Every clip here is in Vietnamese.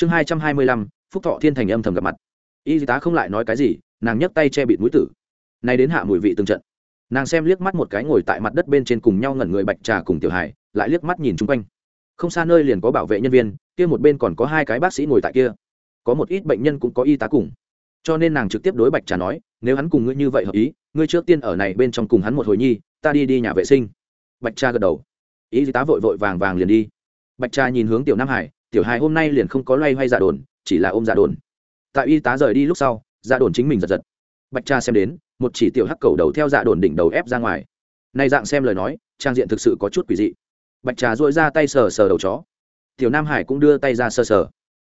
chương hai trăm hai mươi lăm, phúc thọ thiên thành âm thầm gặp mặt. Y tá không lại nói cái gì, nàng nhấc tay che bịt mũi tử. Nay đến hạ mùi vị từng trận. Nàng xem liếc mắt một cái ngồi tại mặt đất bên trên cùng nhau ngẩn người bạch trà cùng tiểu hải, lại liếc mắt nhìn chung quanh. Không xa nơi liền có bảo vệ nhân viên, kia một bên còn có hai cái bác sĩ ngồi tại kia. Có một ít bệnh nhân cũng có y tá cùng. Cho nên nàng trực tiếp đối bạch trà nói, nếu hắn cùng ngươi như vậy hợp ý, ngươi trước tiên ở này bên trong cùng hắn một hồi nhi, ta đi đi nhà vệ sinh. Bạch trà gật đầu. Y tá vội vội vàng vàng liền đi. Bạch trà nhìn hướng tiểu nam hải tiểu hải hôm nay liền không có loay hoay giả đồn, chỉ là ôm giả đồn. Tại y tá rời đi lúc sau, giả đồn chính mình giật giật. Bạch trà xem đến, một chỉ tiểu hắc cầu đầu theo dạ đồn đỉnh đầu ép ra ngoài. Nay dạng xem lời nói, trang diện thực sự có chút quỷ dị. Bạch trà dội ra tay sờ sờ đầu chó. Tiểu nam hải cũng đưa tay ra sờ sờ.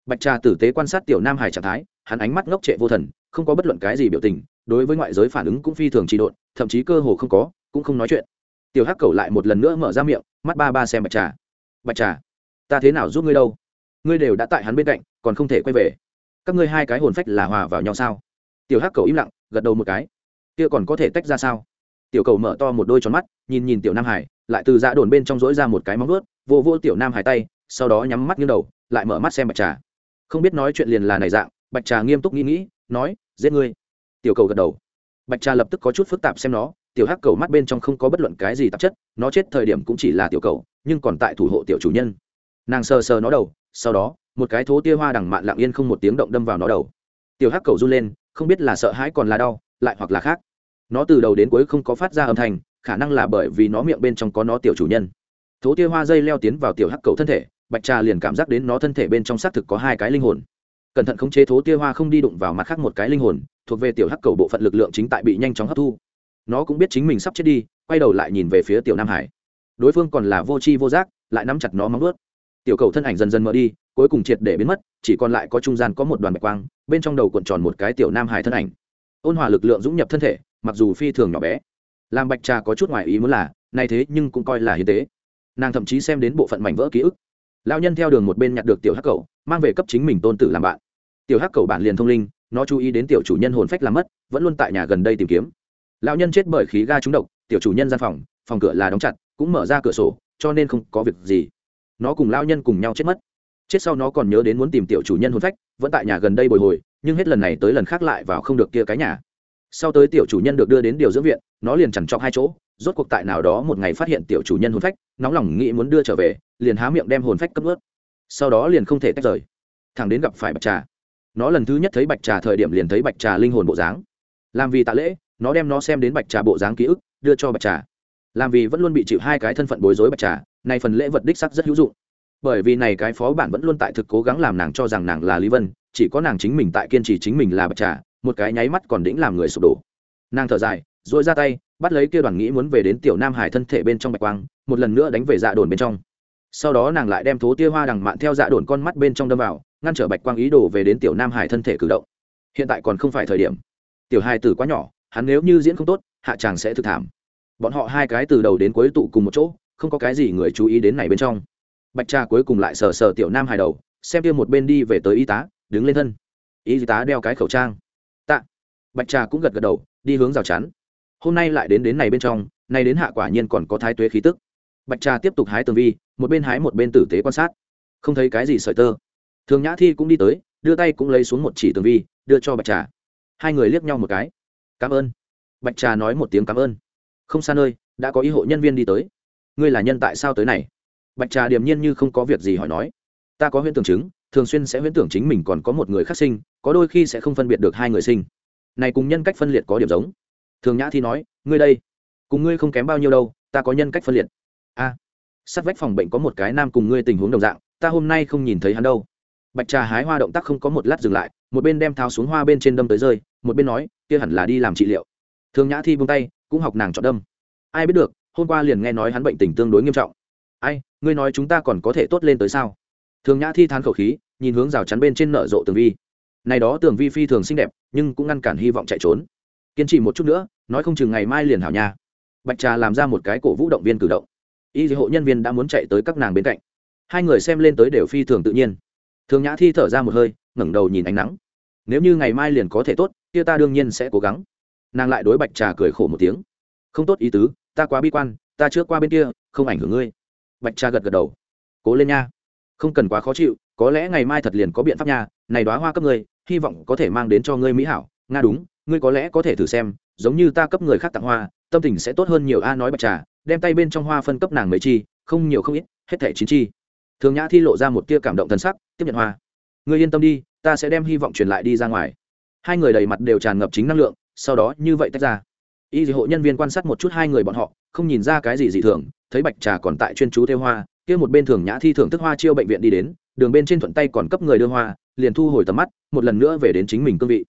Bạch trà tử tế quan sát tiểu nam hải trạng thái, hắn ánh mắt ngốc trệ vô thần, không có bất luận cái gì biểu tình, đối với ngoại giới phản ứng cũng phi thường trị độn, thậm chí cơ hồ không có, cũng không nói chuyện. Tiểu hắc cầu lại một lần nữa mở ra miệng, mắt ba ba xem bạch trà bạch trà ta thế nào giúp ngươi đâu? Ngươi đều đã tại hắn bên cạnh, còn không thể quay về. Các ngươi hai cái hồn phách là hòa vào nhau sao? Tiểu hắc cầu im lặng, gật đầu một cái. Kia còn có thể tách ra sao? Tiểu cầu mở to một đôi tròn mắt, nhìn nhìn tiểu nam hải, lại từ dạ đồn bên trong dỗi ra một cái móng ướt vô vô tiểu nam hải tay, sau đó nhắm mắt nghiêng đầu, lại mở mắt xem bạch trà. Không biết nói chuyện liền là này dạng, bạch trà nghiêm túc nghĩ nghĩ, nói, giết ngươi. Tiểu cầu gật đầu. Bạch trà lập tức có chút phức tạp xem nó, tiểu hắc cầu mắt bên trong không có bất luận cái gì tạp chất, nó chết thời điểm cũng chỉ là tiểu cầu, nhưng còn tại thủ hộ tiểu chủ nhân. Nàng sờ sờ nó đầu sau đó, một cái thố tia hoa đằng mạn lặng yên không một tiếng động đâm vào nó đầu. Tiểu hắc cầu run lên, không biết là sợ hãi còn là đau, lại hoặc là khác. Nó từ đầu đến cuối không có phát ra âm thanh, khả năng là bởi vì nó miệng bên trong có nó tiểu chủ nhân. Thố tia hoa dây leo tiến vào tiểu hắc cầu thân thể, bạch trà liền cảm giác đến nó thân thể bên trong xác thực có hai cái linh hồn. Cẩn thận khống chế thố tia hoa không đi đụng vào mặt khác một cái linh hồn, thuộc về tiểu hắc cầu bộ phận lực lượng chính tại bị nhanh chóng hấp thu. Nó cũng biết chính mình sắp chết đi, quay đầu lại nhìn về phía tiểu nam hải. Đối phương còn là vô tri vô giác, lại nắm chặt nó móng ướt tiểu cầu thân ảnh dần dần mở đi, cuối cùng triệt để biến mất, chỉ còn lại có trung gian có một đoàn bạch quang, bên trong đầu cuộn tròn một cái tiểu nam hải thân ảnh. Ôn hòa lực lượng dũng nhập thân thể, mặc dù phi thường nhỏ bé. Làm bạch trà có chút ngoài ý muốn là, nay thế nhưng cũng coi là hiến tế. Nàng thậm chí xem đến bộ phận mảnh vỡ ký ức. Lao nhân theo đường một bên nhặt được tiểu hắc cầu, mang về cấp chính mình tôn tử làm bạn. Tiểu hắc cầu bản liền thông linh, nó chú ý đến tiểu chủ nhân hồn phách làm mất, vẫn luôn tại nhà gần đây tìm kiếm. Lão nhân chết bởi khí ga trúng độc, tiểu chủ nhân gian phòng phòng cửa là đóng chặt, cũng mở ra cửa sổ, cho nên không có việc gì nó cùng lao nhân cùng nhau chết mất. Chết sau nó còn nhớ đến muốn tìm tiểu chủ nhân hồn phách, vẫn tại nhà gần đây bồi hồi, nhưng hết lần này tới lần khác lại vào không được kia cái nhà. Sau tới tiểu chủ nhân được đưa đến điều dưỡng viện, nó liền chẳng chọc hai chỗ, rốt cuộc tại nào đó một ngày phát hiện tiểu chủ nhân hồn phách, nóng lòng nghĩ muốn đưa trở về, liền há miệng đem hồn phách cấp ướt. Sau đó liền không thể tách rời. Thằng đến gặp phải bạch trà. Nó lần thứ nhất thấy bạch trà thời điểm liền thấy bạch trà linh hồn bộ dáng. Làm vì tạ lễ, nó đem nó xem đến bạch trà bộ dáng ký ức, đưa cho bạch trà làm vì vẫn luôn bị chịu hai cái thân phận bối rối bạch trà, nay phần lễ vật đích sắc rất hữu dụng. Bởi vì này cái phó bản vẫn luôn tại thực cố gắng làm nàng cho rằng nàng là lý vân, chỉ có nàng chính mình tại kiên trì chính mình là bạch trà, một cái nháy mắt còn đĩnh làm người sụp đổ. Nàng thở dài dội ra tay, bắt lấy kia đoàn nghĩ muốn về đến tiểu nam hải thân thể bên trong bạch quang, một lần nữa đánh về dạ đồn bên trong. Sau đó nàng lại đem thố tia hoa đằng mạn theo dạ đồn con mắt bên trong đâm vào, ngăn trở bạch quang ý đồ về đến tiểu nam hải thân thể cử động. Hiện tại còn không phải thời điểm. Tiểu hai tử quá nhỏ, hắn nếu như diễn không tốt, hạ chàng sẽ thực thảm bọn họ hai cái từ đầu đến cuối tụ cùng một chỗ, không có cái gì người chú ý đến này bên trong. Bạch trà cuối cùng lại sờ sờ tiểu nam hài đầu, xem kia một bên đi về tới y tá, đứng lên thân. Y tá đeo cái khẩu trang. Tạ. Bạch trà cũng gật gật đầu, đi hướng rào chắn. Hôm nay lại đến đến này bên trong, nay đến hạ quả nhiên còn có thái tuế khí tức. Bạch trà tiếp tục hái tường vi, một bên hái một bên tử tế quan sát. Không thấy cái gì sợi tơ. Thường nhã thi cũng đi tới, đưa tay cũng lấy xuống một chỉ tường vi, đưa cho bạch trà. Hai người liếc nhau một cái. Cảm ơn. Bạch trà nói một tiếng cảm ơn không xa nơi đã có ý hộ nhân viên đi tới. Ngươi là nhân tại sao tới này? Bạch trà điềm nhiên như không có việc gì hỏi nói. Ta có huyễn tưởng chứng thường xuyên sẽ huyễn tưởng chính mình còn có một người khác sinh có đôi khi sẽ không phân biệt được hai người sinh. Này cùng nhân cách phân liệt có điểm giống. Thường nhã thi nói ngươi đây cùng ngươi không kém bao nhiêu đâu ta có nhân cách phân liệt. A à, sát vách phòng bệnh có một cái nam cùng ngươi tình huống đồng dạng ta hôm nay không nhìn thấy hắn đâu. Bạch trà hái hoa động tác không có một lát dừng lại một bên đem tháo xuống hoa bên trên đâm tới rơi một bên nói kia hẳn là đi làm trị liệu. Thường nhã thi buông tay cũng học nàng chọn đâm ai biết được, hôm qua liền nghe nói hắn bệnh tình tương đối nghiêm trọng. Ai, ngươi nói chúng ta còn có thể tốt lên tới sao? Thường nhã thi thán khẩu khí, nhìn hướng rào chắn bên trên nở rộ tường vi. Này đó tường vi phi thường xinh đẹp, nhưng cũng ngăn cản hy vọng chạy trốn. Kiên trì một chút nữa, nói không chừng ngày mai liền hảo nha. Bạch trà làm ra một cái cổ vũ động viên cử động. Y Dị hộ nhân viên đã muốn chạy tới các nàng bên cạnh. Hai người xem lên tới đều phi thường tự nhiên. Thường nhã thi thở ra một hơi, ngẩng đầu nhìn ánh nắng. Nếu như ngày mai liền có thể tốt, kia ta đương nhiên sẽ cố gắng. Nàng lại đối bạch trà cười khổ một tiếng. Không tốt ý tứ ta quá bi quan, ta trước qua bên kia, không ảnh hưởng ngươi. Bạch cha gật gật đầu. Cố lên nha. Không cần quá khó chịu, có lẽ ngày mai thật liền có biện pháp nha. Này đoá hoa cấp ngươi, hy vọng có thể mang đến cho ngươi mỹ hảo. Nga đúng, ngươi có lẽ có thể thử xem, giống như ta cấp người khác tặng hoa, tâm tình sẽ tốt hơn nhiều. A nói bạch trà đem tay bên trong hoa phân cấp nàng mấy chi, không nhiều không ít, hết thẻ chín chi. Thường nhã thi lộ ra một tia cảm động thần sắc, tiếp nhận hoa. Ngươi yên tâm đi, ta sẽ đem hy vọng truyền lại đi ra ngoài. Hai người đầy mặt đều tràn ngập chính năng lượng, sau đó như vậy tách ra y hộ nhân viên quan sát một chút hai người bọn họ, không nhìn ra cái gì dị thường, thấy bạch trà còn tại chuyên chú theo hoa, kia một bên thường nhã thi thưởng thức hoa chiêu bệnh viện đi đến, đường bên trên thuận tay còn cấp người đưa hoa, liền thu hồi tầm mắt, một lần nữa về đến chính mình cương vị.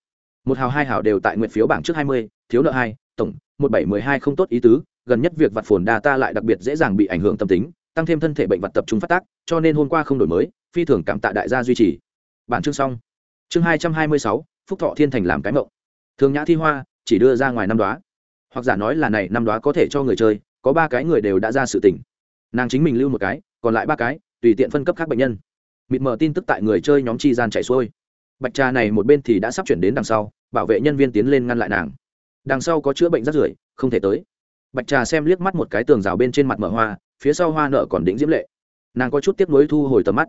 Một hào hai hào đều tại nguyện phiếu bảng trước hai mươi, thiếu nợ hai, tổng, một bảy mười hai không tốt ý tứ, gần nhất việc vặt phồn đa ta lại đặc biệt dễ dàng bị ảnh hưởng tâm tính, tăng thêm thân thể bệnh vật tập trung phát tác, cho nên hôm qua không đổi mới, phi thường cảm tạ đại gia duy trì. Bản chương xong. Chương hai trăm hai mươi sáu, phúc thọ thiên thành làm cái mộng. Thường nhã thi hoa, chỉ đưa ra ngoài năm đoá hoặc giả nói là này năm đó có thể cho người chơi, có ba cái người đều đã ra sự tỉnh nàng chính mình lưu một cái, còn lại ba cái, tùy tiện phân cấp các bệnh nhân. Mịt mờ tin tức tại người chơi nhóm chi gian chạy xuôi. Bạch trà này một bên thì đã sắp chuyển đến đằng sau, bảo vệ nhân viên tiến lên ngăn lại nàng. Đằng sau có chữa bệnh rắt rưởi, không thể tới. Bạch trà xem liếc mắt một cái tường rào bên trên mặt mở hoa, phía sau hoa nợ còn đĩnh diễm lệ. Nàng có chút tiếp nối thu hồi tầm mắt.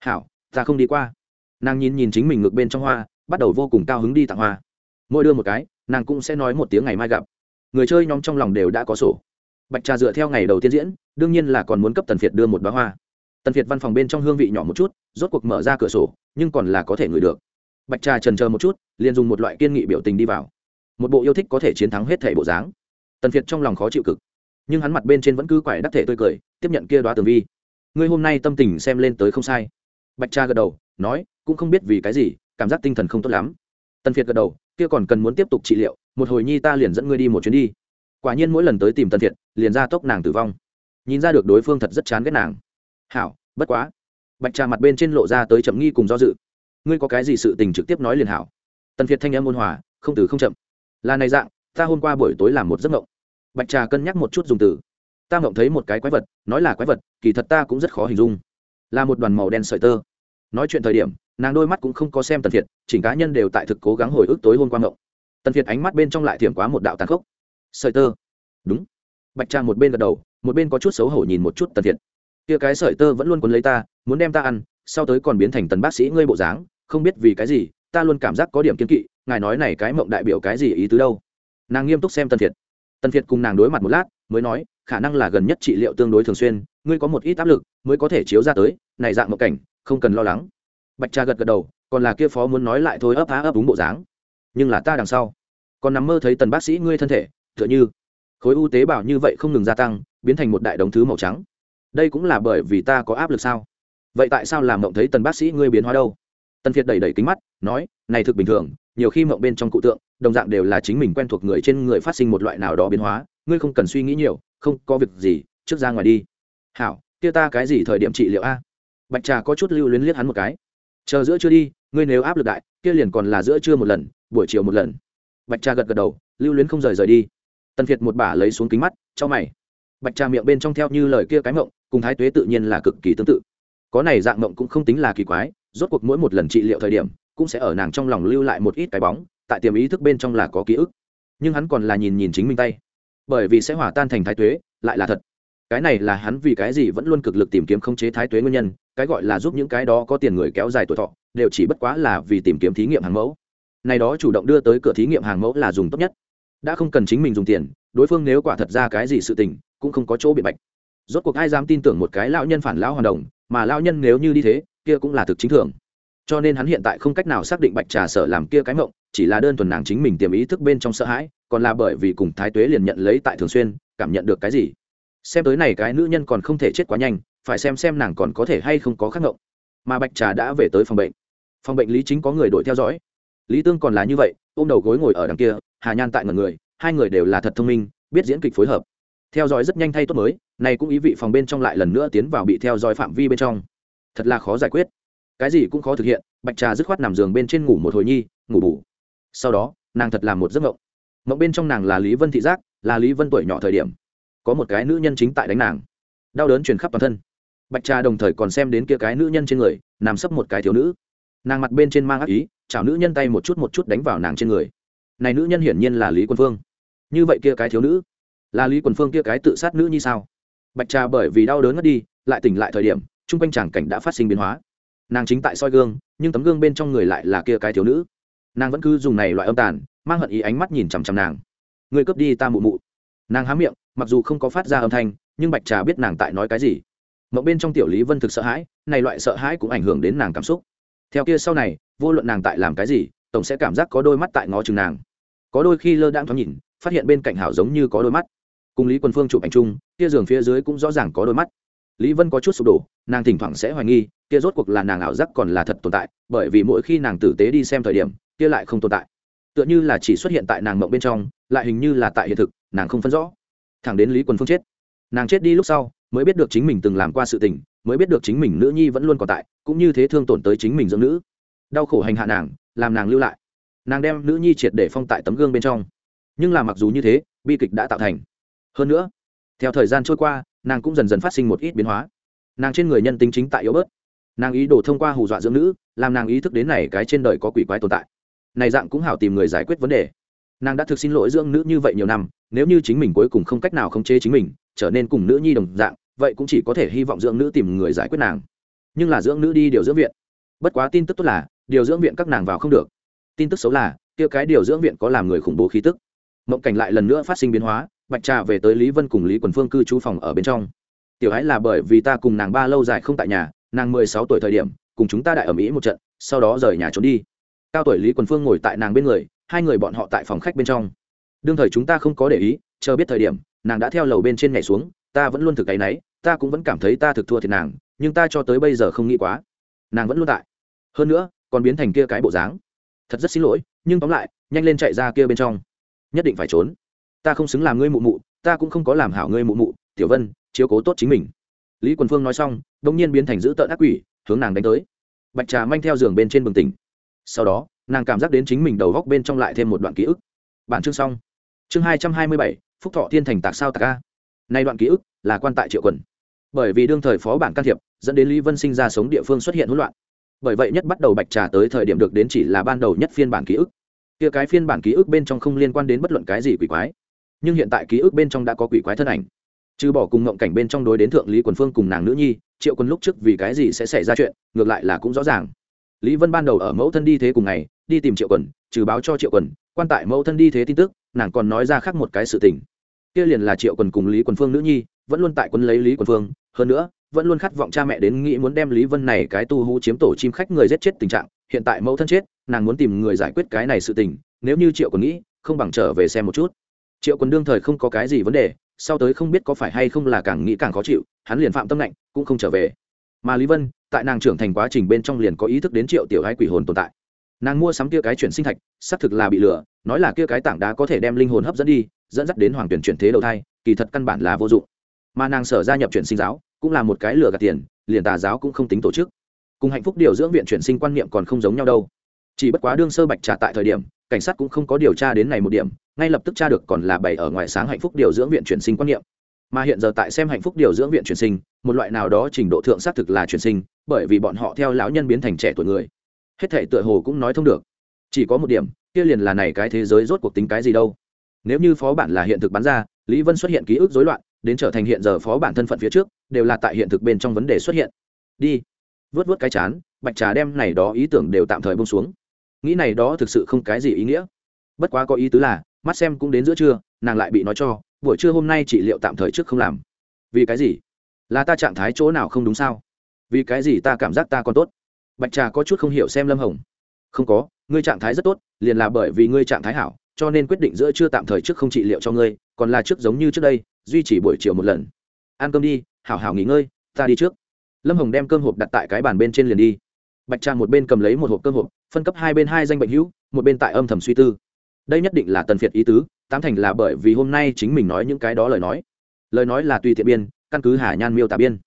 Hảo, ta không đi qua. Nàng nhìn nhìn chính mình ngược bên trong hoa, bắt đầu vô cùng cao hứng đi tặng hoa. Mỗi đưa một cái, nàng cũng sẽ nói một tiếng ngày mai gặp người chơi nhóm trong lòng đều đã có sổ. Bạch trà dựa theo ngày đầu tiên diễn, đương nhiên là còn muốn cấp tần việt đưa một bá hoa. Tần việt văn phòng bên trong hương vị nhỏ một chút, rốt cuộc mở ra cửa sổ, nhưng còn là có thể ngửi được. Bạch trà trần chờ một chút, liền dùng một loại kiên nghị biểu tình đi vào. Một bộ yêu thích có thể chiến thắng hết thể bộ dáng. Tần việt trong lòng khó chịu cực. Nhưng hắn mặt bên trên vẫn cứ quải đắc thể tươi cười, tiếp nhận kia đoá tường vi. Ngươi hôm nay tâm tình xem lên tới không sai. Bạch cha gật đầu, nói, cũng không biết vì cái gì, cảm giác tinh thần không tốt lắm. Tần việt gật đầu kia còn cần muốn tiếp tục trị liệu một hồi nhi ta liền dẫn ngươi đi một chuyến đi. Quả nhiên mỗi lần tới tìm tần Thiện, liền ra tốc nàng tử vong. Nhìn ra được đối phương thật rất chán ghét nàng. Hảo bất quá. Bạch trà mặt bên trên lộ ra tới chậm nghi cùng do dự. Ngươi có cái gì sự tình trực tiếp nói liền hảo. Tần việt thanh âm ôn hòa không từ không chậm. Là này dạng ta hôm qua buổi tối làm một giấc mộng. Bạch trà cân nhắc một chút dùng từ. Ta mộng thấy một cái quái vật nói là quái vật kỳ thật ta cũng rất khó hình dung. Là một đoàn màu đen sợi tơ. Nói chuyện thời điểm nàng đôi mắt cũng không có xem tần việt, chỉnh cá nhân đều tại thực cố gắng hồi ức tối hôm qua ngộng tần việt ánh mắt bên trong lại thiểm quá một đạo tàn khốc. Sợi tơ. Đúng. Bạch trang một bên gật đầu, một bên có chút xấu hổ nhìn một chút tần việt. Kia cái sợi tơ vẫn luôn quấn lấy ta, muốn đem ta ăn, sau tới còn biến thành tần bác sĩ ngươi bộ dáng, không biết vì cái gì, ta luôn cảm giác có điểm kiên kỵ, ngài nói này cái mộng đại biểu cái gì ý tứ đâu? Nàng nghiêm túc xem tần việt. Tần việt cùng nàng đối mặt một lát, mới nói, khả năng là gần nhất trị liệu tương đối thường xuyên, ngươi có một ít áp lực, mới có thể chiếu ra tới, này dạng mộng cảnh, không cần lo lắng bạch trà gật gật đầu, còn là kia phó muốn nói lại thôi, ấp á ấp đúng bộ dáng. Nhưng là ta đằng sau. Còn nằm mơ thấy tần bác sĩ ngươi thân thể, tựa như. Khối u tế bào như vậy không ngừng gia tăng, biến thành một đại đống thứ màu trắng. Đây cũng là bởi vì ta có áp lực sao? Vậy tại sao làm mộng thấy tần bác sĩ ngươi biến hóa đâu? Tần việt đẩy đẩy kính mắt, nói, này thực bình thường, nhiều khi mộng bên trong cụ tượng, đồng dạng đều là chính mình quen thuộc người trên người phát sinh một loại nào đó biến hóa, ngươi không cần suy nghĩ nhiều, không có việc gì, trước ra ngoài đi. Hảo, kia ta cái gì thời điểm trị liệu a? Bạch trà có chút lưu luyến liếc hắn một cái chờ giữa chưa đi, ngươi nếu áp lực đại, kia liền còn là giữa trưa một lần, buổi chiều một lần. Bạch cha gật gật đầu, lưu luyến không rời rời đi. Tần việt một bả lấy xuống kính mắt cho mày. Bạch cha miệng bên trong theo như lời kia cái mộng, cùng thái tuế tự nhiên là cực kỳ tương tự. Có này dạng mộng cũng không tính là kỳ quái, rốt cuộc mỗi một lần trị liệu thời điểm, cũng sẽ ở nàng trong lòng lưu lại một ít cái bóng, tại tiềm ý thức bên trong là có ký ức. Nhưng hắn còn là nhìn nhìn chính mình tay. Bởi vì sẽ hòa tan thành thái tuế, lại là thật cái này là hắn vì cái gì vẫn luôn cực lực tìm kiếm khống chế thái tuế nguyên nhân, cái gọi là giúp những cái đó có tiền người kéo dài tuổi thọ, đều chỉ bất quá là vì tìm kiếm thí nghiệm hàng mẫu. Này đó chủ động đưa tới cửa thí nghiệm hàng mẫu là dùng tốt nhất. Đã không cần chính mình dùng tiền, đối phương nếu quả thật ra cái gì sự tình, cũng không có chỗ bị bạch. Rốt cuộc ai dám tin tưởng một cái lão nhân phản lão hoàn đồng, mà lão nhân nếu như đi thế, kia cũng là thực chính thường. Cho nên hắn hiện tại không cách nào xác định bạch trà sở làm kia cái mộng, chỉ là đơn thuần nàng chính mình tiềm ý thức bên trong sợ hãi, còn là bởi vì cùng thái tuế liền nhận lấy tại thường xuyên, cảm nhận được cái gì xem tới này cái nữ nhân còn không thể chết quá nhanh, phải xem xem nàng còn có thể hay không có khắc ngộng. Mà bạch trà đã về tới phòng bệnh. Phòng bệnh lý chính có người đội theo dõi. Lý tương còn là như vậy, ôm đầu gối ngồi ở đằng kia, hà nhan tại ngần người, hai người đều là thật thông minh, biết diễn kịch phối hợp. Theo dõi rất nhanh thay tốt mới, này cũng ý vị phòng bên trong lại lần nữa tiến vào bị theo dõi phạm vi bên trong. Thật là khó giải quyết. Cái gì cũng khó thực hiện, bạch trà dứt khoát nằm giường bên trên ngủ một hồi nhi, ngủ bù. Sau đó, nàng thật là một giấc mộng. Mộng bên trong nàng là lý vân thị giác, là lý vân tuổi nhỏ thời điểm có một cái nữ nhân chính tại đánh nàng. Đau đớn truyền khắp toàn thân. Bạch trà đồng thời còn xem đến kia cái nữ nhân trên người, nằm sấp một cái thiếu nữ. Nàng mặt bên trên mang ác ý, chảo nữ nhân tay một chút một chút đánh vào nàng trên người. Này nữ nhân hiển nhiên là lý quân phương. Như vậy kia cái thiếu nữ, là lý quân phương kia cái tự sát nữ như sao? Bạch trà bởi vì đau đớn ngất đi, lại tỉnh lại thời điểm, chung quanh chàng cảnh đã phát sinh biến hóa. Nàng chính tại soi gương, nhưng tấm gương bên trong người lại là kia cái thiếu nữ. Nàng vẫn cứ dùng này loại âm tàn, mang hận ý ánh mắt nhìn chằm chằm nàng. Người cướp đi ta mụ mụ. Nàng há miệng mặc dù không có phát ra âm thanh, nhưng bạch trà biết nàng tại nói cái gì. Mộng bên trong tiểu lý vân thực sợ hãi, này loại sợ hãi cũng ảnh hưởng đến nàng cảm xúc. Theo kia sau này, vô luận nàng tại làm cái gì, tổng sẽ cảm giác có đôi mắt tại ngó chừng nàng. Có đôi khi lơ đãng thoáng nhìn, phát hiện bên cạnh hảo giống như có đôi mắt. Cùng lý quân phương chụp ảnh chung, kia giường phía dưới cũng rõ ràng có đôi mắt. Lý vân có chút sụp đổ, nàng thỉnh thoảng sẽ hoài nghi, kia rốt cuộc là nàng ảo giác còn là thật tồn tại, bởi vì mỗi khi nàng tử tế đi xem thời điểm, kia lại không tồn tại. Tựa như là chỉ xuất hiện tại nàng mộng bên trong, lại hình như là tại hiện thực, nàng không phân rõ thẳng đến lý quân phương chết. Nàng chết đi lúc sau, mới biết được chính mình từng làm qua sự tình, mới biết được chính mình nữ nhi vẫn luôn còn tại, cũng như thế thương tổn tới chính mình dưỡng nữ. Đau khổ hành hạ nàng, làm nàng lưu lại. Nàng đem nữ nhi triệt để phong tại tấm gương bên trong. Nhưng là mặc dù như thế, bi kịch đã tạo thành. Hơn nữa, theo thời gian trôi qua, nàng cũng dần dần phát sinh một ít biến hóa. Nàng trên người nhân tính chính tại yếu bớt. Nàng ý đồ thông qua hù dọa dưỡng nữ, làm nàng ý thức đến này cái trên đời có quỷ quái tồn tại. Này dạng cũng hảo tìm người giải quyết vấn đề nàng đã thực xin lỗi dưỡng nữ như vậy nhiều năm, nếu như chính mình cuối cùng không cách nào khống chế chính mình, trở nên cùng nữ nhi đồng dạng, vậy cũng chỉ có thể hy vọng dưỡng nữ tìm người giải quyết nàng. Nhưng là dưỡng nữ đi điều dưỡng viện. Bất quá tin tức tốt là, điều dưỡng viện các nàng vào không được. Tin tức xấu là, kia cái điều dưỡng viện có làm người khủng bố khí tức. Mộng cảnh lại lần nữa phát sinh biến hóa, bạch trà về tới lý vân cùng lý quần phương cư trú phòng ở bên trong. Tiểu ái là bởi vì ta cùng nàng ba lâu dài không tại nhà, nàng mười sáu tuổi thời điểm, cùng chúng ta đại ở mỹ một trận, sau đó rời nhà trốn đi. Cao tuổi lý quần phương ngồi tại nàng bên người hai người bọn họ tại phòng khách bên trong. Đương thời chúng ta không có để ý, chờ biết thời điểm, nàng đã theo lầu bên trên nhảy xuống, ta vẫn luôn thực cái náy ta cũng vẫn cảm thấy ta thực thua thiệt nàng, nhưng ta cho tới bây giờ không nghĩ quá. Nàng vẫn luôn tại. Hơn nữa, còn biến thành kia cái bộ dáng. Thật rất xin lỗi, nhưng tóm lại, nhanh lên chạy ra kia bên trong. Nhất định phải trốn. Ta không xứng làm ngươi mụ mụ, ta cũng không có làm hảo ngươi mụ mụ, tiểu vân, chiếu cố tốt chính mình. Lý quần phương nói xong đ ỗ n g nhiên biến thành dữ tợn ác quỷ, hướng nàng đánh tới. Bạch trà manh theo giường bên trên bừng tỉnh. Sau đó nàng cảm giác đến chính mình đầu góc bên trong lại thêm một đoạn ký ức. Bản chương xong. Chương hai trăm hai mươi bảy, phúc thọ thiên thành tạc sao tạc ca nay đoạn ký ức là quan tại triệu quần. Bởi vì đương thời phó bản can thiệp, dẫn đến lý vân sinh ra sống địa phương xuất hiện hỗn loạn. Bởi vậy nhất bắt đầu bạch trà tới thời điểm được đến chỉ là ban đầu nhất phiên bản ký ức. Kia cái phiên bản ký ức bên trong không liên quan đến bất luận cái gì quỷ quái. Nhưng hiện tại ký ức bên trong đã có quỷ quái thân ảnh. Trừ bỏ cùng ngộng cảnh bên trong đối đến thượng lý quần phương cùng nàng nữ nhi, triệu quân lúc trước vì cái gì sẽ xảy ra chuyện, ngược lại là cũng rõ ràng. Lý vân ban đầu ở mẫu thân đi thế cùng ngày đi tìm triệu quần, trừ báo cho triệu quần, quan tại mẫu thân đi thế tin tức, nàng còn nói ra khác một cái sự tình. Kia liền là triệu quần cùng lý quần phương nữ nhi, vẫn luôn tại quân lấy lý quần phương, hơn nữa, vẫn luôn khát vọng cha mẹ đến nghĩ muốn đem lý vân này cái tu hú chiếm tổ chim khách người giết chết tình trạng, hiện tại mẫu thân chết, nàng muốn tìm người giải quyết cái này sự tình, nếu như triệu quần nghĩ, không bằng trở về xem một chút. Triệu quần đương thời không có cái gì vấn đề, sau tới không biết có phải hay không là càng nghĩ càng khó chịu, hắn liền phạm tâm lạnh cũng không trở về. Mà lý vân, tại nàng trưởng thành quá trình bên trong liền có ý thức đến triệu tiểu hai quỷ hồn tồn tại nàng mua sắm kia cái chuyển sinh thạch, xác thực là bị lừa, nói là kia cái tảng đá có thể đem linh hồn hấp dẫn đi, dẫn dắt đến hoàng tuyển chuyển thế đầu thai, kỳ thật căn bản là vô dụng. Mà nàng sở gia nhập chuyển sinh giáo, cũng là một cái lừa gạt tiền, liền tà giáo cũng không tính tổ chức. Cùng hạnh phúc điều dưỡng viện chuyển sinh quan niệm còn không giống nhau đâu. Chỉ bất quá đương sơ bạch trả tại thời điểm, cảnh sát cũng không có điều tra đến này một điểm, ngay lập tức tra được còn là bày ở ngoài sáng hạnh phúc điều dưỡng viện chuyển sinh quan niệm. Mà hiện giờ tại xem hạnh phúc điều dưỡng viện chuyển sinh, một loại nào đó trình độ thượng xác thực là chuyển sinh, bởi vì bọn họ theo lão nhân biến thành trẻ tuổi người hết thể tựa hồ cũng nói thông được. Chỉ có một điểm, kia liền là này cái thế giới rốt cuộc tính cái gì đâu. Nếu như phó bản là hiện thực bắn ra, lý vân xuất hiện ký ức rối loạn, đến trở thành hiện giờ phó bản thân phận phía trước, đều là tại hiện thực bên trong vấn đề xuất hiện. Đi. Vớt vớt cái chán, bạch trà đem này đó ý tưởng đều tạm thời bông xuống. Nghĩ này đó thực sự không cái gì ý nghĩa. Bất quá có ý tứ là, mắt xem cũng đến giữa trưa, nàng lại bị nói cho, buổi trưa hôm nay chị liệu tạm thời trước không làm. Vì cái gì? Là ta trạng thái chỗ nào không đúng sao? Vì cái gì ta cảm giác ta còn tốt? Bạch trà có chút không hiểu xem lâm hồng. Không có, ngươi trạng thái rất tốt, liền là bởi vì ngươi trạng thái hảo, cho nên quyết định giữa trưa tạm thời trước không trị liệu cho ngươi, còn là trước giống như trước đây, duy trì buổi chiều một lần. Ăn cơm đi, hảo hảo nghỉ ngơi, ta đi trước. Lâm hồng đem cơm hộp đặt tại cái bàn bên trên liền đi. Bạch trà một bên cầm lấy một hộp cơm hộp, phân cấp hai bên hai danh bệnh hữu, một bên tại âm thầm suy tư. Đây nhất định là tần phiệt ý tứ, tám thành là bởi vì hôm nay chính mình nói những cái đó lời nói. Lời nói là tùy tiện biên, căn cứ hà nhan miêu tả biên.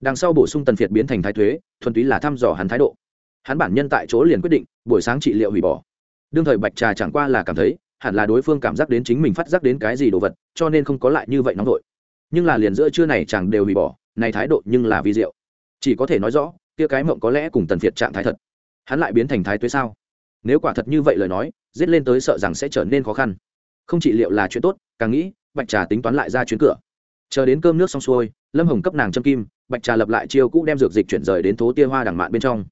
Đằng sau bổ sung tần phiệt biến thành thái thuế thuần túy là thăm dò hắn thái độ. Hắn bản nhân tại chỗ liền quyết định, buổi sáng trị liệu hủy bỏ. Đương thời bạch trà chẳng qua là cảm thấy, hẳn là đối phương cảm giác đến chính mình phát giác đến cái gì đồ vật, cho nên không có lại như vậy nóng vội. Nhưng là liền giữa trưa này chẳng đều hủy bỏ, này thái độ nhưng là vi diệu. Chỉ có thể nói rõ, kia cái mộng có lẽ cùng tần phiệt trạng thái thật. Hắn lại biến thành thái tuế sao? Nếu quả thật như vậy lời nói, giết lên tới sợ rằng sẽ trở nên khó khăn. Không trị liệu là chuyện tốt, càng nghĩ, bạch trà tính toán lại ra chuyến cửa. Chờ đến cơm nước xong xuôi lâm hồng cấp nàng châm kim, bạch trà lập lại chiêu cũ đem dược dịch chuyển rời đến thố tia hoa đằng mạn bên trong.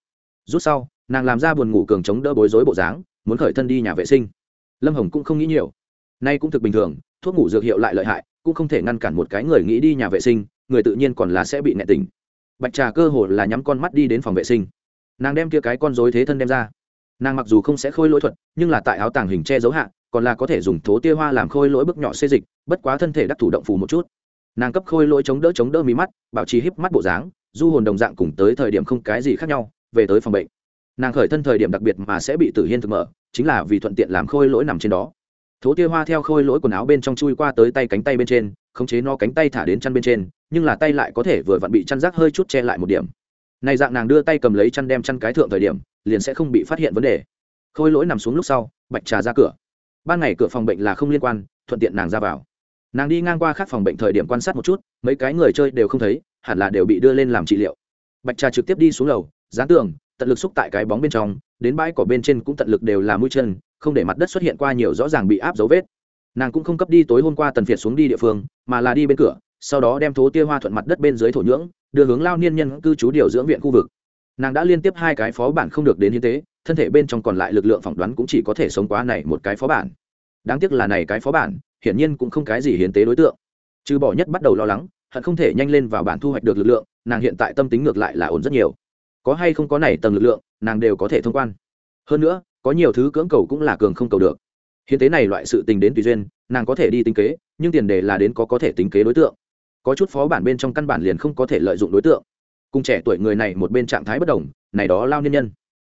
Rút sau, nàng làm ra buồn ngủ cường chống đỡ bối rối bộ dáng, muốn khởi thân đi nhà vệ sinh. Lâm hồng cũng không nghĩ nhiều. Nay cũng thực bình thường, thuốc ngủ dược hiệu lại lợi hại, cũng không thể ngăn cản một cái người nghĩ đi nhà vệ sinh, người tự nhiên còn là sẽ bị nẹ tỉnh. Bạch trà cơ hồ là nhắm con mắt đi đến phòng vệ sinh. Nàng đem kia cái con dối thế thân đem ra. Nàng mặc dù không sẽ khôi lỗi thuật, nhưng là tại áo tàng hình che giấu hạ, còn là có thể dùng thố tia hoa làm khôi lỗi bước nhỏ xê dịch, bất quá thân thể đắc thủ động phù một chút nàng cấp khôi lỗi chống đỡ chống đỡ mí mắt, bảo trì híp mắt bộ dáng, du hồn đồng dạng cùng tới thời điểm không cái gì khác nhau, về tới phòng bệnh. Nàng khởi thân thời điểm đặc biệt mà sẽ bị tử hiên thực mở, chính là vì thuận tiện làm khôi lỗi nằm trên đó. Thố tia hoa theo khôi lỗi quần áo bên trong chui qua tới tay cánh tay bên trên, khống chế nó cánh tay thả đến chăn bên trên, nhưng là tay lại có thể vừa vặn bị chăn rác hơi chút che lại một điểm. Này dạng nàng đưa tay cầm lấy chăn đem chăn cái thượng thời điểm, liền sẽ không bị phát hiện vấn đề. Khôi lỗi nằm xuống lúc sau, bạch trà ra cửa. Ban ngày cửa phòng bệnh là không liên quan, thuận tiện nàng ra vào nàng đi ngang qua khác phòng bệnh thời điểm quan sát một chút, mấy cái người chơi đều không thấy, hẳn là đều bị đưa lên làm trị liệu. Bạch trà trực tiếp đi xuống lầu, dán tường, tận lực xúc tại cái bóng bên trong, đến bãi cỏ bên trên cũng tận lực đều là mũi chân, không để mặt đất xuất hiện qua nhiều rõ ràng bị áp dấu vết. Nàng cũng không cấp đi tối hôm qua tần phiệt xuống đi địa phương, mà là đi bên cửa, sau đó đem thố tia hoa thuận mặt đất bên dưới thổ nhưỡng, đưa hướng lao niên nhân cư trú điều dưỡng viện khu vực. Nàng đã liên tiếp hai cái phó bản không được đến hiến tế, thân thể bên trong còn lại lực lượng phỏng đoán cũng chỉ có thể sống quá này một cái phó bản. Đáng tiếc là này cái phó bản hiển nhiên cũng không cái gì hiến tế đối tượng. Trừ bỏ nhất bắt đầu lo lắng, hận không thể nhanh lên vào bản thu hoạch được lực lượng, nàng hiện tại tâm tính ngược lại là ổn rất nhiều. Có hay không có này tầng lực lượng, nàng đều có thể thông quan. Hơn nữa, có nhiều thứ cưỡng cầu cũng là cường không cầu được. Hiến tế này loại sự tình đến tùy duyên, nàng có thể đi tính kế, nhưng tiền đề là đến có có thể tính kế đối tượng. Có chút phó bản bên trong căn bản liền không có thể lợi dụng đối tượng. Cùng trẻ tuổi người này một bên trạng thái bất đồng, này đó lao niên nhân.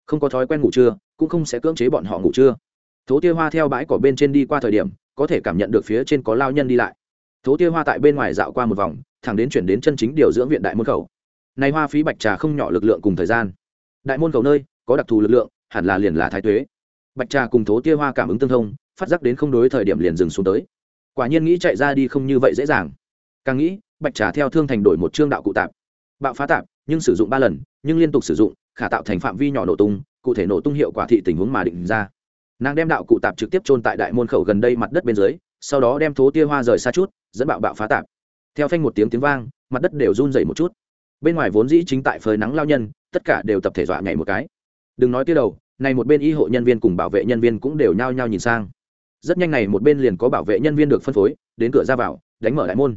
Không có thói quen ngủ trưa, cũng không sẽ cưỡng chế bọn họ ngủ trưa. Thố tia hoa theo bãi cỏ bên trên đi qua thời điểm có thể cảm nhận được phía trên có lao nhân đi lại. Thố tia hoa tại bên ngoài dạo qua một vòng, thẳng đến chuyển đến chân chính điều dưỡng viện đại môn khẩu. Này hoa phí bạch trà không nhỏ lực lượng cùng thời gian. Đại môn khẩu nơi, có đặc thù lực lượng, hẳn là liền là thái tuế. Bạch trà cùng thố tia hoa cảm ứng tương thông, phát giác đến không đối thời điểm liền dừng xuống tới. Quả nhiên nghĩ chạy ra đi không như vậy dễ dàng. Càng nghĩ, bạch trà theo thương thành đổi một chương đạo cụ tạp. Bạo phá tạp, nhưng sử dụng ba lần, nhưng liên tục sử dụng, khả tạo thành phạm vi nhỏ nổ tung, cụ thể nổ tung hiệu quả thị tình huống mà định ra nàng đem đạo cụ tạp trực tiếp trôn tại đại môn khẩu gần đây mặt đất bên dưới, sau đó đem thố tia hoa rời xa chút, dẫn bạo bạo phá tạp. Theo phanh một tiếng tiếng vang, mặt đất đều run dày một chút. Bên ngoài vốn dĩ chính tại phơi nắng lao nhân, tất cả đều tập thể dọa nhảy một cái. Đừng nói tia đầu, này một bên y hộ nhân viên cùng bảo vệ nhân viên cũng đều nhao nhao nhìn sang. Rất nhanh này một bên liền có bảo vệ nhân viên được phân phối, đến cửa ra vào, đánh mở đại môn.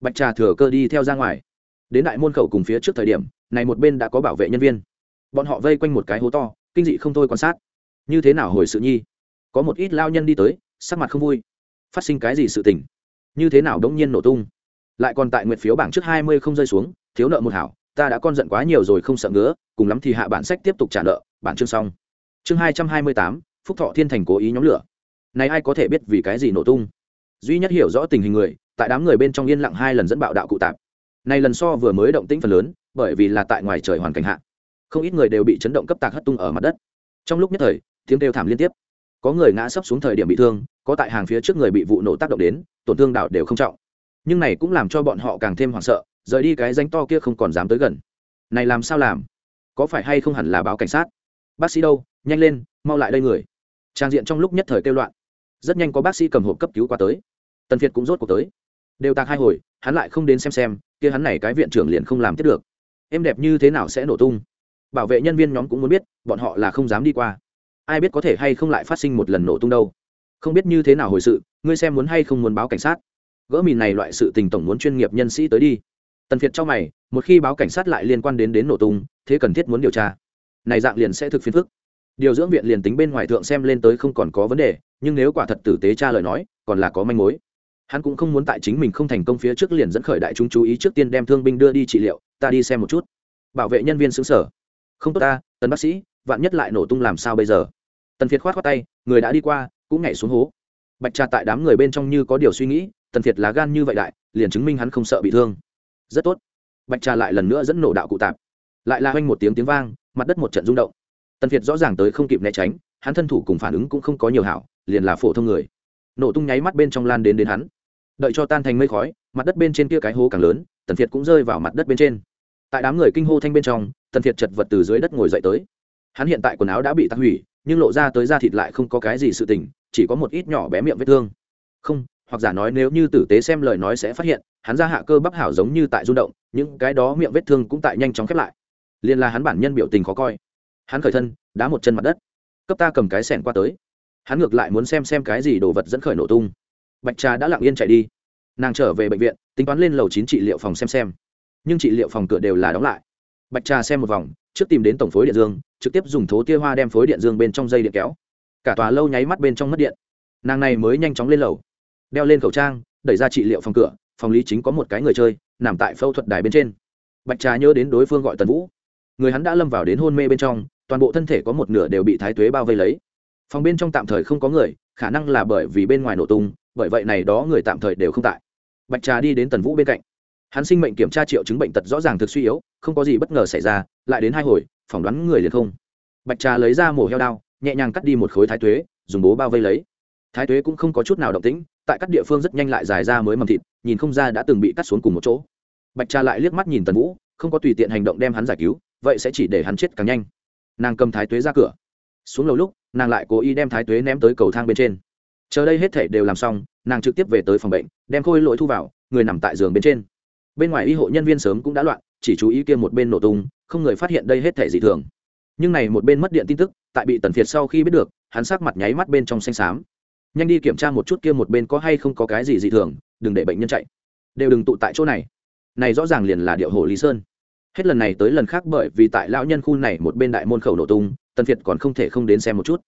Bạch trà thừa cơ đi theo ra ngoài. Đến đại môn khẩu cùng phía trước thời điểm, này một bên đã có bảo vệ nhân viên. Bọn họ vây quanh một cái hố to, kinh dị không thôi quan sát như thế nào hồi sự nhi? Có một ít lao nhân đi tới, sắc mặt không vui. Phát sinh cái gì sự tình? Như thế nào đống nhiên nổ tung? Lại còn tại nguyện phiếu bảng trước hai mươi không rơi xuống, thiếu nợ một hảo, ta đã con giận quá nhiều rồi không sợ ngứa, cùng lắm thì hạ bản sách tiếp tục trả nợ, bản chương xong. Chương hai trăm hai mươi tám, phúc thọ thiên thành cố ý nhóm lửa. Này ai có thể biết vì cái gì nổ tung? Duy nhất hiểu rõ tình hình người, tại đám người bên trong yên lặng hai lần dẫn bạo đạo cụ tạp. Này lần so vừa mới động tĩnh phần lớn, bởi vì là tại ngoài trời hoàn cảnh hạ. Không ít người đều bị chấn động cấp tạc hất tung ở mặt đất. Trong lúc nhất thời tiếng kêu thảm liên tiếp. Có người ngã sấp xuống thời điểm bị thương, có tại hàng phía trước người bị vụ nổ tác động đến, tổn thương đảo đều không trọng. Nhưng này cũng làm cho bọn họ càng thêm hoảng sợ, rời đi cái danh to kia không còn dám tới gần. Này làm sao làm? Có phải hay không hẳn là báo cảnh sát? Bác sĩ đâu? Nhanh lên, mau lại đây người. Trang diện trong lúc nhất thời kêu loạn. Rất nhanh có bác sĩ cầm hộp cấp cứu qua tới. Tần việt cũng rốt cuộc tới. Đều tạc hai hồi, hắn lại không đến xem xem, kia hắn này cái viện trưởng liền không làm tiếp được. Em đẹp như thế nào sẽ nổ tung? Bảo vệ nhân viên nhóm cũng muốn biết, bọn họ là không dám đi qua ai biết có thể hay không lại phát sinh một lần nổ tung đâu. Không biết như thế nào hồi sự, ngươi xem muốn hay không muốn báo cảnh sát. Gỡ mìn này loại sự tình tổng muốn chuyên nghiệp nhân sĩ tới đi. Tần việt cho mày, một khi báo cảnh sát lại liên quan đến đến nổ tung, thế cần thiết muốn điều tra. Này dạng liền sẽ thực phiền phức. Điều dưỡng viện liền tính bên ngoài thượng xem lên tới không còn có vấn đề, nhưng nếu quả thật tử tế tra lời nói, còn là có manh mối. Hắn cũng không muốn tại chính mình không thành công phía trước liền dẫn khởi đại chúng chú ý trước tiên đem thương binh đưa đi trị liệu, ta đi xem một chút. Bảo vệ nhân viên xứng sở. Không tốt ta, tần bác sĩ, vạn nhất lại nổ tung làm sao bây giờ? Tần việt khoát khoát tay, người đã đi qua, cũng nhảy xuống hố. Bạch trà tại đám người bên trong như có điều suy nghĩ, tần việt lá gan như vậy đại, liền chứng minh hắn không sợ bị thương. Rất tốt. Bạch trà lại lần nữa dẫn nổ đạo cụ tạp. Lại la hoanh một tiếng tiếng vang, mặt đất một trận rung động. Tần việt rõ ràng tới không kịp né tránh, hắn thân thủ cùng phản ứng cũng không có nhiều hảo, liền là phổ thông người. Nổ tung nháy mắt bên trong lan đến đến hắn. Đợi cho tan thành mây khói, mặt đất bên trên kia cái hố càng lớn, tần việt cũng rơi vào mặt đất bên trên. Tại đám người kinh hô thanh bên trong, tần việt chật vật từ dưới đất ngồi dậy tới hắn hiện tại quần áo đã bị tắc hủy, nhưng lộ ra tới da thịt lại không có cái gì sự tình, chỉ có một ít nhỏ bé miệng vết thương. Không, hoặc giả nói nếu như tử tế xem lời nói sẽ phát hiện, hắn ra hạ cơ bắp hảo giống như tại rung động, những cái đó miệng vết thương cũng tại nhanh chóng khép lại. Liền là hắn bản nhân biểu tình khó coi. Hắn khởi thân, đá một chân mặt đất. Cấp ta cầm cái sẻn qua tới. Hắn ngược lại muốn xem xem cái gì đồ vật dẫn khởi nổ tung. Bạch trà đã lặng yên chạy đi. Nàng trở về bệnh viện, tính toán lên lầu chín trị liệu phòng xem xem. Nhưng trị liệu phòng cửa đều là đóng lại bạch trà xem một vòng, trước tìm đến tổng phối điện dương, trực tiếp dùng thố tia hoa đem phối điện dương bên trong dây điện kéo. Cả tòa lâu nháy mắt bên trong mất điện. Nàng này mới nhanh chóng lên lầu. Đeo lên khẩu trang, đẩy ra trị liệu phòng cửa, phòng lý chính có một cái người chơi, nằm tại phẫu thuật đài bên trên. Bạch trà nhớ đến đối phương gọi tần vũ. Người hắn đã lâm vào đến hôn mê bên trong, toàn bộ thân thể có một nửa đều bị thái tuế bao vây lấy. Phòng bên trong tạm thời không có người, khả năng là bởi vì bên ngoài nổ tung, bởi vậy này đó người tạm thời đều không tại. Bạch trà đi đến tần vũ bên cạnh hắn sinh mệnh kiểm tra triệu chứng bệnh tật rõ ràng thực suy yếu, không có gì bất ngờ xảy ra, lại đến hai hồi, phỏng đoán người liền không. Bạch trà lấy ra mổ heo đao, nhẹ nhàng cắt đi một khối thái tuế, dùng bố bao vây lấy. Thái tuế cũng không có chút nào động tĩnh, tại các địa phương rất nhanh lại dài ra mới mầm thịt, nhìn không ra đã từng bị cắt xuống cùng một chỗ. Bạch trà lại liếc mắt nhìn tần vũ, không có tùy tiện hành động đem hắn giải cứu, vậy sẽ chỉ để hắn chết càng nhanh. Nàng cầm thái tuế ra cửa. Xuống lầu lúc, nàng lại cố ý đem thái tuế ném tới cầu thang bên trên. Chờ đây hết thể đều làm xong, nàng trực tiếp về tới phòng bệnh, đem khôi lỗi thu vào, người nằm tại giường bên trên bên ngoài y hộ nhân viên sớm cũng đã loạn, chỉ chú ý kia một bên nổ tung, không người phát hiện đây hết thể dị thường. Nhưng này một bên mất điện tin tức, tại bị tần phiệt sau khi biết được, hắn sắc mặt nháy mắt bên trong xanh xám. Nhanh đi kiểm tra một chút kia một bên có hay không có cái gì dị thường, đừng để bệnh nhân chạy. Đều đừng tụ tại chỗ này. Này rõ ràng liền là điệu hồ lý sơn. Hết lần này tới lần khác bởi vì tại lão nhân khu này một bên đại môn khẩu nổ tung, tần phiệt còn không thể không đến xem một chút.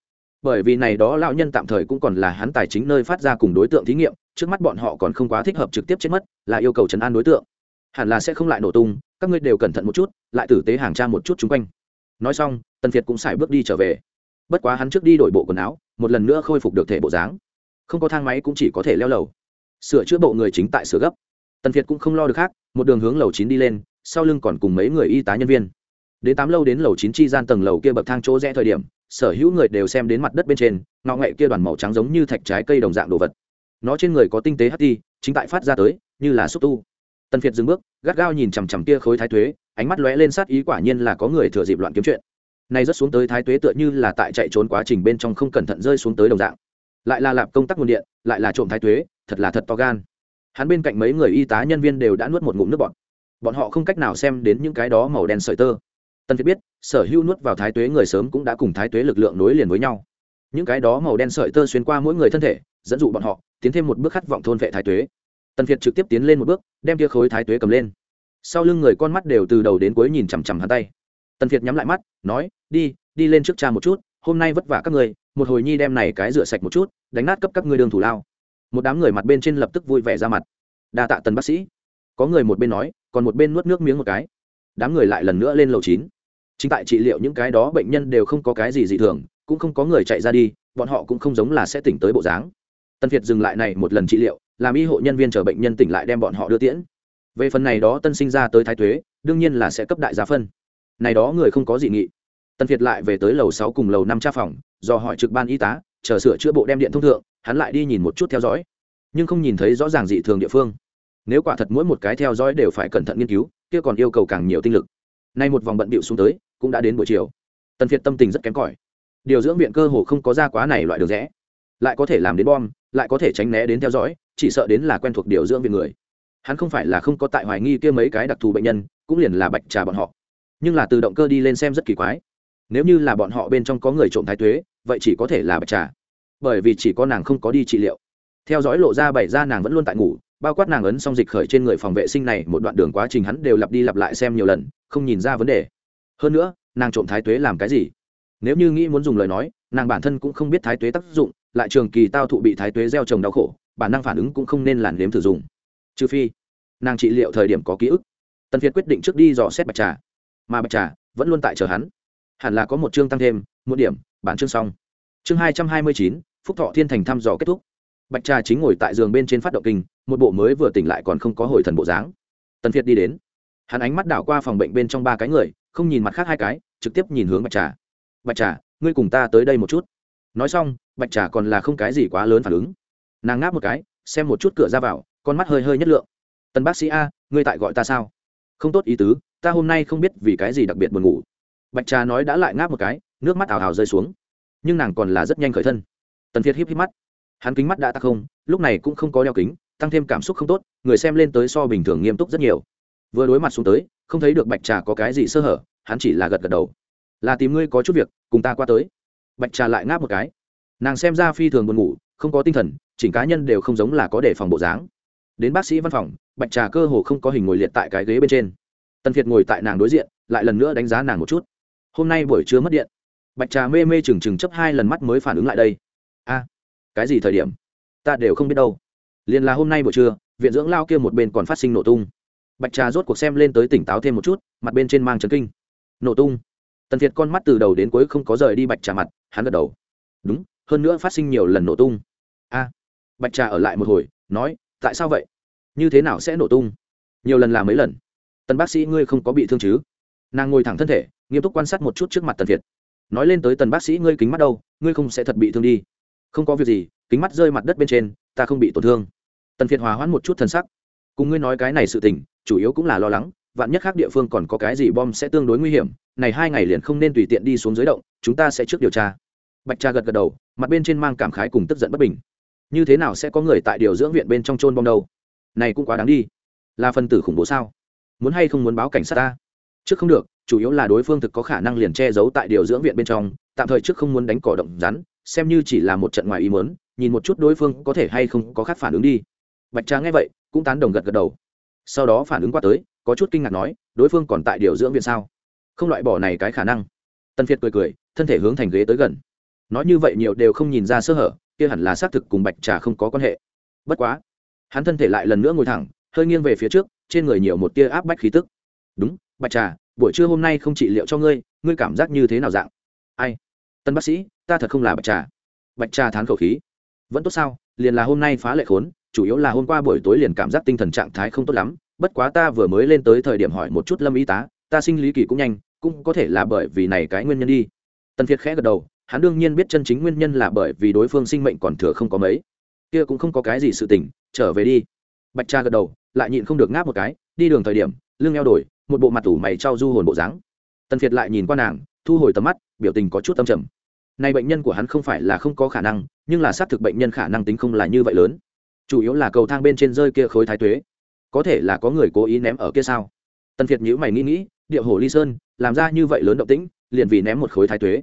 Bởi vì này đó lão nhân tạm thời cũng còn là hắn tài chính nơi phát ra cùng đối tượng thí nghiệm, trước mắt bọn họ còn không quá thích hợp trực tiếp chết mất, là yêu cầu chấn an đối tượng hẳn là sẽ không lại nổ tung, các ngươi đều cẩn thận một chút, lại tử tế hàng tra một chút chung quanh. Nói xong, tần việt cũng xài bước đi trở về. Bất quá hắn trước đi đổi bộ quần áo, một lần nữa khôi phục được thể bộ dáng. Không có thang máy cũng chỉ có thể leo lầu. Sửa chữa bộ người chính tại sửa gấp. Tần việt cũng không lo được khác, một đường hướng lầu chín đi lên, sau lưng còn cùng mấy người y tá nhân viên. Đến tám lâu đến lầu chín chi gian tầng lầu kia bậc thang chỗ rẽ thời điểm, sở hữu người đều xem đến mặt đất bên trên, ngọ nghệ kia đoàn màu trắng giống như thạch trái cây đồng dạng đồ vật. Nó trên người có tinh tế hắt ti, chính tại phát ra tới, như là xúc tu tần Phiệt dừng bước, gắt gao nhìn chằm chằm kia khối thái thuế ánh mắt lóe lên sát ý quả nhiên là có người thừa dịp loạn kiếm chuyện. Nay rất xuống tới thái tuế tựa như là tại chạy trốn quá trình bên trong không cẩn thận rơi xuống tới đồng dạng. Lại là lạp công tác nguồn điện, lại là trộm thái tuế, thật là thật to gan. Hắn bên cạnh mấy người y tá nhân viên đều đã nuốt một ngụm nước bọt. Bọn họ không cách nào xem đến những cái đó màu đen sợi tơ. Tân Phiệt biết, sở hữu nuốt vào thái tuế người sớm cũng đã cùng thái tuế lực lượng nối liền với nhau. Những cái đó màu đen sợi tơ xuyên qua mỗi người thân thể, dẫn dụ bọn họ tiến thêm một bước khát vọng thôn vệ thái tuế. Tần việt trực tiếp tiến lên một bước, đem kia khối thái tuế cầm lên. Sau lưng người con mắt đều từ đầu đến cuối nhìn chằm chằm hắn tay. Tần việt nhắm lại mắt, nói, đi đi lên trước cha một chút, hôm nay vất vả các người, một hồi nhi đem này cái rửa sạch một chút, đánh nát cấp các ngươi đường thủ lao. Một đám người mặt bên trên lập tức vui vẻ ra mặt. Đa tạ tần bác sĩ. Có người một bên nói, còn một bên nuốt nước miếng một cái. Đám người lại lần nữa lên lầu chín. Chính tại trị liệu những cái đó bệnh nhân đều không có cái gì dị thường, cũng không có người chạy ra đi, bọn họ cũng không giống là sẽ tỉnh tới bộ dáng. Tần việt dừng lại này một lần trị liệu làm y hộ nhân viên chờ bệnh nhân tỉnh lại đem bọn họ đưa tiễn. Về phần này đó tân sinh ra tới thái thuế đương nhiên là sẽ cấp đại giá phân. Này đó người không có gì nghị. Tân việt lại về tới lầu sáu cùng lầu năm tra phòng, do hỏi trực ban y tá, chờ sửa chữa bộ đem điện thông thượng, hắn lại đi nhìn một chút theo dõi. Nhưng không nhìn thấy rõ ràng dị thường địa phương. Nếu quả thật mỗi một cái theo dõi đều phải cẩn thận nghiên cứu, kia còn yêu cầu càng nhiều tinh lực. Nay một vòng bận bịu xuống tới, cũng đã đến buổi chiều. Tân việt tâm tình rất kém cỏi. Điều dưỡng viện cơ hồ không có ra quá này loại đường rẽ. Lại có thể làm đến bom, lại có thể tránh né đến theo dõi chỉ sợ đến là quen thuộc điều dưỡng viện người. Hắn không phải là không có tại hoài nghi kia mấy cái đặc thù bệnh nhân, cũng liền là bạch trà bọn họ. Nhưng là từ động cơ đi lên xem rất kỳ quái. Nếu như là bọn họ bên trong có người trộm thái tuế, vậy chỉ có thể là bạch trà. Bởi vì chỉ có nàng không có đi trị liệu. Theo dõi lộ ra bảy ra nàng vẫn luôn tại ngủ, bao quát nàng ấn xong dịch khởi trên người phòng vệ sinh này, một đoạn đường quá trình hắn đều lặp đi lặp lại xem nhiều lần, không nhìn ra vấn đề. Hơn nữa, nàng trộm thái tuế làm cái gì? Nếu như nghĩ muốn dùng lời nói, nàng bản thân cũng không biết thái tuế tác dụng, lại trường kỳ tao thụ bị thái tuế gieo trồng đau khổ bản năng phản ứng cũng không nên làn đếm thử dùng. Trừ phi, nàng trị liệu thời điểm có ký ức. Tần việt quyết định trước đi dò xét bạch trà, mà bạch trà vẫn luôn tại chờ hắn. Hẳn là có một chương tăng thêm, một điểm, bản chương xong. Chương hai trăm hai mươi chín, phúc thọ thiên thành thăm dò kết thúc. Bạch trà chính ngồi tại giường bên trên phát động kinh, một bộ mới vừa tỉnh lại còn không có hồi thần bộ dáng. Tần việt đi đến. Hắn ánh mắt đảo qua phòng bệnh bên trong ba cái người, không nhìn mặt khác hai cái, trực tiếp nhìn hướng bạch trà. Bạch trà, ngươi cùng ta tới đây một chút. Nói xong, bạch trà còn là không cái gì quá lớn phản ứng nàng ngáp một cái, xem một chút cửa ra vào, con mắt hơi hơi nhất lượng. Tần bác sĩ a, ngươi tại gọi ta sao? Không tốt ý tứ, ta hôm nay không biết vì cái gì đặc biệt buồn ngủ. Bạch trà nói đã lại ngáp một cái, nước mắt ảo ảo rơi xuống. Nhưng nàng còn là rất nhanh khởi thân. Tần việt híp híp mắt. Hắn kính mắt đã tắc không, lúc này cũng không có đeo kính, tăng thêm cảm xúc không tốt, người xem lên tới so bình thường nghiêm túc rất nhiều. Vừa đối mặt xuống tới, không thấy được bạch trà có cái gì sơ hở, hắn chỉ là gật gật đầu. Là tìm ngươi có chút việc, cùng ta qua tới. Bạch trà lại ngáp một cái. Nàng xem ra phi thường buồn ngủ, không có tinh thần chỉnh cá nhân đều không giống là có đề phòng bộ dáng. Đến bác sĩ văn phòng, bạch trà cơ hồ không có hình ngồi liệt tại cái ghế bên trên. Tần việt ngồi tại nàng đối diện, lại lần nữa đánh giá nàng một chút. Hôm nay buổi trưa mất điện. Bạch trà mê mê chừng chừng chấp hai lần mắt mới phản ứng lại đây. A, cái gì thời điểm? Ta đều không biết đâu. Liền là hôm nay buổi trưa, viện dưỡng lao kia một bên còn phát sinh nổ tung. Bạch trà rốt cuộc xem lên tới tỉnh táo thêm một chút, mặt bên trên mang trấn kinh. Nổ tung. Tần việt con mắt từ đầu đến cuối không có rời đi bạch trà mặt, hắn gật đầu. Đúng, hơn nữa phát sinh nhiều lần nổ tung bạch trà ở lại một hồi, nói, tại sao vậy? Như thế nào sẽ nổ tung? Nhiều lần là mấy lần. Tần bác sĩ ngươi không có bị thương chứ? Nàng ngồi thẳng thân thể, nghiêm túc quan sát một chút trước mặt tần việt. Nói lên tới tần bác sĩ ngươi kính mắt đâu, ngươi không sẽ thật bị thương đi. Không có việc gì, kính mắt rơi mặt đất bên trên, ta không bị tổn thương. Tần việt hòa hoãn một chút thân sắc. Cùng ngươi nói cái này sự tình, chủ yếu cũng là lo lắng, vạn nhất khác địa phương còn có cái gì bom sẽ tương đối nguy hiểm, này hai ngày liền không nên tùy tiện đi xuống dưới động, chúng ta sẽ trước điều tra. Bạch cha gật gật đầu, mặt bên trên mang cảm khái cùng tức giận bất bình như thế nào sẽ có người tại điều dưỡng viện bên trong trôn bom đâu? Này cũng quá đáng đi. Là phân tử khủng bố sao? Muốn hay không muốn báo cảnh sát ta? Trước không được, chủ yếu là đối phương thực có khả năng liền che giấu tại điều dưỡng viện bên trong, tạm thời trước không muốn đánh cỏ động rắn, xem như chỉ là một trận ngoài ý muốn, nhìn một chút đối phương có thể hay không có khác phản ứng đi. Bạch trà nghe vậy, cũng tán đồng gật gật đầu. Sau đó phản ứng qua tới, có chút kinh ngạc nói, đối phương còn tại điều dưỡng viện sao? Không loại bỏ này cái khả năng. Tân phiệt cười cười, thân thể hướng thành ghế tới gần. Nói như vậy nhiều đều không nhìn ra sơ hở kia hẳn là xác thực cùng bạch trà không có quan hệ. Bất quá, hắn thân thể lại lần nữa ngồi thẳng, hơi nghiêng về phía trước, trên người nhiều một tia áp bách khí tức. Đúng, bạch trà, buổi trưa hôm nay không trị liệu cho ngươi ngươi cảm giác như thế nào dạng? Ai? Tân bác sĩ, ta thật không là bạch trà. Bạch trà thán khẩu khí. Vẫn tốt sao, liền là hôm nay phá lệ khốn, chủ yếu là hôm qua buổi tối liền cảm giác tinh thần trạng thái không tốt lắm, bất quá ta vừa mới lên tới thời điểm hỏi một chút lâm y tá, ta sinh lý kỳ cũng nhanh, cũng có thể là bởi vì này cái nguyên nhân đi. Tân phiệt khẽ gật đầu hắn đương nhiên biết chân chính nguyên nhân là bởi vì đối phương sinh mệnh còn thừa không có mấy. Kia cũng không có cái gì sự tình, trở về đi. Bạch cha gật đầu, lại nhịn không được ngáp một cái, đi đường thời điểm, lưng eo đổi, một bộ mặt tủ mày trao du hồn bộ dáng. Tần phiệt lại nhìn qua nàng, thu hồi tầm mắt, biểu tình có chút tâm trầm. Này bệnh nhân của hắn không phải là không có khả năng, nhưng là xác thực bệnh nhân khả năng tính không là như vậy lớn. Chủ yếu là cầu thang bên trên rơi kia khối thái tuế. Có thể là có người cố ý ném ở kia sao? Tần phiệt nhữ mày nghĩ nghĩ, điệu hồ ly sơn, làm ra như vậy lớn động tĩnh, liền vì ném một khối thái tuế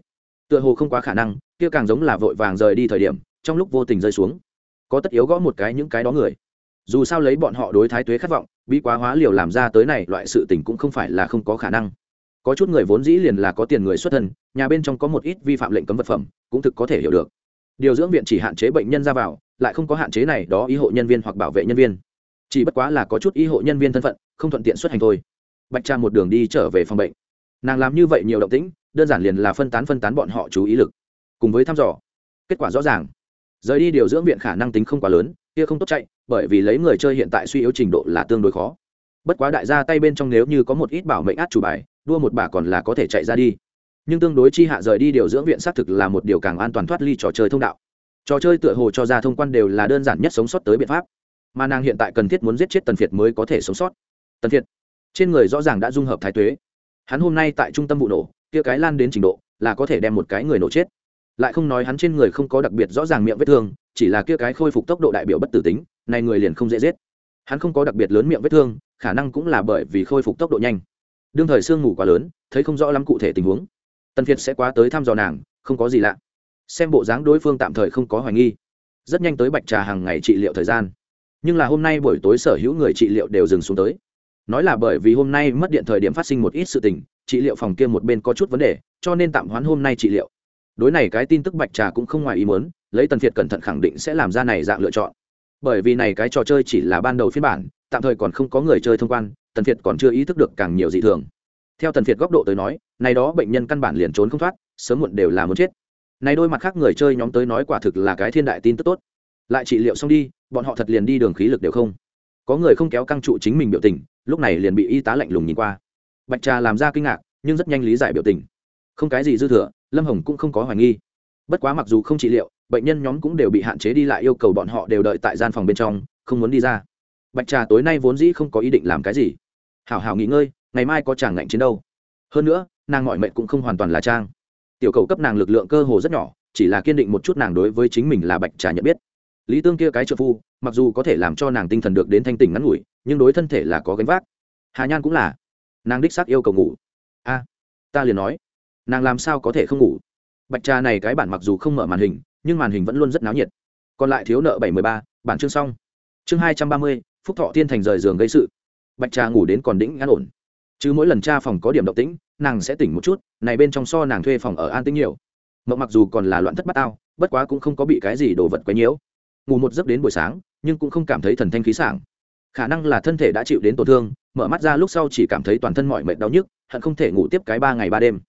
tựa hồ không quá khả năng, kia càng giống là vội vàng rời đi thời điểm, trong lúc vô tình rơi xuống. Có tất yếu gõ một cái những cái đó người. Dù sao lấy bọn họ đối thái tuế khát vọng bị quá hóa liều làm ra tới này loại sự tình cũng không phải là không có khả năng. Có chút người vốn dĩ liền là có tiền người xuất thân, nhà bên trong có một ít vi phạm lệnh cấm vật phẩm, cũng thực có thể hiểu được. Điều dưỡng viện chỉ hạn chế bệnh nhân ra vào, lại không có hạn chế này đó y hộ nhân viên hoặc bảo vệ nhân viên. Chỉ bất quá là có chút y hộ nhân viên thân phận, không thuận tiện xuất hành thôi. Bạch trang một đường đi trở về phòng bệnh. Nàng làm như vậy nhiều động tĩnh đơn giản liền là phân tán phân tán bọn họ chú ý lực, cùng với thăm dò. Kết quả rõ ràng. Rời đi điều dưỡng viện khả năng tính không quá lớn, kia không tốt chạy, bởi vì lấy người chơi hiện tại suy yếu trình độ là tương đối khó. Bất quá đại gia tay bên trong nếu như có một ít bảo mệnh át chủ bài, đua một bà còn là có thể chạy ra đi. Nhưng tương đối chi hạ rời đi điều dưỡng viện xác thực là một điều càng an toàn thoát ly trò chơi thông đạo. Trò chơi tựa hồ cho ra thông quan đều là đơn giản nhất sống sót tới biện pháp. Mà nàng hiện tại cần thiết muốn giết chết tần việt mới có thể sống sót. Tần việt trên người rõ ràng đã dung hợp thái tuế. Hắn hôm nay tại trung tâm vụ nổ kia cái lan đến trình độ, là có thể đem một cái người nổ chết. Lại không nói hắn trên người không có đặc biệt rõ ràng miệng vết thương, chỉ là kia cái khôi phục tốc độ đại biểu bất tử tính, này người liền không dễ giết. Hắn không có đặc biệt lớn miệng vết thương, khả năng cũng là bởi vì khôi phục tốc độ nhanh. Đương thời sương ngủ quá lớn, thấy không rõ lắm cụ thể tình huống. Tần việt sẽ quá tới thăm dò nàng, không có gì lạ. Xem bộ dáng đối phương tạm thời không có hoài nghi. Rất nhanh tới bạch trà hàng ngày trị liệu thời gian. Nhưng là hôm nay buổi tối sở hữu người trị liệu đều dừng xuống tới. Nói là bởi vì hôm nay mất điện thời điểm phát sinh một ít sự tình trị liệu phòng kia một bên có chút vấn đề, cho nên tạm hoãn hôm nay trị liệu. Đối này cái tin tức bạch trà cũng không ngoài ý muốn, lấy tần việt cẩn thận khẳng định sẽ làm ra này dạng lựa chọn. Bởi vì này cái trò chơi chỉ là ban đầu phiên bản, tạm thời còn không có người chơi thông quan, tần việt còn chưa ý thức được càng nhiều dị thường. Theo tần việt góc độ tới nói, này đó bệnh nhân căn bản liền trốn không thoát, sớm muộn đều là muốn chết. Này đôi mặt khác người chơi nhóm tới nói quả thực là cái thiên đại tin tức tốt. Lại trị liệu xong đi, bọn họ thật liền đi đường khí lực đều không. Có người không kéo căng trụ chính mình biểu tình, lúc này liền bị y tá lạnh lùng nhìn qua bạch trà làm ra kinh ngạc, nhưng rất nhanh lý giải biểu tình. Không cái gì dư thừa, lâm hồng cũng không có hoài nghi. Bất quá mặc dù không trị liệu, bệnh nhân nhóm cũng đều bị hạn chế đi lại yêu cầu bọn họ đều đợi tại gian phòng bên trong, không muốn đi ra. Bạch trà tối nay vốn dĩ không có ý định làm cái gì. Hảo hảo nghỉ ngơi, ngày mai có chàng ngạnh chiến đâu. Hơn nữa, nàng mọi mệnh cũng không hoàn toàn là trang. Tiểu cầu cấp nàng lực lượng cơ hồ rất nhỏ, chỉ là kiên định một chút nàng đối với chính mình là bạch trà nhận biết. Lý tương kia cái trợ phu, mặc dù có thể làm cho nàng tinh thần được đến thanh tỉnh ngắn ngủi, nhưng đối thân thể là có gánh vác. Hà nhan cũng là nàng đích xác yêu cầu ngủ. A, ta liền nói, nàng làm sao có thể không ngủ? Bạch trà này cái bản mặc dù không mở màn hình, nhưng màn hình vẫn luôn rất náo nhiệt. Còn lại thiếu nợ bảy mươi ba, bản chương xong. Chương hai trăm ba mươi, phúc thọ tiên thành rời giường gây sự. Bạch trà ngủ đến còn đĩnh ngắn ổn. Chứ mỗi lần tra phòng có điểm động tĩnh, nàng sẽ tỉnh một chút, này bên trong so nàng thuê phòng ở an tĩnh nhiều. Mộng mặc dù còn là loạn thất bát ao bất quá cũng không có bị cái gì đồ vật quấy nhiễu. Ngủ một giấc đến buổi sáng, nhưng cũng không cảm thấy thần thanh khí sảng. Khả năng là thân thể đã chịu đến tổn thương mở mắt ra lúc sau chỉ cảm thấy toàn thân mọi mệt đau nhức, hận không thể ngủ tiếp cái ba ngày ba đêm.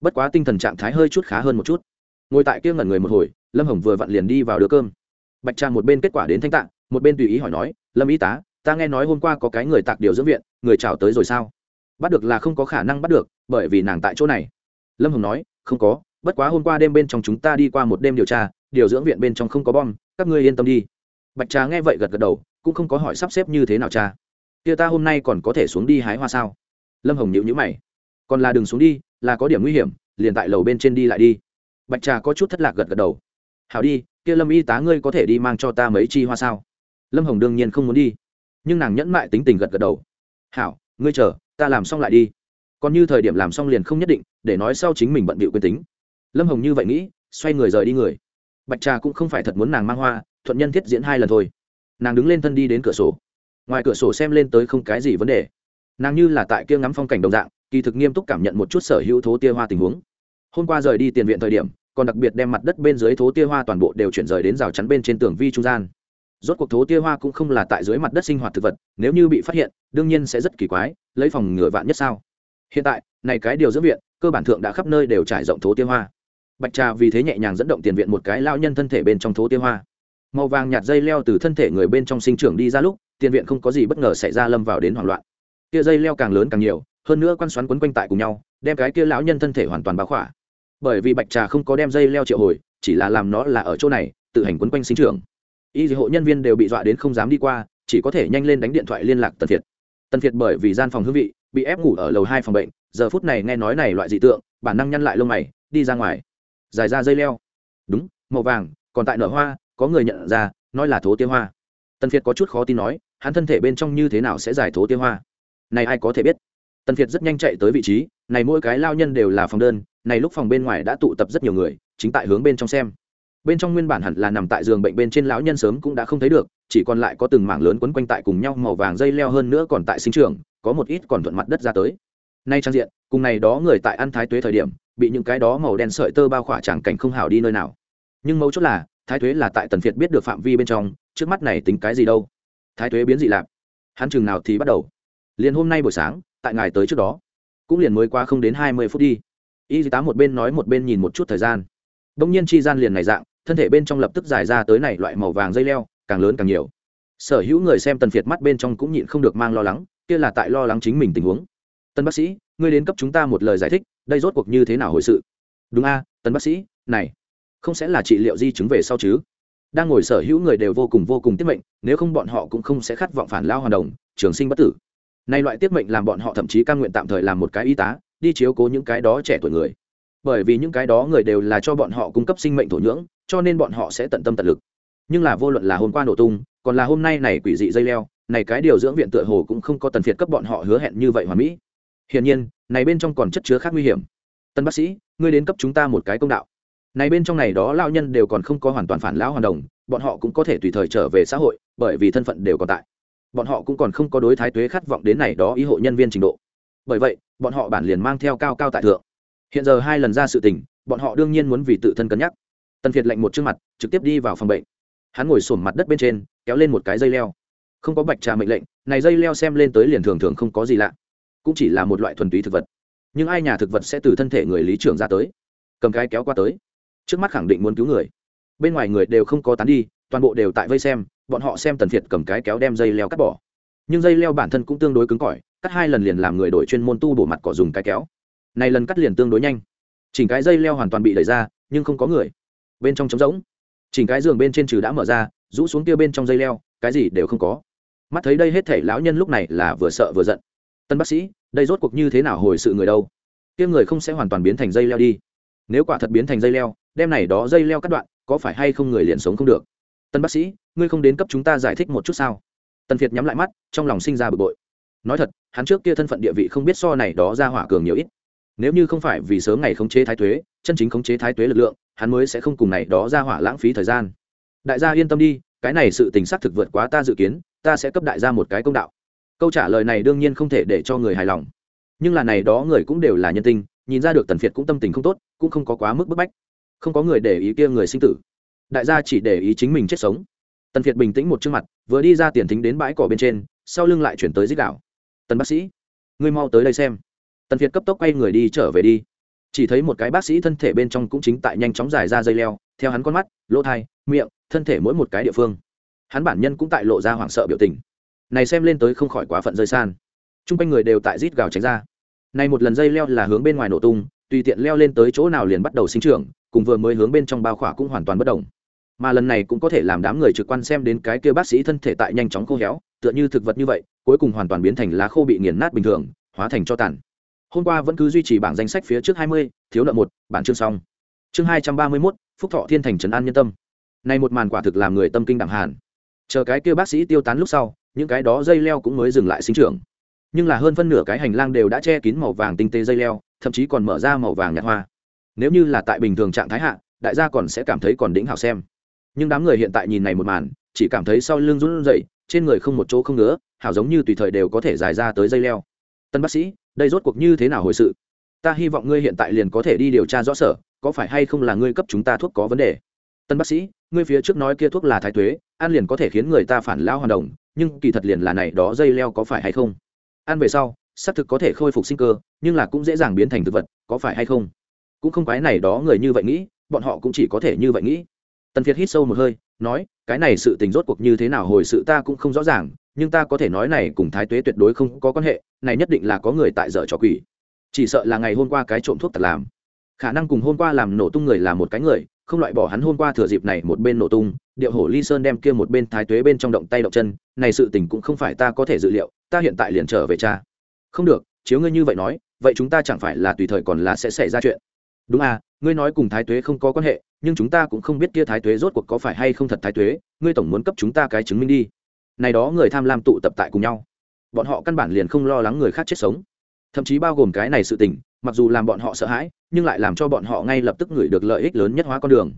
Bất quá tinh thần trạng thái hơi chút khá hơn một chút. Ngồi tại kia ngẩn người một hồi, lâm hồng vừa vặn liền đi vào đưa cơm. Bạch trang một bên kết quả đến thanh tạng một bên tùy ý hỏi nói, lâm y tá, ta nghe nói hôm qua có cái người tạc điều dưỡng viện, người chào tới rồi sao? Bắt được là không có khả năng bắt được, bởi vì nàng tại chỗ này. Lâm hồng nói, không có, bất quá hôm qua đêm bên trong chúng ta đi qua một đêm điều tra, điều dưỡng viện bên trong không có bom, các ngươi yên tâm đi. Bạch trà nghe vậy gật gật đầu, cũng không có hỏi sắp xếp như thế nào cha kia ta hôm nay còn có thể xuống đi hái hoa sao? Lâm hồng nhịu nhữ mày. Còn là đừng xuống đi, là có điểm nguy hiểm, liền tại lầu bên trên đi lại đi. Bạch trà có chút thất lạc gật gật đầu. Hảo đi, kia lâm y tá ngươi có thể đi mang cho ta mấy chi hoa sao? Lâm hồng đương nhiên không muốn đi. Nhưng nàng nhẫn mại tính tình gật gật đầu. Hảo, ngươi chờ, ta làm xong lại đi. Còn như thời điểm làm xong liền không nhất định, để nói sau chính mình bận bịu quyền tính. Lâm hồng như vậy nghĩ, xoay người rời đi người. Bạch trà cũng không phải thật muốn nàng mang hoa, thuận nhân thiết diễn hai lần thôi. Nàng đứng lên thân đi đến cửa sổ ngoài cửa sổ xem lên tới không cái gì vấn đề. Nàng như là tại kia ngắm phong cảnh đồng dạng, kỳ thực nghiêm túc cảm nhận một chút sở hữu thố tia hoa tình huống. Hôm qua rời đi tiền viện thời điểm, còn đặc biệt đem mặt đất bên dưới thố tia hoa toàn bộ đều chuyển rời đến rào chắn bên trên tường vi trung gian. Rốt cuộc thố tia hoa cũng không là tại dưới mặt đất sinh hoạt thực vật, nếu như bị phát hiện, đương nhiên sẽ rất kỳ quái, lấy phòng ngừa vạn nhất sao? Hiện tại, này cái điều dưỡng viện, cơ bản thượng đã khắp nơi đều trải rộng thố tia hoa. Bạch trà vì thế nhẹ nhàng dẫn động tiền viện một cái lao nhân thân thể bên trong thố tia hoa. Màu vàng nhạt dây leo từ thân thể người bên trong sinh trưởng đi ra lúc tiền viện không có gì bất ngờ xảy ra lâm vào đến hoảng loạn. Kia dây leo càng lớn càng nhiều, hơn nữa quan xoắn quấn quanh tại cùng nhau, đem cái kia lão nhân thân thể hoàn toàn bao khỏa. Bởi vì bạch trà không có đem dây leo triệu hồi, chỉ là làm nó là ở chỗ này, tự hành quấn quanh sinh trưởng. Y hộ nhân viên đều bị dọa đến không dám đi qua, chỉ có thể nhanh lên đánh điện thoại liên lạc tần thiệt tần thiệt bởi vì gian phòng hương vị, bị ép ngủ ở lầu hai phòng bệnh, giờ phút này nghe nói này loại dị tượng, bản năng nhăn lại lông mày, đi ra ngoài. Dài ra dây leo. Đúng, màu vàng, còn tại nở hoa, có người nhận ra, nói là thố tiêu hoa. Tần thiệt có chút khó tin nói hắn thân thể bên trong như thế nào sẽ giải thố tiêu hoa? Này ai có thể biết? Tần việt rất nhanh chạy tới vị trí, này mỗi cái lao nhân đều là phòng đơn, này lúc phòng bên ngoài đã tụ tập rất nhiều người, chính tại hướng bên trong xem. Bên trong nguyên bản hẳn là nằm tại giường bệnh bên trên lão nhân sớm cũng đã không thấy được, chỉ còn lại có từng mảng lớn quấn quanh tại cùng nhau màu vàng dây leo hơn nữa còn tại sinh trường có một ít còn thuận mặt đất ra tới. Nay trang diện, cùng này đó người tại ăn thái tuế thời điểm, bị những cái đó màu đen sợi tơ bao khỏa chẳng cảnh không hảo đi nơi nào. Nhưng mấu chốt là, thái thuế là tại tần việt biết được phạm vi bên trong, trước mắt này tính cái gì đâu thái thuế biến dị lạp hắn chừng nào thì bắt đầu. Liền hôm nay buổi sáng, tại ngài tới trước đó, cũng liền mới qua không đến hai mươi phút đi. Y tá một bên nói một bên nhìn một chút thời gian. Đông nhiên chi gian liền này dạng, thân thể bên trong lập tức dài ra tới này loại màu vàng dây leo, càng lớn càng nhiều. Sở hữu người xem tần Phiệt mắt bên trong cũng nhịn không được mang lo lắng, kia là tại lo lắng chính mình tình huống. Tân bác sĩ, ngươi đến cấp chúng ta một lời giải thích, đây rốt cuộc như thế nào hồi sự? Đúng a tân bác sĩ, này, không sẽ là trị liệu di chứng về sau chứ đang ngồi sở hữu người đều vô cùng vô cùng tiết mệnh, nếu không bọn họ cũng không sẽ khát vọng phản lao hoàn đồng, trường sinh bất tử. Nay loại tiết mệnh làm bọn họ thậm chí căn nguyện tạm thời làm một cái y tá, đi chiếu cố những cái đó trẻ tuổi người. Bởi vì những cái đó người đều là cho bọn họ cung cấp sinh mệnh thổ nhưỡng, cho nên bọn họ sẽ tận tâm tận lực. Nhưng là vô luận là hôm qua nổ tung, còn là hôm nay này quỷ dị dây leo, này cái điều dưỡng viện tựa hồ cũng không có tần phiệt cấp bọn họ hứa hẹn như vậy hoàn mỹ. Hiển nhiên, này bên trong còn chất chứa khác nguy hiểm. Tân bác sĩ, ngươi đến cấp chúng ta một cái công đạo này bên trong này đó lao nhân đều còn không có hoàn toàn phản lão hoàn đồng, bọn họ cũng có thể tùy thời trở về xã hội, bởi vì thân phận đều còn tại. Bọn họ cũng còn không có đối thái tuế khát vọng đến này đó ý hộ nhân viên trình độ. Bởi vậy, bọn họ bản liền mang theo cao cao tại thượng. Hiện giờ hai lần ra sự tình, bọn họ đương nhiên muốn vì tự thân cân nhắc. Tần việt lạnh một trước mặt, trực tiếp đi vào phòng bệnh. Hắn ngồi sổm mặt đất bên trên, kéo lên một cái dây leo. Không có bạch trà mệnh lệnh, này dây leo xem lên tới liền thường thường không có gì lạ. Cũng chỉ là một loại thuần túy thực vật. Nhưng ai nhà thực vật sẽ từ thân thể người lý trưởng ra tới? Cầm cái kéo qua tới trước mắt khẳng định muốn cứu người. Bên ngoài người đều không có tán đi, toàn bộ đều tại vây xem, bọn họ xem tần việt cầm cái kéo đem dây leo cắt bỏ. Nhưng dây leo bản thân cũng tương đối cứng cỏi, cắt hai lần liền làm người đổi chuyên môn tu bổ mặt cỏ dùng cái kéo. Này lần cắt liền tương đối nhanh. Chỉnh cái dây leo hoàn toàn bị đẩy ra, nhưng không có người. Bên trong trống rỗng. Chỉnh cái giường bên trên trừ đã mở ra, rũ xuống kia bên trong dây leo, cái gì đều không có. Mắt thấy đây hết thể lão nhân lúc này là vừa sợ vừa giận. Tân bác sĩ, đây rốt cuộc như thế nào hồi sự người đâu? Kia người không sẽ hoàn toàn biến thành dây leo đi. Nếu quả thật biến thành dây leo đem này đó dây leo cắt đoạn, có phải hay không người liền sống không được? Tân bác sĩ, ngươi không đến cấp chúng ta giải thích một chút sao? Tần việt nhắm lại mắt, trong lòng sinh ra bực bội. Nói thật, hắn trước kia thân phận địa vị không biết so này đó ra hỏa cường nhiều ít. Nếu như không phải vì sớm ngày khống chế thái thuế chân chính khống chế thái thuế lực lượng, hắn mới sẽ không cùng này đó ra hỏa lãng phí thời gian. Đại gia yên tâm đi, cái này sự tình xác thực vượt quá ta dự kiến, ta sẽ cấp đại gia một cái công đạo. Câu trả lời này đương nhiên không thể để cho người hài lòng. Nhưng là này đó người cũng đều là nhân tinh nhìn ra được tần phiệt cũng tâm tình không tốt, cũng không có quá mức bức bách không có người để ý kia người sinh tử. Đại gia chỉ để ý chính mình chết sống. Tần việt bình tĩnh một chương mặt, vừa đi ra tiền thính đến bãi cỏ bên trên, sau lưng lại chuyển tới dích đạo. Tần bác sĩ, ngươi mau tới đây xem. Tần việt cấp tốc quay người đi trở về đi. Chỉ thấy một cái bác sĩ thân thể bên trong cũng chính tại nhanh chóng dài ra dây leo, theo hắn con mắt, lỗ thai miệng, thân thể mỗi một cái địa phương. Hắn bản nhân cũng tại lộ ra hoảng sợ biểu tình. Này xem lên tới không khỏi quá phận rơi san. T r u n g quanh người đều tại rít gào tránh ra. Này một lần dây leo là hướng bên ngoài nổ tung tùy tiện leo lên tới chỗ nào liền bắt đầu sinh trưởng, cùng vừa mới hướng bên trong bao khỏa cũng hoàn toàn bất đồng. Mà lần này cũng có thể làm đám người trực quan xem đến cái kia bác sĩ thân thể tại nhanh chóng khô héo, tựa như thực vật như vậy, cuối cùng hoàn toàn biến thành lá khô bị nghiền nát bình thường, hóa thành cho tàn. Hôm qua vẫn cứ duy trì bảng danh sách phía trước hai mươi, thiếu nợ một, bản chương xong. Chương hai trăm ba mươi mốt, phúc thọ thiên thành trấn an nhân tâm. Này một màn quả thực làm người tâm kinh đẳng hàn. Chờ cái kia bác sĩ tiêu tán lúc sau, những cái đó dây leo cũng mới dừng lại sinh trưởng. Nhưng là hơn phân nửa cái hành lang đều đã che kín màu vàng tinh tế dây leo thậm chí còn mở ra màu vàng nhạt hoa. Nếu như là tại bình thường trạng thái hạ, đại gia còn sẽ cảm thấy còn đỉnh hào xem. Nhưng đám người hiện tại nhìn này một màn, chỉ cảm thấy sau lưng run rẩy, trên người không một chỗ không nữa hảo giống như tùy thời đều có thể dài ra tới dây leo. Tân bác sĩ, đây rốt cuộc như thế nào hồi sự? Ta hy vọng ngươi hiện tại liền có thể đi điều tra rõ sở, có phải hay không là ngươi cấp chúng ta thuốc có vấn đề? Tân bác sĩ, ngươi phía trước nói kia thuốc là thái tuế ăn liền có thể khiến người ta phản lao hoàn đồng, nhưng kỳ thật liền là này đó dây leo có phải hay không? Ăn về sau xác thực có thể khôi phục sinh cơ, nhưng là cũng dễ dàng biến thành thực vật, có phải hay không? Cũng không cái này đó người như vậy nghĩ, bọn họ cũng chỉ có thể như vậy nghĩ. Tần phiệt hít sâu một hơi, nói, cái này sự tình rốt cuộc như thế nào hồi sự ta cũng không rõ ràng, nhưng ta có thể nói này cùng thái tuế tuyệt đối không có quan hệ, này nhất định là có người tại dở trò quỷ. Chỉ sợ là ngày hôm qua cái trộm thuốc tật làm. Khả năng cùng hôm qua làm nổ tung người là một cái người, không loại bỏ hắn hôm qua thừa dịp này một bên nổ tung, điệu hổ ly sơn đem kia một bên thái tuế bên trong động tay động chân, này sự tình cũng không phải ta có thể dự liệu, ta hiện tại liền trở về cha không được, chiếu ngươi như vậy nói, vậy chúng ta chẳng phải là tùy thời còn là sẽ xảy ra chuyện. Đúng à ngươi nói cùng thái tuế không có quan hệ, nhưng chúng ta cũng không biết kia thái tuế rốt cuộc có phải hay không thật thái tuế, ngươi tổng muốn cấp chúng ta cái chứng minh đi. Này đó người tham lam tụ tập tại cùng nhau. Bọn họ căn bản liền không lo lắng người khác chết sống. Thậm chí bao gồm cái này sự tình, mặc dù làm bọn họ sợ hãi, nhưng lại làm cho bọn họ ngay lập tức ngửi được lợi ích lớn nhất hóa con đường.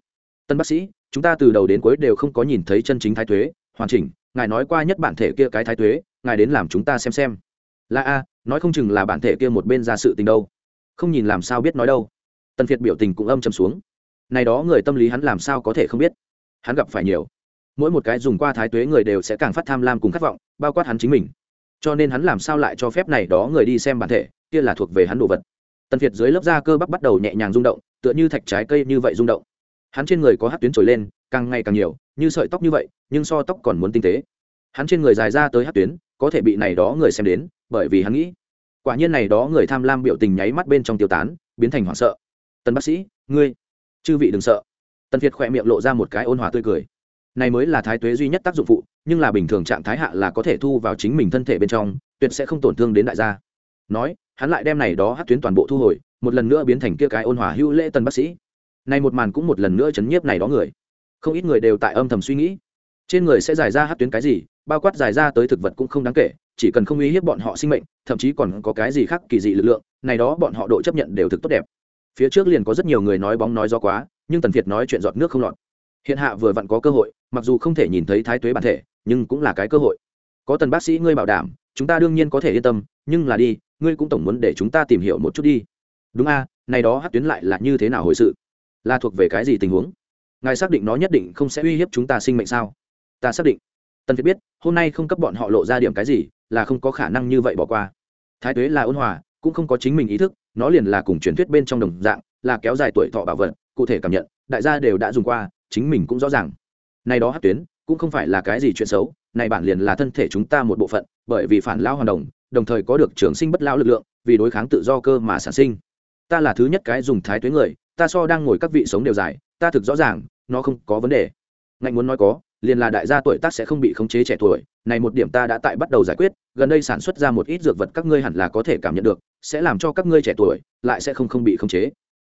Tân bác sĩ, chúng ta từ đầu đến cuối đều không có nhìn thấy chân chính thái tuế, hoàn chỉnh, ngài nói qua nhất bản thể kia cái thái tuế, ngài đến làm chúng ta xem xem là a, nói không chừng là bản thể kia một bên ra sự tình đâu. Không nhìn làm sao biết nói đâu. Tần Phiệt biểu tình cũng âm chầm xuống. Này đó người tâm lý hắn làm sao có thể không biết? Hắn gặp phải nhiều. Mỗi một cái dùng qua thái tuế người đều sẽ càng phát tham lam cùng khát vọng, bao quát hắn chính mình. Cho nên hắn làm sao lại cho phép này đó người đi xem bản thể, kia là thuộc về hắn đồ vật. Tần Phiệt dưới lớp da cơ bắp bắt đầu nhẹ nhàng rung động, tựa như thạch trái cây như vậy rung động. Hắn trên người có hát tuyến trồi lên, càng ngày càng nhiều, như sợi tóc như vậy, nhưng so tóc còn muốn tinh tế. Hắn trên người dài ra tới hát tuyến, có thể bị này đó người xem đến bởi vì hắn nghĩ, quả nhiên này đó người tham lam biểu tình nháy mắt bên trong tiêu tán, biến thành hoảng sợ. Tần bác sĩ, ngươi, chư vị đừng sợ. Tần việt khỏe miệng lộ ra một cái ôn hòa tươi cười. Này mới là thái tuế duy nhất tác dụng phụ, nhưng là bình thường trạng thái hạ là có thể thu vào chính mình thân thể bên trong, tuyệt sẽ không tổn thương đến đại gia. Nói, hắn lại đem này đó hát tuyến toàn bộ thu hồi, một lần nữa biến thành kia cái ôn hòa hữu lễ tân bác sĩ. Này một màn cũng một lần nữa chấn nhiếp này đó người. Không ít người đều tại âm thầm suy nghĩ, trên người sẽ giải ra hát tuyến cái gì, bao quát giải ra tới thực vật cũng không đáng kể chỉ cần không uy hiếp bọn họ sinh mệnh, thậm chí còn có cái gì khác kỳ dị lực lượng, này đó bọn họ độ chấp nhận đều thực tốt đẹp. Phía trước liền có rất nhiều người nói bóng nói gió quá, nhưng tần việt nói chuyện giọt nước không lọt. Hiện hạ vừa vặn có cơ hội, mặc dù không thể nhìn thấy thái tuế bản thể, nhưng cũng là cái cơ hội. Có tần bác sĩ ngươi bảo đảm, chúng ta đương nhiên có thể yên tâm, nhưng là đi, ngươi cũng tổng muốn để chúng ta tìm hiểu một chút đi. Đúng a, này đó hát tuyến lại là như thế nào hồi sự? Là thuộc về cái gì tình huống? Ngài xác định nó nhất định không sẽ uy hiếp chúng ta sinh mệnh sao? Ta xác định. Tần việt biết, hôm nay không cấp bọn họ lộ ra điểm cái gì là không có khả năng như vậy bỏ qua. Thái tuế là ôn hòa, cũng không có chính mình ý thức, nó liền là cùng truyền thuyết bên trong đồng dạng, là kéo dài tuổi thọ bảo vật, cụ thể cảm nhận, đại gia đều đã dùng qua, chính mình cũng rõ ràng. Này đó hát tuyến, cũng không phải là cái gì chuyện xấu, này bản liền là thân thể chúng ta một bộ phận, bởi vì phản lao hoàn đồng đồng thời có được trường sinh bất lao lực lượng, vì đối kháng tự do cơ mà sản sinh. Ta là thứ nhất cái dùng thái tuế người, ta so đang ngồi các vị sống đều dài, ta thực rõ ràng, nó không có vấn đề. Ngạnh muốn nói có, liền là đại gia tuổi tác sẽ không bị khống chế trẻ tuổi này một điểm ta đã tại bắt đầu giải quyết, gần đây sản xuất ra một ít dược vật các ngươi hẳn là có thể cảm nhận được, sẽ làm cho các ngươi trẻ tuổi lại sẽ không không bị khống chế.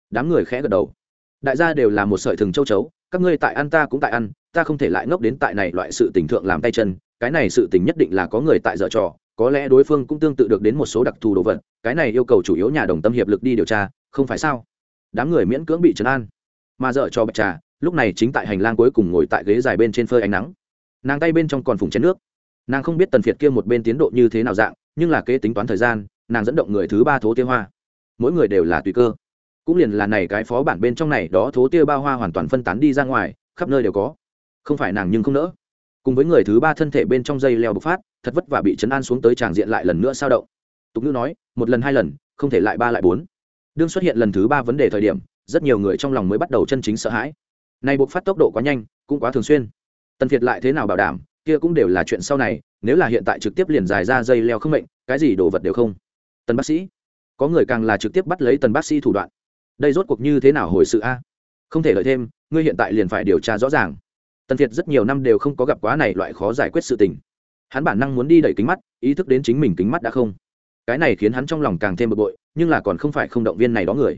Đám người khẽ gật đầu. Đại gia đều là một sợi thừng châu chấu, các ngươi tại ăn ta cũng tại ăn, ta không thể lại ngốc đến tại này loại sự tình thượng làm tay chân, cái này sự tình nhất định là có người tại dở trò, có lẽ đối phương cũng tương tự được đến một số đặc thù đồ vật, cái này yêu cầu chủ yếu nhà đồng tâm hiệp lực đi điều tra, không phải sao? Đám người miễn cưỡng bị trấn an. Mà dở cho bạch trà, lúc này chính tại hành lang cuối cùng ngồi tại ghế dài bên trên phơi ánh nắng. Nàng tay bên trong còn phùng chén nước nàng không biết tần phiệt kia một bên tiến độ như thế nào dạng, nhưng là kế tính toán thời gian, nàng dẫn động người thứ ba thố tiêu hoa. Mỗi người đều là tùy cơ. Cũng liền là này cái phó bản bên trong này đó thố tiêu ba hoa hoàn toàn phân tán đi ra ngoài, khắp nơi đều có. Không phải nàng nhưng không nỡ. Cùng với người thứ ba thân thể bên trong dây leo bộc phát, thật vất vả bị chấn an xuống tới tràng diện lại lần nữa sao động. Tục ngữ nói, một lần hai lần, không thể lại ba lại bốn. Đương xuất hiện lần thứ ba vấn đề thời điểm, rất nhiều người trong lòng mới bắt đầu chân chính sợ hãi. Này bộc phát tốc độ quá nhanh, cũng quá thường xuyên. Tần việt lại thế nào bảo đảm kia cũng đều là chuyện sau này, nếu là hiện tại trực tiếp liền dài ra dây leo không mệnh, cái gì đồ vật đều không. Tần bác sĩ. Có người càng là trực tiếp bắt lấy tần bác sĩ thủ đoạn. Đây rốt cuộc như thế nào hồi sự a? Không thể lợi thêm, ngươi hiện tại liền phải điều tra rõ ràng. Tần Thiệt rất nhiều năm đều không có gặp quá này loại khó giải quyết sự tình. Hắn bản năng muốn đi đẩy kính mắt, ý thức đến chính mình kính mắt đã không. Cái này khiến hắn trong lòng càng thêm bực bội, nhưng là còn không phải không động viên này đó người.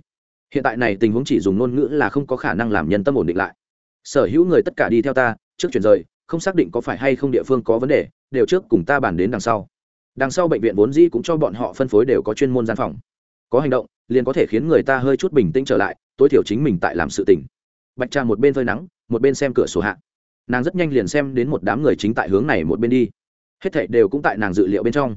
Hiện tại này tình huống chỉ dùng ngôn ngữ là không có khả năng làm nhân tâm ổn định lại. Sở hữu người tất cả đi theo ta, trước chuyển rời không xác định có phải hay không địa phương có vấn đề, đều trước cùng ta bàn đến đằng sau. Đằng sau bệnh viện vốn dĩ cũng cho bọn họ phân phối đều có chuyên môn gian phòng. Có hành động, liền có thể khiến người ta hơi chút bình tĩnh trở lại, tối thiểu chính mình tại làm sự tình. Bạch trà một bên phơi nắng, một bên xem cửa sổ hạ. Nàng rất nhanh liền xem đến một đám người chính tại hướng này một bên đi. Hết thảy đều cũng tại nàng dự liệu bên trong.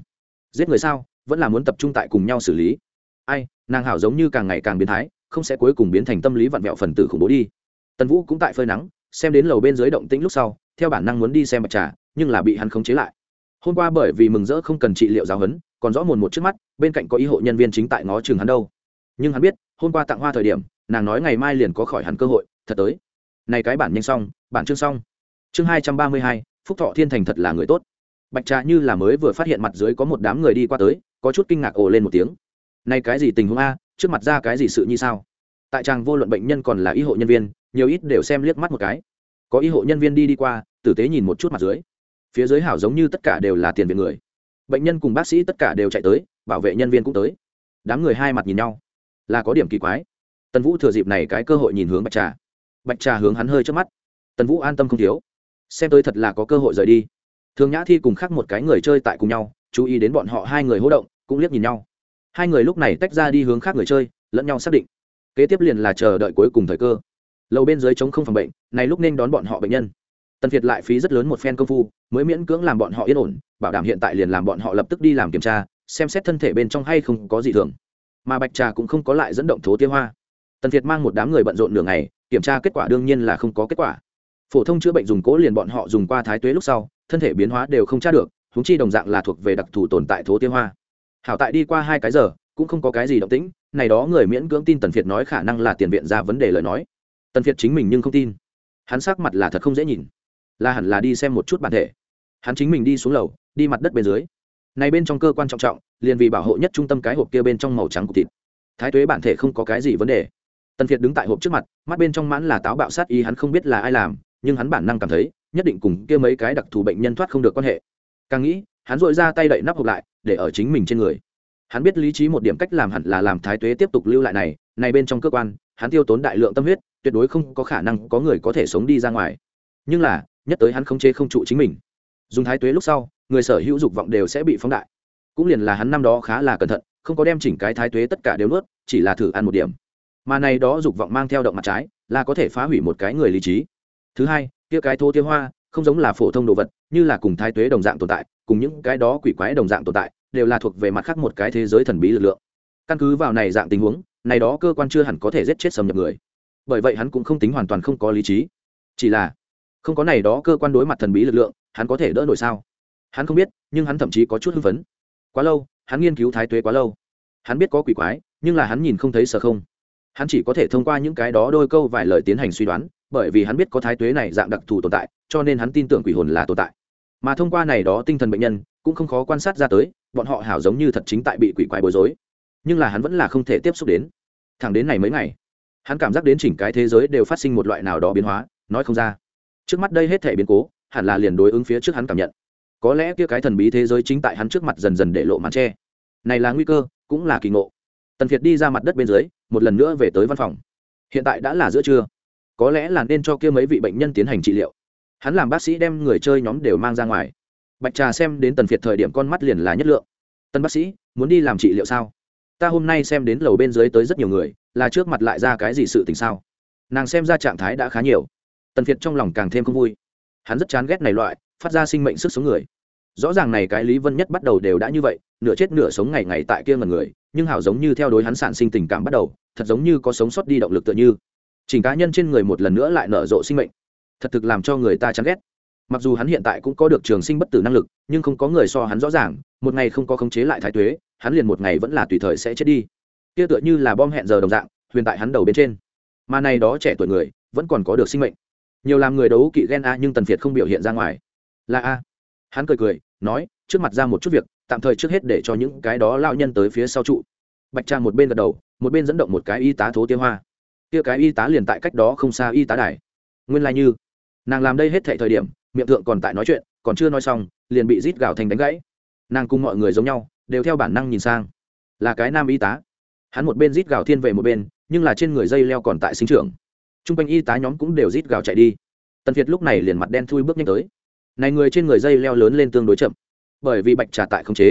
Giết người sao, vẫn là muốn tập trung tại cùng nhau xử lý. Ai, nàng hảo giống như càng ngày càng biến thái, không sẽ cuối cùng biến thành tâm lý vặn vẹo phần tử khủng bố đi. Tần vũ cũng tại phơi nắng xem đến lầu bên dưới động tĩnh lúc sau, theo bản năng muốn đi xem bạch trà, nhưng là bị hắn khống chế lại. Hôm qua bởi vì mừng rỡ không cần trị liệu giáo huấn, còn rõ mồn một trước mắt, bên cạnh có y hộ nhân viên chính tại ngó chừng hắn đâu. Nhưng hắn biết, hôm qua tặng hoa thời điểm, nàng nói ngày mai liền có khỏi hắn cơ hội, thật tới. Này cái bản nhanh xong, bản chương xong. Chương hai trăm ba mươi hai, phúc thọ thiên thành thật là người tốt. Bạch trà như là mới vừa phát hiện mặt dưới có một đám người đi qua tới, có chút kinh ngạc ồ lên một tiếng. Này cái gì tình huống a, trước mặt ra cái gì sự như sao? Tại trang vô luận bệnh nhân còn là y hộ nhân viên nhiều ít đều xem liếc mắt một cái. Có y hộ nhân viên đi đi qua, tử tế nhìn một chút mặt dưới. Phía dưới hảo giống như tất cả đều là tiền viện người. Bệnh nhân cùng bác sĩ tất cả đều chạy tới, bảo vệ nhân viên cũng tới. Đám người hai mặt nhìn nhau. Là có điểm kỳ quái. Tần vũ thừa dịp này cái cơ hội nhìn hướng bạch trà. Bạch trà hướng hắn hơi trước mắt. Tần vũ an tâm không thiếu. Xem tới thật là có cơ hội rời đi. Thường nhã thi cùng khác một cái người chơi tại cùng nhau, chú ý đến bọn họ hai người hỗ động, cũng liếc nhìn nhau. Hai người lúc này tách ra đi hướng khác người chơi, lẫn nhau xác định. Kế tiếp liền là chờ đợi cuối cùng thời cơ lầu bên dưới chống không phòng bệnh, này lúc nên đón bọn họ bệnh nhân. Tần việt lại phí rất lớn một phen công phu, mới miễn cưỡng làm bọn họ yên ổn, bảo đảm hiện tại liền làm bọn họ lập tức đi làm kiểm tra, xem xét thân thể bên trong hay không có gì thường. Mà bạch trà cũng không có lại dẫn động thố tiêu hoa. Tần việt mang một đám người bận rộn nửa ngày, kiểm tra kết quả đương nhiên là không có kết quả. Phổ thông chữa bệnh dùng cố liền bọn họ dùng qua thái tuế lúc sau, thân thể biến hóa đều không tra được húng chi đồng dạng là thuộc về đặc thù tồn tại thố tiêu hoa. Hảo tại đi qua hai cái giờ, cũng không có cái gì động tĩnh, này đó người miễn cưỡng tin tần việt nói khả năng là tiền viện ra vấn đề lời nói tần việt chính mình nhưng không tin. Hắn sắc mặt là thật không dễ nhìn. Là hẳn là đi xem một chút bản thể. Hắn chính mình đi xuống lầu, đi mặt đất bên dưới. Này bên trong cơ quan trọng trọng, liền vì bảo hộ nhất trung tâm cái hộp kia bên trong màu trắng của thịt. Thái tuế bản thể không có cái gì vấn đề. Tần việt đứng tại hộp trước mặt, mắt bên trong mãn là táo bạo sát y hắn không biết là ai làm, nhưng hắn bản năng cảm thấy, nhất định cùng kia mấy cái đặc thù bệnh nhân thoát không được quan hệ. Càng nghĩ, hắn dội ra tay đậy nắp hộp lại, để ở chính mình trên người. Hắn biết lý trí một điểm cách làm hẳn là làm thái tuế tiếp tục lưu lại này này bên trong cơ quan, hắn tiêu tốn đại lượng tâm huyết tuyệt đối không có khả năng có người có thể sống đi ra ngoài. Nhưng là, nhất tới hắn không chế không trụ chính mình. Dùng thái tuế lúc sau, người sở hữu dục vọng đều sẽ bị phóng đại. Cũng liền là hắn năm đó khá là cẩn thận, không có đem chỉnh cái thái tuế tất cả đều nuốt, chỉ là thử ăn một điểm. Mà này đó dục vọng mang theo động mặt trái, là có thể phá hủy một cái người lý trí. Thứ hai, kia cái thô tiêu hoa, không giống là phổ thông đồ vật, như là cùng thái tuế đồng dạng tồn tại, cùng những cái đó quỷ quái đồng dạng tồn tại, đều là thuộc về mặt khác một cái thế giới thần bí lực lượng. Căn cứ vào này dạng tình huống, này đó cơ quan chưa hẳn có thể giết chết xâm nhập người bởi vậy hắn cũng không tính hoàn toàn không có lý trí. Chỉ là, không có này đó cơ quan đối mặt thần bí lực lượng, hắn có thể đỡ nổi sao? Hắn không biết, nhưng hắn thậm chí có chút hưng phấn. Quá lâu, hắn nghiên cứu thái tuế quá lâu. Hắn biết có quỷ quái, nhưng là hắn nhìn không thấy sợ không. Hắn chỉ có thể thông qua những cái đó đôi câu vài lời tiến hành suy đoán, bởi vì hắn biết có thái tuế này dạng đặc thù tồn tại, cho nên hắn tin tưởng quỷ hồn là tồn tại. Mà thông qua này đó tinh thần bệnh nhân, cũng không khó quan sát ra tới, bọn họ hảo giống như thật chính tại bị quỷ quái bối rối. Nhưng là hắn vẫn là không thể tiếp xúc đến. Thẳng đến này mấy ngày hắn cảm giác đến chỉnh cái thế giới đều phát sinh một loại nào đó biến hóa, nói không ra. Trước mắt đây hết thể biến cố, hẳn là liền đối ứng phía trước hắn cảm nhận. Có lẽ kia cái thần bí thế giới chính tại hắn trước mặt dần dần để lộ màn tre này là nguy cơ, cũng là kỳ ngộ. Tần việt đi ra mặt đất bên dưới, một lần nữa về tới văn phòng. Hiện tại đã là giữa trưa. Có lẽ là nên cho kia mấy vị bệnh nhân tiến hành trị liệu. Hắn làm bác sĩ đem người chơi nhóm đều mang ra ngoài. Bạch trà xem đến tần việt thời điểm con mắt liền là nhất lượng. Tân bác sĩ, muốn đi làm trị liệu sao? Ta hôm nay xem đến lầu bên dưới tới rất nhiều người, là trước mặt lại ra cái gì sự tình sao? Nàng xem ra trạng thái đã khá nhiều. Tần việt trong lòng càng thêm không vui. Hắn rất chán ghét này loại, phát ra sinh mệnh sức sống người. Rõ ràng này cái lý vân nhất bắt đầu đều đã như vậy, nửa chết nửa sống ngày ngày tại kia ngần người, nhưng hảo giống như theo đối hắn sản sinh tình cảm bắt đầu, thật giống như có sống sót đi động lực tựa như. Chỉnh cá nhân trên người một lần nữa lại nở rộ sinh mệnh. Thật thực làm cho người ta chán ghét mặc dù hắn hiện tại cũng có được trường sinh bất tử năng lực, nhưng không có người so hắn rõ ràng, một ngày không có khống chế lại thái tuế, hắn liền một ngày vẫn là tùy thời sẽ chết đi. Kia tựa như là bom hẹn giờ đồng dạng, huyền tại hắn đầu bên trên. Mà này đó trẻ tuổi người, vẫn còn có được sinh mệnh. Nhiều làm người đấu kỵ ghen a nhưng tần việt không biểu hiện ra ngoài. Là a. Hắn cười cười, nói, trước mặt ra một chút việc, tạm thời trước hết để cho những cái đó lao nhân tới phía sau trụ. Bạch trang một bên gật đầu, một bên dẫn động một cái y tá thố tiêu hoa. Kia cái y tá liền tại cách đó không xa y tá đài. Nguyên lai、like、như, nàng làm đây hết thệ thời điểm miệng thượng còn tại nói chuyện, còn chưa nói xong, liền bị rít gào thành đánh gãy. Nàng cùng mọi người giống nhau, đều theo bản năng nhìn sang. Là cái nam y tá. Hắn một bên rít gào thiên về một bên, nhưng là trên người dây leo còn tại sinh trưởng. T r u n g quanh y tá nhóm cũng đều rít gào chạy đi. Tần việt lúc này liền mặt đen thui bước nhanh tới. Này người trên người dây leo lớn lên tương đối chậm. Bởi vì bạch trà tại không chế.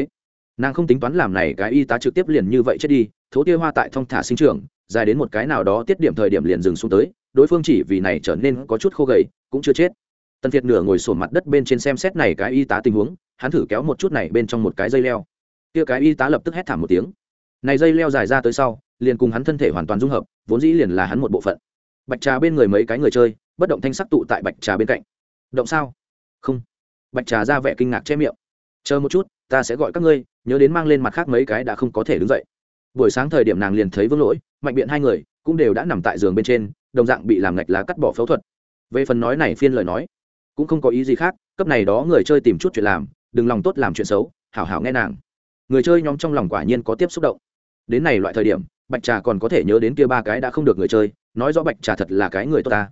Nàng không tính toán làm này cái y tá trực tiếp liền như vậy chết đi, thố tia hoa tại thong thả sinh trưởng, dài đến một cái nào đó tiết điểm thời điểm liền dừng xuống tới, đối phương chỉ vì này trở nên có chút khô gầy, cũng chưa chết tần việt nửa ngồi sổ mặt đất bên trên xem xét này cái y tá tình huống, hắn thử kéo một chút này bên trong một cái dây leo. Kia cái y tá lập tức hét thảm một tiếng. Này dây leo dài ra tới sau, liền cùng hắn thân thể hoàn toàn dung hợp, vốn dĩ liền là hắn một bộ phận. Bạch trà bên người mấy cái người chơi, bất động thanh sắc tụ tại bạch trà bên cạnh. Động sao? Không. Bạch trà ra vẻ kinh ngạc che miệng. Chờ một chút, ta sẽ gọi các ngươi, nhớ đến mang lên mặt khác mấy cái đã không có thể đứng dậy. Buổi sáng thời điểm nàng liền thấy vương lỗi, mạnh biện hai người, cũng đều đã nằm tại giường bên trên, đồng dạng bị làm ngạch lá cắt bỏ phẫu thuật. Về phần nói này phiên lời nói cũng không có ý gì khác, cấp này đó người chơi tìm chút chuyện làm, đừng lòng tốt làm chuyện xấu, hảo hảo nghe nàng. Người chơi nhóm trong lòng quả nhiên có tiếp xúc động. Đến này loại thời điểm, bạch trà còn có thể nhớ đến kia ba cái đã không được người chơi, nói rõ bạch trà thật là cái người tốt ta.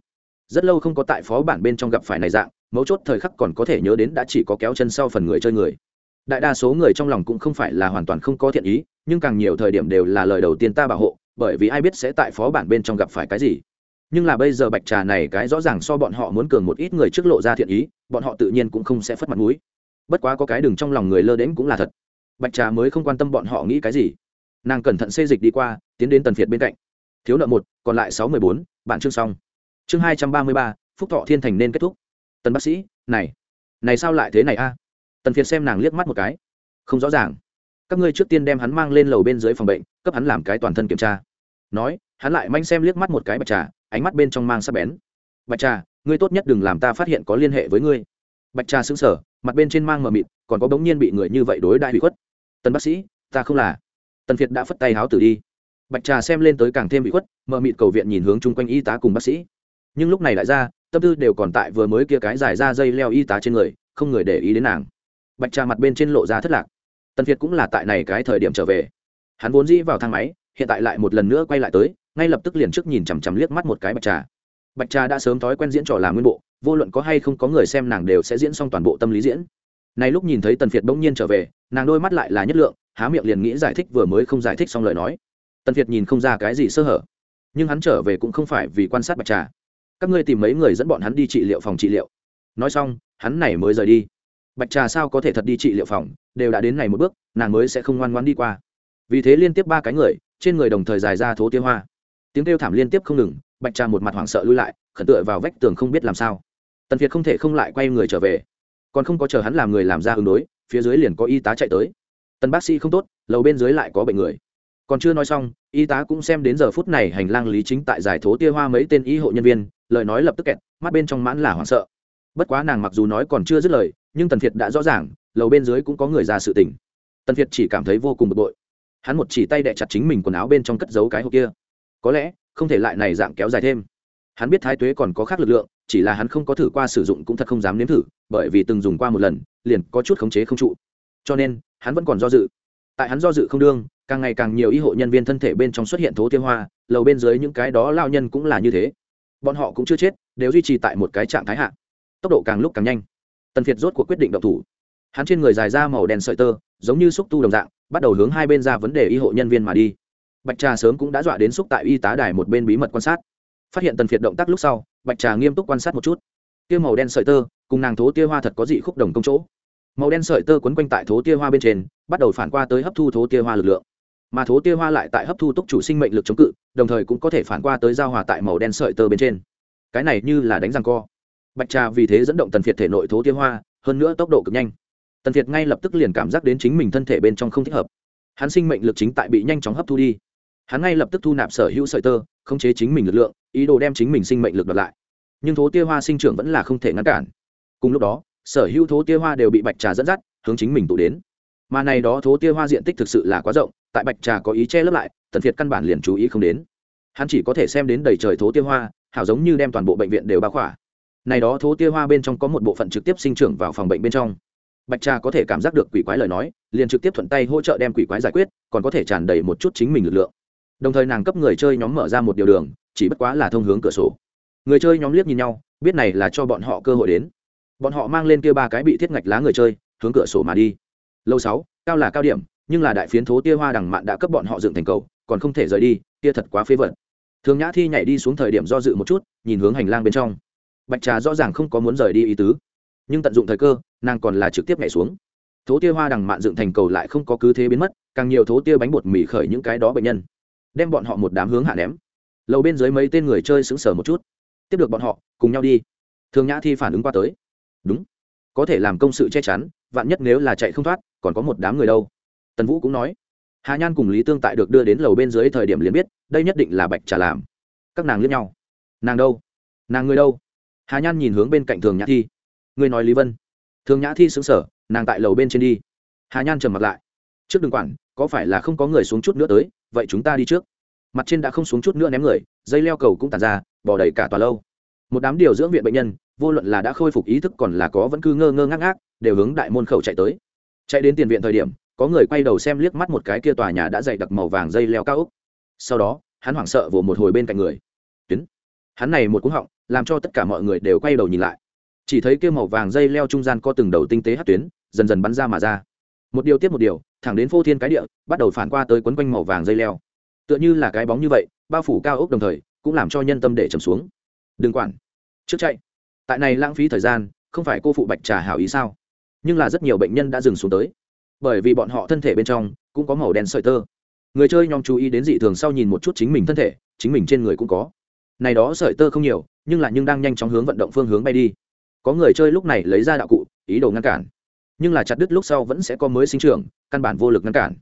Rất lâu không có tại phó bản bên trong gặp phải này dạng, mấu chốt thời khắc còn có thể nhớ đến đã chỉ có kéo chân sau phần người chơi người. Đại đa số người trong lòng cũng không phải là hoàn toàn không có thiện ý, nhưng càng nhiều thời điểm đều là lời đầu tiên ta bảo hộ, bởi vì ai biết sẽ tại phó bản bên trong gặp phải cái gì nhưng là bây giờ bạch trà này cái rõ ràng so bọn họ muốn cường một ít người trước lộ ra thiện ý, bọn họ tự nhiên cũng không sẽ phất mặt mũi. Bất quá có cái đừng trong lòng người lơ đến cũng là thật. Bạch trà mới không quan tâm bọn họ nghĩ cái gì. Nàng cẩn thận xê dịch đi qua, tiến đến tần phiệt bên cạnh. Thiếu nợ một, còn lại sáu mươi bốn bản chương xong. Chương hai trăm ba mươi ba, phúc thọ thiên thành nên kết thúc. Tần bác sĩ, này này sao lại thế này a? Tần phiệt xem nàng liếc mắt một cái. Không rõ ràng. Các ngươi trước tiên đem hắn mang lên lầu bên dưới phòng bệnh, cấp hắn làm cái toàn thân kiểm tra. Nói, hắn lại manh xem liếc mắt một cái bạch trà ánh mắt bên trong mang sắc bén. Bạch trà, ngươi tốt nhất đừng làm ta phát hiện có liên hệ với ngươi. Bạch trà xứng sở mặt bên trên mang mờ mịt, còn có bỗng nhiên bị người như vậy đối đại bị khuất. Tần bác sĩ, ta không là. Tần việt đã phất tay háo tử đi. Bạch trà xem lên tới càng thêm bị khuất, mờ mịt cầu viện nhìn hướng chung quanh y tá cùng bác sĩ. Nhưng lúc này lại ra, tâm tư đều còn tại vừa mới kia cái dài ra dây leo y tá trên người, không người để ý đến nàng. Bạch trà mặt bên trên lộ ra thất lạc. Tần việt cũng là tại này cái thời điểm trở về. Hắn vốn dĩ vào thang máy hiện tại lại một lần nữa quay lại tới, ngay lập tức liền trước nhìn chằm chằm liếc mắt một cái bạch trà. Bạch trà đã sớm thói quen diễn trò làm nguyên bộ, vô luận có hay không có người xem nàng đều sẽ diễn xong toàn bộ tâm lý diễn. Này lúc nhìn thấy tần việt bỗng nhiên trở về, nàng đôi mắt lại là nhất lượng, há miệng liền nghĩ giải thích vừa mới không giải thích xong lời nói. Tần việt nhìn không ra cái gì sơ hở, nhưng hắn trở về cũng không phải vì quan sát bạch trà. Các ngươi tìm mấy người dẫn bọn hắn đi trị liệu phòng trị liệu. Nói xong, hắn này mới rời đi. Bạch trà sao có thể thật đi trị liệu phòng, đều đã đến này một bước, nàng mới sẽ không ngoan ngoan đi qua. Vì thế liên tiếp ba cái người trên người đồng thời dài ra thố tiêu hoa. Tiếng kêu thảm liên tiếp không ngừng, bạch trà một mặt hoảng sợ lui lại, khẩn tựa vào vách tường không biết làm sao. Tần việt không thể không lại quay người trở về. Còn không có chờ hắn làm người làm ra ứng đối, phía dưới liền có y tá chạy tới. Tần bác sĩ không tốt, lầu bên dưới lại có bệnh người. Còn chưa nói xong, y tá cũng xem đến giờ phút này hành lang lý chính tại giải thố tia hoa mấy tên y hộ nhân viên, lời nói lập tức kẹt, mắt bên trong mãn là hoảng sợ. Bất quá nàng mặc dù nói còn chưa dứt lời, nhưng tần việt đã rõ ràng, lầu bên dưới cũng có người ra sự tình. Tần việt chỉ cảm thấy vô cùng bực bội hắn một chỉ tay đẻ chặt chính mình quần áo bên trong cất giấu cái hộp kia. Có lẽ, không thể lại này dạng kéo dài thêm. Hắn biết thái tuế còn có khác lực lượng, chỉ là hắn không có thử qua sử dụng cũng thật không dám nếm thử, bởi vì từng dùng qua một lần, liền có chút khống chế không trụ. Cho nên, hắn vẫn còn do dự. Tại hắn do dự không đương, càng ngày càng nhiều y hộ nhân viên thân thể bên trong xuất hiện thố tiêu hoa, lầu bên dưới những cái đó lao nhân cũng là như thế. Bọn họ cũng chưa chết, đều duy trì tại một cái trạng thái hạ. Tốc độ càng lúc càng nhanh. Tần phiệt rốt cuộc quyết định độc thủ. Hắn trên người dài ra màu đen sợi tơ giống như xúc tu đồng dạng, bắt đầu hướng hai bên ra vấn đề y hộ nhân viên mà đi. Bạch trà sớm cũng đã dọa đến xúc tại y tá đài một bên bí mật quan sát. Phát hiện tần phiệt động tác lúc sau, bạch trà nghiêm túc quan sát một chút. Tiêu màu đen sợi tơ cùng nàng thố tia hoa thật có dị khúc đồng công chỗ. Màu đen sợi tơ quấn quanh tại thố tia hoa bên trên, bắt đầu phản qua tới hấp thu thố tia hoa lực lượng. Mà thố tia hoa lại tại hấp thu túc chủ sinh mệnh lực chống cự, đồng thời cũng có thể phản qua tới giao hòa tại màu đen sợi tơ bên trên. Cái này như là đánh răng co. Bạch trà vì thế dẫn động tần phiệt thể nội thố tia hoa, hơn nữa tốc độ cực nhanh tần Việt ngay lập tức liền cảm giác đến chính mình thân thể bên trong không thích hợp. Hắn sinh mệnh lực chính tại bị nhanh chóng hấp thu đi. Hắn ngay lập tức thu nạp sở hữu sợi tơ, khống chế chính mình lực lượng, ý đồ đem chính mình sinh mệnh lực đợt lại. Nhưng thố tia hoa sinh trưởng vẫn là không thể ngăn cản. Cùng lúc đó, sở hữu thố tia hoa đều bị bạch trà dẫn dắt, hướng chính mình tụ đến. Mà này đó thố tia hoa diện tích thực sự là quá rộng, tại bạch trà có ý che lấp lại, tần Việt căn bản liền chú ý không đến. Hắn chỉ có thể xem đến đầy trời thố tia hoa, hảo giống như đem toàn bộ bệnh viện đều bao khỏa. Này đó thố tia hoa bên trong có một bộ phận trực tiếp sinh trưởng vào phòng bệnh bên trong bạch trà có thể cảm giác được quỷ quái lời nói, liền trực tiếp thuận tay hỗ trợ đem quỷ quái giải quyết, còn có thể tràn đầy một chút chính mình lực lượng. Đồng thời nàng cấp người chơi nhóm mở ra một điều đường, chỉ bất quá là thông hướng cửa sổ. Người chơi nhóm liếc nhìn nhau, biết này là cho bọn họ cơ hội đến. Bọn họ mang lên kia ba cái bị thiết ngạch lá người chơi, hướng cửa sổ mà đi. Lâu sáu, cao là cao điểm, nhưng là đại phiến thố tia hoa đằng mạn đã cấp bọn họ dựng thành cầu, còn không thể rời đi, kia thật quá phế vật. Thường nhã thi nhảy đi xuống thời điểm do dự một chút, nhìn hướng hành lang bên trong. Bạch trà rõ ràng không có muốn rời đi ý tứ nhưng tận dụng thời cơ, nàng còn là trực tiếp nhảy xuống. Thố tia hoa đằng mạn dựng thành cầu lại không có cứ thế biến mất, càng nhiều thố tia bánh bột mì khởi những cái đó bệnh nhân, đem bọn họ một đám hướng hạ ném. Lầu bên dưới mấy tên người chơi sững sờ một chút. Tiếp được bọn họ, cùng nhau đi. Thường nhã thi phản ứng qua tới. Đúng. Có thể làm công sự che chắn, vạn nhất nếu là chạy không thoát, còn có một đám người đâu. Tần vũ cũng nói. Hà nhan cùng lý tương tại được đưa đến lầu bên dưới thời điểm liền biết, đây nhất định là bạch trả làm. Các nàng liếc nhau. Nàng đâu? Nàng người đâu? Hà nhan nhìn hướng bên cạnh thường nhã thi. Ngươi nói lý vân thường nhã thi xứng sở nàng tại lầu bên trên đi hà nhan trầm mặt lại trước đường quản có phải là không có người xuống chút nữa tới vậy chúng ta đi trước mặt trên đã không xuống chút nữa ném người dây leo cầu cũng tàn ra bỏ đầy cả tòa lâu một đám điều dưỡng viện bệnh nhân vô luận là đã khôi phục ý thức còn là có vẫn cứ ngơ ngơ ngác ngác đều hướng đại môn khẩu chạy tới chạy đến tiền viện thời điểm có người quay đầu xem liếc mắt một cái kia tòa nhà đã dày đặc màu vàng dây leo cao úc sau đó hắn hoảng sợ vồ một hồi bên cạnh người tuyến hắn này một cú họng làm cho tất cả mọi người đều quay đầu nhìn lại chỉ thấy kêu màu vàng dây leo trung gian có từng đầu tinh tế hát tuyến, dần dần bắn ra mà ra. Một điều tiếp một điều, thẳng đến phô thiên cái địa, bắt đầu phản qua tới quấn quanh màu vàng dây leo. Tựa như là cái bóng như vậy, bao phủ cao ốc đồng thời, cũng làm cho nhân tâm để trầm xuống. Đừng quản. Trước chạy. Tại này lãng phí thời gian, không phải cô phụ bạch trà hảo ý sao? Nhưng là rất nhiều bệnh nhân đã dừng xuống tới. Bởi vì bọn họ thân thể bên trong, cũng có màu đen sợi tơ. Người chơi nhóm chú ý đến dị thường sau nhìn một chút chính mình thân thể, chính mình trên người cũng có. Này đó sợi tơ không nhiều, nhưng là nhưng đang nhanh chóng hướng vận động phương hướng bay đi có người chơi lúc này lấy ra đạo cụ, ý đồ ngăn cản. Nhưng là chặt đứt lúc sau vẫn sẽ có mới sinh trưởng, căn bản vô lực ngăn cản.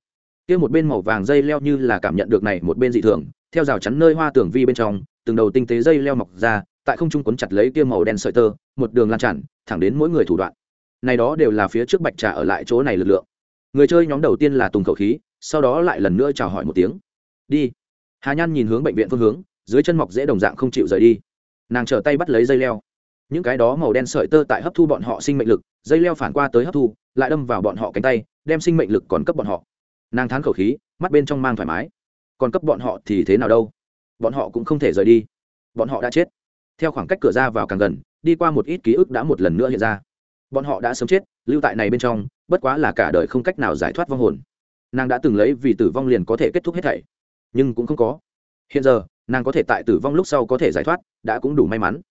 Kia một bên màu vàng dây leo như là cảm nhận được này, một bên dị thường, theo rào chắn nơi hoa tường vi bên trong, từng đầu tinh tế dây leo mọc ra, tại không trung quấn chặt lấy kia màu đen sợi tơ, một đường lan tràn, thẳng đến mỗi người thủ đoạn. Này đó đều là phía trước bạch trà ở lại chỗ này lực lượng. Người chơi nhóm đầu tiên là tùng khẩu khí, sau đó lại lần nữa chào hỏi một tiếng. Đi. Hà nhan nhìn hướng bệnh viện phương hướng, dưới chân mọc dễ đồng dạng không chịu rời đi. Nàng trở tay bắt lấy dây leo những cái đó màu đen sợi tơ tại hấp thu bọn họ sinh mệnh lực, dây leo phản qua tới hấp thu, lại đâm vào bọn họ cánh tay, đem sinh mệnh lực còn cấp bọn họ. Nàng thán khẩu khí, mắt bên trong mang thoải mái. Còn cấp bọn họ thì thế nào đâu? Bọn họ cũng không thể rời đi. Bọn họ đã chết. Theo khoảng cách cửa ra vào càng gần, đi qua một ít ký ức đã một lần nữa hiện ra. Bọn họ đã sớm chết, lưu tại này bên trong, bất quá là cả đời không cách nào giải thoát vong hồn. Nàng đã từng lấy vì tử vong liền có thể kết thúc hết thảy. Nhưng cũng không có. Hiện giờ, nàng có thể tại tử vong lúc sau có thể giải thoát, đã cũng đủ may mắn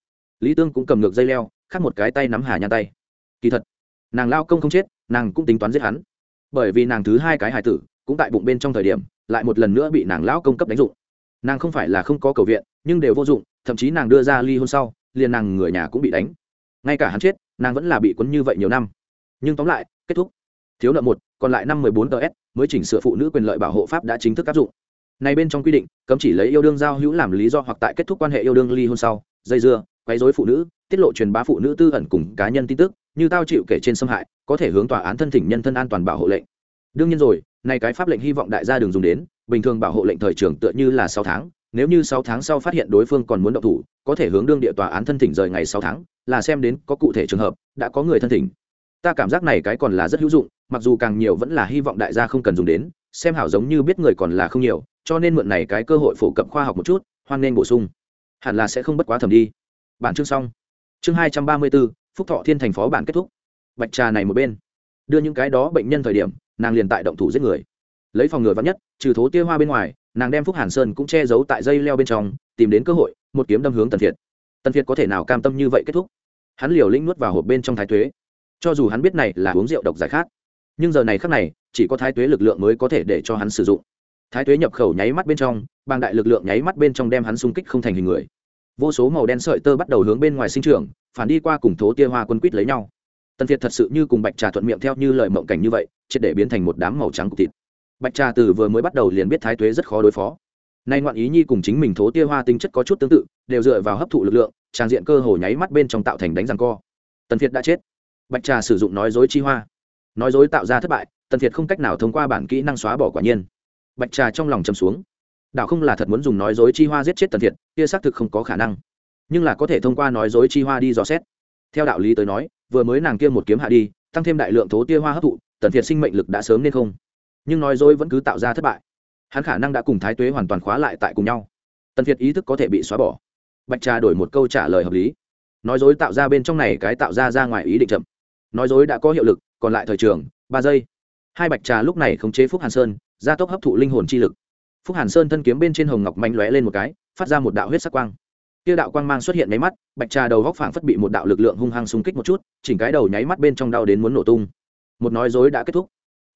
lý tương cũng cầm ngược dây leo khắc một cái tay nắm hà nhan tay. Kỳ thật, nàng lao công không chết, nàng cũng tính toán giết hắn. Bởi vì nàng thứ hai cái hài tử, cũng tại bụng bên trong thời điểm, lại một lần nữa bị nàng lão công cấp đánh dụng. Nàng không phải là không có cầu viện, nhưng đều vô dụng, thậm chí nàng đưa ra ly hôn sau, liền nàng người nhà cũng bị đánh. Ngay cả hắn chết, nàng vẫn là bị quấn như vậy nhiều năm. Nhưng tóm lại, kết thúc. Thiếu nợ một, còn lại năm mười bốn ts mới chỉnh sửa phụ nữ quyền lợi bảo hộ pháp đã chính thức áp dụng. Này bên trong quy định, cấm chỉ lấy yêu đương giao hữu làm lý do hoặc tại kết thúc quan hệ yêu đương ly hôn sau, dây dưa quấy rối phụ nữ, tiết lộ truyền bá phụ nữ tư ẩn cùng cá nhân tin tức, như tao chịu kể trên xâm hại, có thể hướng tòa án thân thỉnh nhân thân an toàn bảo hộ lệnh. Đương nhiên rồi này cái pháp lệnh hy vọng đại gia đường dùng đến, bình thường bảo hộ lệnh thời trường tựa như là sáu tháng, nếu như sáu tháng sau phát hiện đối phương còn muốn động thủ, có thể hướng đương địa tòa án thân thỉnh rời ngày sáu tháng, là xem đến có cụ thể trường hợp, đã có người thân thỉnh. Ta cảm giác này cái còn là rất hữu dụng, mặc dù càng nhiều vẫn là hy vọng đại gia không cần dùng đến, xem hảo giống như biết người còn là không nhiều, cho nên mượn này cái cơ hội phổ cập khoa học một chút, hoan nên bổ sung. Hẳn là sẽ không bất quá thầm đi bản chương xong. Chương hai trăm ba mươi bốn, phúc thọ thiên thành phó bản kết thúc. Bạch trà này một bên, đưa những cái đó bệnh nhân thời điểm, nàng liền tại động thủ giết người. Lấy phòng ngừa vắn nhất, trừ thố tia hoa bên ngoài, nàng đem phúc hàn sơn cũng che giấu tại dây leo bên trong, tìm đến cơ hội, một kiếm đâm hướng tần việt. Tần việt có thể nào cam tâm như vậy kết thúc? Hắn liều lĩnh nuốt vào hộp bên trong thái tuế. Cho dù hắn biết này là uống rượu độc giải khát, nhưng giờ này khắc này, chỉ có thái tuế lực lượng mới có thể để cho hắn sử dụng. Thái tuế nhập khẩu nháy mắt bên trong, bàng đại lực lượng nháy mắt bên trong đem hắn xung kích không thành hình người vô số màu đen sợi tơ bắt đầu hướng bên ngoài sinh trưởng, phản đi qua cùng thố tia hoa quân quýt lấy nhau. Tần việt thật sự như cùng bạch trà thuận miệng theo như lời mộng cảnh như vậy, triệt để biến thành một đám màu trắng cục thịt. Bạch trà từ vừa mới bắt đầu liền biết thái tuế rất khó đối phó. Nay ngoạn ý nhi cùng chính mình thố tia hoa tinh chất có chút tương tự, đều dựa vào hấp thụ lực lượng, trang diện cơ hồ nháy mắt bên trong tạo thành đánh răng co. Tần việt đã chết. Bạch trà sử dụng nói dối chi hoa. Nói dối tạo ra thất bại, tần việt không cách nào thông qua bản kỹ năng xóa bỏ quả nhiên. Bạch trà trong lòng chầm xuống đảo không là thật muốn dùng nói dối chi hoa giết chết tần thiệt, kia xác thực không có khả năng. Nhưng là có thể thông qua nói dối chi hoa đi dò xét. Theo đạo lý tới nói, vừa mới nàng kia một kiếm hạ đi, tăng thêm đại lượng thố tia hoa hấp thụ, tần thiệt sinh mệnh lực đã sớm nên không. Nhưng nói dối vẫn cứ tạo ra thất bại. Hắn khả năng đã cùng thái tuế hoàn toàn khóa lại tại cùng nhau. Tần thiệt ý thức có thể bị xóa bỏ. Bạch trà đổi một câu trả lời hợp lý. Nói dối tạo ra bên trong này cái tạo ra ra ngoài ý định chậm. Nói dối đã có hiệu lực, còn lại thời trường, ba giây. Hai bạch trà lúc này khống chế phúc hàn sơn, gia tốc hấp thụ linh hồn chi lực phúc hàn sơn thân kiếm bên trên hồng ngọc manh lóe lên một cái, phát ra một đạo huyết sắc quang. Kia đạo quang mang xuất hiện nháy mắt, bạch trà đầu góc phảng phất bị một đạo lực lượng hung hăng xung kích một chút, chỉnh cái đầu nháy mắt bên trong đau đến muốn nổ tung. Một nói dối đã kết thúc.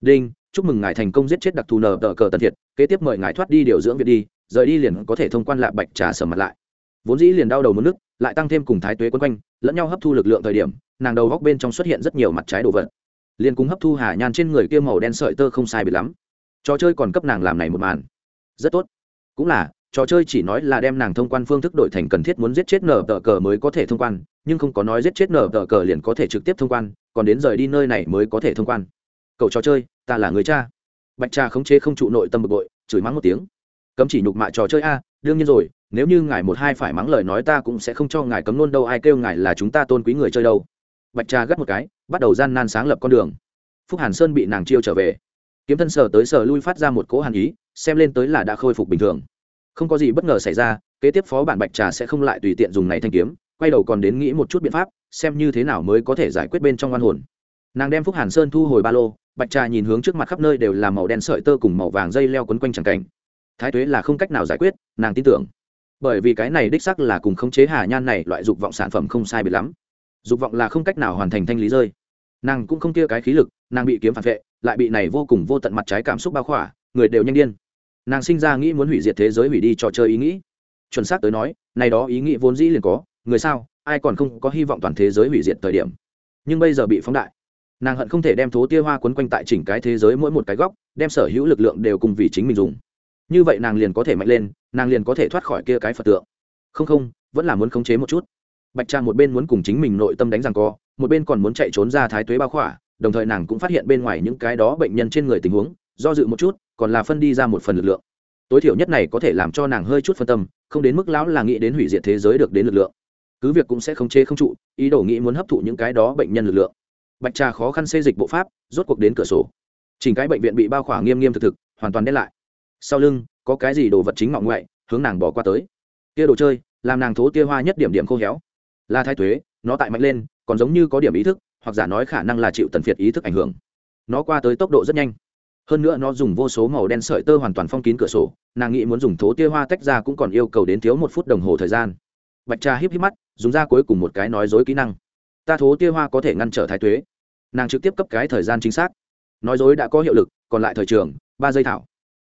Đinh, chúc mừng ngài thành công giết chết đặc thù nờ tờ cờ tần thiệt, kế tiếp mời ngài thoát đi điều dưỡng việc đi, rời đi liền có thể thông quan lại bạch trà sầm mặt lại. Vốn dĩ liền đau đầu mất nước lại tăng thêm cùng thái tuế quấn quanh, lẫn nhau hấp thu lực lượng thời điểm, nàng đầu góc bên trong xuất hiện rất nhiều mặt trái đồ vật. Liền cùng hấp thu hà nhan trên người kia màu đen sợi tơ không sai bị lắm. Trò chơi còn cấp nàng làm này một màn rất tốt. Cũng là, trò chơi chỉ nói là đem nàng thông quan phương thức đổi thành cần thiết muốn giết chết nở tờ cờ mới có thể thông quan, nhưng không có nói giết chết nở tờ cờ liền có thể trực tiếp thông quan, còn đến rời đi nơi này mới có thể thông quan. Cậu trò chơi, ta là người cha. Bạch cha khống chế không trụ nội tâm bực bội, chửi mắng một tiếng. Cấm chỉ nhục mạ trò chơi a, đương nhiên rồi, nếu như ngài một hai phải mắng lời nói ta cũng sẽ không cho ngài cấm luôn đâu, ai kêu ngài là chúng ta tôn quý người chơi đâu. Bạch cha gắt một cái, bắt đầu gian nan sáng lập con đường. Phúc hàn sơn bị nàng chiêu trở về. Kiếm thân sờ tới sờ lui phát ra một cỗ hàn ý xem lên tới là đã khôi phục bình thường. Không có gì bất ngờ xảy ra, kế tiếp phó bản bạch trà sẽ không lại tùy tiện dùng này thanh kiếm, quay đầu còn đến nghĩ một chút biện pháp, xem như thế nào mới có thể giải quyết bên trong oan hồn. Nàng đem phúc hàn sơn thu hồi ba lô, bạch trà nhìn hướng trước mặt khắp nơi đều là màu đen sợi tơ cùng màu vàng dây leo quấn quanh chẳng cảnh. Thái tuế là không cách nào giải quyết, nàng tin tưởng. Bởi vì cái này đích sắc là cùng khống chế hà nhan này loại dục vọng sản phẩm không sai biệt lắm. Dục vọng là không cách nào hoàn thành thanh lý rơi. Nàng cũng không kia cái khí lực, nàng bị kiếm phản vệ, lại bị này vô cùng vô tận mặt trái cảm xúc bao khỏa, người đều nhanh điên nàng sinh ra nghĩ muốn hủy diệt thế giới hủy đi trò chơi ý nghĩ. Chuẩn xác tới nói, này đó ý nghĩ vốn dĩ liền có, người sao, ai còn không có hy vọng toàn thế giới hủy diệt thời điểm. Nhưng bây giờ bị phóng đại. Nàng hận không thể đem thố tia hoa quấn quanh tại chỉnh cái thế giới mỗi một cái góc, đem sở hữu lực lượng đều cùng vì chính mình dùng. Như vậy nàng liền có thể mạnh lên, nàng liền có thể thoát khỏi kia cái phật tượng. Không không, vẫn là muốn khống chế một chút. Bạch trang một bên muốn cùng chính mình nội tâm đánh rằng co, một bên còn muốn chạy trốn ra thái tuế bao khỏa, đồng thời nàng cũng phát hiện bên ngoài những cái đó bệnh nhân trên người tình huống do dự một chút, còn là phân đi ra một phần lực lượng. Tối thiểu nhất này có thể làm cho nàng hơi chút phân tâm, không đến mức lão là nghĩ đến hủy diệt thế giới được đến lực lượng. Cứ việc cũng sẽ không chế không trụ, ý đồ nghĩ muốn hấp thụ những cái đó bệnh nhân lực lượng. Bạch trà khó khăn xây dịch bộ pháp, rốt cuộc đến cửa sổ. Chỉnh cái bệnh viện bị bao khỏa nghiêm nghiêm thực thực, hoàn toàn đen lại. Sau lưng, có cái gì đồ vật chính ngọng ngoại, hướng nàng bỏ qua tới. Tia đồ chơi, làm nàng thố tia hoa nhất điểm điểm khô héo. Là thái thuế nó tại mạnh lên, còn giống như có điểm ý thức, hoặc giả nói khả năng là chịu tần phiệt ý thức ảnh hưởng. Nó qua tới tốc độ rất nhanh hơn nữa nó dùng vô số màu đen sợi tơ hoàn toàn phong kín cửa sổ, nàng nghĩ muốn dùng thố tia hoa tách ra cũng còn yêu cầu đến thiếu một phút đồng hồ thời gian. Bạch trà híp híp mắt, dùng ra cuối cùng một cái nói dối kỹ năng. Ta thố tia hoa có thể ngăn trở thái tuế. Nàng trực tiếp cấp cái thời gian chính xác. Nói dối đã có hiệu lực, còn lại thời trường, ba giây thảo.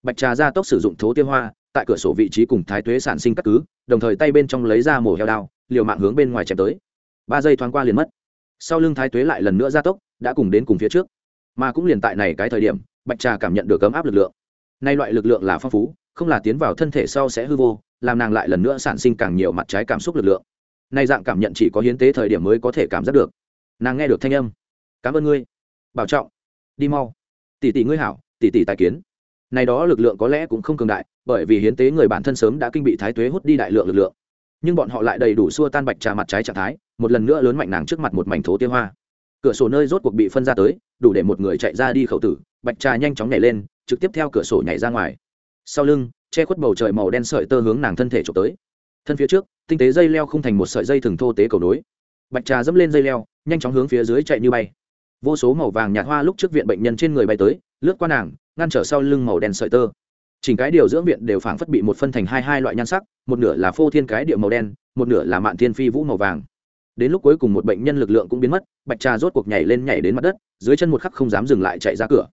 Bạch trà ra tốc sử dụng thố tia hoa, tại cửa sổ vị trí cùng thái tuế sản sinh các cứ, đồng thời tay bên trong lấy ra mổ heo đao, liều mạng hướng bên ngoài chém tới. Ba giây thoáng qua liền mất. Sau lưng thái tuế lại lần nữa ra tốc, đã cùng đến cùng phía trước. Mà cũng liền tại này cái thời điểm bạch trà cảm nhận được ấm áp lực lượng. Nay loại lực lượng là phong phú, không là tiến vào thân thể sau sẽ hư vô, làm nàng lại lần nữa sản sinh càng nhiều mặt trái cảm xúc lực lượng. Nay dạng cảm nhận chỉ có hiến tế thời điểm mới có thể cảm giác được. Nàng nghe được thanh âm. Cảm ơn ngươi. Bảo trọng. Đi mau. Tỷ tỷ ngươi hảo, tỷ tỷ tài kiến. Này đó lực lượng có lẽ cũng không cường đại, bởi vì hiến tế người bản thân sớm đã kinh bị thái tuế hút đi đại lượng lực lượng. Nhưng bọn họ lại đầy đủ xua tan bạch trà mặt trái trạng thái, một lần nữa lớn mạnh nàng trước mặt một mảnh thố tiêu hoa cửa sổ nơi rốt cuộc bị phân ra tới, đủ để một người chạy ra đi khẩu tử, bạch trà nhanh chóng nhảy lên, trực tiếp theo cửa sổ nhảy ra ngoài. Sau lưng, che khuất bầu trời màu đen sợi tơ hướng nàng thân thể trộm tới. Thân phía trước, tinh tế dây leo không thành một sợi dây thừng thô tế cầu nối. Bạch trà dẫm lên dây leo, nhanh chóng hướng phía dưới chạy như bay. Vô số màu vàng nhạt hoa lúc trước viện bệnh nhân trên người bay tới, lướt qua nàng, ngăn trở sau lưng màu đen sợi tơ. Chỉnh cái điều dưỡng viện đều phảng phất bị một phân thành hai hai loại nhan sắc, một nửa là phô thiên cái điệu màu đen, một nửa là mạn thiên phi vũ màu vàng đến lúc cuối cùng một bệnh nhân lực lượng cũng biến mất, bạch trà rốt cuộc nhảy lên nhảy đến mặt đất, dưới chân một khắc không dám dừng lại chạy ra cửa.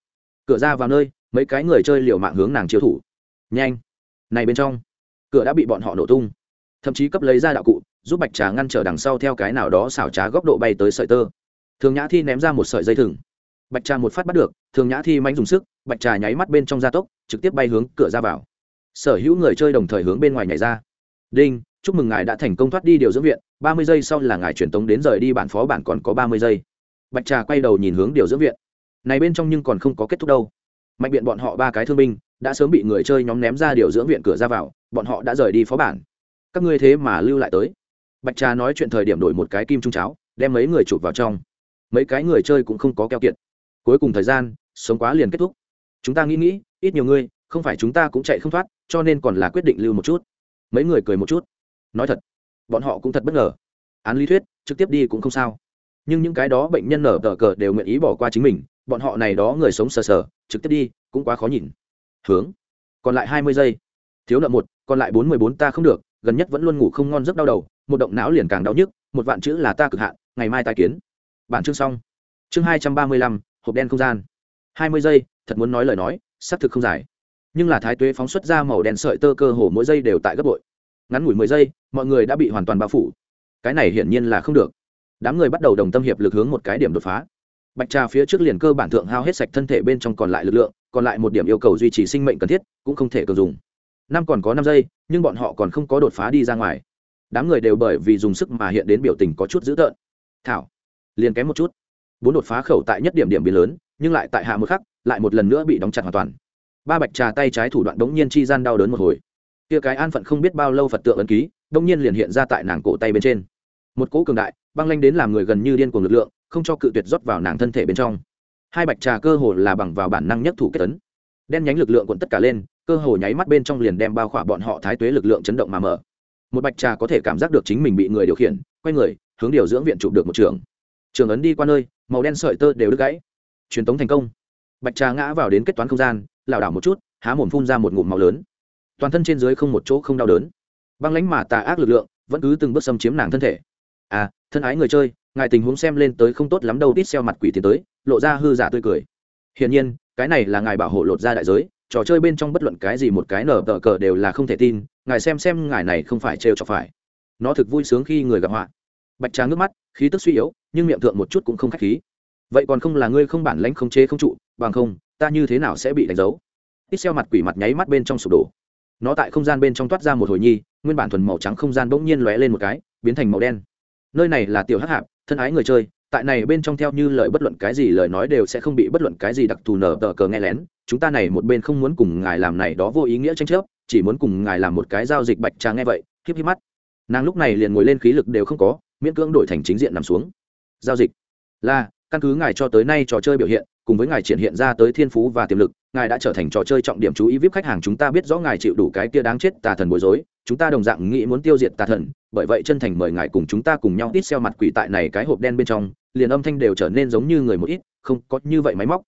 Cửa ra vào nơi, mấy cái người chơi liều mạng hướng nàng chiếu thủ. Nhanh! Này bên trong, cửa đã bị bọn họ nổ tung. Thậm chí cấp lấy ra đạo cụ, giúp bạch trà ngăn trở đằng sau theo cái nào đó xảo trá góc độ bay tới sợi tơ. Thường nhã thi ném ra một sợi dây thừng. Bạch trà một phát bắt được, thường nhã thi manh dùng sức, bạch trà nháy mắt bên trong gia tốc, trực tiếp bay hướng cửa ra vào. Sở hữu người chơi đồng thời hướng bên ngoài nhảy ra. Đinh, chúc mừng ngài đã thành công thoát đi điều dưỡng viện ba mươi giây sau là ngài truyền tống đến rời đi bản phó bản còn có ba mươi giây. Bạch trà quay đầu nhìn hướng điều dưỡng viện. Này bên trong nhưng còn không có kết thúc đâu. Mạnh biện bọn họ ba cái thương binh đã sớm bị người chơi nhóm ném ra điều dưỡng viện cửa ra vào, bọn họ đã rời đi phó bản. Các ngươi thế mà lưu lại tới. Bạch trà nói chuyện thời điểm đổi một cái kim trung cháo, đem mấy người chụp vào trong. Mấy cái người chơi cũng không có keo kiệt. Cuối cùng thời gian, sống quá liền kết thúc. Chúng ta nghĩ nghĩ, ít nhiều ngươi, không phải chúng ta cũng chạy không thoát, cho nên còn là quyết định lưu một chút. Mấy người cười một chút. Nói thật bọn họ cũng thật bất ngờ. Án lý thuyết, trực tiếp đi cũng không sao. Nhưng những cái đó bệnh nhân nở tờ cờ đều nguyện ý bỏ qua chính mình, bọn họ này đó người sống sờ sờ, trực tiếp đi, cũng quá khó nhìn. Hướng. Còn lại hai mươi giây. Thiếu nợ một, còn lại bốn mươi bốn ta không được, gần nhất vẫn luôn ngủ không ngon rất đau đầu, một động não liền càng đau nhức, một vạn chữ là ta cực hạn, ngày mai tai kiến. Bản chương xong. Chương hai trăm ba mươi lăm, hộp đen không gian. Hai mươi giây, thật muốn nói lời nói, xác thực không dài. Nhưng là thái tuế phóng xuất ra màu đen sợi tơ cơ hồ mỗi giây đều tại gấp bội ngắn ngủi mười giây, mọi người đã bị hoàn toàn bao phủ. Cái này hiển nhiên là không được. Đám người bắt đầu đồng tâm hiệp lực hướng một cái điểm đột phá. Bạch trà phía trước liền cơ bản thượng hao hết sạch thân thể bên trong còn lại lực lượng, còn lại một điểm yêu cầu duy trì sinh mệnh cần thiết, cũng không thể cường dùng. Năm còn có năm giây, nhưng bọn họ còn không có đột phá đi ra ngoài. Đám người đều bởi vì dùng sức mà hiện đến biểu tình có chút dữ tợn. Thảo, liền kém một chút. Bốn đột phá khẩu tại nhất điểm điểm biến lớn, nhưng lại tại hạ một khắc, lại một lần nữa bị đóng chặt hoàn toàn. Ba bạch trà tay trái thủ đoạn đống nhiên chi gian đau đớn một hồi kia cái an phận không biết bao lâu phật tượng ấn ký, đông nhiên liền hiện ra tại nàng cổ tay bên trên. Một cỗ cường đại, băng lanh đến làm người gần như điên cuồng lực lượng, không cho cự tuyệt rót vào nàng thân thể bên trong. Hai bạch trà cơ hồ là bằng vào bản năng nhất thủ kết tấn đen nhánh lực lượng cuộn tất cả lên, cơ hồ nháy mắt bên trong liền đem bao khỏa bọn họ thái tuế lực lượng chấn động mà mở. Một bạch trà có thể cảm giác được chính mình bị người điều khiển, quay người, hướng điều dưỡng viện chụp được một trường. Trường ấn đi qua nơi, màu đen sợi tơ đều đứt gãy. Truyền tống thành công. Bạch trà ngã vào đến kết toán không gian, lảo đảo một chút, há mồm phun ra một ngụm màu lớn toàn thân trên dưới không một chỗ không đau đớn. Băng lánh mà tà ác lực lượng vẫn cứ từng bước xâm chiếm nàng thân thể. À thân ái người chơi, ngài tình huống xem lên tới không tốt lắm đâu, tít xeo mặt quỷ tiến tới, lộ ra hư giả tươi cười. Hiển nhiên, cái này là ngài bảo hộ lột ra đại giới, trò chơi bên trong bất luận cái gì một cái nở tờ cờ đều là không thể tin, ngài xem xem ngài này không phải trêu cho phải. Nó thực vui sướng khi người gặp họa. Bạch trà ngước mắt, khí tức suy yếu, nhưng miệng thượng một chút cũng không khách khí. Vậy còn không là ngươi không bản lãnh không chế không trụ, bằng không, ta như thế nào sẽ bị đánh dấu? Ít xeo mặt quỷ mặt nháy mắt bên trong sụp đổ nó tại không gian bên trong toát ra một hồi nhi, nguyên bản thuần màu trắng không gian bỗng nhiên lóe lên một cái, biến thành màu đen. Nơi này là tiểu hắc hạp, thân ái người chơi, tại này bên trong theo như lời bất luận cái gì lời nói đều sẽ không bị bất luận cái gì đặc thù nở tờ cờ nghe lén. Chúng ta này một bên không muốn cùng ngài làm này đó vô ý nghĩa tranh chấp, chỉ muốn cùng ngài làm một cái giao dịch bạch trà nghe vậy, híp híp mắt. Nàng lúc này liền ngồi lên khí lực đều không có, miễn cưỡng đổi thành chính diện nằm xuống. Giao dịch. Là, căn cứ ngài cho tới nay trò chơi biểu hiện cùng với ngài triển hiện ra tới thiên phú và tiềm lực, ngài đã trở thành trò chơi trọng điểm chú ý vip khách hàng chúng ta biết rõ ngài chịu đủ cái kia đáng chết tà thần bối rối, chúng ta đồng dạng nghĩ muốn tiêu diệt tà thần, bởi vậy chân thành mời ngài cùng chúng ta cùng nhau ít xeo mặt quỷ tại này cái hộp đen bên trong, liền âm thanh đều trở nên giống như người một ít, không có như vậy máy móc.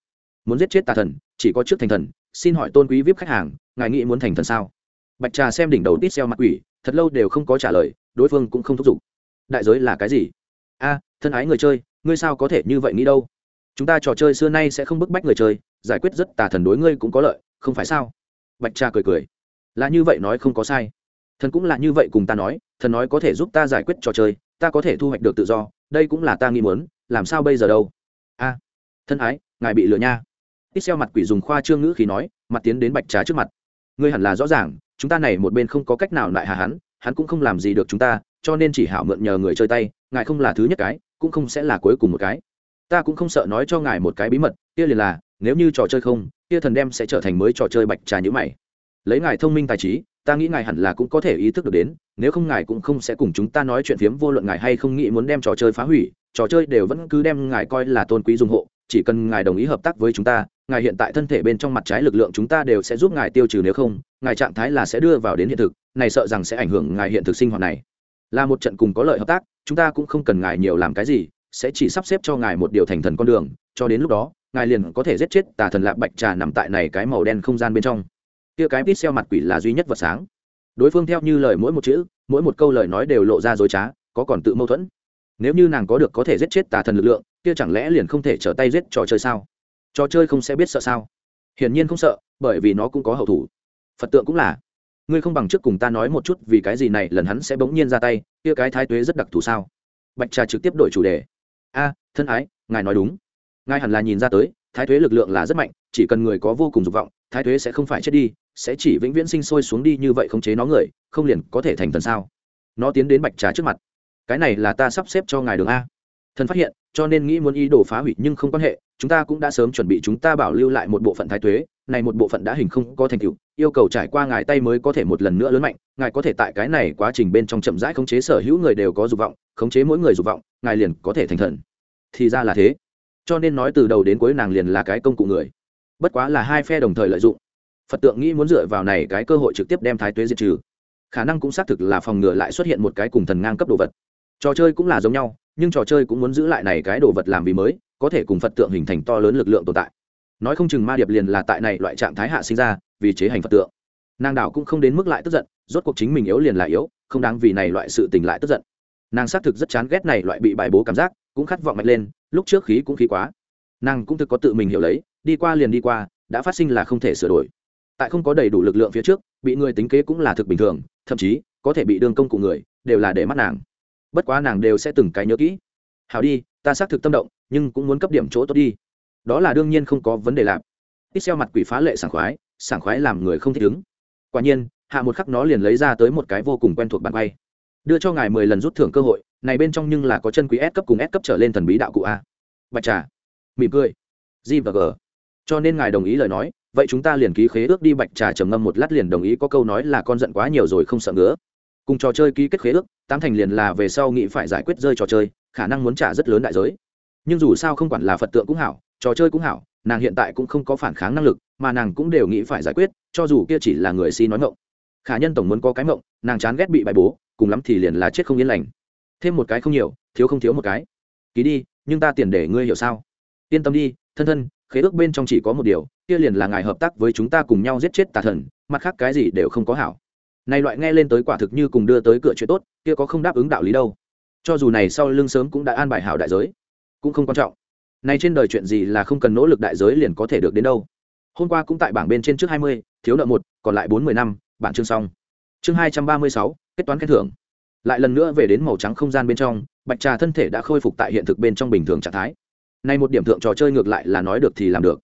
Muốn giết chết tà thần, chỉ có trước thành thần, xin hỏi tôn quý vip khách hàng, ngài nghĩ muốn thành thần sao? Bạch trà xem đỉnh đầu ít xeo mặt quỷ, thật lâu đều không có trả lời, đối phương cũng không thúc giục. Đại giới là cái gì? A, thân ái người chơi, ngươi sao có thể như vậy nghĩ đâu? Chúng ta trò chơi xưa nay sẽ không bức bách người chơi, giải quyết rất tà thần đối ngươi cũng có lợi, không phải sao? Bạch trà cười cười. Là như vậy nói không có sai. Thần cũng là như vậy cùng ta nói, thần nói có thể giúp ta giải quyết trò chơi, ta có thể thu hoạch được tự do, đây cũng là ta nghĩ muốn, làm sao bây giờ đâu? A, thân ái, ngài bị lừa nha. Ít xeo mặt quỷ dùng khoa trương ngữ khí nói, mặt tiến đến bạch trà trước mặt. Ngươi hẳn là rõ ràng, chúng ta này một bên không có cách nào lại hà hắn hắn cũng không làm gì được chúng ta, cho nên chỉ hảo mượn nhờ người chơi tay, ngài không là thứ nhất cái, cũng không sẽ là cuối cùng một cái ta cũng không sợ nói cho ngài một cái bí mật, kia liền là, nếu như trò chơi không, kia thần đem sẽ trở thành mới trò chơi bạch trà nhữ mày. Lấy ngài thông minh tài trí, ta nghĩ ngài hẳn là cũng có thể ý thức được đến, nếu không ngài cũng không sẽ cùng chúng ta nói chuyện phiếm vô luận ngài hay không nghĩ muốn đem trò chơi phá hủy, trò chơi đều vẫn cứ đem ngài coi là tôn quý dùng hộ, chỉ cần ngài đồng ý hợp tác với chúng ta, ngài hiện tại thân thể bên trong mặt trái lực lượng chúng ta đều sẽ giúp ngài tiêu trừ nếu không, ngài trạng thái là sẽ đưa vào đến hiện thực, này sợ rằng sẽ ảnh hưởng ngài hiện thực sinh hoạt này. Là một trận cùng có lợi hợp tác, chúng ta cũng không cần ngài nhiều làm cái gì sẽ chỉ sắp xếp cho ngài một điều thành thần con đường, cho đến lúc đó, ngài liền có thể giết chết tà thần lạ bạch trà nằm tại này cái màu đen không gian bên trong. Kia cái tít xeo mặt quỷ là duy nhất vật sáng. Đối phương theo như lời mỗi một chữ, mỗi một câu lời nói đều lộ ra dối trá, có còn tự mâu thuẫn. Nếu như nàng có được có thể giết chết tà thần lực lượng, kia chẳng lẽ liền không thể trở tay giết trò chơi sao? Trò chơi không sẽ biết sợ sao? Hiển nhiên không sợ, bởi vì nó cũng có hậu thủ. Phật tượng cũng là. Ngươi không bằng trước cùng ta nói một chút vì cái gì này, lần hắn sẽ bỗng nhiên ra tay, kia cái thái tuế rất đặc thù sao? Bạch trà trực tiếp đổi chủ đề a, thân ái, ngài nói đúng. Ngài hẳn là nhìn ra tới, thái thuế lực lượng là rất mạnh, chỉ cần người có vô cùng dục vọng, thái thuế sẽ không phải chết đi, sẽ chỉ vĩnh viễn sinh sôi xuống đi như vậy khống chế nó người, không liền có thể thành thần sao? Nó tiến đến bạch trà trước mặt. Cái này là ta sắp xếp cho ngài đường a. Thần phát hiện, cho nên nghĩ muốn ý đồ phá hủy nhưng không quan hệ, chúng ta cũng đã sớm chuẩn bị chúng ta bảo lưu lại một bộ phận thái thuế, này một bộ phận đã hình không có thành tựu, yêu cầu trải qua ngài tay mới có thể một lần nữa lớn mạnh, ngài có thể tại cái này quá trình bên trong chậm rãi khống chế sở hữu người đều có dục vọng, khống chế mỗi người dục vọng ngài liền có thể thành thần. Thì ra là thế. Cho nên nói từ đầu đến cuối nàng liền là cái công cụ người. Bất quá là hai phe đồng thời lợi dụng. Phật tượng nghĩ muốn dựa vào này cái cơ hội trực tiếp đem thái tuế diệt trừ. Khả năng cũng xác thực là phòng ngừa lại xuất hiện một cái cùng thần ngang cấp đồ vật. Trò chơi cũng là giống nhau, nhưng trò chơi cũng muốn giữ lại này cái đồ vật làm vì mới, có thể cùng phật tượng hình thành to lớn lực lượng tồn tại. Nói không chừng ma điệp liền là tại này loại trạng thái hạ sinh ra, vì chế hành phật tượng. Nàng đảo cũng không đến mức lại tức giận, rốt cuộc chính mình yếu liền là yếu, không đáng vì này loại sự tình lại tức giận nàng xác thực rất chán ghét này loại bị bài bố cảm giác, cũng khát vọng mạnh lên, lúc trước khí cũng khí quá. Nàng cũng thực có tự mình hiểu lấy, đi qua liền đi qua, đã phát sinh là không thể sửa đổi. Tại không có đầy đủ lực lượng phía trước, bị người tính kế cũng là thực bình thường, thậm chí, có thể bị đương công cụ người, đều là để mắt nàng. Bất quá nàng đều sẽ từng cái nhớ kỹ. Hào đi, ta xác thực tâm động, nhưng cũng muốn cấp điểm chỗ tốt đi. Đó là đương nhiên không có vấn đề lạp. Ít xeo mặt quỷ phá lệ sảng khoái sảng khoái làm người không thích ứng. Quả nhiên, hạ một khắc nó liền lấy ra tới một cái vô cùng quen thuộc bàn bay đưa cho ngài mười lần rút thưởng cơ hội, này bên trong nhưng là có chân quý S cấp cùng S cấp trở lên thần bí đạo cụ a. Bạch trà, mỉm cười. G và g. Cho nên ngài đồng ý lời nói, vậy chúng ta liền ký khế ước đi, bạch trà trầm ngâm một lát liền đồng ý có câu nói là con giận quá nhiều rồi không sợ ngứa. Cùng trò chơi ký kết khế ước, tám thành liền là về sau nghĩ phải giải quyết rơi trò chơi, khả năng muốn trả rất lớn đại giới. Nhưng dù sao không quản là phật tượng cũng hảo, trò chơi cũng hảo, nàng hiện tại cũng không có phản kháng năng lực, mà nàng cũng đều nghĩ phải giải quyết, cho dù kia chỉ là người si nói ngộng khả nhân tổng muốn có cái mộng nàng chán ghét bị bài bố cùng lắm thì liền là chết không yên lành. Thêm một cái không nhiều, thiếu không thiếu một cái. Ký đi, nhưng ta tiền để ngươi hiểu sao? Yên tâm đi, thân thân, khế ước bên trong chỉ có một điều, kia liền là ngài hợp tác với chúng ta cùng nhau giết chết tà thần, mặt khác cái gì đều không có hảo. Này loại nghe lên tới quả thực như cùng đưa tới cửa chuyện tốt, kia có không đáp ứng đạo lý đâu. Cho dù này sau lưng sớm cũng đã an bài hảo đại giới, cũng không quan trọng. Này trên đời chuyện gì là không cần nỗ lực đại giới liền có thể được đến đâu. Hôm qua cũng tại bảng bên trên trước hai mươi, thiếu nợ một, còn lại bốn mươi năm bản chương xong chương hai trăm ba mươi sáu kết toán khen thưởng. Lại lần nữa về đến màu trắng không gian bên trong bạch trà thân thể đã khôi phục tại hiện thực bên trong bình thường trạng thái. Nay một điểm thượng trò chơi ngược lại là nói được thì làm được.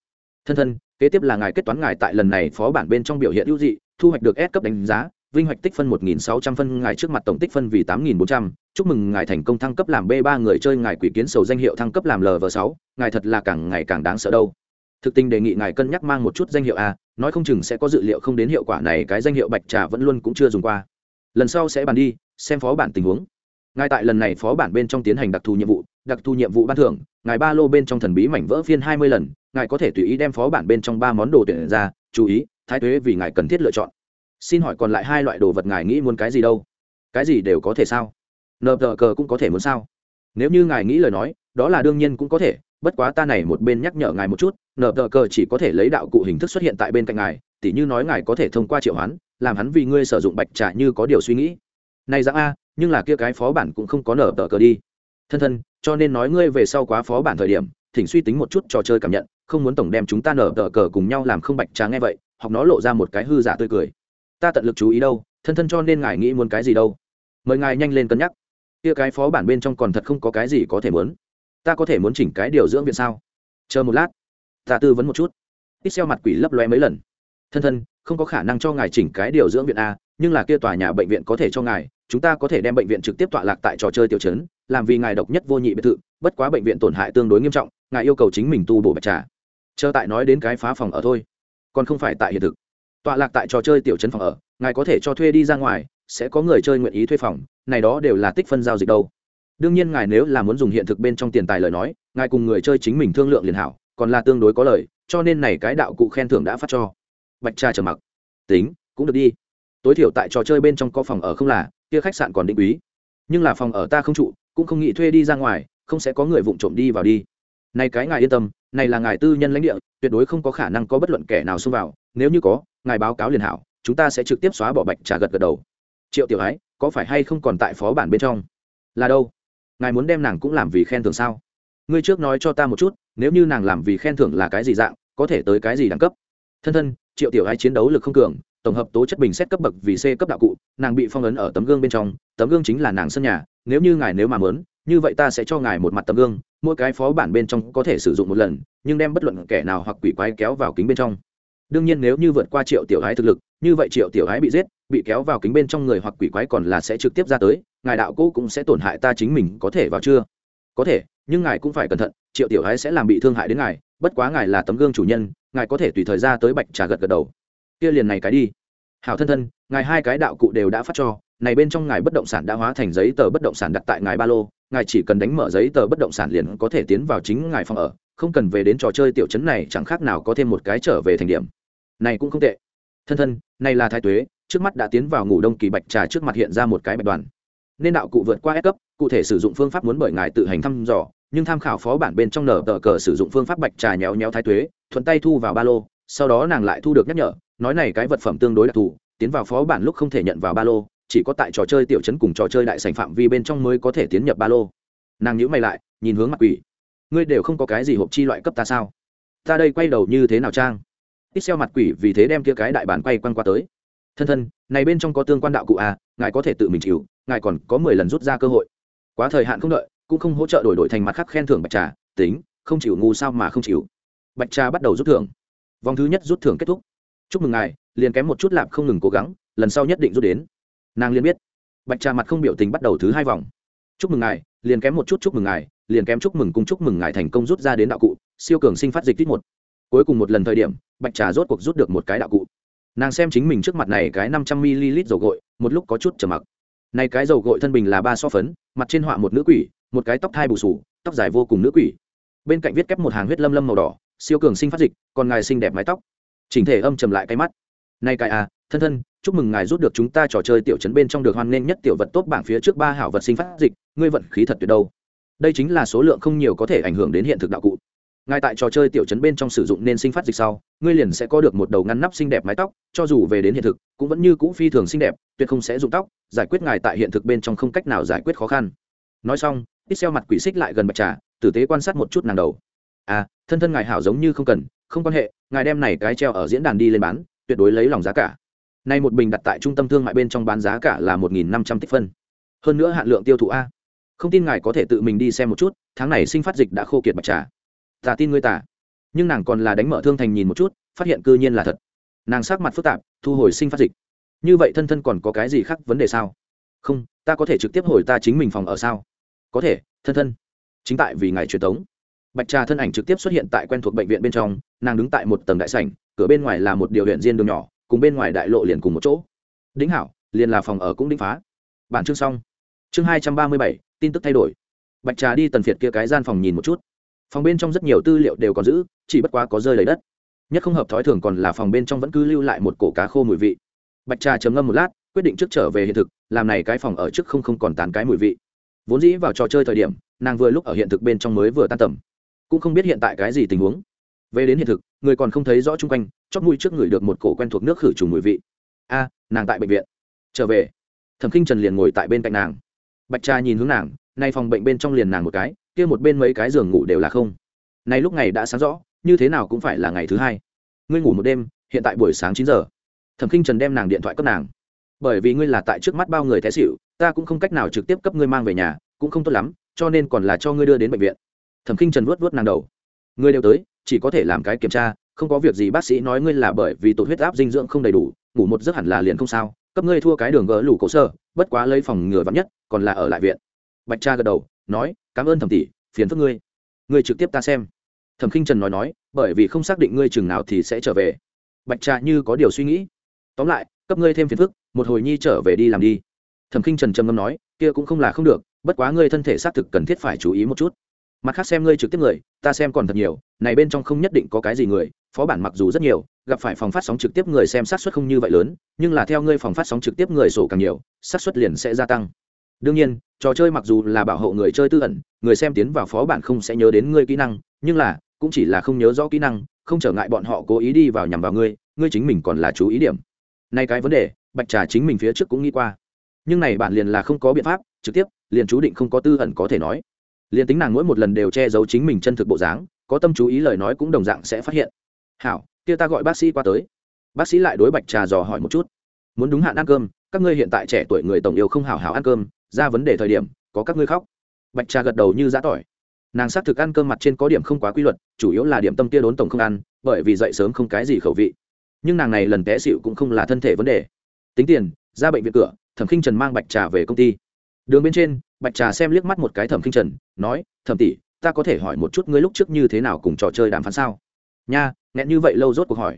Thân thân kế tiếp là ngài kết toán ngài tại lần này phó bản bên trong biểu hiện ưu dị thu hoạch được S cấp đánh giá vinh hoạch tích phân 1.600 phân ngài trước mặt tổng tích phân vì 8.400, chúc mừng ngài thành công thăng cấp làm b 3 người chơi ngài quỷ kiến sầu danh hiệu thăng cấp làm lv 6 ngài thật là càng ngày càng đáng sợ đâu thực tình đề nghị ngài cân nhắc mang một chút danh hiệu a, nói không chừng sẽ có dự liệu không đến hiệu quả này, cái danh hiệu bạch trà vẫn luôn cũng chưa dùng qua. Lần sau sẽ bàn đi, xem phó bản tình huống. Ngài tại lần này phó bản bên trong tiến hành đặc thù nhiệm vụ, đặc thù nhiệm vụ ban thưởng, ngài ba lô bên trong thần bí mảnh vỡ phiên hai mươi lần, ngài có thể tùy ý đem phó bản bên trong ba món đồ tuyển ra, chú ý, thái thuế vì ngài cần thiết lựa chọn. Xin hỏi còn lại hai loại đồ vật ngài nghĩ muốn cái gì đâu? Cái gì đều có thể sao? Nợ tờ cờ cũng có thể muốn sao? Nếu như ngài nghĩ lời nói, đó là đương nhiên cũng có thể bất quá ta này một bên nhắc nhở ngài một chút nở tờ cờ chỉ có thể lấy đạo cụ hình thức xuất hiện tại bên cạnh ngài, tỉ như nói ngài có thể thông qua triệu hoán, làm hắn vì ngươi sử dụng bạch trả như có điều suy nghĩ. Này dạng a, nhưng là kia cái phó bản cũng không có nở tờ cờ đi. Thân thân, cho nên nói ngươi về sau quá phó bản thời điểm, thỉnh suy tính một chút trò chơi cảm nhận, không muốn tổng đem chúng ta nở tờ cờ cùng nhau làm không bạch trà nghe vậy, học nó lộ ra một cái hư giả tươi cười. Ta tận lực chú ý đâu, thân thân cho nên ngài nghĩ muốn cái gì đâu. Mời ngài nhanh lên cân nhắc. Kia cái phó bản bên trong còn thật không có cái gì có thể muốn ta có thể muốn chỉnh cái điều dưỡng viện sao? Chờ một lát. Ta tư vấn một chút. Ít xeo mặt quỷ lấp loe mấy lần. Thân thân, không có khả năng cho ngài chỉnh cái điều dưỡng viện a, nhưng là kia tòa nhà bệnh viện có thể cho ngài, chúng ta có thể đem bệnh viện trực tiếp tọa lạc tại trò chơi tiểu trấn, làm vì ngài độc nhất vô nhị biệt thự, bất quá bệnh viện tổn hại tương đối nghiêm trọng, ngài yêu cầu chính mình tu bổ bạch trà. Chờ tại nói đến cái phá phòng ở thôi. Còn không phải tại hiện thực. Tọa lạc tại trò chơi tiểu trấn phòng ở, ngài có thể cho thuê đi ra ngoài, sẽ có người chơi nguyện ý thuê phòng, này đó đều là tích phân giao dịch đâu đương nhiên ngài nếu là muốn dùng hiện thực bên trong tiền tài lời nói, ngài cùng người chơi chính mình thương lượng liền hảo, còn là tương đối có lời, cho nên này cái đạo cụ khen thưởng đã phát cho. Bạch tra trầm mặc. Tính, cũng được đi. Tối thiểu tại trò chơi bên trong có phòng ở không là, kia khách sạn còn định quý. Nhưng là phòng ở ta không trụ, cũng không nghĩ thuê đi ra ngoài, không sẽ có người vụng trộm đi vào đi. Này cái ngài yên tâm, này là ngài tư nhân lãnh địa, tuyệt đối không có khả năng có bất luận kẻ nào xông vào. Nếu như có, ngài báo cáo liền hảo, chúng ta sẽ trực tiếp xóa bỏ bạch trà gật gật đầu. Triệu tiểu ái, có phải hay không còn tại phó bản bên trong? Là đâu? Ngài muốn đem nàng cũng làm vì khen thưởng sao? Ngươi trước nói cho ta một chút, nếu như nàng làm vì khen thưởng là cái gì dạng, có thể tới cái gì đẳng cấp? Thân thân, triệu tiểu hai chiến đấu lực không cường, tổng hợp tố chất bình xét cấp bậc vì c cấp đạo cụ, nàng bị phong ấn ở tấm gương bên trong, tấm gương chính là nàng sân nhà, nếu như ngài nếu mà mớn như vậy ta sẽ cho ngài một mặt tấm gương, mỗi cái phó bản bên trong có thể sử dụng một lần, nhưng đem bất luận kẻ nào hoặc quỷ quái kéo vào kính bên trong. Đương nhiên nếu như vượt qua triệu tiểu hái thực lực, như vậy triệu tiểu hái bị giết bị kéo vào kính bên trong người hoặc quỷ quái còn là sẽ trực tiếp ra tới, ngài đạo cũ cũng sẽ tổn hại ta chính mình, có thể vào chưa? Có thể, nhưng ngài cũng phải cẩn thận, triệu tiểu ái sẽ làm bị thương hại đến ngài, bất quá ngài là tấm gương chủ nhân, ngài có thể tùy thời ra tới bạch trà gật gật đầu. Kia liền này cái đi. Hảo thân thân, ngài hai cái đạo cụ đều đã phát cho, này bên trong ngài bất động sản đã hóa thành giấy tờ bất động sản đặt tại ngài ba lô, ngài chỉ cần đánh mở giấy tờ bất động sản liền có thể tiến vào chính ngài phòng ở, không cần về đến trò chơi tiểu chấn này, chẳng khác nào có thêm một cái trở về thành điểm. Này cũng không tệ. Thân thân, này là thái tuế trước mắt đã tiến vào ngủ đông kỳ bạch trà trước mặt hiện ra một cái bạch đoàn. Nên đạo cụ vượt qua S cấp, cụ thể sử dụng phương pháp muốn bởi ngài tự hành thăm dò, nhưng tham khảo phó bản bên trong nở tờ cờ sử dụng phương pháp bạch trà nhéo nhéo thái tuế, thuận tay thu vào ba lô, sau đó nàng lại thu được nhắc nhở, nói này cái vật phẩm tương đối đặc thù, tiến vào phó bản lúc không thể nhận vào ba lô, chỉ có tại trò chơi tiểu chấn cùng trò chơi đại sành phạm vi bên trong mới có thể tiến nhập ba lô. Nàng nhữ mày lại, nhìn hướng mặt quỷ. Ngươi đều không có cái gì hộp chi loại cấp ta sao? Ta đây quay đầu như thế nào trang? Ít xeo mặt quỷ vì thế đem kia cái đại bản quay quăng qua tới thân thân, này bên trong có tương quan đạo cụ à ngài có thể tự mình chịu, ngài còn có mười lần rút ra cơ hội. Quá thời hạn không đợi, cũng không hỗ trợ đổi đổi thành mặt khác khen thưởng bạch trà, tính, không chịu ngu sao mà không chịu. Bạch trà bắt đầu rút thưởng. Vòng thứ nhất rút thưởng kết thúc. Chúc mừng ngài, liền kém một chút lạp không ngừng cố gắng, lần sau nhất định rút đến. Nàng liền biết, bạch trà mặt không biểu tình bắt đầu thứ hai vòng. Chúc mừng ngài, liền kém một chút chúc mừng ngài, liền kém chúc mừng cùng chúc mừng ngài thành công rút ra đến đạo cụ, siêu cường sinh phát dịch tích một. Cuối cùng một lần thời điểm, bạch trà rốt cuộc rút được một cái đạo cụ nàng xem chính mình trước mặt này cái năm trăm ml dầu gội, một lúc có chút trầm mặc. Này cái dầu gội thân bình là ba so phấn, mặt trên họa một nữ quỷ, một cái tóc thai bù sù tóc dài vô cùng nữ quỷ. Bên cạnh viết kép một hàng huyết lâm lâm màu đỏ, siêu cường sinh phát dịch, còn ngài xinh đẹp mái tóc. Chỉnh thể âm trầm lại cái mắt. Nay cái à thân thân, chúc mừng ngài rút được chúng ta trò chơi tiểu chấn bên trong được hoan nghênh nhất tiểu vật tốt bảng phía trước ba hảo vật sinh phát dịch, ngươi vận khí thật tuyệt đâu. Đây chính là số lượng không nhiều có thể ảnh hưởng đến hiện thực đạo cụ ngài tại trò chơi tiểu chấn bên trong sử dụng nên sinh phát dịch sau, ngươi liền sẽ có được một đầu ngăn nắp xinh đẹp mái tóc, cho dù về đến hiện thực, cũng vẫn như cũ phi thường xinh đẹp, tuyệt không sẽ dụng tóc, giải quyết ngài tại hiện thực bên trong không cách nào giải quyết khó khăn. Nói xong ít xeo mặt quỷ xích lại gần bạch trà, tử tế quan sát một chút nàng đầu. À thân thân ngài hảo giống như không cần, không quan hệ, ngài đem này cái treo ở diễn đàn đi lên bán, tuyệt đối lấy lòng giá cả. Nay một bình đặt tại trung tâm thương mại bên trong bán giá cả là một nghìn năm trăm tích phân. Hơn nữa hạn lượng tiêu thụ a. Không tin ngài có thể tự mình đi xem một chút, tháng này sinh phát dịch đã khô kiệt bạch trà ta tin ngươi tả. Nhưng nàng còn là đánh mở thương thành nhìn một chút, phát hiện cư nhiên là thật. Nàng sắc mặt phức tạp, thu hồi sinh phát dịch. Như vậy thân thân còn có cái gì khác vấn đề sao? Không, ta có thể trực tiếp hồi ta chính mình phòng ở sao? Có thể, thân thân. Chính tại vì ngài truyền tống. Bạch trà thân ảnh trực tiếp xuất hiện tại quen thuộc bệnh viện bên trong, nàng đứng tại một tầng đại sảnh, cửa bên ngoài là một điều huyện riêng đường nhỏ, cùng bên ngoài đại lộ liền cùng một chỗ. Đính hảo, liền là phòng ở cũng đính phá. Bản chương xong. Chương hai trăm ba mươi bảy, tin tức thay đổi. Bạch trà đi tần phiệt kia cái gian phòng nhìn một chút phòng bên trong rất nhiều tư liệu đều còn giữ, chỉ bất quá có rơi lấy đất. Nhất không hợp thói thường còn là phòng bên trong vẫn cứ lưu lại một cổ cá khô mùi vị. Bạch trà chấm ngâm một lát, quyết định trước trở về hiện thực, làm này cái phòng ở trước không không còn tán cái mùi vị. Vốn dĩ vào trò chơi thời điểm, nàng vừa lúc ở hiện thực bên trong mới vừa tan tầm. Cũng không biết hiện tại cái gì tình huống. Về đến hiện thực, người còn không thấy rõ chung quanh, chót mũi trước người được một cổ quen thuộc nước khử trùng mùi vị. A, nàng tại bệnh viện. Trở về. Thẩm khinh trần liền ngồi tại bên cạnh nàng. Bạch trà nhìn hướng nàng, nay phòng bệnh bên trong liền nàng một cái kia một bên mấy cái giường ngủ đều là không. Nay lúc ngày đã sáng rõ, như thế nào cũng phải là ngày thứ hai. Ngươi ngủ một đêm, hiện tại buổi sáng chín giờ. Thẩm khinh trần đem nàng điện thoại cấp nàng. Bởi vì ngươi là tại trước mắt bao người té xịu ta cũng không cách nào trực tiếp cấp ngươi mang về nhà, cũng không tốt lắm, cho nên còn là cho ngươi đưa đến bệnh viện. Thẩm khinh trần vuốt vuốt nàng đầu. Ngươi đều tới, chỉ có thể làm cái kiểm tra, không có việc gì bác sĩ nói ngươi là bởi vì tụt huyết áp dinh dưỡng không đầy đủ, ngủ một giấc hẳn là liền không sao, cấp ngươi thua cái đường gỡ lủ cổ sơ, bất quá lấy phòng ngừa vắn nhất, còn là ở lại viện. Bạch cha gật đầu, nói cảm ơn thẩm tỷ, phiền phức ngươi. Ngươi trực tiếp ta xem. Thẩm khinh trần nói nói, bởi vì không xác định ngươi chừng nào thì sẽ trở về. Bạch trà như có điều suy nghĩ. Tóm lại, cấp ngươi thêm phiền phức, một hồi nhi trở về đi làm đi. Thẩm khinh trần trầm ngâm nói, kia cũng không là không được, bất quá ngươi thân thể xác thực cần thiết phải chú ý một chút. Mặt khác xem ngươi trực tiếp người, ta xem còn thật nhiều, này bên trong không nhất định có cái gì người, phó bản mặc dù rất nhiều, gặp phải phòng phát sóng trực tiếp người xem sát suất không như vậy lớn, nhưng là theo ngươi phòng phát sóng trực tiếp người sổ càng nhiều sát suất liền sẽ gia tăng đương nhiên, trò chơi mặc dù là bảo hộ người chơi tư ẩn, người xem tiến vào phó bản không sẽ nhớ đến ngươi kỹ năng, nhưng là, cũng chỉ là không nhớ rõ kỹ năng, không trở ngại bọn họ cố ý đi vào nhằm vào ngươi ngươi chính mình còn là chú ý điểm. Nay cái vấn đề, bạch trà chính mình phía trước cũng nghĩ qua. Nhưng này bản liền là không có biện pháp, trực tiếp, liền chú định không có tư ẩn có thể nói. Liền tính nàng mỗi một lần đều che giấu chính mình chân thực bộ dáng, có tâm chú ý lời nói cũng đồng dạng sẽ phát hiện. Hảo, kia ta gọi bác sĩ qua tới. Bác sĩ lại đối bạch trà dò hỏi một chút. Muốn đúng hạn ăn cơm, các ngươi hiện tại trẻ tuổi người tổng yêu không hảo hảo ăn cơm ra vấn đề thời điểm, có các ngươi khóc. Bạch trà gật đầu như giã tỏi. Nàng xác thực ăn cơm mặt trên có điểm không quá quy luật, chủ yếu là điểm tâm kia đốn tổng không ăn, bởi vì dậy sớm không cái gì khẩu vị. Nhưng nàng này lần té xịu cũng không là thân thể vấn đề. Tính tiền, ra bệnh viện cửa, thẩm khinh trần mang bạch trà về công ty. Đường bên trên, bạch trà xem liếc mắt một cái thẩm khinh trần, nói, thẩm tỷ, ta có thể hỏi một chút ngươi lúc trước như thế nào cùng trò chơi đàm phán sao? Nha, nghẹn như vậy lâu rốt cuộc hỏi.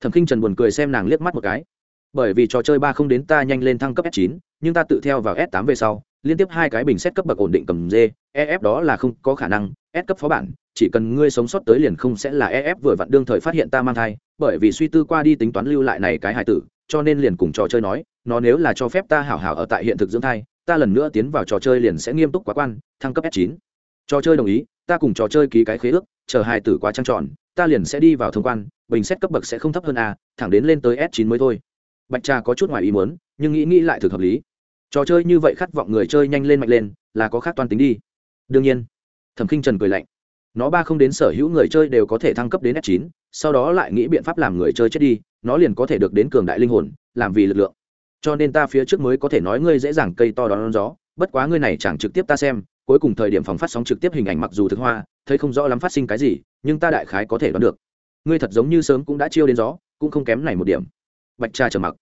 Thẩm khinh trần buồn cười xem nàng liếc mắt một cái bởi vì trò chơi ba không đến ta nhanh lên thăng cấp s 9 nhưng ta tự theo vào s 8 về sau, liên tiếp hai cái bình xét cấp bậc ổn định cầm d ef đó là không có khả năng, s cấp phó bản, chỉ cần ngươi sống sót tới liền không sẽ là ef vừa vặn đương thời phát hiện ta mang thai, bởi vì suy tư qua đi tính toán lưu lại này cái hài tử, cho nên liền cùng trò chơi nói, nó nếu là cho phép ta hảo hảo ở tại hiện thực dưỡng thai, ta lần nữa tiến vào trò chơi liền sẽ nghiêm túc quá quan, thăng cấp s 9 trò chơi đồng ý, ta cùng trò chơi ký cái khế ước, chờ hài tử quá trang tròn, ta liền sẽ đi vào thông quan, bình xét cấp bậc sẽ không thấp hơn a, thẳng đến lên tới s 9 mới thôi bạch trà có chút ngoài ý muốn, nhưng nghĩ nghĩ lại thực hợp lý. Trò chơi như vậy khát vọng người chơi nhanh lên mạnh lên, là có khác toàn tính đi. Đương nhiên, thẩm k i n h trần cười lạnh. Nó ba không đến sở hữu người chơi đều có thể thăng cấp đến s 9 sau đó lại nghĩ biện pháp làm người chơi chết đi, nó liền có thể được đến cường đại linh hồn, làm vì lực lượng. Cho nên ta phía trước mới có thể nói ngươi dễ dàng cây to đón gió, bất quá ngươi này chẳng trực tiếp ta xem, cuối cùng thời điểm phòng phát sóng trực tiếp hình ảnh mặc dù thực hoa, thấy không rõ lắm phát sinh cái gì, nhưng ta đại khái có thể đoán được. Ngươi thật giống như sớm cũng đã chiêu đến gió, cũng không kém này một điểm bạch cha trầm mặc.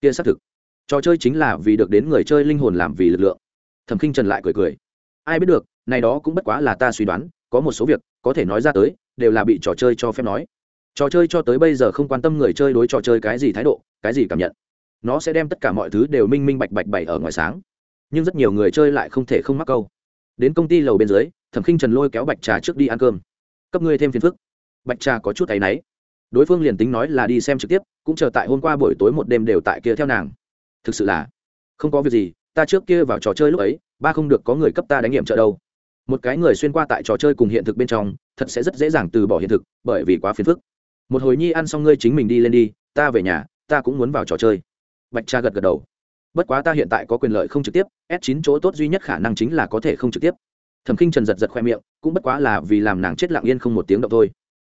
Kia xác thực. Trò chơi chính là vì được đến người chơi linh hồn làm vì lực lượng. Thẩm khinh trần lại cười cười. Ai biết được, này đó cũng bất quá là ta suy đoán, có một số việc, có thể nói ra tới, đều là bị trò chơi cho phép nói. Trò chơi cho tới bây giờ không quan tâm người chơi đối trò chơi cái gì thái độ, cái gì cảm nhận. Nó sẽ đem tất cả mọi thứ đều minh minh bạch bạch bày ở ngoài sáng. Nhưng rất nhiều người chơi lại không thể không mắc câu. Đến công ty lầu bên dưới, thẩm khinh trần lôi kéo bạch trà trước đi ăn cơm. Cấp ngươi thêm phiền phức. Bạch trà có chút áy náy đối phương liền tính nói là đi xem trực tiếp, cũng chờ tại hôm qua buổi tối một đêm đều tại kia theo nàng. Thực sự là, không có việc gì, ta trước kia vào trò chơi lúc ấy, ba không được có người cấp ta đánh nghiệm trợ đâu. Một cái người xuyên qua tại trò chơi cùng hiện thực bên trong, thật sẽ rất dễ dàng từ bỏ hiện thực, bởi vì quá phiền phức. Một hồi nhi ăn xong ngươi chính mình đi lên đi, ta về nhà, ta cũng muốn vào trò chơi. Bạch cha gật gật đầu. Bất quá ta hiện tại có quyền lợi không trực tiếp, s 9 chỗ tốt duy nhất khả năng chính là có thể không trực tiếp. Thẩm kinh trần giật giật khoe miệng, cũng bất quá là vì làm nàng chết lặng yên không một tiếng động thôi.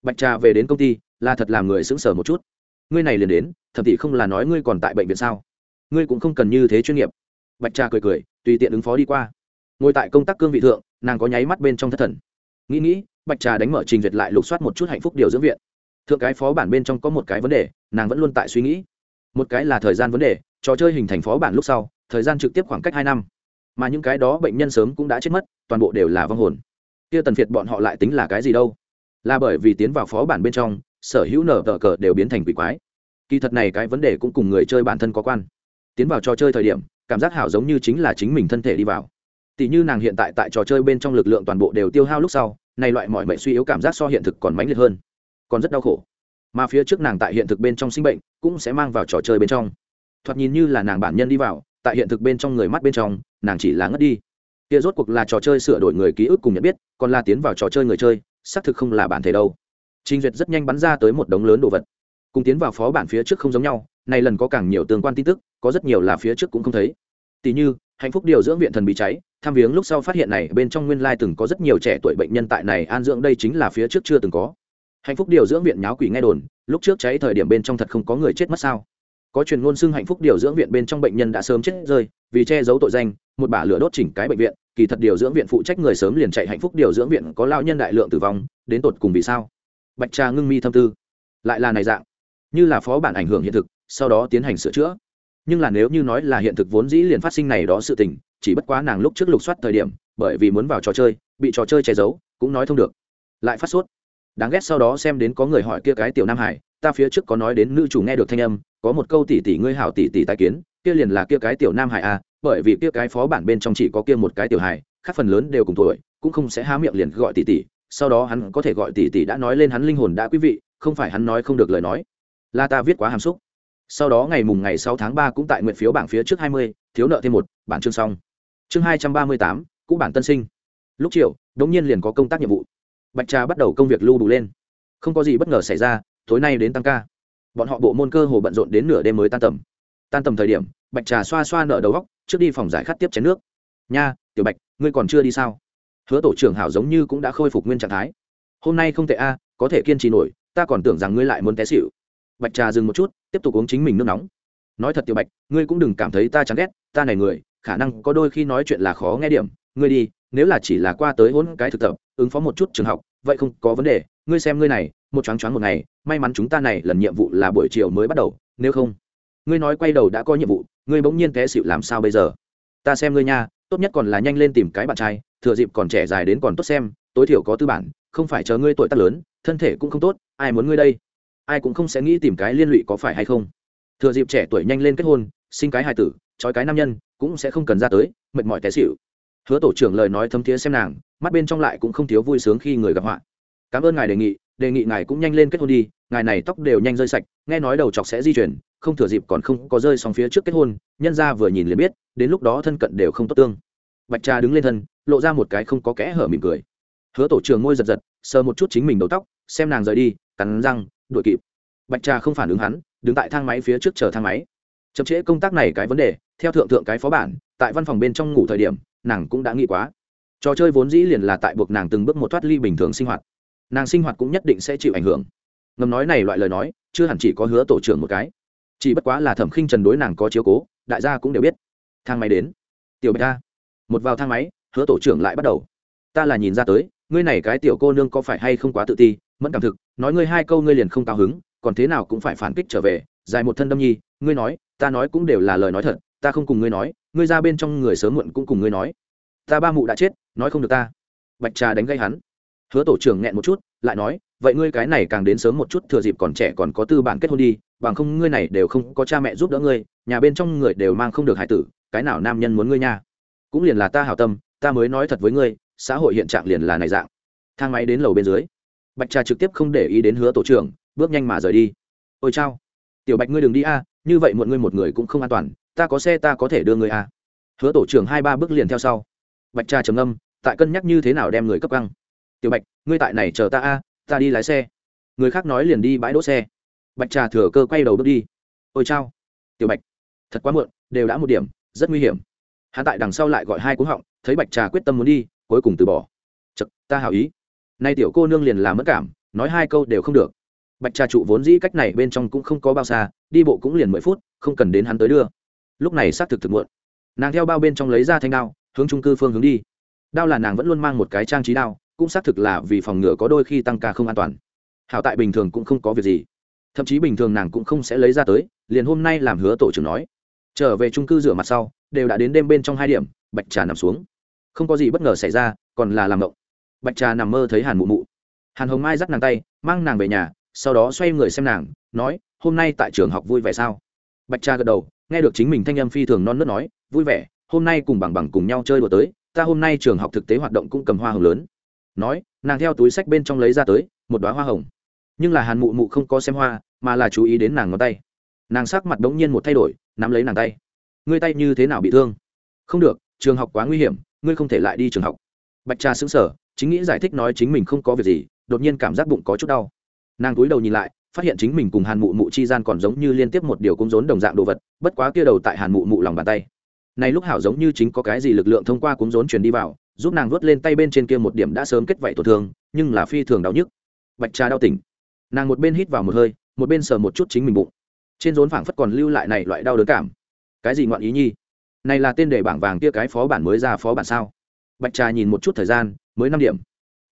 Bạch cha về đến công ty là thật làm người sững sờ một chút. Ngươi này liền đến, thậm thị không là nói ngươi còn tại bệnh viện sao? Ngươi cũng không cần như thế chuyên nghiệp. Bạch trà cười cười, tùy tiện ứng phó đi qua. Ngồi tại công tác cương vị thượng, nàng có nháy mắt bên trong thất thần. Nghĩ nghĩ, bạch trà đánh mở trình duyệt lại lục soát một chút hạnh phúc điều dưỡng viện. Thượng cái phó bản bên trong có một cái vấn đề, nàng vẫn luôn tại suy nghĩ. Một cái là thời gian vấn đề, trò chơi hình thành phó bản lúc sau, thời gian trực tiếp khoảng cách hai năm. Mà những cái đó bệnh nhân sớm cũng đã chết mất, toàn bộ đều là vong hồn. Kia tần phiệt bọn họ lại tính là cái gì đâu? Là bởi vì tiến vào phó bản bên trong sở hữu nở tờ cờ đều biến thành quỷ quái. Kỳ thật này cái vấn đề cũng cùng người chơi bản thân có quan. Tiến vào trò chơi thời điểm, cảm giác hảo giống như chính là chính mình thân thể đi vào. Tỷ như nàng hiện tại tại trò chơi bên trong lực lượng toàn bộ đều tiêu hao lúc sau, này loại mọi mệnh suy yếu cảm giác so hiện thực còn mãnh liệt hơn. Còn rất đau khổ. Mà phía trước nàng tại hiện thực bên trong sinh bệnh, cũng sẽ mang vào trò chơi bên trong. Thoạt nhìn như là nàng bản nhân đi vào, tại hiện thực bên trong người mắt bên trong, nàng chỉ là ngất đi. Kia rốt cuộc là trò chơi sửa đổi người ký ức cùng nhận biết, còn là tiến vào trò chơi người chơi, xác thực không là bản thể đâu trình duyệt rất nhanh bắn ra tới một đống lớn đồ vật. Cùng tiến vào phó bản phía trước không giống nhau, này lần có càng nhiều tương quan tin tức, có rất nhiều là phía trước cũng không thấy. Tỷ như, hạnh phúc điều dưỡng viện thần bị cháy, tham viếng lúc sau phát hiện này, bên trong nguyên lai từng có rất nhiều trẻ tuổi bệnh nhân tại này an dưỡng đây chính là phía trước chưa từng có. Hạnh phúc điều dưỡng viện nháo quỷ nghe đồn, lúc trước cháy thời điểm bên trong thật không có người chết mất sao? Có truyền ngôn xưng hạnh phúc điều dưỡng viện bên trong bệnh nhân đã sớm chết rơi, vì che giấu tội danh, một bả lửa đốt chỉnh cái bệnh viện, kỳ thật điều dưỡng viện phụ trách người sớm liền chạy hạnh phúc điều dưỡng viện có lao nhân đại lượng tử vong, đến tột cùng vì sao? Bạch trà ngưng mi thâm tư. Lại là này dạng. Như là phó bản ảnh hưởng hiện thực, sau đó tiến hành sửa chữa. Nhưng là nếu như nói là hiện thực vốn dĩ liền phát sinh này đó sự tình, chỉ bất quá nàng lúc trước lục soát thời điểm, bởi vì muốn vào trò chơi, bị trò chơi che giấu, cũng nói thông được. Lại phát sốt. Đáng ghét sau đó xem đến có người hỏi kia cái tiểu nam hải, ta phía trước có nói đến nữ chủ nghe được thanh âm, có một câu tỷ tỷ ngươi hảo tỷ tỷ tài kiến, kia liền là kia cái tiểu nam hải à bởi vì kia cái phó bản bên trong chỉ có kia một cái tiểu hải, khác phần lớn đều cùng tuổi, cũng không sẽ há miệng liền gọi tỷ tỷ sau đó hắn có thể gọi tỷ tỷ đã nói lên hắn linh hồn đã quý vị, không phải hắn nói không được lời nói. Là ta viết quá hàm xúc. Sau đó ngày mùng ngày sáu tháng ba cũng tại nguyện phiếu bảng phía trước hai mươi, thiếu nợ thêm một, bản chương xong. Chương hai trăm ba mươi tám, cũ bản tân sinh. Lúc chiều, đống nhiên liền có công tác nhiệm vụ. Bạch trà bắt đầu công việc lưu đủ lên. Không có gì bất ngờ xảy ra, tối nay đến tăng ca. Bọn họ bộ môn cơ hồ bận rộn đến nửa đêm mới tan tầm. Tan tầm thời điểm, bạch trà xoa xoa nợ đầu góc trước đi phòng giải khát tiếp chén nước. Nha, tiểu bạch, ngươi còn chưa đi sao? Hứa tổ trưởng hảo giống như cũng đã khôi phục nguyên trạng thái. Hôm nay không tệ a, có thể kiên trì nổi, ta còn tưởng rằng ngươi lại muốn té xịu bạch trà dừng một chút, tiếp tục uống chính mình nước nóng. Nói thật tiểu bạch, ngươi cũng đừng cảm thấy ta chán ghét, ta này người, khả năng có đôi khi nói chuyện là khó nghe điểm. Ngươi đi, nếu là chỉ là qua tới hôn cái thực tập, ứng phó một chút trường học, vậy không có vấn đề. Ngươi xem ngươi này, một choáng choáng một ngày, may mắn chúng ta này lần nhiệm vụ là buổi chiều mới bắt đầu, nếu không. Ngươi nói quay đầu đã có nhiệm vụ, ngươi bỗng nhiên té xịu làm sao bây giờ? Ta xem ngươi nha, tốt nhất còn là nhanh lên tìm cái bạn trai thừa dịp còn trẻ dài đến còn tốt xem, tối thiểu có tư bản, không phải chờ ngươi tuổi tác lớn, thân thể cũng không tốt, ai muốn ngươi đây? Ai cũng không sẽ nghĩ tìm cái liên lụy có phải hay không. Thừa dịp trẻ tuổi nhanh lên kết hôn, sinh cái hài tử, trói cái nam nhân, cũng sẽ không cần ra tới, mệt mỏi té xịu hứa tổ trưởng lời nói thấm thiế xem nàng, mắt bên trong lại cũng không thiếu vui sướng khi người gặp họa. Cảm ơn ngài đề nghị đề nghị ngài cũng nhanh lên kết hôn đi, ngài này tóc đều nhanh rơi sạch, nghe nói đầu chọc sẽ di chuyển, không thừa dịp còn không có rơi xong phía trước kết hôn, nhân ra vừa nhìn liền biết, đến lúc đó thân cận đều không tốt tương. Bạch cha đứng lên thân lộ ra một cái không có kẽ hở mỉm cười. Hứa tổ trưởng ngôi giật giật, sờ một chút chính mình đầu tóc, xem nàng rời đi, cắn răng, đuổi kịp. Bạch trà không phản ứng hắn, đứng tại thang máy phía trước chờ thang máy. Chậm trễ công tác này cái vấn đề, theo thượng thượng cái phó bản, tại văn phòng bên trong ngủ thời điểm, nàng cũng đã nghĩ quá. Trò chơi vốn dĩ liền là tại buộc nàng từng bước một thoát ly bình thường sinh hoạt. Nàng sinh hoạt cũng nhất định sẽ chịu ảnh hưởng. Ngầm nói này loại lời nói, chưa hẳn chỉ có hứa tổ trưởng một cái. Chỉ bất quá là thẩm khinh trần đối nàng có chiếu cố, đại gia cũng đều biết. Thang máy đến. Tiểu bạch ta một vào thang máy hứa tổ trưởng lại bắt đầu. Ta là nhìn ra tới, ngươi này cái tiểu cô nương có phải hay không quá tự ti, mẫn cảm thực, nói ngươi hai câu ngươi liền không cao hứng, còn thế nào cũng phải phản kích trở về, dài một thân đâm nhi, ngươi nói, ta nói cũng đều là lời nói thật, ta không cùng ngươi nói, ngươi ra bên trong người sớm muộn cũng cùng ngươi nói. Ta ba mụ đã chết, nói không được ta. Bạch trà đánh gây hắn. Hứa tổ trưởng nghẹn một chút, lại nói, vậy ngươi cái này càng đến sớm một chút, thừa dịp còn trẻ còn có tư bản kết hôn đi, bằng không ngươi này đều không có cha mẹ giúp đỡ ngươi, nhà bên trong người đều mang không được hải tử, cái nào nam nhân muốn ngươi nha? Cũng liền là ta hảo tâm ta mới nói thật với ngươi, xã hội hiện trạng liền là này dạng. Thang máy đến lầu bên dưới. Bạch trà trực tiếp không để ý đến hứa tổ trưởng, bước nhanh mà rời đi. Ôi chao. Tiểu bạch ngươi đừng đi a, như vậy muộn ngươi một người cũng không an toàn, ta có xe ta có thể đưa ngươi a. Hứa tổ trưởng hai ba bước liền theo sau. Bạch trà trầm âm tại cân nhắc như thế nào đem người cấp căng. Tiểu bạch, ngươi tại này chờ ta a, ta đi lái xe. Người khác nói liền đi bãi đỗ xe. Bạch trà thừa cơ quay đầu bước đi. Ôi chao. Tiểu bạch, thật quá muộn, đều đã một điểm, rất nguy hiểm. Hạ tại đằng sau lại gọi hai cú họng thấy bạch trà quyết tâm muốn đi, cuối cùng từ bỏ. Chật ta hảo ý. Nay tiểu cô nương liền làm mất cảm, nói hai câu đều không được. Bạch trà trụ vốn dĩ cách này bên trong cũng không có bao xa, đi bộ cũng liền mười phút, không cần đến hắn tới đưa. Lúc này xác thực thực muộn. Nàng theo bao bên trong lấy ra thanh đao, hướng trung cư phương hướng đi. Đao là nàng vẫn luôn mang một cái trang trí đao, cũng xác thực là vì phòng ngừa có đôi khi tăng ca không an toàn. Hảo tại bình thường cũng không có việc gì. Thậm chí bình thường nàng cũng không sẽ lấy ra tới, liền hôm nay làm hứa tổ trưởng nói. Trở về trung cư rửa mặt sau, đều đã đến đêm bên trong hai điểm bạch trà nằm xuống. Không có gì bất ngờ xảy ra, còn là làm mộng. Bạch trà nằm mơ thấy hàn mụ mụ. Hàn hồng mai dắt nàng tay, mang nàng về nhà, sau đó xoay người xem nàng, nói, hôm nay tại trường học vui vẻ sao? Bạch trà gật đầu, nghe được chính mình thanh âm phi thường non nớt nói, vui vẻ, hôm nay cùng bằng bằng cùng nhau chơi đùa tới, ta hôm nay trường học thực tế hoạt động cũng cầm hoa hồng lớn. Nói, nàng theo túi sách bên trong lấy ra tới, một đoá hoa hồng. Nhưng là hàn mụ mụ không có xem hoa, mà là chú ý đến nàng ngón tay. Nàng sắc mặt đống nhiên một thay đổi, nắm lấy nàng tay. Ngươi tay như thế nào bị thương? Không được trường học quá nguy hiểm, ngươi không thể lại đi trường học. Bạch trà xứng sở chính nghĩ giải thích nói chính mình không có việc gì, đột nhiên cảm giác bụng có chút đau. Nàng cúi đầu nhìn lại, phát hiện chính mình cùng hàn mụ mụ chi gian còn giống như liên tiếp một điều cung rốn đồng dạng đồ vật, bất quá kia đầu tại hàn mụ mụ lòng bàn tay. Này lúc hảo giống như chính có cái gì lực lượng thông qua cung rốn truyền đi vào, giúp nàng vớt lên tay bên trên kia một điểm đã sớm kết vảy tổn thương, nhưng là phi thường đau nhức. Bạch trà đau tỉnh. Nàng một bên hít vào một hơi, một bên sờ một chút chính mình bụng. Trên rốn phảng phất còn lưu lại này loại đau đớn cảm. Cái gì ngoạn ý nhi? Này là tên đề bảng vàng kia cái phó bản mới ra phó bản sao? Bạch trà nhìn một chút thời gian, mới năm điểm.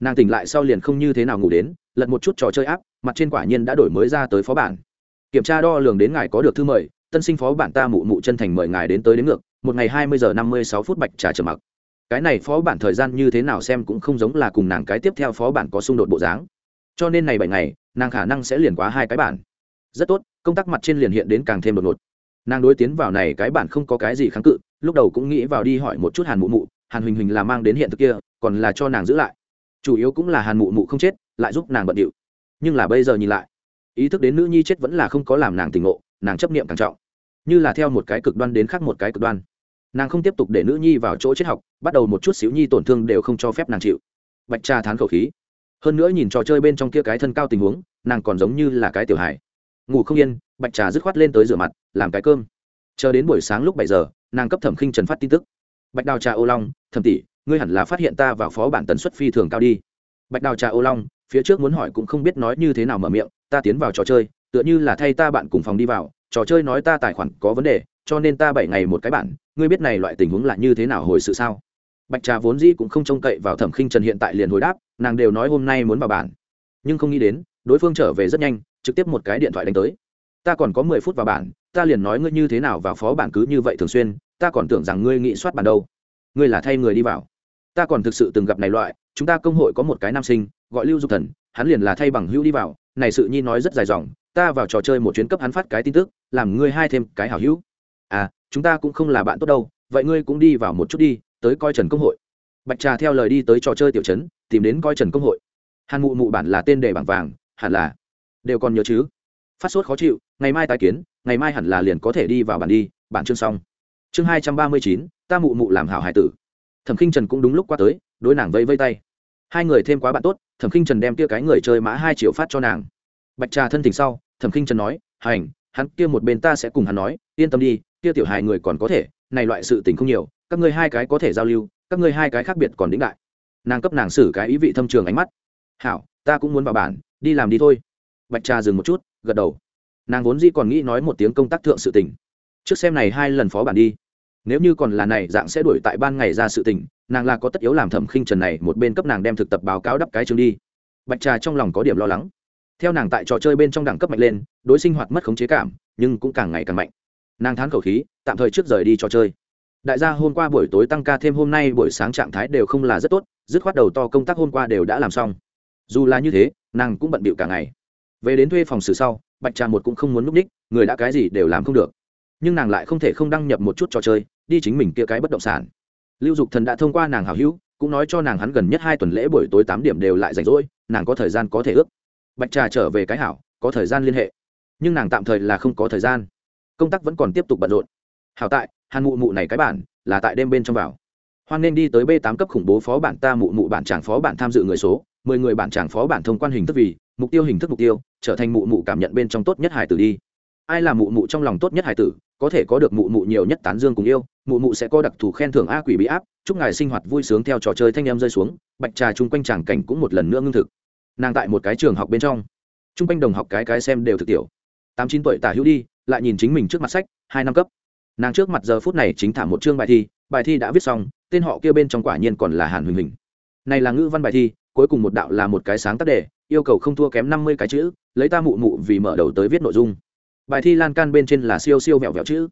Nàng tỉnh lại sau liền không như thế nào ngủ đến, lật một chút trò chơi áp mặt trên quả nhiên đã đổi mới ra tới phó bản. Kiểm tra đo lường đến ngài có được thư mời, tân sinh phó bản ta mụ mụ chân thành mời ngài đến tới đến ngược, một ngày hai mươi giờ năm mươi sáu phút bạch trà trầm mặc. Cái này phó bản thời gian như thế nào xem cũng không giống là cùng nàng cái tiếp theo phó bản có xung đột bộ dáng. Cho nên này bảy ngày, nàng khả năng sẽ liền quá hai cái bản. Rất tốt, công tác mặt trên liền hiện đến càng thêm đột ngột. Nàng đối tiến vào này cái bản không có cái gì kháng cự lúc đầu cũng nghĩ vào đi hỏi một chút hàn mụ mụ, hàn huỳnh huỳnh là mang đến hiện thực kia, còn là cho nàng giữ lại. Chủ yếu cũng là hàn mụ mụ không chết, lại giúp nàng bận điệu. Nhưng là bây giờ nhìn lại, ý thức đến nữ nhi chết vẫn là không có làm nàng tỉnh ngộ, nàng chấp niệm càng trọng. Như là theo một cái cực đoan đến khác một cái cực đoan. Nàng không tiếp tục để nữ nhi vào chỗ chết học, bắt đầu một chút xíu nhi tổn thương đều không cho phép nàng chịu. Bạch trà thán khẩu khí. Hơn nữa nhìn trò chơi bên trong kia cái thân cao tình huống, nàng còn giống như là cái tiểu hài. Ngủ không yên, bạch trà dứt khoát lên tới rửa mặt, làm cái cơm. Chờ đến buổi sáng lúc bảy giờ nàng cấp thẩm khinh trần phát tin tức. Bạch đào trà ô long, thẩm tỷ, ngươi hẳn là phát hiện ta vào phó bản tần suất phi thường cao đi. Bạch đào trà ô long, phía trước muốn hỏi cũng không biết nói như thế nào mở miệng, ta tiến vào trò chơi, tựa như là thay ta bạn cùng phòng đi vào, trò chơi nói ta tài khoản có vấn đề, cho nên ta bảy ngày một cái bản, ngươi biết này loại tình huống là như thế nào hồi sự sao? Bạch trà vốn dĩ cũng không trông cậy vào thẩm khinh trần hiện tại liền hồi đáp, nàng đều nói hôm nay muốn vào bản. Nhưng không nghĩ đến, đối phương trở về rất nhanh, trực tiếp một cái điện thoại đánh tới. Ta còn có mười phút vào bản ta liền nói ngươi như thế nào vào phó bản cứ như vậy thường xuyên, ta còn tưởng rằng ngươi nghĩ soát bản đâu. Ngươi là thay người đi vào. Ta còn thực sự từng gặp này loại, chúng ta công hội có một cái nam sinh, gọi lưu dục thần, hắn liền là thay bằng hữu đi vào, này sự nhi nói rất dài dòng, ta vào trò chơi một chuyến cấp hắn phát cái tin tức, làm ngươi hai thêm cái hảo hữu. À chúng ta cũng không là bạn tốt đâu, vậy ngươi cũng đi vào một chút đi, tới coi trần công hội. Bạch trà theo lời đi tới trò chơi tiểu trấn, tìm đến coi trần công hội. Hàn mụ mụ bản là tên đề bảng vàng, hẳn là đều còn nhớ chứ? Phát sốt khó chịu, ngày mai tái kiến ngày mai hẳn là liền có thể đi vào bản đi, bản chương xong. Chương hai trăm ba mươi chín, ta mụ mụ làm hảo hải tử. Thẩm khinh trần cũng đúng lúc qua tới, đối nàng vây vây tay. Hai người thêm quá bạn tốt, thẩm khinh trần đem kia cái người chơi mã hai triệu phát cho nàng. Bạch trà thân tình sau, thẩm khinh trần nói, hành, hắn kia một bên ta sẽ cùng hắn nói, yên tâm đi, kia tiểu hài người còn có thể, này loại sự tình không nhiều, các ngươi hai cái có thể giao lưu, các ngươi hai cái khác biệt còn đĩnh đại. Nàng cấp nàng xử cái ý vị thâm trường ánh mắt. Hảo, ta cũng muốn vào bản, đi làm đi thôi. Bạch trà dừng một chút, gật đầu nàng vốn dĩ còn nghĩ nói một tiếng công tác thượng sự tình. Trước xem này hai lần phó bản đi. Nếu như còn là này, dạng sẽ đuổi tại ban ngày ra sự tình, nàng là có tất yếu làm thẩm khinh trần này, một bên cấp nàng đem thực tập báo cáo đắp cái chương đi. Bạch trà trong lòng có điểm lo lắng. Theo nàng tại trò chơi bên trong đẳng cấp mạnh lên, đối sinh hoạt mất khống chế cảm, nhưng cũng càng ngày càng mạnh. Nàng thán khẩu khí, tạm thời trước rời đi trò chơi. Đại gia hôm qua buổi tối tăng ca thêm hôm nay buổi sáng trạng thái đều không là rất tốt, dứt khoát đầu to công tác hôm qua đều đã làm xong. Dù là như thế, nàng cũng bận bịu cả ngày. Về đến thuê phòng xử sau bạch trà một cũng không muốn núp ních người đã cái gì đều làm không được. Nhưng nàng lại không thể không đăng nhập một chút trò chơi, đi chính mình kia cái bất động sản. Lưu dục thần đã thông qua nàng hảo hữu, cũng nói cho nàng hắn gần nhất hai tuần lễ buổi tối tám điểm đều lại rảnh rỗi, nàng có thời gian có thể ước. Bạch trà trở về cái hảo, có thời gian liên hệ. Nhưng nàng tạm thời là không có thời gian. Công tác vẫn còn tiếp tục bận rộn. Hảo tại, hàn mụ mụ này cái bản, là tại đêm bên trong vào. Hoan nên đi tới b tám cấp khủng bố phó bản ta mụ mụ bản tràng phó bản tham dự người số mười người bản tràng phó bản thông quan hình thức vì, mục tiêu hình thức mục tiêu, trở thành mụ mụ cảm nhận bên trong tốt nhất hải tử đi. Ai là mụ mụ trong lòng tốt nhất hải tử, có thể có được mụ mụ nhiều nhất tán dương cùng yêu, mụ mụ sẽ có đặc thù khen thưởng a quỷ bị áp, chúc ngài sinh hoạt vui sướng theo trò chơi thanh em rơi xuống, bạch trà chung quanh tràng cảnh cũng một lần nữa ngưng thực. Nàng tại một cái trường học bên trong. Chung quanh đồng học cái cái xem đều thực tiểu. Tám chín tuổi tả hữu đi, lại nhìn chính mình trước mặt sách, hai năm cấp. Nàng trước mặt giờ phút này chính thả một chương bài thi bài thi đã viết xong, tên họ kia bên trong quả nhiên còn là hàn huỳnh huỳnh. Này là ngữ văn bài thi cuối cùng một đạo là một cái sáng tác đề, yêu cầu không thua kém năm mươi cái chữ, lấy ta mụ mụ vì mở đầu tới viết nội dung. Bài thi lan can bên trên là siêu siêu vẹo vẹo chữ.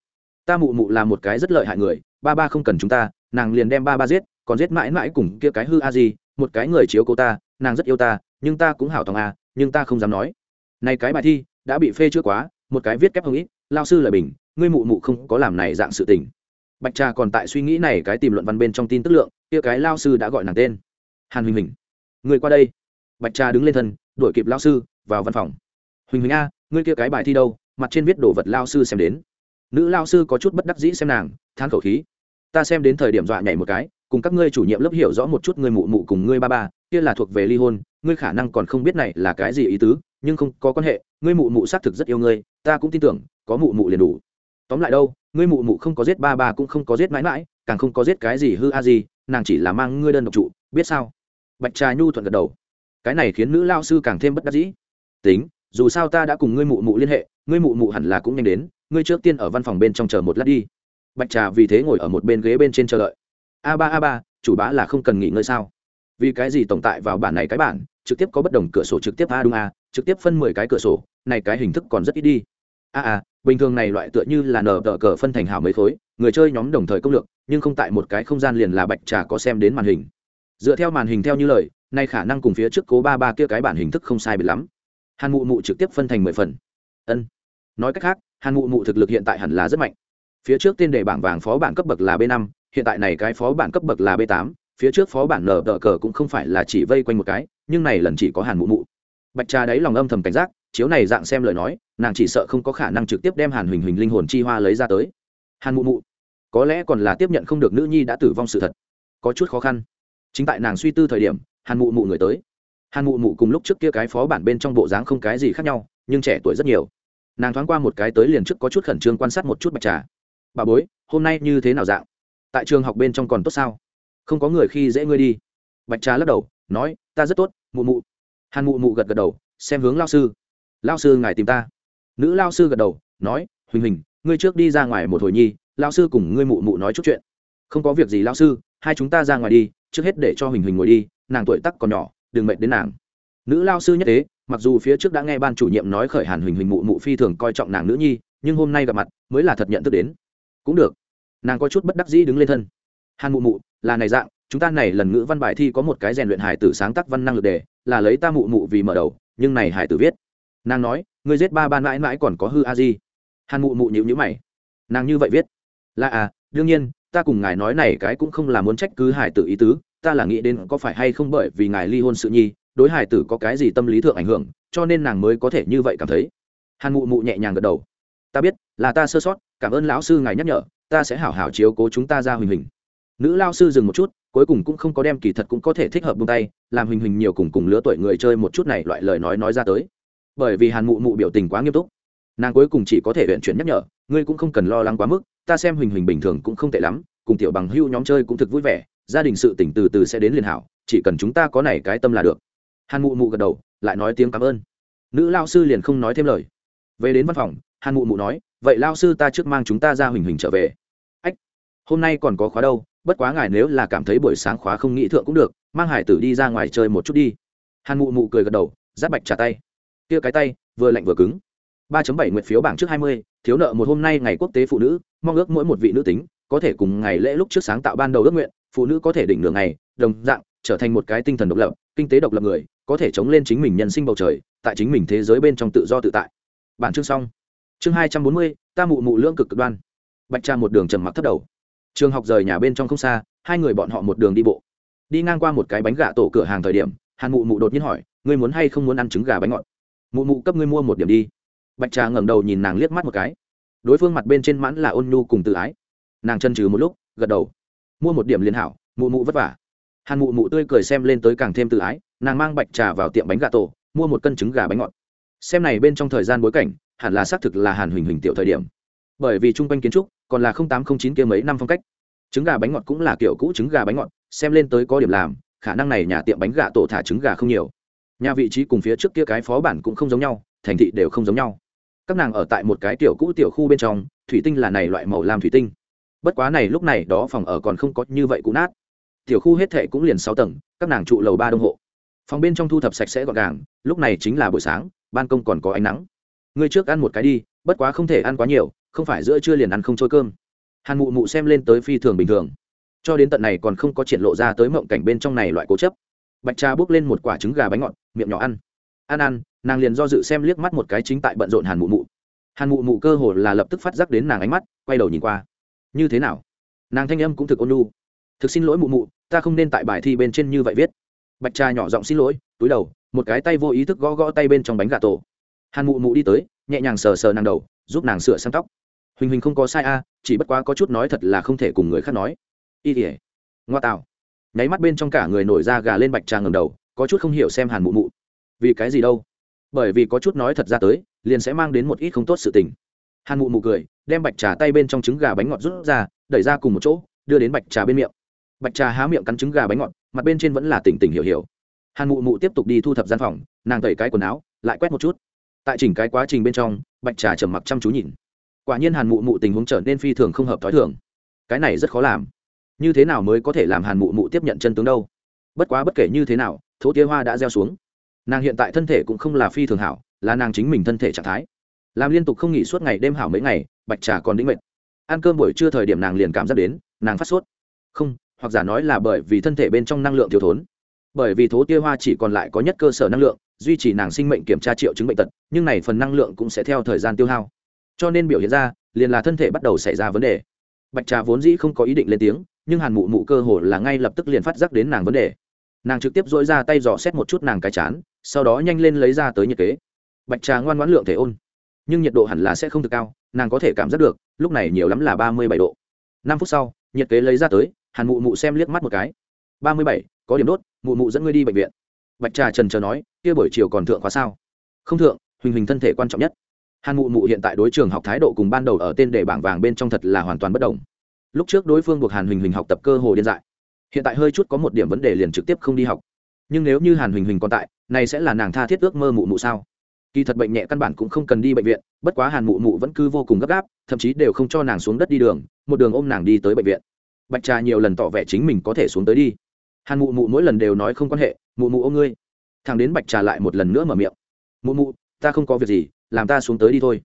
Ta mụ mụ là một cái rất lợi hại người, ba ba không cần chúng ta, nàng liền đem ba ba giết, còn giết mãi mãi cùng kia cái hư a gì một cái người chiếu cô ta, nàng rất yêu ta, nhưng ta cũng hảo tòng a, nhưng ta không dám nói. Này cái bài thi, đã bị phê chưa quá, một cái viết kép không ít, lao sư lời bình, ngươi mụ mụ không có làm này dạng sự tình. Bạch trà còn tại suy nghĩ này cái tìm luận văn bên trong tin tức lượng, kia cái lao sư đã gọi nàng tên. Hàn huỳnh huỳnh người qua đây. Bạch trà đứng lên thân, đuổi kịp lao sư, vào văn phòng. Huỳnh huỳnh a, ngươi kia cái bài thi đâu? Mặt trên viết đồ vật lao sư xem đến. Nữ lao sư có chút bất đắc dĩ xem nàng than khẩu khí. Ta xem đến thời điểm dọa nhảy một cái, cùng các ngươi chủ nhiệm lớp hiểu rõ một chút ngươi mụ mụ cùng ngươi ba ba, kia là thuộc về ly hôn, ngươi khả năng còn không biết này là cái gì ý tứ, nhưng không có quan hệ, ngươi mụ mụ xác thực rất yêu ngươi, ta cũng tin tưởng, có mụ mụ liền đủ. Tóm lại đâu, ngươi mụ mụ không có giết ba ba cũng không có giết mãi mãi, càng không có giết cái gì hư a gì nàng chỉ là mang ngươi đơn độc trụ, biết sao? Bạch trà nhu thuận gật đầu. Cái này khiến nữ lao sư càng thêm bất đắc dĩ. Tính, dù sao ta đã cùng ngươi mụ mụ liên hệ, ngươi mụ mụ hẳn là cũng nhanh đến, ngươi trước tiên ở văn phòng bên trong chờ một lát đi. Bạch trà vì thế ngồi ở một bên ghế bên trên chờ đợi. A ba a ba, chủ bá là không cần nghỉ ngơi sao? Vì cái gì tổng tại vào bản này cái bản, trực tiếp có bất đồng cửa sổ trực tiếp a đúng a, trực tiếp phân mười cái cửa sổ, này cái hình thức còn rất ít đi. A a, bình thường này loại tựa như là nở tờ cờ phân thành hảo mấy khối, người chơi nhóm đồng thời công lược, nhưng không tại một cái không gian liền là bạch trà có xem đến màn hình dựa theo màn hình theo như lời, nay khả năng cùng phía trước cố ba ba kia cái bản hình thức không sai biệt lắm. Hàn mụ mụ trực tiếp phân thành mười phần. Ân. Nói cách khác, hàn mụ mụ thực lực hiện tại hẳn là rất mạnh. Phía trước tên đề bảng vàng phó bản cấp bậc là b năm, hiện tại này cái phó bản cấp bậc là b tám, phía trước phó bản nở đỡ cờ cũng không phải là chỉ vây quanh một cái, nhưng này lần chỉ có hàn mụ mụ. Bạch trà đấy lòng âm thầm cảnh giác, chiếu này dạng xem lời nói, nàng chỉ sợ không có khả năng trực tiếp đem hàn huỳnh huỳnh linh hồn chi hoa lấy ra tới. Hàn mụ mụ, có lẽ còn là tiếp nhận không được nữ nhi đã tử vong sự thật. Có chút khó khăn chính tại nàng suy tư thời điểm, hàn mụ mụ người tới. Hàn mụ mụ cùng lúc trước kia cái phó bản bên trong bộ dáng không cái gì khác nhau, nhưng trẻ tuổi rất nhiều. Nàng thoáng qua một cái tới liền trước có chút khẩn trương quan sát một chút bạch trà. Bà bối, hôm nay như thế nào dạng? Tại trường học bên trong còn tốt sao? Không có người khi dễ ngươi đi. Bạch trà lắc đầu, nói, ta rất tốt, mụ mụ. Hàn mụ mụ gật gật đầu, xem hướng lao sư. Lao sư ngài tìm ta. Nữ lao sư gật đầu, nói, huỳnh huỳnh, ngươi trước đi ra ngoài một hồi nhi, lao sư cùng ngươi mụ mụ nói chút chuyện. Không có việc gì, lao sư hai chúng ta ra ngoài đi, trước hết để cho huỳnh huỳnh ngồi đi, nàng tuổi tắc còn nhỏ, đừng mệt đến nàng. Nữ lao sư nhất thế, mặc dù phía trước đã nghe ban chủ nhiệm nói khởi hàn huỳnh huỳnh mụ mụ phi thường coi trọng nàng nữ nhi, nhưng hôm nay gặp mặt, mới là thật nhận thức đến. Cũng được. Nàng có chút bất đắc dĩ đứng lên thân. Hàn mụ mụ, là này dạng, chúng ta này lần ngữ văn bài thi có một cái rèn luyện hải tử sáng tác văn năng lực đề, là lấy ta mụ mụ vì mở đầu, nhưng này hải tử viết. Nàng nói người giết ba ban mãi mãi còn có hư a di. Hàn mụ mụ nhịu nhữ mày. Nàng như vậy viết. Là à đương nhiên ta cùng ngài nói này cái cũng không là muốn trách cứ hải tử ý tứ, ta là nghĩ đến có phải hay không bởi vì ngài ly hôn sự nhi, đối hải tử có cái gì tâm lý thượng ảnh hưởng, cho nên nàng mới có thể như vậy cảm thấy. Hàn mụ mụ nhẹ nhàng gật đầu. Ta biết, là ta sơ sót, cảm ơn lão sư ngài nhắc nhở, ta sẽ hảo hảo chiếu cố chúng ta ra huỳnh huỳnh. Nữ lao sư dừng một chút, cuối cùng cũng không có đem kỳ thật cũng có thể thích hợp buông tay, làm huỳnh huỳnh nhiều cùng cùng lứa tuổi người chơi một chút này loại lời nói nói ra tới. Bởi vì hàn mụ mụ biểu tình quá nghiêm túc, nàng cuối cùng chỉ có thể huyện chuyển nhắc nhở, ngươi cũng không cần lo lắng quá mức ta xem huỳnh huỳnh bình thường cũng không tệ lắm, cùng tiểu bằng hưu nhóm chơi cũng thực vui vẻ, gia đình sự tỉnh từ từ sẽ đến liền hảo, chỉ cần chúng ta có này cái tâm là được. Hàn mụ mụ gật đầu, lại nói tiếng cảm ơn. Nữ lao sư liền không nói thêm lời. Về đến văn phòng, hàn mụ mụ nói, vậy lao sư ta trước mang chúng ta ra huỳnh huỳnh trở về. Ách, hôm nay còn có khóa đâu, bất quá ngài nếu là cảm thấy buổi sáng khóa không nghĩ thượng cũng được, mang hải tử đi ra ngoài chơi một chút đi. Hàn mụ mụ cười gật đầu, giáp bạch trả tay. Kia cái tay, vừa lạnh vừa cứng ba bảy nguyệt phiếu bảng trước hai mươi, thiếu nợ một hôm nay ngày quốc tế phụ nữ, mong ước mỗi một vị nữ tính có thể cùng ngày lễ lúc trước sáng tạo ban đầu ước nguyện, phụ nữ có thể đỉnh đường ngày, đồng dạng, trở thành một cái tinh thần độc lập, kinh tế độc lập người, có thể chống lên chính mình nhân sinh bầu trời, tại chính mình thế giới bên trong tự do tự tại. Bản chương xong. Chương hai trăm bốn mươi, ta mụ mụ lưỡng cực cực đoan. Bạch Trà một đường trầm mặc thất đầu. Trường học rời nhà bên trong không xa, hai người bọn họ một đường đi bộ. Đi ngang qua một cái bánh gà tổ cửa hàng thời điểm, hàn mụ mụ đột nhiên hỏi, ngươi muốn hay không muốn ăn trứng gà bánh ngọt? Mụ mụ cấp ngươi mua một điểm đi bạch trà ngẩng đầu nhìn nàng liếc mắt một cái. Đối phương mặt bên trên mãn là ôn nhu cùng tự ái. Nàng chân trừ một lúc, gật đầu. Mua một điểm liên hảo, mụ mụ vất vả. Hàn mụ mụ tươi cười xem lên tới càng thêm tự ái, nàng mang bạch trà vào tiệm bánh gà tổ, mua một cân trứng gà bánh ngọt. Xem này bên trong thời gian bối cảnh, hẳn là xác thực là hàn huỳnh huỳnh tiểu thời điểm. Bởi vì chung quanh kiến trúc, còn là tám không chín kia mấy năm phong cách. Trứng gà bánh ngọt cũng là kiểu cũ trứng gà bánh ngọt, xem lên tới có điểm làm, khả năng này nhà tiệm bánh gà tổ thả trứng gà không nhiều. Nhà vị trí cùng phía trước kia cái phó bản cũng không giống nhau, thành thị đều không giống nhau các nàng ở tại một cái tiểu cũ tiểu khu bên trong, thủy tinh là này loại màu lam thủy tinh. Bất quá này lúc này đó phòng ở còn không có như vậy cũ nát. Tiểu khu hết thệ cũng liền sáu tầng, các nàng trụ lầu ba đông hộ. Phòng bên trong thu thập sạch sẽ gọn gàng, lúc này chính là buổi sáng, ban công còn có ánh nắng. Ngươi trước ăn một cái đi, bất quá không thể ăn quá nhiều, không phải giữa trưa liền ăn không trôi cơm. Hàn mụ mụ xem lên tới phi thường bình thường. Cho đến tận này còn không có triển lộ ra tới mộng cảnh bên trong này loại cố chấp. Bạch trà bước lên một quả trứng gà bánh ngọt, miệng nhỏ ăn. Ăn ăn nàng liền do dự xem liếc mắt một cái chính tại bận rộn hàn mụ mụ. Hàn mụ mụ cơ hồ là lập tức phát giác đến nàng ánh mắt, quay đầu nhìn qua. Như thế nào? Nàng thanh âm cũng thực ôn lu thực xin lỗi mụ mụ, ta không nên tại bài thi bên trên như vậy viết. Bạch trà nhỏ giọng xin lỗi, túi đầu, một cái tay vô ý thức gõ gõ tay bên trong bánh gà tổ. Hàn mụ mụ đi tới, nhẹ nhàng sờ sờ nàng đầu, giúp nàng sửa sang tóc. Huỳnh huỳnh không có sai a, chỉ bất quá có chút nói thật là không thể cùng người khác nói. Y tỉa ngoa tạo. Nháy mắt bên trong cả người nổi ra gà lên bạch trà ngầm đầu, có chút không hiểu xem hàn mụ mụ. Vì cái gì đâu? Bởi vì có chút nói thật ra tới, liền sẽ mang đến một ít không tốt sự tình. Hàn mụ mụ cười, đem bạch trà tay bên trong trứng gà bánh ngọt rút ra, đẩy ra cùng một chỗ, đưa đến bạch trà bên miệng. Bạch trà há miệng cắn trứng gà bánh ngọt, mặt bên trên vẫn là tỉnh tỉnh hiểu hiểu. Hàn mụ mụ tiếp tục đi thu thập gian phòng, nàng tẩy cái quần áo, lại quét một chút. Tại chỉnh cái quá trình bên trong, bạch trà trầm mặc chăm chú nhìn. Quả nhiên hàn mụ mụ tình huống trở nên phi thường không hợp t h ó i thường. Cái này rất khó làm. Như thế nào mới có thể làm hàn mụ mụ tiếp nhận chân tướng đâu? Bất quá bất kể như thế nào, thố tía hoa đã gieo xuống nàng hiện tại thân thể cũng không là phi thường hảo, là nàng chính mình thân thể trạng thái. Làm liên tục không nghỉ suốt ngày đêm hảo mấy ngày, bạch trà còn đĩnh mệt. Ăn cơm buổi trưa thời điểm nàng liền cảm giác đến, nàng phát sốt. Không, hoặc giả nói là bởi vì thân thể bên trong năng lượng thiếu thốn. Bởi vì thố tia hoa chỉ còn lại có nhất cơ sở năng lượng, duy trì nàng sinh mệnh kiểm tra triệu chứng bệnh tật, nhưng này phần năng lượng cũng sẽ theo thời gian tiêu hao. Cho nên biểu hiện ra, liền là thân thể bắt đầu xảy ra vấn đề. Bạch trà vốn dĩ không có ý định lên tiếng, nhưng hàn mụ mụ cơ hồ là ngay lập tức liền phát giác đến nàng vấn đề. Nàng trực tiếp dỗi ra tay dò xét một chút nàng cái chán sau đó nhanh lên lấy ra tới nhiệt kế. Bạch trà ngoan ngoãn lượng thể ôn. Nhưng nhiệt độ hẳn là sẽ không thực cao, nàng có thể cảm giác được, lúc này nhiều lắm là ba mươi bảy độ. Năm phút sau, nhiệt kế lấy ra tới, hàn mụ mụ xem liếc mắt một cái. ba mươi bảy, có điểm đốt, mụ mụ dẫn ngươi đi bệnh viện. Bạch trà trần chờ nói, kia buổi chiều còn thượng khóa sao? Không thượng, huỳnh huỳnh thân thể quan trọng nhất. Hàn mụ mụ hiện tại đối trường học thái độ cùng ban đầu ở tên đề bảng vàng bên trong thật là hoàn toàn bất đồng. Lúc trước đối phương buộc hàn huỳnh huỳnh học tập cơ hồ điên dại. Hiện tại hơi chút có một điểm vấn đề liền trực tiếp không đi học nhưng nếu như hàn huỳnh huỳnh còn tại này sẽ là nàng tha thiết ước mơ mụ mụ sao kỳ thật bệnh nhẹ căn bản cũng không cần đi bệnh viện bất quá hàn mụ mụ vẫn cứ vô cùng gấp gáp thậm chí đều không cho nàng xuống đất đi đường một đường ôm nàng đi tới bệnh viện bạch trà nhiều lần tỏ vẻ chính mình có thể xuống tới đi hàn mụ mụ mỗi lần đều nói không quan hệ mụ mụ ôm ngươi thằng đến bạch trà lại một lần nữa mở miệng mụ mụ ta không có việc gì làm ta xuống tới đi thôi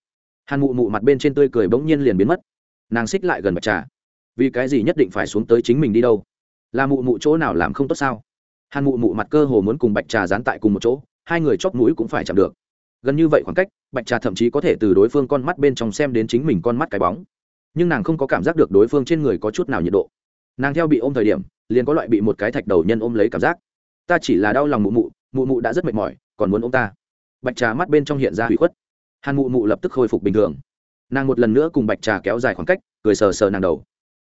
hàn mụ mụ mặt bên trên tươi cười bỗng nhiên liền biến mất nàng xích lại gần bạch trà vì cái gì nhất định phải xuống tới chính mình đi đâu là mụ mụ chỗ nào làm không tốt sao hàn mụ mụ mặt cơ hồ muốn cùng bạch trà dán tại cùng một chỗ, hai người chóp mũi cũng phải chạm được. Gần như vậy khoảng cách, bạch trà thậm chí có thể từ đối phương con mắt bên trong xem đến chính mình con mắt cái bóng. Nhưng nàng không có cảm giác được đối phương trên người có chút nào nhiệt độ. Nàng theo bị ôm thời điểm, liền có loại bị một cái thạch đầu nhân ôm lấy cảm giác. Ta chỉ là đau lòng mụ mụ mụ mụ đã rất mệt mỏi, còn muốn ôm ta. Bạch trà mắt bên trong hiện ra hủy khuất. Hàn mụ mụ lập tức khôi phục bình thường. Nàng một lần nữa cùng bạch trà kéo dài khoảng cách, cười sờ sờ nàng đầu.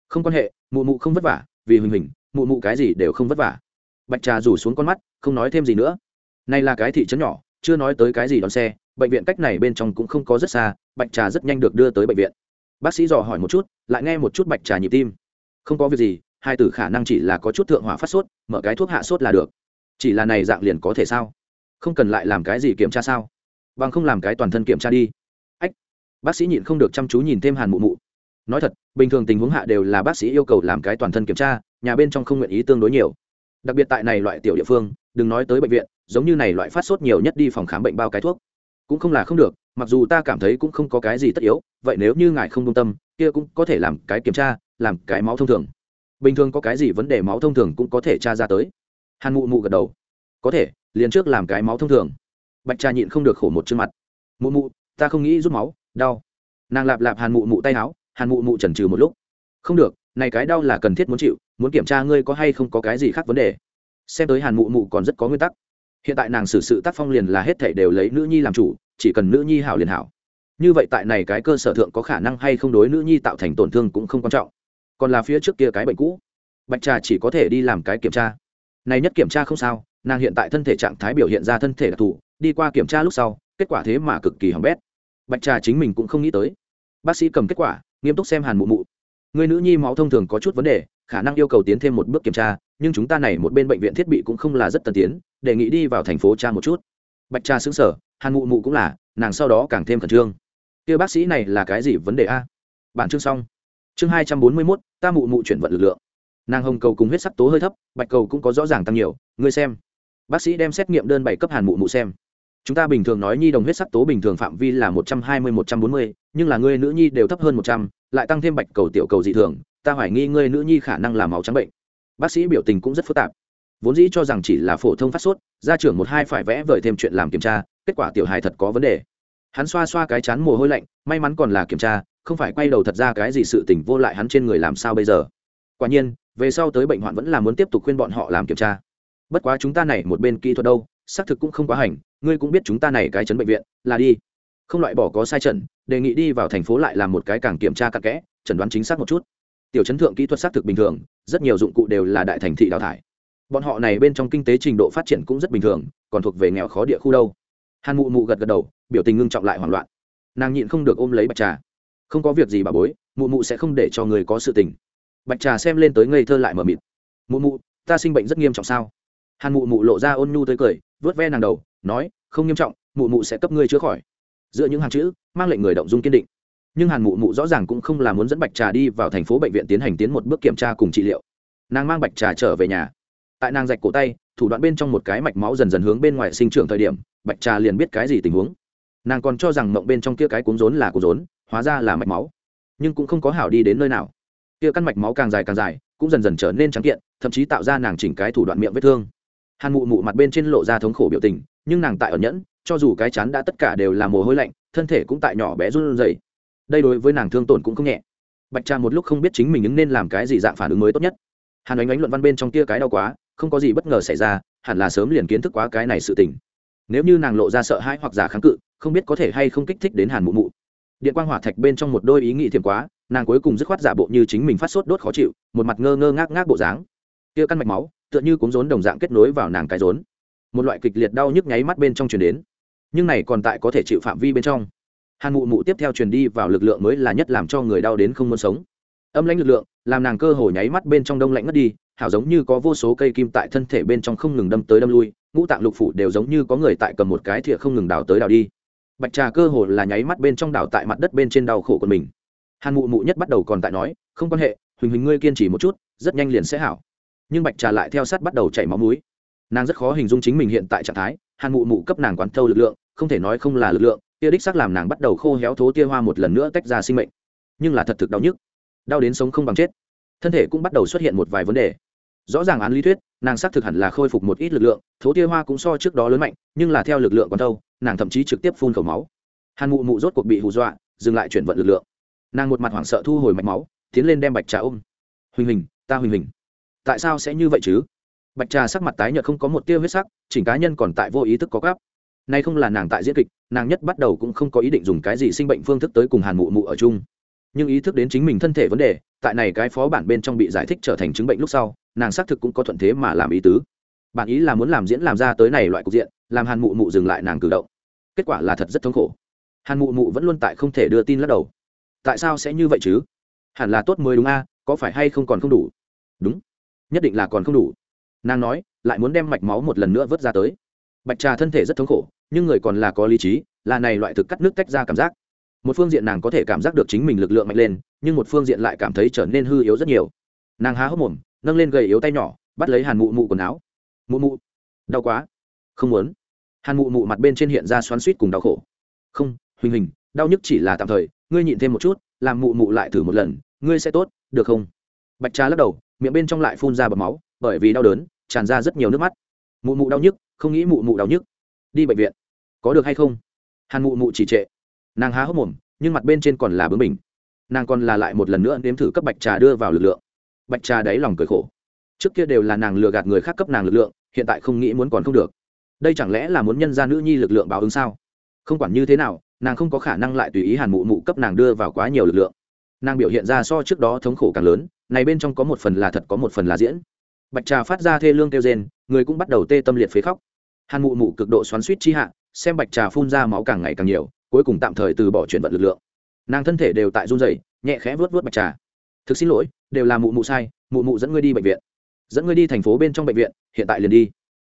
Không quan hệ, mụ mụ không vất vả, vì huỳnh huỳnh, mụ mụ cái gì đều không vất vả bạch trà rủ xuống con mắt, không nói thêm gì nữa. Này là cái thị trấn nhỏ, chưa nói tới cái gì đón xe, bệnh viện cách này bên trong cũng không có rất xa, bạch trà rất nhanh được đưa tới bệnh viện. Bác sĩ dò hỏi một chút, lại nghe một chút bạch trà nhịp tim. Không có việc gì, hai tử khả năng chỉ là có chút thượng hỏa phát sốt, mở cái thuốc hạ sốt là được. Chỉ là này dạng liền có thể sao? Không cần lại làm cái gì kiểm tra sao? Bằng không làm cái toàn thân kiểm tra đi. Ách. Bác sĩ nhịn không được chăm chú nhìn thêm hàn mụ mụ. Nói thật, bình thường tình huống hạ đều là bác sĩ yêu cầu làm cái toàn thân kiểm tra, nhà bên trong không nguyện ý tương đối nhiều đặc biệt tại này loại tiểu địa phương, đừng nói tới bệnh viện, giống như này loại phát sốt nhiều nhất đi phòng khám bệnh bao cái thuốc. Cũng không là không được, mặc dù ta cảm thấy cũng không có cái gì tất yếu, vậy nếu như ngài không công tâm, kia cũng có thể làm cái kiểm tra, làm cái máu thông thường. Bình thường có cái gì vấn đề máu thông thường cũng có thể tra ra tới. Hàn mụ mụ gật đầu. Có thể, liền trước làm cái máu thông thường. Bạch trà nhịn không được khổ một chương mặt. Mụ mụ, ta không nghĩ rút máu, đau. Nàng lạp lạp hàn mụ mụ tay áo, hàn mụ mụ chần trừ một lúc. Không được, này cái đau là cần thiết muốn chịu muốn kiểm tra ngươi có hay không có cái gì khác vấn đề. Xem tới hàn mụ mụ còn rất có nguyên tắc. Hiện tại nàng xử sự tác phong liền là hết thảy đều lấy nữ nhi làm chủ, chỉ cần nữ nhi hảo liền hảo. Như vậy tại này cái cơ sở thượng có khả năng hay không đối nữ nhi tạo thành tổn thương cũng không quan trọng. Còn là phía trước kia cái bệnh cũ. Bạch trà chỉ có thể đi làm cái kiểm tra. Này nhất kiểm tra không sao, nàng hiện tại thân thể trạng thái biểu hiện ra thân thể đặc thù, đi qua kiểm tra lúc sau, kết quả thế mà cực kỳ hỏng bét. Bạch trà chính mình cũng không nghĩ tới. Bác sĩ cầm kết quả, nghiêm túc xem hàn mụ mụ người nữ nhi máu thông thường có chút vấn đề, khả năng yêu cầu tiến thêm một bước kiểm tra, nhưng chúng ta này một bên bệnh viện thiết bị cũng không là rất tân tiến, đề nghị đi vào thành phố tra một chút. Bạch cha xứng sở hàn mụ mụ cũng là, nàng sau đó càng thêm khẩn trương. Kia bác sĩ này là cái gì vấn đề a? Bản chương xong. Chương hai trăm bốn mươi mốt, ta mụ mụ chuyển vận lực lượng. Nàng hồng cầu cùng huyết sắc tố hơi thấp, bạch cầu cũng có rõ ràng tăng nhiều, ngươi xem. Bác sĩ đem xét nghiệm đơn bảy cấp hàn mụ mụ xem. Chúng ta bình thường nói nhi đồng huyết sắc tố bình thường phạm vi là một trăm hai mươi, một trăm bốn mươi nhưng là ngươi nữ nhi đều thấp hơn một trăm, lại tăng thêm bạch cầu tiểu cầu dị thường, ta hoài nghi ngươi nữ nhi khả năng là máu trắng bệnh. Bác sĩ biểu tình cũng rất phức tạp. Vốn dĩ cho rằng chỉ là phổ thông phát sốt, gia trưởng một hai phải vẽ vời thêm chuyện làm kiểm tra, kết quả tiểu hài thật có vấn đề. Hắn xoa xoa cái chán mồ hôi lạnh, may mắn còn là kiểm tra, không phải quay đầu thật ra cái gì sự tình vô lại hắn trên người làm sao bây giờ. Quả nhiên, về sau tới bệnh hoạn vẫn là muốn tiếp tục khuyên bọn họ làm kiểm tra. Bất quá chúng ta này một bên kỹ thuật đâu, xác thực cũng không quá hành, ngươi cũng biết chúng ta này cái chấn bệnh viện, là đi. Không loại bỏ có sai trận đề nghị đi vào thành phố lại làm một cái càng kiểm tra cặn kẽ, chẩn đoán chính xác một chút. Tiểu chấn thượng kỹ thuật xác thực bình thường, rất nhiều dụng cụ đều là đại thành thị đào thải. Bọn họ này bên trong kinh tế trình độ phát triển cũng rất bình thường, còn thuộc về nghèo khó địa khu đâu. Hàn mụ mụ gật gật đầu, biểu tình ngưng trọng lại hoảng loạn. Nàng nhịn không được ôm lấy bạch trà. Không có việc gì bà bối, mụ mụ sẽ không để cho người có sự tình. Bạch trà xem lên tới ngây thơ lại mờ mịt. Mụ mụ, ta sinh bệnh rất nghiêm trọng sao? Hàn mụ mụ lộ ra ôn nhu tới cười, vớt ve nàng đầu, nói, không nghiêm trọng, mụ mụ sẽ cấp ngươi chữa khỏi. Giữa những hàng chữ mang lệnh người động dung kiên định. Nhưng hàn mụ mụ rõ ràng cũng không là muốn dẫn bạch trà đi vào thành phố bệnh viện tiến hành tiến một bước kiểm tra cùng trị liệu. Nàng mang bạch trà trở về nhà. Tại nàng rạch cổ tay, thủ đoạn bên trong một cái mạch máu dần dần hướng bên ngoài sinh trưởng thời điểm, bạch trà liền biết cái gì tình huống. Nàng còn cho rằng mộng bên trong kia cái cuốn rốn là cuốn rốn, hóa ra là mạch máu. Nhưng cũng không có hảo đi đến nơi nào. Kia căn mạch máu càng dài càng dài, cũng dần dần trở nên trắng kiện, thậm chí tạo ra nàng chỉnh cái thủ đoạn miệng vết thương. Hàn mụ mụ mặt bên trên lộ ra thống khổ biểu tình, nhưng nàng tại ở nhẫn cho dù cái chán đã tất cả đều là mồ hôi lạnh, thân thể cũng tại nhỏ bé run rẩy. Đây đối với nàng thương tổn cũng không nhẹ. Bạch trà một lúc không biết chính mình ứng nên làm cái gì dạng phản ứng mới tốt nhất. Hàn ánh ánh luận văn bên trong kia cái đau quá, không có gì bất ngờ xảy ra, hẳn là sớm liền kiến thức quá cái này sự tình. Nếu như nàng lộ ra sợ hãi hoặc giả kháng cự, không biết có thể hay không kích thích đến hàn mụ mụ. Điện quang hỏa thạch bên trong một đôi ý nghĩ thiềm quá, nàng cuối cùng dứt khoát giả bộ như chính mình phát sốt đốt khó chịu, một mặt ngơ ngơ ngác ngác bộ dáng. Kia căn mạch máu, tựa như cuốn rốn đồng dạng kết nối vào nàng cái rốn. Một loại kịch liệt đau nhức nháy mắt bên trong chuyển đến nhưng này còn tại có thể chịu phạm vi bên trong. Hàn mụ mụ tiếp theo truyền đi vào lực lượng mới là nhất làm cho người đau đến không muốn sống. Âm lãnh lực lượng, làm nàng cơ hồ nháy mắt bên trong đông lạnh ngất đi, hảo giống như có vô số cây kim tại thân thể bên trong không ngừng đâm tới đâm lui, ngũ tạng lục phủ đều giống như có người tại cầm một cái thìa không ngừng đào tới đào đi. Bạch trà cơ hồ là nháy mắt bên trong đào tại mặt đất bên trên đau khổ của mình. Hàn mụ mụ nhất bắt đầu còn tại nói, không quan hệ, huỳnh huỳnh ngươi kiên trì một chút, rất nhanh liền sẽ hảo. Nhưng bạch trà lại theo sát bắt đầu chảy máu mũi. Nàng rất khó hình dung chính mình hiện tại trạng thái, hàn mụ mụ cấp nàng quán thâu lực lượng không thể nói không là lực lượng tia đích xác làm nàng bắt đầu khô héo thố tia hoa một lần nữa tách ra sinh mệnh. Nhưng là thật thực đau nhức. Đau đến sống không bằng chết. Thân thể cũng bắt đầu xuất hiện một vài vấn đề. Rõ ràng án lý thuyết, nàng xác thực hẳn là khôi phục một ít lực lượng, thố tia hoa cũng so trước đó lớn mạnh, nhưng là theo lực lượng còn đâu, nàng thậm chí trực tiếp phun khẩu máu. Hàn mụ mụ rốt cuộc bị hù dọa, dừng lại chuyển vận lực lượng. Nàng một mặt hoảng sợ thu hồi mạch máu, tiến lên đem bạch trà ôm. Huỳnh huỳnh, ta huỳnh huỳnh. Tại sao sẽ như vậy chứ? Bạch trà sắc mặt tái nhợt không có một tia huyết sắc, chỉnh cá nhân còn tại vô ý thức có gáp nay không là nàng tại diễn kịch, nàng nhất bắt đầu cũng không có ý định dùng cái gì sinh bệnh phương thức tới cùng hàn mụ mụ ở chung. Nhưng ý thức đến chính mình thân thể vấn đề, tại này cái phó bản bên trong bị giải thích trở thành chứng bệnh lúc sau, nàng xác thực cũng có thuận thế mà làm ý tứ. Bạn ý là muốn làm diễn làm ra tới này loại cục diện, làm hàn mụ mụ dừng lại nàng cử động. Kết quả là thật rất thống khổ. Hàn mụ mụ vẫn luôn tại không thể đưa tin lắc đầu. Tại sao sẽ như vậy chứ? Hẳn là tốt mới đúng a, có phải hay không còn không đủ? Đúng. Nhất định là còn không đủ. Nàng nói, lại muốn đem mạch máu một lần nữa vớt ra tới. Bạch trà thân thể rất thống khổ nhưng người còn là có lý trí, là này loại thực cắt nước tách ra cảm giác. Một phương diện nàng có thể cảm giác được chính mình lực lượng mạnh lên, nhưng một phương diện lại cảm thấy trở nên hư yếu rất nhiều. Nàng há hốc mồm, nâng lên gầy yếu tay nhỏ, bắt lấy hàn mụ mụ quần áo. Mụ mụ, đau quá. Không muốn. Hàn mụ mụ mặt bên trên hiện ra xoắn suýt cùng đau khổ. Không, huỳnh huỳnh, đau nhức chỉ là tạm thời, ngươi nhịn thêm một chút, làm mụ mụ lại thử một lần, ngươi sẽ tốt, được không? Bạch trà lắc đầu, miệng bên trong lại phun ra bầm máu, bởi vì đau đớn, tràn ra rất nhiều nước mắt. Mụ mụ đau nhức, không nghĩ mụ mụ đau nhức đi bệnh viện. Có được hay không? Hàn mụ mụ chỉ trệ. Nàng há hốc mồm, nhưng mặt bên trên còn là bướng mình nàng còn là lại một lần nữa nếm thử cấp bạch trà đưa vào lực lượng. Bạch trà đáy lòng cười khổ. Trước kia đều là nàng lừa gạt người khác cấp nàng lực lượng, hiện tại không nghĩ muốn còn không được. Đây chẳng lẽ là muốn nhân ra nữ nhi lực lượng báo ứng sao? Không quản như thế nào, nàng không có khả năng lại tùy ý hàn mụ mụ cấp nàng đưa vào quá nhiều lực lượng. Nàng biểu hiện ra so trước đó thống khổ càng lớn, này bên trong có một phần là thật, có một phần là diễn. Bạch trà phát ra thê lương kêu rên, người cũng bắt đầu tê tâm liệt phế khóc hàn mụ mụ cực độ xoắn suýt chi hạ, xem bạch trà phun ra máu càng ngày càng nhiều, cuối cùng tạm thời từ bỏ chuyển vận lực lượng. Nàng thân thể đều tại run rẩy, nhẹ khẽ vớt vớt bạch trà. Thực xin lỗi, đều là mụ mụ sai, mụ mụ dẫn ngươi đi bệnh viện. Dẫn ngươi đi thành phố bên trong bệnh viện, hiện tại liền đi.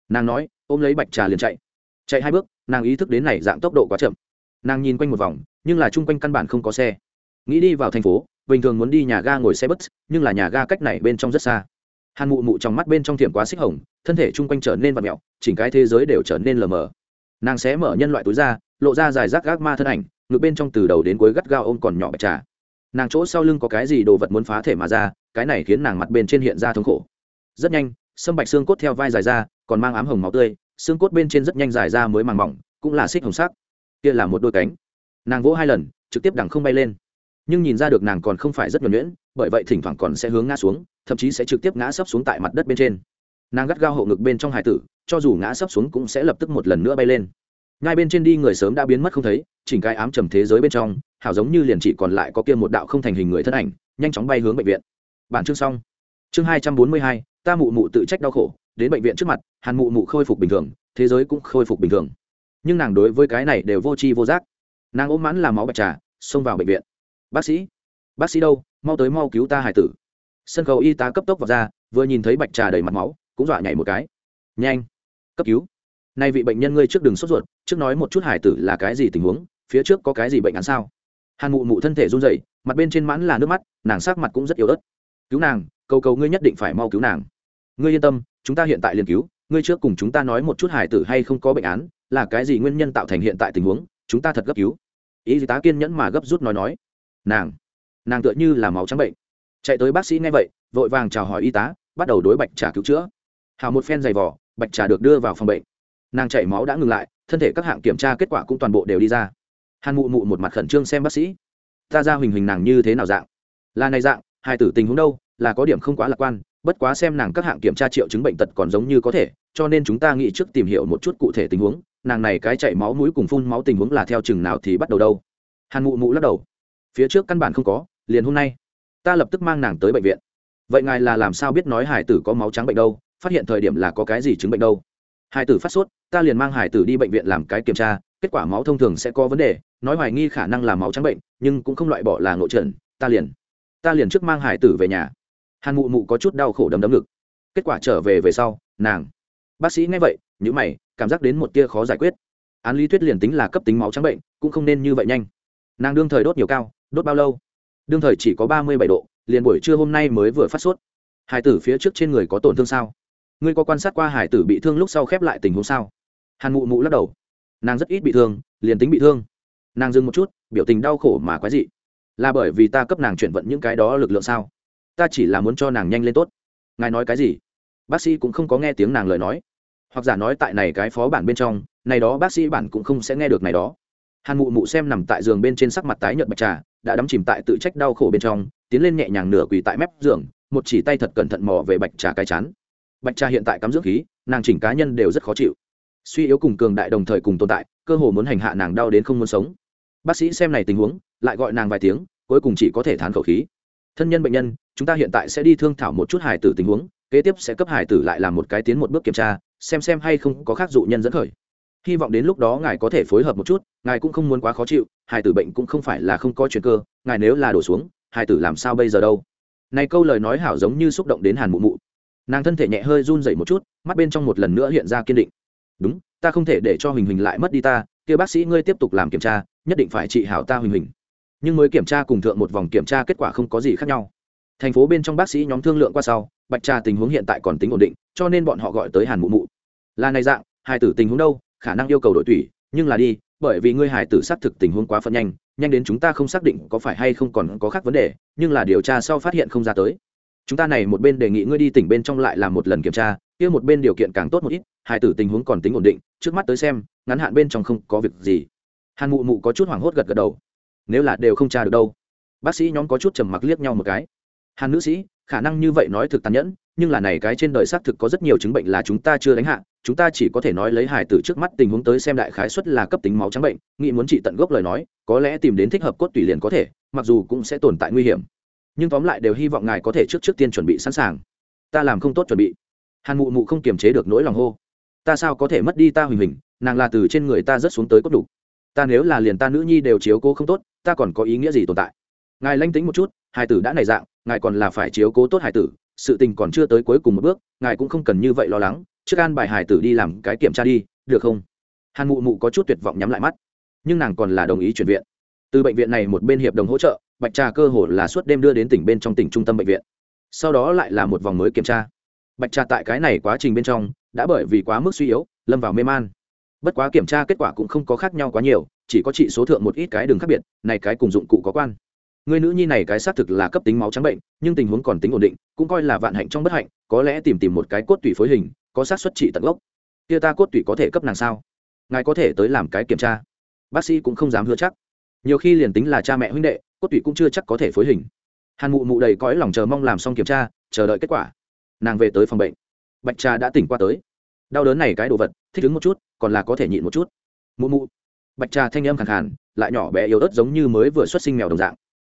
Nàng nói, ôm lấy bạch trà liền chạy. Chạy hai bước, nàng ý thức đến này dạng tốc độ quá chậm. Nàng nhìn quanh một vòng, nhưng là chung quanh căn bản không có xe. Nghĩ đi vào thành phố, bình thường muốn đi nhà ga ngồi xe bus, nhưng là nhà ga cách này bên trong rất xa hàn mụ mụ trong mắt bên trong thiểm quá xích hồng, thân thể chung quanh trở nên vặt mẹo chỉnh cái thế giới đều trở nên lờ mờ. Nàng sẽ mở nhân loại túi ra, lộ ra dài rác gác ma thân ảnh, ngực bên trong từ đầu đến cuối gắt gao ôm còn nhỏ bạch trà. Nàng chỗ sau lưng có cái gì đồ vật muốn phá thể mà ra, cái này khiến nàng mặt bên trên hiện ra thống khổ. Rất nhanh, sâm bạch xương cốt theo vai dài ra, còn mang ám hồng máu tươi, xương cốt bên trên rất nhanh dài ra mới màng mỏng, cũng là xích hồng sắc. Kia là một đôi cánh. Nàng vỗ hai lần, trực tiếp đằng không bay lên. Nhưng nhìn ra được nàng còn không phải rất nhuẩn nhuyễn, bởi vậy thỉnh thoảng còn sẽ hướng ngã xuống thậm chí sẽ trực tiếp ngã sấp xuống tại mặt đất bên trên. Nàng gắt gao hậu ngực bên trong hải tử, cho dù ngã sấp xuống cũng sẽ lập tức một lần nữa bay lên. Ngay bên trên đi người sớm đã biến mất không thấy, chỉnh cái ám trầm thế giới bên trong, hảo giống như liền chỉ còn lại có kia một đạo không thành hình người thân ảnh, nhanh chóng bay hướng bệnh viện. Bản chương xong. Chương hai trăm bốn mươi hai, ta mụ mụ tự trách đau khổ, đến bệnh viện trước mặt, hàn mụ mụ khôi phục bình thường, thế giới cũng khôi phục bình thường. Nhưng nàng đối với cái này đều vô tri vô giác. Nàng ôm mãn làm máu bạch trà, xông vào bệnh viện. Bác sĩ bác sĩ đâu, mau tới mau cứu ta hải tử sân khấu y tá cấp tốc vào ra, vừa nhìn thấy bạch trà đầy mặt máu, cũng dọa nhảy một cái. Nhanh, cấp cứu. Nay vị bệnh nhân ngươi trước đường sốt ruột, trước nói một chút hải tử là cái gì tình huống, phía trước có cái gì bệnh án sao? Hàn mụ mụ thân thể run rẩy, mặt bên trên mãn là nước mắt, nàng sắc mặt cũng rất yếu ớt. Cứu nàng, cầu cầu ngươi nhất định phải mau cứu nàng. Ngươi yên tâm, chúng ta hiện tại liền cứu, ngươi trước cùng chúng ta nói một chút hải tử hay không có bệnh án, là cái gì nguyên nhân tạo thành hiện tại tình huống, chúng ta thật gấp cứu. Y tá kiên nhẫn mà gấp rút nói nói. Nàng nàng tựa như là máu trắng bệnh chạy tới bác sĩ nghe vậy, vội vàng chào hỏi y tá, bắt đầu đối bạch trà cứu chữa. Hào một phen giày vỏ bạch trà được đưa vào phòng bệnh. Nàng chảy máu đã ngừng lại, thân thể các hạng kiểm tra kết quả cũng toàn bộ đều đi ra. Hàn mụ mụ một mặt khẩn trương xem bác sĩ. Ta ra huỳnh huỳnh nàng như thế nào dạng? Là này dạng, hai tử tình huống đâu, là có điểm không quá lạc quan, bất quá xem nàng các hạng kiểm tra triệu chứng bệnh tật còn giống như có thể, cho nên chúng ta nghĩ trước tìm hiểu một chút cụ thể tình huống, nàng này cái chảy máu mũi cùng phun máu tình huống là theo chừng nào thì bắt đầu đâu. Hàn mụ mụ lắc đầu. Phía trước căn bản không có, liền hôm nay ta lập tức mang nàng tới bệnh viện. Vậy ngài là làm sao biết nói hải tử có máu trắng bệnh đâu, phát hiện thời điểm là có cái gì chứng bệnh đâu? Hải tử phát sốt, ta liền mang hải tử đi bệnh viện làm cái kiểm tra, kết quả máu thông thường sẽ có vấn đề, nói hoài nghi khả năng là máu trắng bệnh, nhưng cũng không loại bỏ là ngộ trần, ta liền ta liền trước mang hải tử về nhà. Hàn mụ mụ có chút đau khổ đấm đấm ngực. Kết quả trở về về sau, nàng, bác sĩ nghe vậy nhữ mày, cảm giác đến một tia khó giải quyết. Án lý thuyết liền tính là cấp tính máu trắng bệnh, cũng không nên như vậy nhanh. Nàng đương thời đốt nhiều cao, đốt bao lâu? Đương thời chỉ có ba mươi bảy độ, liền buổi trưa hôm nay mới vừa phát sốt. Hải tử phía trước trên người có tổn thương sao? Ngươi có quan sát qua hải tử bị thương lúc sau khép lại tình huống sao? Hàn mụ mụ lắc đầu. Nàng rất ít bị thương, liền tính bị thương. Nàng dừng một chút, biểu tình đau khổ mà quái dị. Là bởi vì ta cấp nàng chuyển vận những cái đó lực lượng sao? Ta chỉ là muốn cho nàng nhanh lên tốt. Ngài nói cái gì? Bác sĩ cũng không có nghe tiếng nàng lời nói. Hoặc giả nói tại này cái phó bản bên trong, này đó bác sĩ bản cũng không sẽ nghe được này đó. Hàn mụ mụ xem nằm tại giường bên trên sắc mặt tái nhợt bạch trà đã đắm chìm tại tự trách đau khổ bên trong, tiến lên nhẹ nhàng nửa quỳ tại mép giường, một chỉ tay thật cẩn thận mò về bạch trà cái chán. Bạch trà hiện tại cắm dưỡng khí, nàng chỉnh cá nhân đều rất khó chịu. Suy yếu cùng cường đại đồng thời cùng tồn tại, cơ hồ muốn hành hạ nàng đau đến không muốn sống. Bác sĩ xem này tình huống, lại gọi nàng vài tiếng, cuối cùng chỉ có thể thán khẩu khí. Thân nhân bệnh nhân, chúng ta hiện tại sẽ đi thương thảo một chút hài tử tình huống, kế tiếp sẽ cấp hài tử lại làm một cái tiến một bước kiểm tra, xem xem hay không có khác dụ nhân dẫn khởi. Hy vọng đến lúc đó ngài có thể phối hợp một chút, ngài cũng không muốn quá khó chịu hài tử bệnh cũng không phải là không có chuyện cơ, ngài nếu là đổ xuống hài tử làm sao bây giờ đâu? Này câu lời nói hảo giống như xúc động đến hàn mụ mụ. Nàng thân thể nhẹ hơi run dậy một chút, mắt bên trong một lần nữa hiện ra kiên định. Đúng, ta không thể để cho huỳnh huỳnh lại mất đi ta, kia bác sĩ ngươi tiếp tục làm kiểm tra, nhất định phải trị hảo ta huỳnh huỳnh. Nhưng mới kiểm tra cùng thượng một vòng kiểm tra kết quả không có gì khác nhau. Thành phố bên trong bác sĩ nhóm thương lượng qua sau, bạch trà tình huống hiện tại còn tính ổn định, cho nên bọn họ gọi tới hàn mụ mụ. Là này dạng, hai tử tình huống đâu, khả năng yêu cầu đổi tủy, nhưng là đi bởi vì ngươi hải tử xác thực tình huống quá phân nhanh nhanh đến chúng ta không xác định có phải hay không còn có khác vấn đề, nhưng là điều tra sau phát hiện không ra tới. Chúng ta này một bên đề nghị ngươi đi tỉnh bên trong lại làm một lần kiểm tra, kia một bên điều kiện càng tốt một ít, hải tử tình huống còn tính ổn định, trước mắt tới xem, ngắn hạn bên trong không có việc gì. Hàn mụ mụ có chút hoảng hốt gật gật đầu. Nếu là đều không tra được đâu. Bác sĩ nhóm có chút trầm mặc liếc nhau một cái. Hàn nữ sĩ, khả năng như vậy nói thực tàn nhẫn, nhưng là này cái trên đời xác thực có rất nhiều chứng bệnh là chúng ta chưa đánh hạ chúng ta chỉ có thể nói lấy hài tử trước mắt tình huống tới xem đại khái suất là cấp tính máu trắng bệnh, nghĩ muốn trị tận gốc lời nói, có lẽ tìm đến thích hợp cốt tùy liền có thể, mặc dù cũng sẽ tồn tại nguy hiểm. Nhưng tóm lại đều hy vọng ngài có thể trước trước tiên chuẩn bị sẵn sàng. Ta làm không tốt chuẩn bị. Hàn mụ mụ không kiềm chế được nỗi lòng hô. Ta sao có thể mất đi ta huỳnh huỳnh, nàng là từ trên người ta rất xuống tới cốt đủ. Ta nếu là liền ta nữ nhi đều chiếu cố không tốt, ta còn có ý nghĩa gì tồn tại? Ngài lanh tính một chút hải tử đã này dạng, ngài còn là phải chiếu cố tốt hải tử, sự tình còn chưa tới cuối cùng một bước, ngài cũng không cần như vậy lo lắng trước an bài hải tử đi làm cái kiểm tra đi, được không? Hàn mụ mụ có chút tuyệt vọng nhắm lại mắt, nhưng nàng còn là đồng ý chuyển viện. Từ bệnh viện này một bên hiệp đồng hỗ trợ, bạch trà cơ hồ là suốt đêm đưa đến tỉnh bên trong tỉnh trung tâm bệnh viện. Sau đó lại là một vòng mới kiểm tra. Bạch trà tại cái này quá trình bên trong, đã bởi vì quá mức suy yếu, lâm vào mê man. Bất quá kiểm tra kết quả cũng không có khác nhau quá nhiều, chỉ có trị số thượng một ít cái đường khác biệt, này cái cùng dụng cụ có quan. Người nữ nhi này cái xác thực là cấp tính máu trắng bệnh, nhưng tình huống còn tính ổn định, cũng coi là vạn hạnh trong bất hạnh, có lẽ tìm tìm một cái cốt tủy phối hình có xác suất trị tận gốc. Kia ta cốt tủy có thể cấp nàng sao? Ngài có thể tới làm cái kiểm tra. Bác sĩ cũng không dám hứa chắc. Nhiều khi liền tính là cha mẹ huynh đệ, cốt tủy cũng chưa chắc có thể phối hình. Hàn mụ mụ đầy cõi lòng chờ mong làm xong kiểm tra, chờ đợi kết quả. Nàng về tới phòng bệnh. Bạch trà đã tỉnh qua tới. Đau đớn này cái đồ vật, thích ứng một chút, còn là có thể nhịn một chút. Mụ mụ. Bạch trà thanh âm khẳng khàn, lại nhỏ bé yếu ớt giống như mới vừa xuất sinh mèo đồng dạng.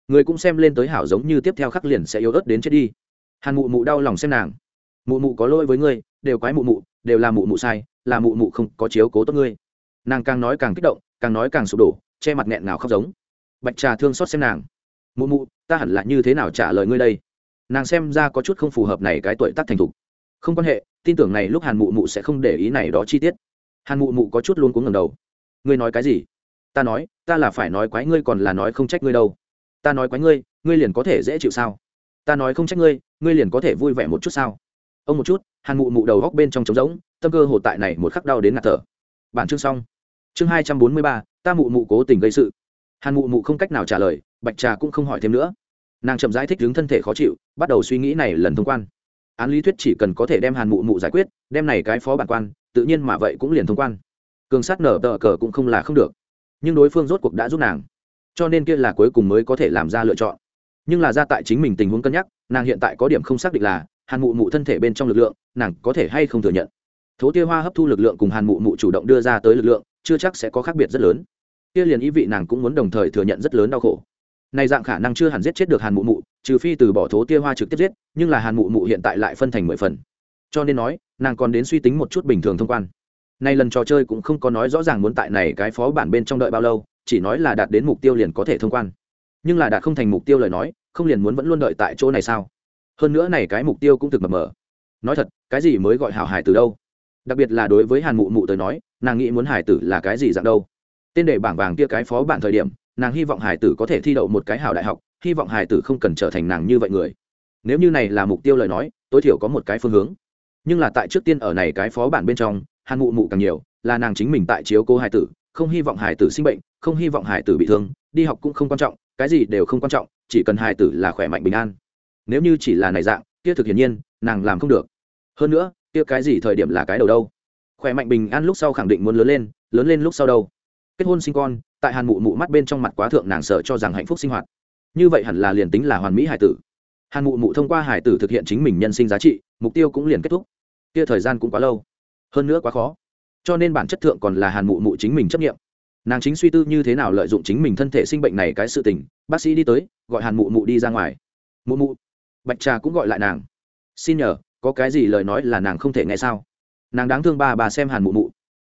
Người cũng xem lên tới hảo giống như tiếp theo khắc liền sẽ yếu ớt đến chết đi. Hàn mụ mụ đau lòng xem nàng. Mụ mụ có lỗi với ngươi đều quái mụ mụ, đều là mụ mụ sai, là mụ mụ không có chiếu cố tốt ngươi. Nàng càng nói càng kích động, càng nói càng sụp đổ, che mặt nghẹn ngào khóc giống. Bạch trà thương xót xem nàng. Mụ mụ, ta hẳn là như thế nào trả lời ngươi đây? Nàng xem ra có chút không phù hợp này cái tuổi tác thành thục. Không quan hệ, tin tưởng này lúc hàn mụ mụ sẽ không để ý này đó chi tiết. Hàn mụ mụ có chút luôn cuống ngầm đầu. Ngươi nói cái gì? Ta nói, ta là phải nói quái ngươi còn là nói không trách ngươi đâu. Ta nói quái ngươi ngươi liền có thể dễ chịu sao? Ta nói không trách ngươi ngươi liền có thể vui vẻ một chút sao? Ông một chút, hàn mụ mụ đầu góc bên trong trống rỗng, tâm cơ hồ tại này một khắc đau đến ngạt thở. Bản chương xong. Chương hai trăm bốn mươi ba, ta mụ mụ cố tình gây sự. Hàn mụ mụ không cách nào trả lời, bạch trà cũng không hỏi thêm nữa. Nàng chậm giải thích đứng thân thể khó chịu, bắt đầu suy nghĩ này lần thông quan. Án lý thuyết chỉ cần có thể đem hàn mụ mụ giải quyết, đem này cái phó bản quan, tự nhiên mà vậy cũng liền thông quan. Cường sát nở tờ cờ cũng không là không được. Nhưng đối phương rốt cuộc đã giúp nàng. Cho nên kia là cuối cùng mới có thể làm ra lựa chọn. Nhưng là ra tại chính mình tình huống cân nhắc, nàng hiện tại có điểm không xác định là hàn mụ mụ thân thể bên trong lực lượng, nàng có thể hay không thừa nhận? Thố tia hoa hấp thu lực lượng cùng hàn mụ mụ chủ động đưa ra tới lực lượng, chưa chắc sẽ có khác biệt rất lớn. Tia liền ý vị nàng cũng muốn đồng thời thừa nhận rất lớn đau khổ. Này dạng khả năng chưa hẳn giết chết được hàn mụ mụ, trừ phi từ bỏ thố tia hoa trực tiếp giết, nhưng là hàn mụ mụ hiện tại lại phân thành mười phần. Cho nên nói, nàng còn đến suy tính một chút bình thường thông quan. Nay lần trò chơi cũng không có nói rõ ràng muốn tại này cái phó bản bên trong đợi bao lâu, chỉ nói là đạt đến mục tiêu liền có thể thông quan. Nhưng là đạt không thành mục tiêu lời nói, không liền muốn vẫn luôn đợi tại chỗ này sao? Hơn nữa này cái mục tiêu cũng thực mập mờ. Nói thật, cái gì mới gọi hảo hải từ đâu? Đặc biệt là đối với hàn mụ mụ tới nói, nàng nghĩ muốn hải tử là cái gì dạng đâu? Tên đề bảng vàng kia cái phó bản thời điểm, nàng hy vọng hải tử có thể thi đậu một cái hảo đại học, hy vọng hải tử không cần trở thành nàng như vậy người. Nếu như này là mục tiêu lời nói, tối thiểu có một cái phương hướng. Nhưng là tại trước tiên ở này cái phó bản bên trong, hàn mụ mụ càng nhiều, là nàng chính mình tại chiếu cố hải tử, không hy vọng hải tử sinh bệnh, không hy vọng hải tử bị thương, đi học cũng không quan trọng, cái gì đều không quan trọng, chỉ cần hải tử là khỏe mạnh bình an nếu như chỉ là này dạng, kia thực hiển nhiên, nàng làm không được. Hơn nữa, kia cái gì thời điểm là cái đầu đâu? Khỏe mạnh bình an lúc sau khẳng định muốn lớn lên lớn lên lúc sau đâu? Kết hôn sinh con, tại hàn mụ mụ mắt bên trong mặt quá thượng nàng sợ cho rằng hạnh phúc sinh hoạt. Như vậy hẳn là liền tính là hoàn mỹ hải tử. Hàn mụ mụ thông qua hải tử thực hiện chính mình nhân sinh giá trị, mục tiêu cũng liền kết thúc. Kia thời gian cũng quá lâu. Hơn nữa quá khó. Cho nên bản chất thượng còn là hàn mụ mụ chính mình chấp nghiệm. Nàng chính suy tư như thế nào lợi dụng chính mình thân thể sinh bệnh này cái sự tình, bác sĩ đi tới, gọi hàn mụ mụ đi ra ngoài. Mụ mụ bạch trà cũng gọi lại nàng. Xin nhờ, có cái gì lời nói là nàng không thể nghe sao? Nàng đáng thương bà bà xem hàn mụ mụ.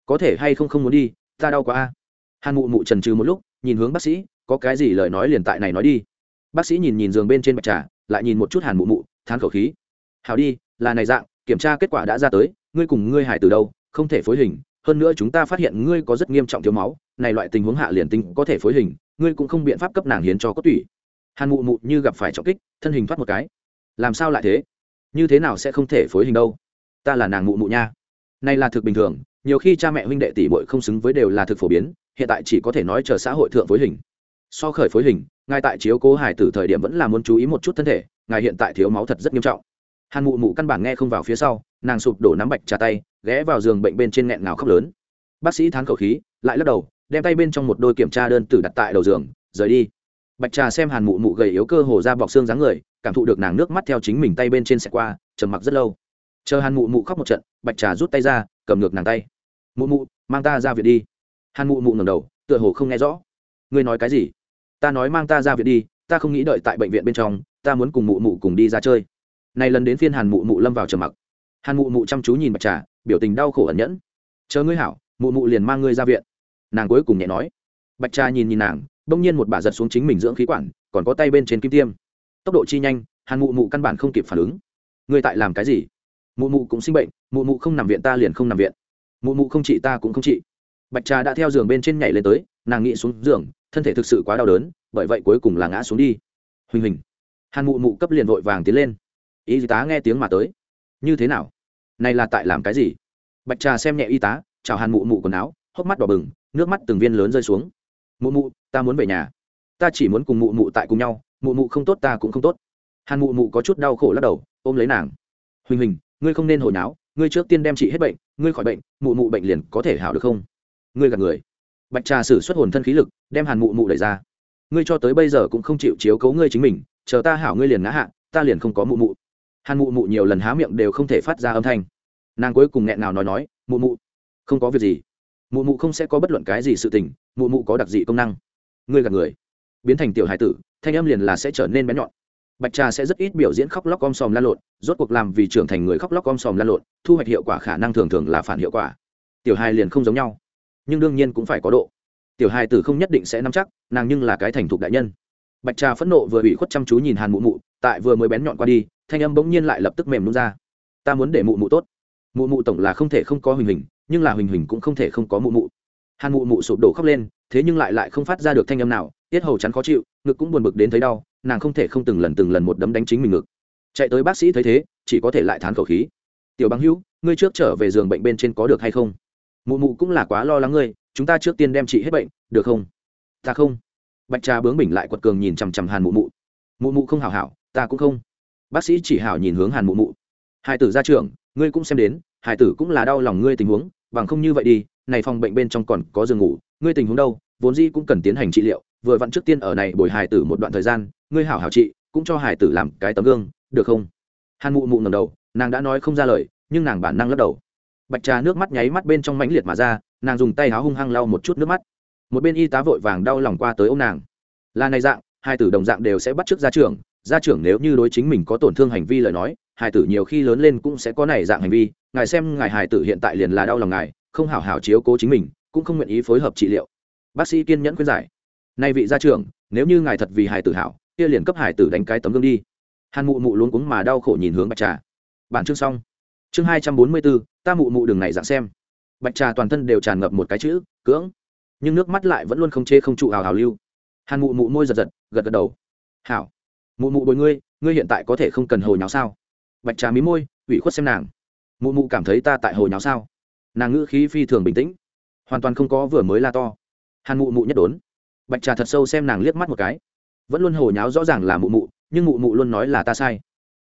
Có thể hay không không muốn đi, ta đau quá a. Hàn mụ mụ trần trừ một lúc, nhìn hướng bác sĩ, có cái gì lời nói liền tại này nói đi. Bác sĩ nhìn nhìn giường bên trên bạch trà, lại nhìn một chút hàn mụ mụ than khẩu khí. Hào đi, là này dạng, kiểm tra kết quả đã ra tới, ngươi cùng ngươi hải từ đâu, không thể phối hình, hơn nữa chúng ta phát hiện ngươi có rất nghiêm trọng thiếu máu, này loại tình huống hạ liền tính có thể phối hình, ngươi cũng không biện pháp cấp nàng hiến cho cốt tủy. Hàn mụ mụ như gặp phải trọng kích, thân hình thoát một cái làm sao lại thế? Như thế nào sẽ không thể phối hình đâu? Ta là nàng mụ mụ nha. Này là thực bình thường, nhiều khi cha mẹ huynh đệ tỷ bội không xứng với đều là thực phổ biến, hiện tại chỉ có thể nói chờ xã hội thượng phối hình. So khởi phối hình ngài tại chiếu cố hải tử thời điểm vẫn là muốn chú ý một chút thân thể, ngài hiện tại thiếu máu thật rất nghiêm trọng. Hàn mụ mụ căn bản nghe không vào phía sau, nàng sụp đổ nắm bạch trà tay, ghé vào giường bệnh bên trên nghẹn ngào khóc lớn. Bác sĩ thán khẩu khí, lại lắc đầu, đem tay bên trong một đôi kiểm tra đơn tử đặt tại đầu giường, rời đi bạch trà xem hàn mụ mụ gầy yếu cơ hồ ra bọc xương dáng người, cảm thụ được nàng nước mắt theo chính mình tay bên trên xẻ qua, trầm mặc rất lâu. Chờ hàn mụ mụ khóc một trận, bạch trà rút tay ra, cầm ngược nàng tay. Mụ mụ, mang ta ra viện đi. Hàn mụ mụ ngầm đầu, tựa hồ không nghe rõ. Ngươi nói cái gì? Ta nói mang ta ra viện đi, ta không nghĩ đợi tại bệnh viện bên trong, ta muốn cùng mụ mụ cùng đi ra chơi. Này lần đến phiên hàn mụ mụ lâm vào trầm mặc. Hàn mụ mụ chăm chú nhìn bạch trà, biểu tình đau khổ ẩn nhẫn. Chờ ngươi hảo, mụ mụ liền mang ngươi ra viện. Nàng cuối cùng nhẹ nói. Bạch trà nhìn nhìn nàng bỗng nhiên một bà giật xuống chính mình dưỡng khí quản, còn có tay bên trên kim tiêm. Tốc độ chi nhanh, hàn mụ mụ căn bản không kịp phản ứng. Người tại làm cái gì? Mụ mụ cũng sinh bệnh, mụ mụ không nằm viện ta liền không nằm viện. Mụ mụ không trị ta cũng không trị. Bạch trà đã theo giường bên trên nhảy lên tới, nàng nghĩ xuống giường, thân thể thực sự quá đau đớn, bởi vậy cuối cùng là ngã xuống đi. Huỳnh huỳnh. Hàn mụ mụ cấp liền vội vàng tiến lên. Y tá nghe tiếng mà tới. Như thế nào? Này là tại làm cái gì? Bạch trà xem nhẹ y tá, chào hàn mụ mụ quần áo, hốc mắt đỏ bừng, nước mắt từng viên lớn rơi xuống mụ mụ, ta muốn về nhà. Ta chỉ muốn cùng mụ mụ tại cùng nhau, mụ mụ không tốt ta cũng không tốt. Hàn mụ mụ có chút đau khổ lắc đầu, ôm lấy nàng. Huỳnh huỳnh, ngươi không nên hồi náo, ngươi trước tiên đem chị hết bệnh, ngươi khỏi bệnh, mụ mụ bệnh liền có thể hảo được không? Ngươi gạt người. Bạch trà sử xuất hồn thân khí lực, đem hàn mụ mụ đẩy ra. Ngươi cho tới bây giờ cũng không chịu chiếu cấu ngươi chính mình, chờ ta hảo ngươi liền ngã hạ, ta liền không có mụ mụ. Hàn mụ mụ nhiều lần há miệng đều không thể phát ra âm thanh. Nàng cuối cùng nghẹn nào nói nói, mụ mụ, không có việc gì mụ mụ không sẽ có bất luận cái gì sự tình, mụ mụ có đặc dị công năng. Ngươi gạt người. Biến thành tiểu hải tử, thanh âm liền là sẽ trở nên bé nhọn. Bạch trà sẽ rất ít biểu diễn khóc lóc om sòm lan lộn, rốt cuộc làm vì trưởng thành người khóc lóc om sòm lan lộn, thu hoạch hiệu quả khả năng thường thường là phản hiệu quả. Tiểu hai liền không giống nhau. Nhưng đương nhiên cũng phải có độ. Tiểu hai tử không nhất định sẽ nắm chắc, nàng nhưng là cái thành thục đại nhân. Bạch trà phẫn nộ vừa bị khuất chăm chú nhìn hàn mụ mụ, tại vừa mới bén nhọn qua đi, thanh âm bỗng nhiên lại lập tức mềm luôn ra. Ta muốn để mụ mụ tốt. Mụ mụ tổng là không thể không có hình hình nhưng là huỳnh huỳnh cũng không thể không có mụ mụ. Hàn mụ mụ sụp đổ khóc lên, thế nhưng lại lại không phát ra được thanh âm nào, tiết hầu chắn khó chịu, ngực cũng buồn bực đến thấy đau, nàng không thể không từng lần từng lần một đấm đánh chính mình ngực. Chạy tới bác sĩ thấy thế, chỉ có thể lại thán khẩu khí. Tiểu bằng hữu, ngươi trước trở về giường bệnh bên trên có được hay không? Mụ mụ cũng là quá lo lắng ngươi, chúng ta trước tiên đem chị hết bệnh, được không? Ta không. Bạch trà bướng bỉnh lại quật cường nhìn chằm chằm hàn mụ mụ. Mụ mụ không hảo hảo, ta cũng không. Bác sĩ chỉ hảo nhìn hướng hàn mụ mụ. Hai tử ra trường ngươi cũng xem đến, hải tử cũng là đau lòng ngươi tình huống bằng không như vậy đi, này phòng bệnh bên trong còn có giường ngủ, ngươi tình huống đâu, vốn dĩ cũng cần tiến hành trị liệu, vừa vặn trước tiên ở này bồi hải tử một đoạn thời gian, ngươi hảo hảo trị, cũng cho hải tử làm cái tấm gương, được không? Hàn mụ mụ ngầm đầu, nàng đã nói không ra lời, nhưng nàng bản năng lắc đầu. Bạch trà nước mắt nháy mắt bên trong mãnh liệt mà ra, nàng dùng tay háo hung hăng lau một chút nước mắt. Một bên y tá vội vàng đau lòng qua tới ô m nàng. Là này dạng hai tử đồng dạng đều sẽ bắt t r ư ớ c gia trưởng gia trưởng nếu như đối chính mình có tổn thương hành vi lời nói hai tử nhiều khi lớn lên cũng sẽ có này dạng hành vi ngài xem ngài hải tử hiện tại liền là đau lòng ngài, không hảo hảo chiếu cố chính mình, cũng không nguyện ý phối hợp trị liệu. Bác sĩ kiên nhẫn khuyên giải. Nay vị gia trưởng, nếu như ngài thật vì hải tử hảo, kia liền cấp hải tử đánh cái tấm gương đi. Hàn mụ mụ luôn cuống mà đau khổ nhìn hướng bạch trà. Bản chương xong. Chương hai trăm bốn mươi bốn, ta mụ mụ đường này dạng xem. Bạch trà toàn thân đều tràn ngập một cái chữ, cưỡng. Nhưng nước mắt lại vẫn luôn không chê không trụ hào hào lưu. Hàn mụ mụ môi giật giật, gật gật đầu. Hảo. Mụ mụ bồi ngươi ngươi hiện tại có thể không cần hồi nháo sao? Bạch trà mí môi, ủy khuất xem nàng mụ mụ cảm thấy ta tại hồi nháo sao? Nàng ngữ khí phi thường bình tĩnh. Hoàn toàn không có vừa mới la to. Hàn mụ mụ nhất đốn. Bạch trà thật sâu xem nàng liếc mắt một cái. Vẫn luôn hồi nháo rõ ràng là mụ mụ, nhưng mụ mụ luôn nói là ta sai.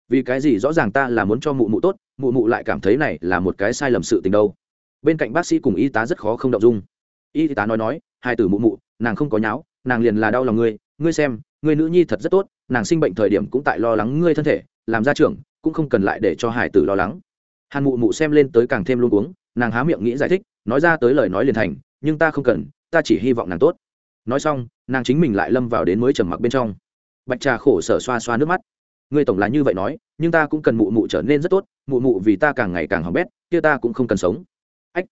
Vì cái gì rõ ràng ta là muốn cho mụ mụ tốt, mụ mụ lại cảm thấy này là một cái sai lầm sự tình đâu. Bên cạnh bác sĩ cùng y tá rất khó không động dung. Y tá nói nói, hai từ mụ mụ, nàng không có nháo, nàng liền là đau lòng ngươi. Ngươi xem, ngươi nữ nhi thật rất tốt, nàng sinh bệnh thời điểm cũng tại lo lắng ngươi thân thể, làm gia trưởng, cũng không cần lại để cho hải tử lo lắng hàn mụ mụ xem lên tới càng thêm luôn uống nàng há miệng nghĩ giải thích, nói ra tới lời nói liền thành, nhưng ta không cần, ta chỉ hy vọng nàng tốt. Nói xong, nàng chính mình lại lâm vào đến mới trầm mặc bên trong. Bạch trà khổ sở xoa xoa nước mắt. Ngươi tổng là như vậy nói, nhưng ta cũng cần mụ mụ trở nên rất tốt, mụ mụ vì ta càng ngày càng hỏng bét, kia ta cũng không cần sống. Ách,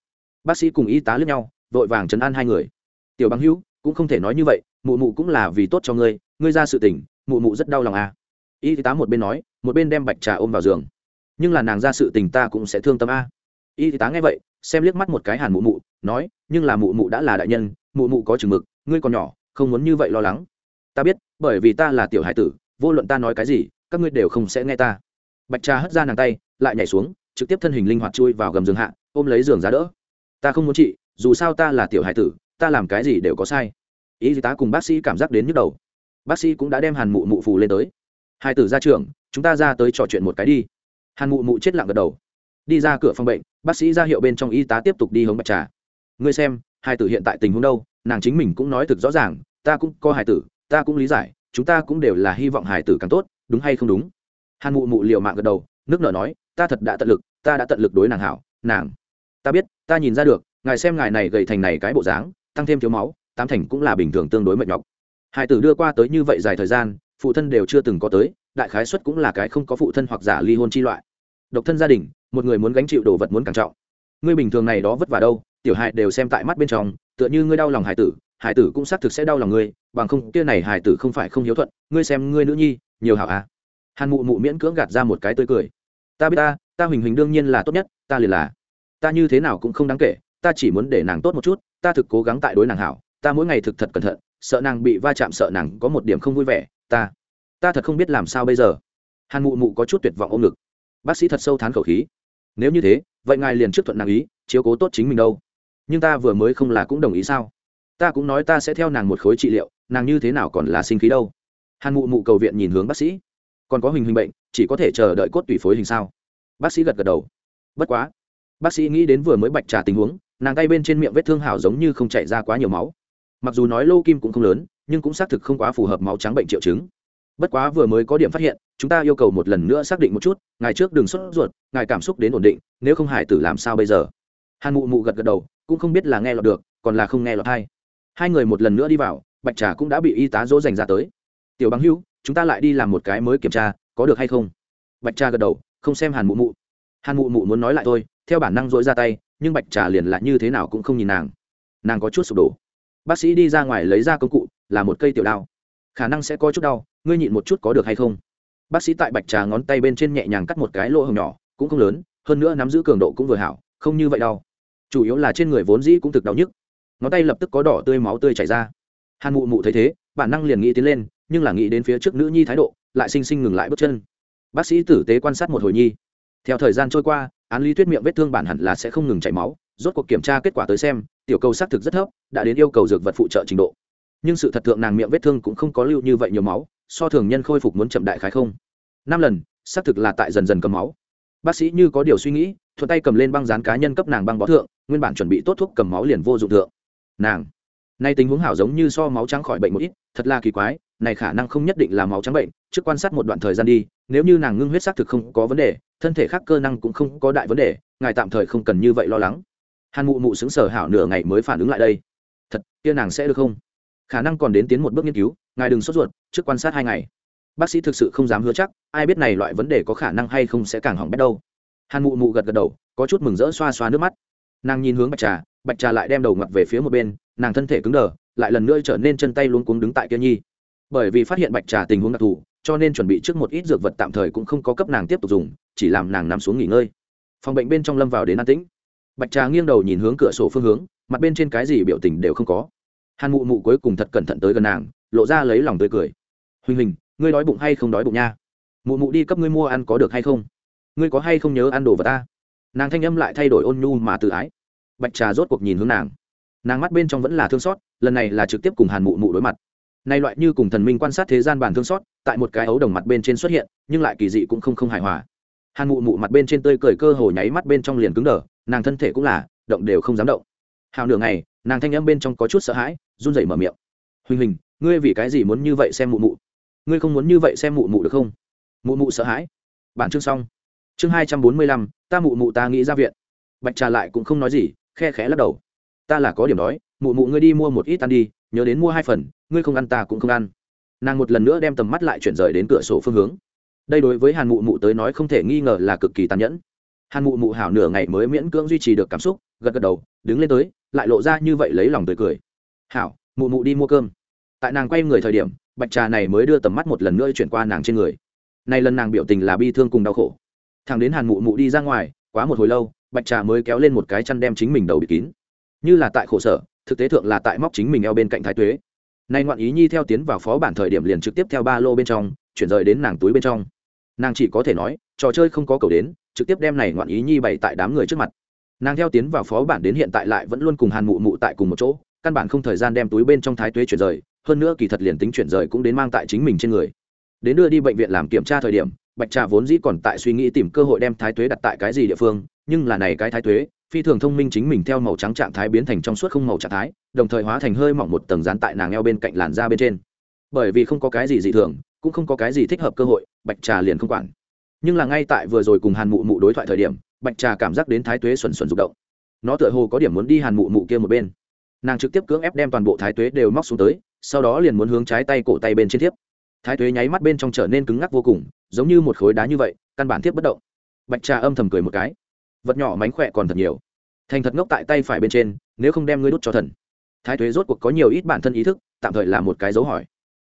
bác sĩ cùng y tá lướt nhau, vội vàng chấn an hai người. Tiểu bằng hữu, cũng không thể nói như vậy, mụ mụ cũng là vì tốt cho ngươi ngươi ra sự tình, mụ mụ rất đau lòng à. Y tá một bên nói, một bên đem bạch trà ôm vào giường nhưng là nàng ra sự tình ta cũng sẽ thương tâm a. Y tá nghe vậy, xem liếc mắt một cái hàn mụ mụ, nói, nhưng là mụ mụ đã là đại nhân, mụ mụ có chừng mực, ngươi còn nhỏ, không muốn như vậy lo lắng. Ta biết, bởi vì ta là tiểu hải tử, vô luận ta nói cái gì, các ngươi đều không sẽ nghe ta. Bạch trà hất ra nàng tay, lại nhảy xuống, trực tiếp thân hình linh hoạt chui vào gầm giường hạ, ôm lấy giường giá đỡ. Ta không muốn chị, dù sao ta là tiểu hải tử, ta làm cái gì đều có sai. Y tá cùng bác sĩ cảm giác đến nhức đầu. Bác sĩ cũng đã đem hàn mụ mụ phù lên tới. Hai tử ra trường, chúng ta ra tới trò chuyện một cái đi hàn mụ mụ chết lặng gật đầu. Đi ra cửa phòng bệnh, bác sĩ ra hiệu bên trong y tá tiếp tục đi hống bạch trà. Ngươi xem, hai tử hiện tại tình huống đâu? Nàng chính mình cũng nói thực rõ ràng, ta cũng có hài tử, ta cũng lý giải, chúng ta cũng đều là hy vọng hài tử càng tốt, đúng hay không đúng? Hàn mụ mụ liều mạng gật đầu, nước nở nói, ta thật đã tận lực, ta đã tận lực đối nàng hảo, nàng. Ta biết, ta nhìn ra được, ngài xem ngài này gầy thành này cái bộ dáng, tăng thêm thiếu máu, tám thành cũng là bình thường tương đối mệt nhọc. Hải tử đưa qua tới như vậy dài thời gian, phụ thân đều chưa từng có tới đại khái xuất cũng là cái không có phụ thân hoặc giả ly hôn chi loại. Độc thân gia đình, một người muốn gánh chịu đồ vật muốn càng trọng. Ngươi bình thường này đó vất vả đâu, tiểu hại đều xem tại mắt bên trong, tựa như ngươi đau lòng hải tử hải tử cũng xác thực sẽ đau lòng ngươi, bằng không, kia này hải tử không phải không hiếu thuận, ngươi xem ngươi nữ nhi, nhiều hảo à. Hàn mụ mụ miễn cưỡng gạt ra một cái tươi cười. Ta biết ta ta huỳnh huỳnh đương nhiên là tốt nhất, ta liền là. Ta như thế nào cũng không đáng kể, ta chỉ muốn để nàng tốt một chút, ta thực cố gắng tại đối nàng hảo, ta mỗi ngày thực thật cẩn thận, sợ nàng bị va chạm sợ nàng có một điểm không vui vẻ, ta ta thật không biết làm sao bây giờ. Hàn mụ mụ có chút tuyệt vọng ôm ngực. Bác sĩ thật sâu thán khẩu khí. Nếu như thế, vậy ngài liền trước thuận nàng ý, chiếu cố tốt chính mình đâu. Nhưng ta vừa mới không là cũng đồng ý sao? Ta cũng nói ta sẽ theo nàng một khối trị liệu, nàng như thế nào còn là sinh khí đâu? Hàn mụ mụ cầu viện nhìn hướng bác sĩ. Còn có hình hình bệnh, chỉ có thể chờ đợi cốt tủy phối hình sao? Bác sĩ gật gật đầu. Bất quá. Bác sĩ nghĩ đến vừa mới bạch trà tình huống, nàng tay bên trên miệng vết thương hảo giống như không chạy ra quá nhiều máu. Mặc dù nói lô kim cũng không lớn, nhưng cũng xác thực không quá phù hợp máu trắng bệnh triệu chứng bất quá vừa mới có điểm phát hiện, chúng ta yêu cầu một lần nữa xác định một chút ngày trước đừng sốt ruột, ngài cảm xúc đến ổn định, nếu không hải tử làm sao bây giờ? Hàn mụ mụ gật gật đầu, cũng không biết là nghe lọt được, còn là không nghe lọt hay. Hai người một lần nữa đi vào, bạch trà cũng đã bị y tá dỗ dành ra tới. Tiểu bằng hữu, chúng ta lại đi làm một cái mới kiểm tra, có được hay không? Bạch trà gật đầu, không xem hàn mụ mụ. Hàn mụ mụ muốn nói lại thôi, theo bản năng dỗi ra tay, nhưng bạch trà liền lại như thế nào cũng không nhìn nàng. Nàng có chút sụp đổ. Bác sĩ đi ra ngoài lấy ra công cụ, là một cây tiểu đao khả năng sẽ có chút đau, ngươi nhịn một chút có được hay không? Bác sĩ tại bạch trà ngón tay bên trên nhẹ nhàng cắt một cái lỗ hồng nhỏ, cũng không lớn, hơn nữa nắm giữ cường độ cũng vừa hảo, không như vậy đau. Chủ yếu là trên người vốn dĩ cũng thực đau nhức. Ngón tay lập tức có đỏ tươi máu tươi chảy ra. Hàn mụ mụ thấy thế, bản năng liền nghĩ tiến lên, nhưng là nghĩ đến phía trước nữ nhi thái độ, lại sinh sinh ngừng lại bước chân. Bác sĩ tử tế quan sát một hồi nhi. Theo thời gian trôi qua, án lý thuyết miệng vết thương bản hẳn là sẽ không ngừng chảy máu, rốt cuộc kiểm tra kết quả tới xem, tiểu cầu xác thực rất thấp, đã đến yêu cầu dược vật phụ trợ trình độ nhưng sự thật thượng nàng miệng vết thương cũng không có lưu như vậy nhiều máu, so thường nhân khôi phục muốn chậm đại khái không? Năm lần, xác thực là tại dần dần cầm máu. Bác sĩ như có điều suy nghĩ, thuận tay cầm lên băng dán cá nhân cấp nàng băng bó thượng, nguyên bản chuẩn bị tốt thuốc cầm máu liền vô dụng thượng. Nàng, nay tình huống hảo giống như so máu trắng khỏi bệnh một ít, thật là kỳ quái, này khả năng không nhất định là máu trắng bệnh, trước quan sát một đoạn thời gian đi, nếu như nàng ngưng huyết xác thực không có vấn đề, thân thể khác cơ năng cũng không có đại vấn đề, ngài tạm thời không cần như vậy lo lắng. Hàn mụ mụ xứng sở hảo nửa ngày mới phản ứng lại đây. Thật, kia nàng sẽ được không? Khả năng còn đến tiến một bước nghiên cứu, ngài đừng sốt ruột, trước quan sát hai ngày. Bác sĩ thực sự không dám hứa chắc, ai biết này loại vấn đề có khả năng hay không sẽ càng hỏng bét đâu. Hàn mụ mụ gật gật đầu, có chút mừng rỡ xoa xoa nước mắt. Nàng nhìn hướng bạch trà bạch trà lại đem đầu ngặt về phía một bên, nàng thân thể cứng đờ, lại lần nữa trở nên chân tay luống cuống đứng tại kia nhi. Bởi vì phát hiện bạch trà tình huống đặc thù, cho nên chuẩn bị trước một ít dược vật tạm thời cũng không có cấp nàng tiếp tục dùng, chỉ làm nàng nằm xuống nghỉ ngơi. Phòng bệnh bên trong lâm vào đến an tĩnh. Bạch trà nghiêng đầu nhìn hướng cửa sổ phương hướng, mặt bên trên cái gì biểu tình đều không có hàn mụ mụ cuối cùng thật cẩn thận tới gần nàng, lộ ra lấy lòng tươi cười. Huỳnh huỳnh, ngươi đói bụng hay không đói bụng nha? Mụ mụ đi cấp ngươi mua ăn có được hay không? Ngươi có hay không nhớ ăn đồ vật ta? Nàng thanh âm lại thay đổi ôn nhu mà tự ái. Bạch trà rốt cuộc nhìn hướng nàng. Nàng mắt bên trong vẫn là thương xót, lần này là trực tiếp cùng hàn mụ mụ đối mặt. Nay loại như cùng thần minh quan sát thế gian bàn thương xót, tại một cái ấu đồng mặt bên trên xuất hiện, nhưng lại kỳ dị cũng không không hài hòa. Hàn mụ mụ mặt bên trên tươi cười cơ hồ nháy mắt bên trong liền cứng đờ, nàng thân thể cũng là, động đều không dám động. Hào nửa ngày, nàng thanh âm bên trong có chút sợ hãi run rẩy mở miệng. Huỳnh huỳnh, ngươi vì cái gì muốn như vậy xem mụ mụ? Ngươi không muốn như vậy xem mụ mụ được không? Mụ mụ sợ hãi. Bản chương xong. Chương hai trăm bốn mươi lăm, ta mụ mụ ta nghĩ ra viện. Bạch trà lại cũng không nói gì, khe khẽ lắc đầu. Ta là có điểm đói, mụ mụ ngươi đi mua một ít ăn đi, nhớ đến mua hai phần, ngươi không ăn ta cũng không ăn. Nàng một lần nữa đem tầm mắt lại chuyển rời đến cửa sổ phương hướng. Đây đối với hàn mụ mụ tới nói không thể nghi ngờ là cực kỳ tàn nhẫn. Hàn mụ mụ hảo nửa ngày mới miễn cưỡng duy trì được cảm xúc, gật gật đầu, đứng lên tới, lại lộ ra như vậy lấy lòng tươi cười hảo, mụ mụ đi mua cơm. Tại nàng quay người thời điểm, bạch trà này mới đưa tầm mắt một lần nữa chuyển qua nàng trên người. Nay lần nàng biểu tình là bi thương cùng đau khổ. Thằng đến hàn mụ mụ đi ra ngoài, quá một hồi lâu, bạch trà mới kéo lên một cái chăn đem chính mình đầu bị kín. Như là tại khổ sở, thực tế thượng là tại móc chính mình eo bên cạnh thái tuế. Nay ngoạn ý nhi theo tiến vào phó bản thời điểm liền trực tiếp theo ba lô bên trong, chuyển rời đến nàng túi bên trong. Nàng chỉ có thể nói, trò chơi không có cầu đến, trực tiếp đem này ngoạn ý nhi bày tại đám người trước mặt. Nàng theo tiến vào phó bản đến hiện tại lại vẫn luôn cùng hàn mụ mụ tại cùng một chỗ căn bản không thời gian đem túi bên trong thái tuế chuyển rời, hơn nữa kỳ thật liền tính chuyển rời cũng đến mang tại chính mình trên người. Đến đưa đi bệnh viện làm kiểm tra thời điểm, bạch trà vốn dĩ còn tại suy nghĩ tìm cơ hội đem thái tuế đặt tại cái gì địa phương, nhưng là này cái thái tuế, phi thường thông minh chính mình theo màu trắng trạng thái biến thành trong suốt không màu trạng thái, đồng thời hóa thành hơi mỏng một tầng dán tại nàng eo bên cạnh làn da bên trên. Bởi vì không có cái gì dị thường, cũng không có cái gì thích hợp cơ hội, bạch trà liền không quản. Nhưng là ngay tại vừa rồi cùng hàn mụ mụ đối thoại thời điểm, bạch trà cảm giác đến thái tuế xuẩn xuẩn rụng động. Nó tựa hồ có điểm muốn đi hàn mụ mụ kia một bên nàng trực tiếp cưỡng ép đem toàn bộ thái tuế đều móc xuống tới, sau đó liền muốn hướng trái tay cổ tay bên trên thiếp. Thái tuế nháy mắt bên trong trở nên cứng ngắc vô cùng, giống như một khối đá như vậy, căn bản thiếp bất động. Bạch trà âm thầm cười một cái. Vật nhỏ mánh khỏe còn thật nhiều. Thành thật ngốc tại tay phải bên trên, nếu không đem ngươi đút cho thần. Thái tuế rốt cuộc có nhiều ít bản thân ý thức, tạm thời là một cái dấu hỏi.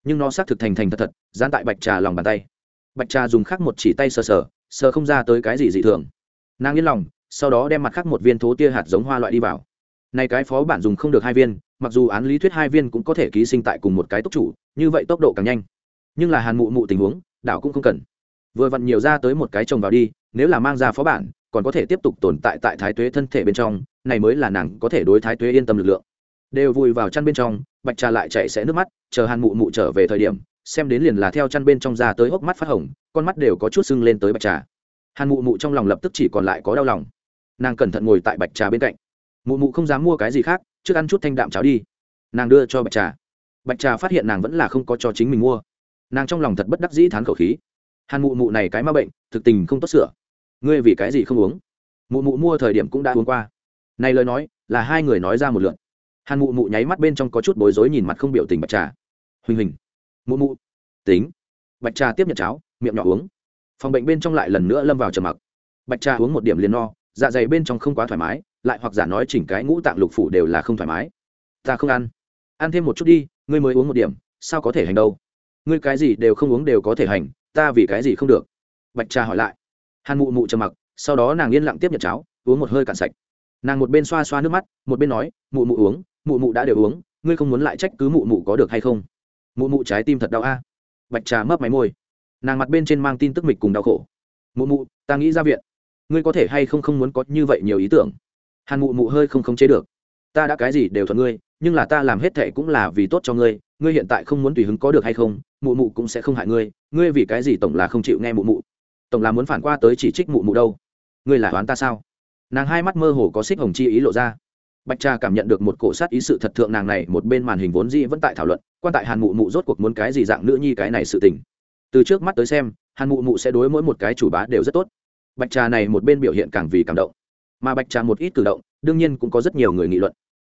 Nhưng nó xác thực thành thành thật thật gian tại bạch trà lòng bàn tay. Bạch trà dùng khắc một chỉ tay sờ sờ sờ không ra tới cái gì dị thường. Nàng yên lòng, sau đó đem mặt khắc một viên thố tia hạt giống hoa loại đi vào này cái phó bản dùng không được hai viên, mặc dù án lý thuyết hai viên cũng có thể ký sinh tại cùng một cái tốc chủ, như vậy tốc độ càng nhanh. Nhưng là hàn mụ mụ tình huống, đảo cũng không cần. Vừa vặn nhiều ra tới một cái trồng vào đi, nếu là mang ra phó bản, còn có thể tiếp tục tồn tại tại thái tuế thân thể bên trong, này mới là nàng có thể đối thái tuế yên tâm lực lượng. Đều vùi vào chăn bên trong, bạch trà lại chạy sẽ nước mắt, chờ hàn mụ mụ trở về thời điểm, xem đến liền là theo chăn bên trong ra tới hốc mắt phát hồng, con mắt đều có chút sưng lên tới bạch trà. Hàn mụ mụ trong lòng lập tức chỉ còn lại có đau lòng. Nàng cẩn thận ngồi tại bạch trà bên cạnh mụ mụ không dám mua cái gì khác, trước ăn chút thanh đạm cháo đi. Nàng đưa cho bạch trà. Bạch trà phát hiện nàng vẫn là không có cho chính mình mua. Nàng trong lòng thật bất đắc dĩ thán khẩu khí. Hàn mụ mụ này cái ma bệnh, thực tình không tốt sửa. Ngươi vì cái gì không uống? Mụ mụ mua thời điểm cũng đã uống qua. Này lời nói, là hai người nói ra một lượn hàn mụ mụ nháy mắt bên trong có chút bối rối nhìn mặt không biểu tình bạch trà. Huỳnh huỳnh. Mụ mụ. Tính. Bạch trà tiếp nhận cháo, miệng nhỏ uống. Phòng bệnh bên trong lại lần nữa lâm vào trầm mặc. Bạch trà uống một điểm liền no dạ dày bên trong không quá thoải mái, lại hoặc giả nói chỉnh cái ngũ tạng lục phủ đều là không thoải mái. Ta không ăn. Ăn thêm một chút đi, ngươi mới uống một điểm, sao có thể hành đâu? Ngươi cái gì đều không uống đều có thể hành, ta vì cái gì không được? Bạch trà hỏi lại. Hàn mụ mụ trầm mặc, sau đó nàng yên lặng tiếp nhận cháo, uống một hơi cạn sạch. Nàng một bên xoa xoa nước mắt, một bên nói, mụ mụ uống, mụ mụ đã đều uống, ngươi không muốn lại trách cứ mụ mụ có được hay không? Mụ mụ trái tim thật đau a. Bạch trà mấp máy môi. Nàng mặt bên trên mang tin tức mịch cùng đau khổ. Mụ mụ, ta nghĩ ra viện ngươi có thể hay không không muốn có như vậy nhiều ý tưởng? Hàn mụ mụ hơi không khống chế được. Ta đã cái gì đều thuận ngươi, nhưng là ta làm hết thệ cũng là vì tốt cho ngươi ngươi hiện tại không muốn tùy hứng có được hay không, mụ mụ cũng sẽ không hại ngươi ngươi vì cái gì tổng là không chịu nghe mụ mụ? Tổng là muốn phản qua tới chỉ trích mụ mụ đâu? Ngươi là đoán ta sao? Nàng hai mắt mơ hồ có xích hồng chi ý lộ ra. Bạch trà cảm nhận được một cổ sát ý sự thật thượng nàng này, một bên màn hình vốn dĩ vẫn tại thảo luận, quan tại hàn mụ mụ rốt cuộc muốn cái gì dạng nữ nhi cái này sự tình. Từ trước mắt tới xem, hàn mụ mụ sẽ đối mỗi một cái chủ bá đều rất tốt bạch trà này một bên biểu hiện càng vì cảm động, mà bạch trà một ít cử động, đương nhiên cũng có rất nhiều người nghị luận.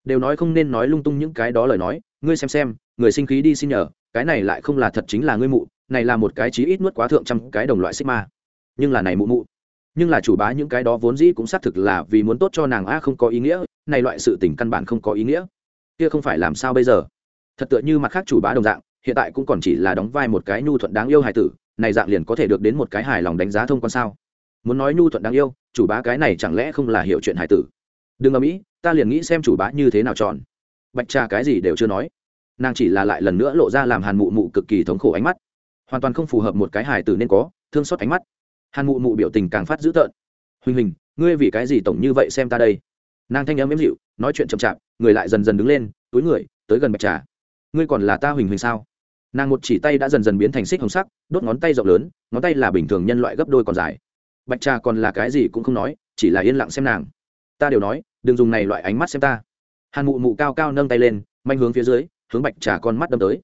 Đều nói không nên nói lung tung những cái đó lời nói, ngươi xem xem, người sinh khí đi xin nhờ, cái này lại không là thật chính là ngươi mụ, này là một cái chí ít nuốt quá thượng trăm cái đồng loại xích ma nhưng là này mụ mụ, nhưng là chủ bá những cái đó vốn dĩ cũng xác thực là vì muốn tốt cho nàng a không có ý nghĩa, này loại sự tình căn bản không có ý nghĩa. Kia không phải làm sao bây giờ? Thật tựa như mặt khác chủ bá đồng dạng, hiện tại cũng còn chỉ là đóng vai một cái nhu thuận đáng yêu hài tử, này dạng liền có thể được đến một cái hài lòng đánh giá thông quan sao? Muốn nói nhu thuận đáng yêu, chủ bá cái này chẳng lẽ không là hiểu chuyện hải tử? Đừng ở mỹ ta liền nghĩ xem chủ bá như thế nào chọn. Bạch trà cái gì đều chưa nói. Nàng chỉ là lại lần nữa lộ ra làm hàn mụ mụ cực kỳ thống khổ ánh mắt. Hoàn toàn không phù hợp một cái hài tử nên có, thương xót ánh mắt. Hàn mụ mụ biểu tình càng phát dữ tợn. Huỳnh huỳnh, ngươi vì cái gì tổng như vậy xem ta đây? Nàng thanh âm ếm dịu, nói chuyện chậm chạp, người lại dần dần đứng lên, túi người, tới gần bạch trà. Ngươi còn là ta huỳnh huỳnh sao? Nàng một chỉ tay đã dần dần biến thành xích hồng sắc, đốt ngón tay rộng lớn, ngón tay là bình thường nhân loại gấp đôi còn dài bạch trà còn là cái gì cũng không nói, chỉ là yên lặng xem nàng. Ta đều nói, đừng dùng này loại ánh mắt xem ta. Hàn mụ mụ cao cao nâng tay lên, manh hướng phía dưới, hướng bạch trà con mắt đâm tới.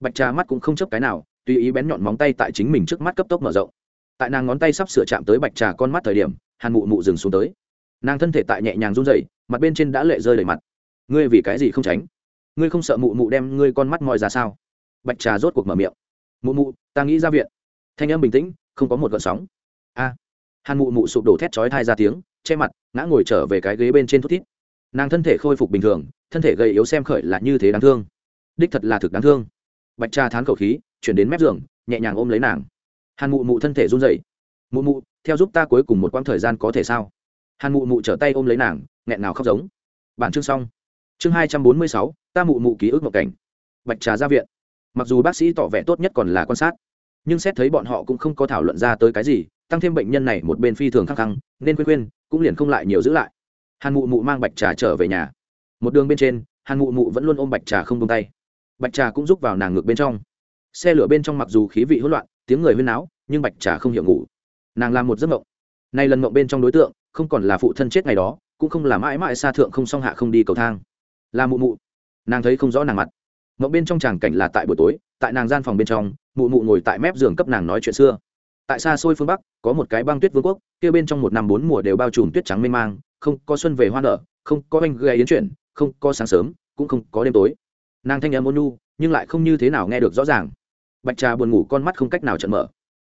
Bạch trà mắt cũng không chấp cái nào, tùy ý bén nhọn móng tay tại chính mình trước mắt cấp tốc mở rộng. Tại nàng ngón tay sắp sửa chạm tới bạch trà con mắt thời điểm, hàn mụ mụ dừng xuống tới. Nàng thân thể tại nhẹ nhàng run dậy mặt bên trên đã lệ rơi đầy mặt. Ngươi vì cái gì không tránh? Ngươi không sợ mụ mụ đem ngươi con mắt moi ra sao? Bạch trà rốt cuộc mở miệng. Mụ mụ, ta nghĩ ra viện. Thanh em bình tĩnh, không có một gợn sóng. A hàn mụ mụ sụp đổ thét chói thai ra tiếng, che mặt, ngã ngồi trở về cái ghế bên trên thút thít. Nàng thân thể khôi phục bình thường, thân thể gầy yếu xem khởi là như thế đáng thương. Đích thật là thực đáng thương. Bạch cha thán khẩu khí, chuyển đến mép giường, nhẹ nhàng ôm lấy nàng. Hàn mụ mụ thân thể run rẩy. Mụ mụ, theo giúp ta cuối cùng một quãng thời gian có thể sao? Hàn mụ mụ trở tay ôm lấy nàng, nghẹn nào khóc giống. Bản chương xong. Chương hai trăm bốn mươi sáu, ta mụ mụ ký ức một cảnh. Bạch trà ra viện. Mặc dù bác sĩ tỏ vẻ tốt nhất còn là quan sát, nhưng xét thấy bọn họ cũng không có thảo luận ra tới cái gì tăng thêm bệnh nhân này một bên phi thường khăng khăng, nên khuyên khuyên, cũng liền không lại nhiều giữ lại. Hàn mụ mụ mang bạch trà trở về nhà. Một đường bên trên, hàn mụ mụ vẫn luôn ôm bạch trà không tung tay. Bạch trà cũng rúc vào nàng ngược bên trong. Xe lửa bên trong mặc dù khí vị hỗn loạn, tiếng người huyên náo, nhưng bạch trà không hiểu ngủ. Nàng làm một giấc mộng. Nay lần mộng bên trong đối tượng, không còn là phụ thân chết ngày đó, cũng không là mãi mãi xa thượng không song hạ không đi cầu thang. Là mụ mụ. Nàng thấy không rõ nàng mặt. Mộng bên trong tràng cảnh là tại buổi tối, tại nàng gian phòng bên trong, mụ mụ ngồi tại mép giường cấp nàng nói chuyện xưa tại xa xôi phương bắc, có một cái băng tuyết vương quốc, kia bên trong một năm bốn mùa đều bao trùm tuyết trắng mênh mang, không có xuân về hoa nở, không có anh gây yến chuyển, không có sáng sớm, cũng không có đêm tối. Nàng thanh âm ôn nhu, nhưng lại không như thế nào nghe được rõ ràng. Bạch trà buồn ngủ con mắt không cách nào chợt mở.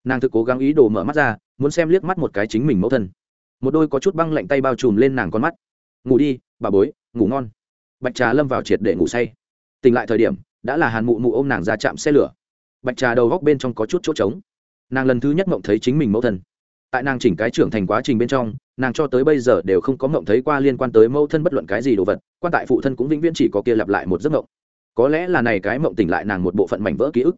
Nàng thực cố gắng ý đồ mở mắt ra, muốn xem liếc mắt một cái chính mình mẫu thân. Một đôi có chút băng lạnh tay bao trùm lên nàng con mắt. Ngủ đi, bà bối, ngủ ngon. Bạch trà lâm vào triệt để ngủ say. Tỉnh lại thời điểm, đã là hàn mụ mụ ôm nàng ra chạm xe lửa. Bạch trà đầu góc bên trong có chút chỗ trống nàng lần thứ nhất mộng thấy chính mình mẫu thân. Tại nàng chỉnh cái trưởng thành quá trình bên trong, nàng cho tới bây giờ đều không có mộng thấy qua liên quan tới mẫu thân bất luận cái gì đồ vật, quan tại phụ thân cũng vĩnh viễn chỉ có kia lặp lại một giấc mộng. Có lẽ là này cái mộng tỉnh lại nàng một bộ phận mảnh vỡ ký ức.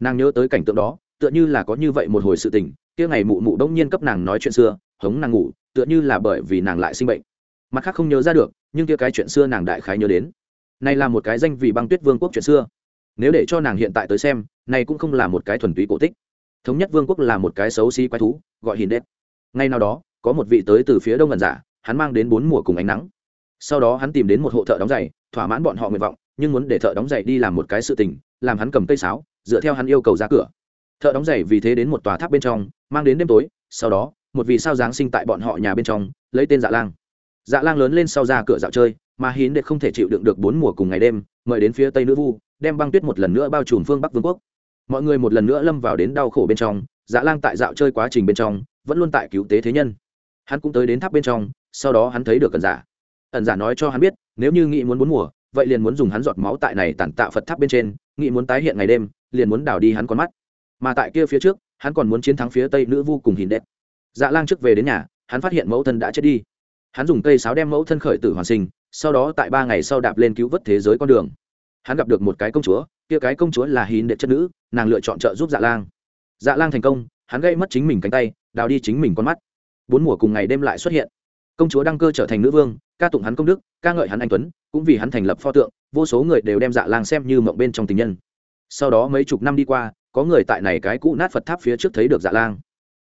Nàng nhớ tới cảnh tượng đó, tựa như là có như vậy một hồi sự tình, kia ngày mụ mụ đông nhiên cấp nàng nói chuyện xưa, hống nàng ngủ, tựa như là bởi vì nàng lại sinh bệnh. Mặt khác không nhớ ra được, nhưng kia cái chuyện xưa nàng đại khái nhớ đến. Này là một cái danh vì băng tuyết vương quốc chuyện xưa. Nếu để cho nàng hiện tại tới xem, này cũng không là một cái thuần túy cổ tích thống nhất vương quốc là một cái xấu xí quái thú, gọi hình đét ngay nào đó, có một vị tới từ phía đông gần giả, hắn mang đến bốn mùa cùng ánh nắng. Sau đó hắn tìm đến một hộ thợ đóng giày, thỏa mãn bọn họ nguyện vọng, nhưng muốn để thợ đóng giày đi làm một cái sự tình, làm hắn cầm cây sáo, dựa theo hắn yêu cầu ra cửa. Thợ đóng giày vì thế đến một tòa tháp bên trong, mang đến đêm tối, sau đó, một vì sao giáng sinh tại bọn họ nhà bên trong, lấy tên dạ lang. Dạ lang lớn lên sau ra cửa dạo chơi, mà hiến đệ không thể chịu đựng được bốn mùa cùng ngày đêm, mời đến phía tây nữ vu, đem băng tuyết một lần nữa bao trùm phương bắc vương quốc mọi người một lần nữa lâm vào đến đau khổ bên trong dạ lang tại dạo chơi quá trình bên trong, vẫn luôn tại cứu tế thế nhân. Hắn cũng tới đến tháp bên trong, sau đó hắn thấy được ẩn giả. Ẩn giả nói cho hắn biết, nếu như nghĩ muốn bốn mùa, vậy liền muốn dùng hắn giọt máu tại này tản tạ phật tháp bên trên, nghĩ muốn tái hiện ngày đêm, liền muốn đào đi hắn con mắt. Mà tại kia phía trước, hắn còn muốn chiến thắng phía tây nữ vu cùng hình đẹp dạ lang trước về đến nhà, hắn phát hiện mẫu thân đã chết đi. Hắn dùng cây sáo đem mẫu thân khởi tử hoàn sinh, sau đó tại ba ngày sau đạp lên cứu vớt thế giới con đường hắn gặp được một cái công chúa, kia cái công chúa là hín đệ chất nữ, nàng lựa chọn trợ giúp dạ lang. Dạ lang thành công, hắn gây mất chính mình cánh tay, đào đi chính mình con mắt. Bốn mùa cùng ngày đêm lại xuất hiện. Công chúa đăng cơ trở thành nữ vương, ca tụng hắn công đức, ca ngợi hắn anh tuấn, cũng vì hắn thành lập pho tượng, vô số người đều đem dạ lang xem như mộng bên trong tình nhân. Sau đó mấy chục năm đi qua, có người tại này cái cũ nát phật tháp phía trước thấy được dạ lang.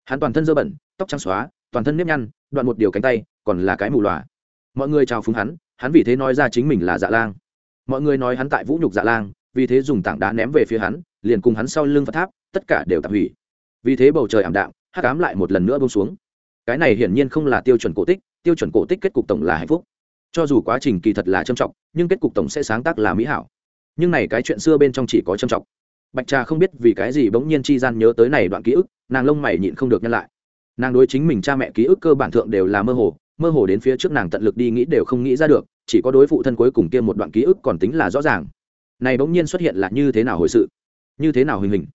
Hắn toàn thân dơ bẩn, tóc trắng xóa, toàn thân nếp nhăn, đoạn một điều cánh tay, còn là cái mù lòa. Mọi người chào phúng hắn hắn vì thế nói ra chính mình là dạ lang mọi người nói hắn tại vũ nhục dạ lang, vì thế dùng tảng đá ném về phía hắn, liền cùng hắn sau lưng phật tháp, tất cả đều tạp hủy. Vì thế bầu trời ảm đạm hát cám lại một lần nữa bông xuống. Cái này hiển nhiên không là tiêu chuẩn cổ tích, tiêu chuẩn cổ tích kết cục tổng là hạnh phúc. Cho dù quá trình kỳ thật là trầm trọng, nhưng kết cục tổng sẽ sáng tác là mỹ hảo. Nhưng này cái chuyện xưa bên trong chỉ có trầm trọng. Bạch trà không biết vì cái gì bỗng nhiên chi gian nhớ tới này đoạn ký ức, nàng lông mày nhịn không được nhân lại. Nàng đối chính mình cha mẹ ký ức cơ bản thượng đều là mơ hồ mơ hồ đến phía trước nàng tận lực đi nghĩ đều không nghĩ ra được chỉ có đối phụ thân cuối cùng kia một đoạn ký ức còn tính là rõ ràng. Này bỗng nhiên xuất hiện là như thế nào hồi sự? Như thế nào hình hình?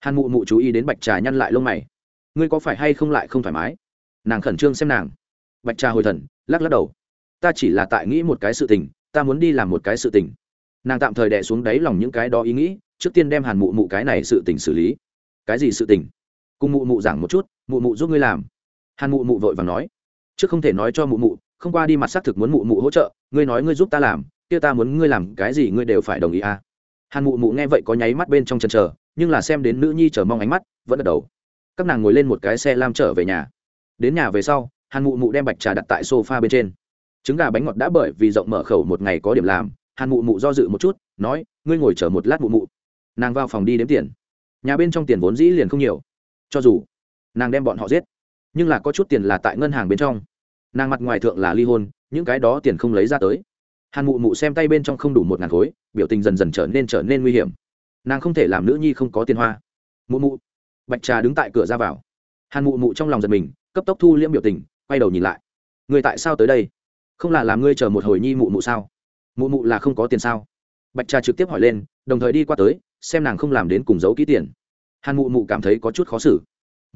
Hàn mụ mụ chú ý đến bạch trà nhăn lại lông mày. Ngươi có phải hay không lại không thoải mái? Nàng khẩn trương xem nàng. Bạch trà hồi thần, lắc lắc đầu. Ta chỉ là tại nghĩ một cái sự tình, ta muốn đi làm một cái sự tình. Nàng tạm thời đẻ xuống đáy lòng những cái đó ý nghĩ, trước tiên đem hàn mụ mụ cái này sự tình xử lý. Cái gì sự tình? Cùng mụ mụ giảng một chút, mụ mụ giúp ngươi làm. Hàn mụ mụ vội và nói. Trước không thể nói cho mụ mụ không qua đi mặt xác thực muốn mụ mụ hỗ trợ, ngươi nói ngươi giúp ta làm, kia ta muốn ngươi làm cái gì ngươi đều phải đồng ý à. Hàn mụ mụ nghe vậy có nháy mắt bên trong chân chờ, nhưng là xem đến nữ nhi chờ mong ánh mắt, vẫn gật đầu. Các nàng ngồi lên một cái xe lam trở về nhà. Đến nhà về sau, hàn mụ mụ đem bạch trà đặt tại sofa bên trên. Trứng gà bánh ngọt đã bởi vì rộng mở khẩu một ngày có điểm làm, hàn mụ mụ do dự một chút, nói, ngươi ngồi chờ một lát mụ mụ. Nàng vào phòng đi đếm tiền. Nhà bên trong tiền vốn dĩ liền không nhiều. Cho dù nàng đem bọn họ giết, nhưng là có chút tiền là tại ngân hàng bên trong nàng mặt ngoài thượng là ly hôn, những cái đó tiền không lấy ra tới. Hàn mụ mụ xem tay bên trong không đủ một ngàn khối, biểu tình dần dần trở nên trở nên nguy hiểm. Nàng không thể làm nữ nhi không có tiền hoa. Mụ mụ, bạch trà đứng tại cửa ra vào. Hàn mụ mụ trong lòng giật mình, cấp tốc thu liễm biểu tình, quay đầu nhìn lại. Người tại sao tới đây? Không là làm ngươi chờ một hồi nhi mụ mụ sao? Mụ mụ là không có tiền sao? Bạch trà trực tiếp hỏi lên, đồng thời đi qua tới, xem nàng không làm đến cùng giấu ký tiền. Hàn mụ mụ cảm thấy có chút khó xử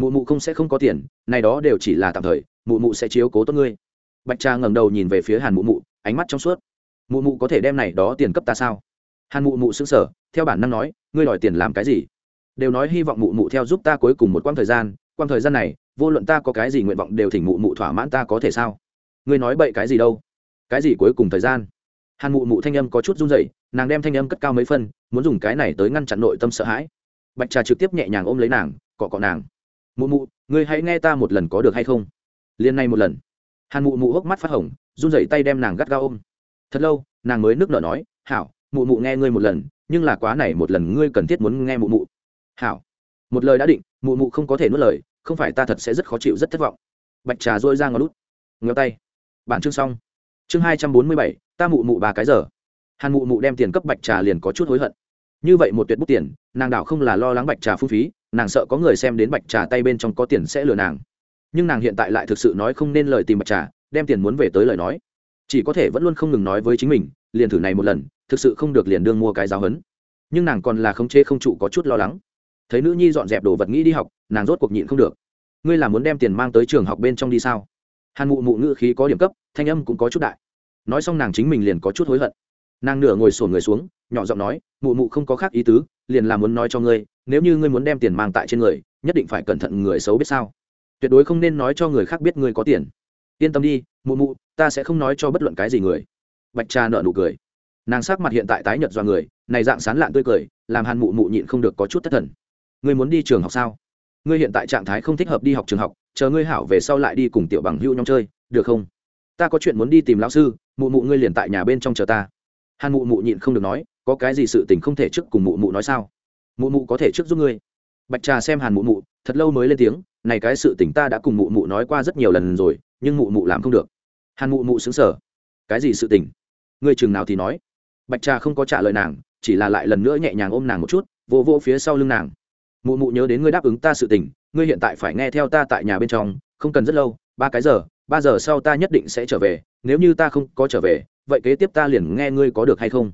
mụ mụ không sẽ không có tiền, này đó đều chỉ là tạm thời, mụ mụ sẽ chiếu cố tốt ngươi. Bạch trà ngẩng đầu nhìn về phía hàn mụ mụ, ánh mắt trong suốt. Mụ mụ có thể đem này đó tiền cấp ta sao? Hàn mụ mụ xứng sở theo bản năng nói, ngươi đòi tiền làm cái gì? Đều nói hy vọng mụ mụ theo giúp ta cuối cùng một quãng thời gian, quãng thời gian này, vô luận ta có cái gì nguyện vọng đều thỉnh mụ mụ thỏa mãn ta có thể sao? Ngươi nói bậy cái gì đâu? Cái gì cuối cùng thời gian? Hàn mụ mụ thanh âm có chút run rẩy, nàng đem thanh âm cất cao mấy phân, muốn dùng cái này tới ngăn chặn nội tâm sợ hãi. Bạch trà trực tiếp nhẹ nhàng ôm lấy nàng, cọ cọ nàng mụ mụ, ngươi hãy nghe ta một lần có được hay không? Liền này một lần. Hàn mụ mụ hốc mắt phát hồng, run rẩy tay đem nàng gắt gao ôm. Thật lâu, nàng mới nước nở nói, hảo, mụ mụ nghe ngươi một lần, nhưng là quá này một lần ngươi cần thiết muốn nghe mụ mụ. Hảo. Một lời đã định, mụ mụ không có thể nuốt lời, không phải ta thật sẽ rất khó chịu, rất thất vọng. Bạch trà dôi ra ngó lút ngheo tay. Bản chương xong. Chương hai trăm bốn mươi bảy, ta mụ mụ ba cái giờ. Hàn mụ mụ đem tiền cấp bạch trà liền có chút hối hận. Như vậy một tuyệt bút tiền, nàng đảo không là lo lắng bạch trà phung phí nàng sợ có người xem đến bạch trà tay bên trong có tiền sẽ lừa nàng. Nhưng nàng hiện tại lại thực sự nói không nên lời tìm bạch trà, đem tiền muốn về tới lời nói. Chỉ có thể vẫn luôn không ngừng nói với chính mình, liền thử này một lần, thực sự không được liền đương mua cái giáo hấn nhưng nàng còn là không chê không trụ có chút lo lắng. Thấy nữ nhi dọn dẹp đồ vật nghĩ đi học, nàng rốt cuộc nhịn không được. Ngươi là muốn đem tiền mang tới trường học bên trong đi sao? Hàn mụ mụ ngữ khí có điểm cấp, thanh âm cũng có chút đại. Nói xong nàng chính mình liền có chút hối hận. Nàng nửa ngồi sổn người xuống nhỏ giọng nói, mụ mụ không có khác ý tứ, liền là muốn nói cho ngươi, nếu như ngươi muốn đem tiền mang tại trên người, nhất định phải cẩn thận người xấu biết sao. Tuyệt đối không nên nói cho người khác biết ngươi có tiền. Yên tâm đi, mụ mụ, ta sẽ không nói cho bất luận cái gì người. Bạch cha nợ nụ cười. Nàng sắc mặt hiện tại tái nhợt do người, này dạng sán lạn tươi cười, làm hàn mụ mụ nhịn không được có chút thất thần. Ngươi muốn đi trường học sao? Ngươi hiện tại trạng thái không thích hợp đi học trường học, chờ ngươi hảo về sau lại đi cùng tiểu bằng hưu nhóm chơi, được không? Ta có chuyện muốn đi tìm lão sư, mụ mụ ngươi liền tại nhà bên trong chờ ta. Hàn mụ mụ nhịn không được nói có cái gì sự tình không thể trước cùng mụ mụ nói sao? Mụ mụ có thể trước giúp ngươi. Bạch trà xem hàn mụ mụ, thật lâu mới lên tiếng, này cái sự tình ta đã cùng mụ mụ nói qua rất nhiều lần rồi, nhưng mụ mụ làm không được. Hàn mụ mụ xứng sở cái gì sự tình? Ngươi chừng nào thì nói. Bạch trà không có trả lời nàng, chỉ là lại lần nữa nhẹ nhàng ôm nàng một chút, vô vô phía sau lưng nàng. Mụ mụ nhớ đến ngươi đáp ứng ta sự tình, ngươi hiện tại phải nghe theo ta tại nhà bên trong, không cần rất lâu, ba cái giờ, ba giờ sau ta nhất định sẽ trở về, nếu như ta không có trở về, vậy kế tiếp ta liền nghe ngươi có được hay không?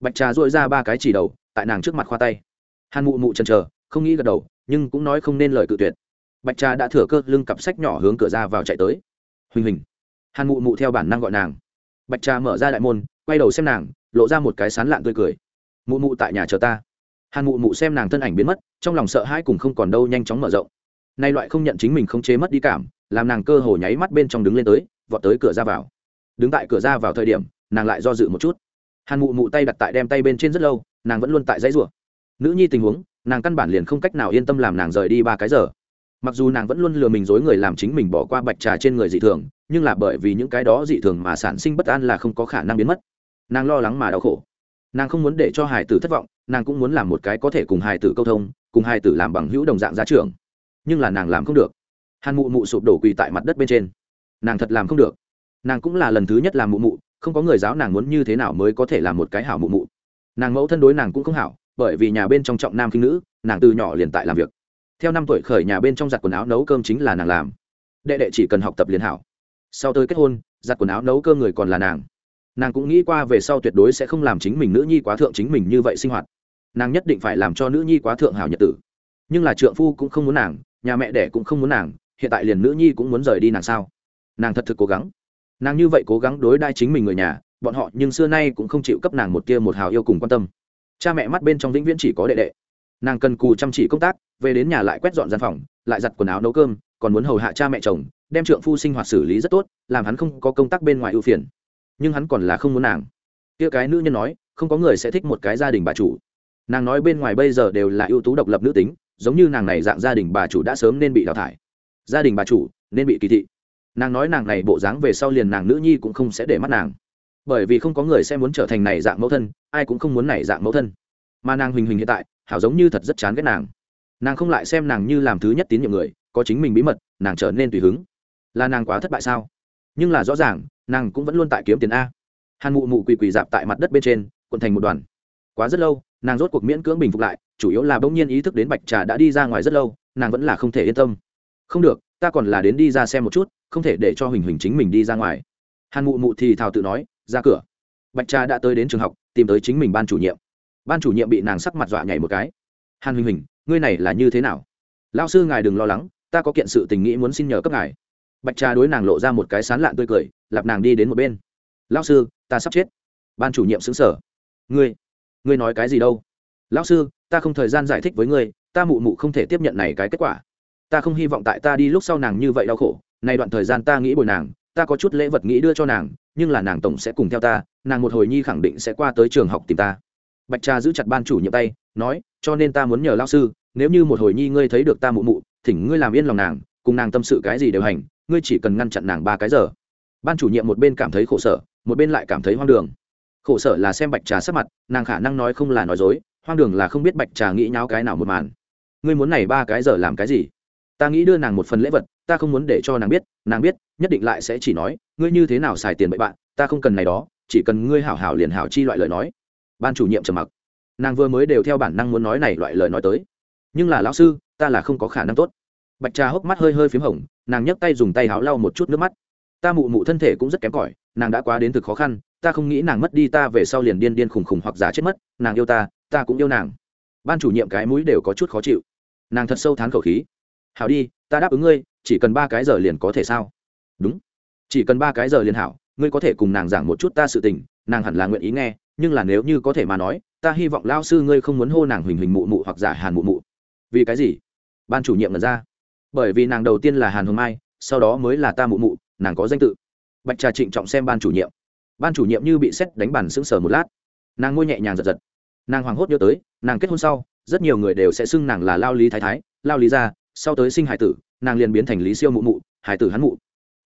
Bạch trà dội ra ba cái chỉ đầu, tại nàng trước mặt khoa tay. Hàn mụ mụ chần chờ, không nghĩ gật đầu, nhưng cũng nói không nên lời cự tuyệt. Bạch trà đã thừa cơ lưng cặp sách nhỏ hướng cửa ra vào chạy tới. Huỳnh huỳnh. Hàn mụ mụ theo bản năng gọi nàng. Bạch trà mở ra đại môn, quay đầu xem nàng, lộ ra một cái sán lạn tươi cười. Mụ mụ tại nhà chờ ta. Hàn mụ mụ xem nàng thân ảnh biến mất, trong lòng sợ hãi cùng không còn đâu nhanh chóng mở rộng. Nay loại không nhận chính mình không chế mất đi cảm, làm nàng cơ hồ nháy mắt bên trong đứng lên tới, vọt tới cửa ra vào. Đứng tại cửa ra vào thời điểm, nàng lại do dự một chút hàn mụ mụ tay đặt tại đem tay bên trên rất lâu nàng vẫn luôn tại dãy rủa nữ nhi tình huống nàng căn bản liền không cách nào yên tâm làm nàng rời đi ba cái giờ mặc dù nàng vẫn luôn lừa mình dối người làm chính mình bỏ qua bạch trà trên người dị thường nhưng là bởi vì những cái đó dị thường mà sản sinh bất an là không có khả năng biến mất nàng lo lắng mà đau khổ nàng không muốn để cho hải tử thất vọng nàng cũng muốn làm một cái có thể cùng hải tử câu thông cùng hải tử làm bằng hữu đồng dạng giá trưởng nhưng là nàng làm không được hàn mụ mụ sụp đổ quỳ tại mặt đất bên trên nàng thật làm không được nàng cũng là lần thứ nhất làm mụ mụ không có người giáo nàng muốn như thế nào mới có thể làm một cái hảo mụ mụ. Nàng mẫu thân đối nàng cũng không hảo, bởi vì nhà bên trong trọng nam khinh nữ, nàng từ nhỏ liền tại làm việc. Theo năm tuổi khởi nhà bên trong giặt quần áo nấu cơm chính là nàng làm. Đệ đệ chỉ cần học tập liền hảo. Sau tới kết hôn, giặt quần áo nấu cơm người còn là nàng. Nàng cũng nghĩ qua về sau tuyệt đối sẽ không làm chính mình nữ nhi quá thượng chính mình như vậy sinh hoạt. Nàng nhất định phải làm cho nữ nhi quá thượng hảo nhật tử. Nhưng là trượng phu cũng không muốn nàng, nhà mẹ đẻ cũng không muốn nàng, hiện tại liền nữ nhi cũng muốn rời đi nàng sao? Nàng thật thực cố gắng nàng như vậy cố gắng đối đai chính mình người nhà, bọn họ nhưng xưa nay cũng không chịu cấp nàng một tia một hào yêu cùng quan tâm. Cha mẹ mắt bên trong vĩnh viễn chỉ có đệ đệ. Nàng cần cù chăm chỉ công tác, về đến nhà lại quét dọn gian phòng, lại giặt quần áo nấu cơm, còn muốn hầu hạ cha mẹ chồng, đem trượng phu sinh hoạt xử lý rất tốt, làm hắn không có công tác bên ngoài ưu phiền. Nhưng hắn còn là không muốn nàng. Kia cái nữ nhân nói, không có người sẽ thích một cái gia đình bà chủ. Nàng nói bên ngoài bây giờ đều là ưu tú độc lập nữ tính, giống như nàng này dạng gia đình bà chủ đã sớm nên bị đào thải. Gia đình bà chủ nên bị kỳ thị nàng nói nàng này bộ dáng về sau liền nàng nữ nhi cũng không sẽ để mắt nàng. Bởi vì không có người sẽ muốn trở thành này dạng mẫu thân, ai cũng không muốn này dạng mẫu thân. Mà nàng huỳnh huỳnh hiện tại, hảo giống như thật rất chán ghét nàng. Nàng không lại xem nàng như làm thứ nhất tín nhiệm người, có chính mình bí mật, nàng trở nên tùy hứng. Là nàng quá thất bại sao? Nhưng là rõ ràng, nàng cũng vẫn luôn tại kiếm tiền a. Hàn mụ mụ quỳ quỳ dạp tại mặt đất bên trên quận thành một đoàn. Quá rất lâu, nàng rốt cuộc miễn cưỡng bình phục lại, chủ yếu là bỗng nhiên ý thức đến bạch trà đã đi ra ngoài rất lâu, nàng vẫn là không thể yên tâm. Không được ta còn là đến đi ra xem một chút, không thể để cho huỳnh huỳnh chính mình đi ra ngoài. Hàn mụ mụ thì thào tự nói, ra cửa. Bạch cha đã tới đến trường học, tìm tới chính mình ban chủ nhiệm. Ban chủ nhiệm bị nàng sắc mặt dọa nhảy một cái. Hàn huỳnh huỳnh, ngươi này là như thế nào? Lao sư ngài đừng lo lắng, ta có kiện sự tình nghĩ muốn xin nhờ cấp ngài. Bạch cha đối nàng lộ ra một cái sán lạn tươi cười lạp nàng đi đến một bên. Lao sư, ta sắp chết. Ban chủ nhiệm xứng sở ngươi ngươi nói cái gì đâu? Lão sư, ta không thời gian giải thích với ngươi, ta mụ mụ không thể tiếp nhận này cái kết quả ta không hy vọng tại ta đi lúc sau nàng như vậy đau khổ, nay đoạn thời gian ta nghĩ bồi nàng, ta có chút lễ vật nghĩ đưa cho nàng, nhưng là nàng tổng sẽ cùng theo ta, nàng một hồi nhi khẳng định sẽ qua tới trường học tìm ta. Bạch trà giữ chặt ban chủ nhiệm tay, nói, cho nên ta muốn nhờ lao sư, nếu như một hồi nhi ngươi thấy được ta mụ mụ, thỉnh ngươi làm yên lòng nàng, cùng nàng tâm sự cái gì đều hành, ngươi chỉ cần ngăn chặn nàng ba cái giờ. Ban chủ nhiệm một bên cảm thấy khổ sở, một bên lại cảm thấy hoang đường. Khổ sở là xem bạch trà sắp mặt, nàng khả năng nói không là nói dối, hoang đường là không biết bạch trà nghĩ nháo cái nào một màn. Ngươi muốn này ba cái giờ làm cái gì? Ta nghĩ đưa nàng một phần lễ vật, ta không muốn để cho nàng biết nàng biết, nhất định lại sẽ chỉ nói, ngươi như thế nào xài tiền bậy bạn, ta không cần này đó, chỉ cần ngươi hảo hảo liền hảo chi loại lời nói. Ban chủ nhiệm trầm mặc. Nàng vừa mới đều theo bản năng muốn nói này loại lời nói tới. Nhưng là lão sư, ta là không có khả năng tốt. Bạch trà hốc mắt hơi hơi p h í m hồng, nàng nhấc tay dùng tay háo lau một chút nước mắt. Ta mụ mụ thân thể cũng rất kém cỏi, nàng đã quá đến thực khó khăn, ta không nghĩ nàng mất đi ta về sau liền điên điên khùng khùng hoặc giả chết mất, nàng yêu ta ta cũng yêu nàng. Ban chủ nhiệm cái mũi đều có chút khó chịu. Nàng thật sâu thán khẩu khí hảo đi, ta đáp ứng ngươi, chỉ cần ba cái giờ liền có thể sao? Đúng. Chỉ cần ba cái giờ liền hảo, ngươi có thể cùng nàng giảng một chút ta sự tình, nàng hẳn là nguyện ý nghe, nhưng là nếu như có thể mà nói, ta hy vọng lao sư ngươi không muốn hô nàng huỳnh huỳnh mụ mụ hoặc giả hàn mụ mụ. Vì cái gì? Ban chủ nhiệm là ra. Bởi vì nàng đầu tiên là hàn hồng mai, sau đó mới là ta mụ mụ, nàng có danh tự. Bạch trà trịnh trọng xem ban chủ nhiệm. Ban chủ nhiệm như bị xét đánh bàn sững sờ một lát. Nàng ngôi nhẹ nhàng giật giật. Nàng hoảng hốt nhớ tới, nàng kết hôn sau, rất nhiều người đều sẽ xưng nàng là lao lý thái thái, lao lý gia sau tới sinh hải tử, nàng liền biến thành lý siêu mụ mụ, hải tử hắn mụ.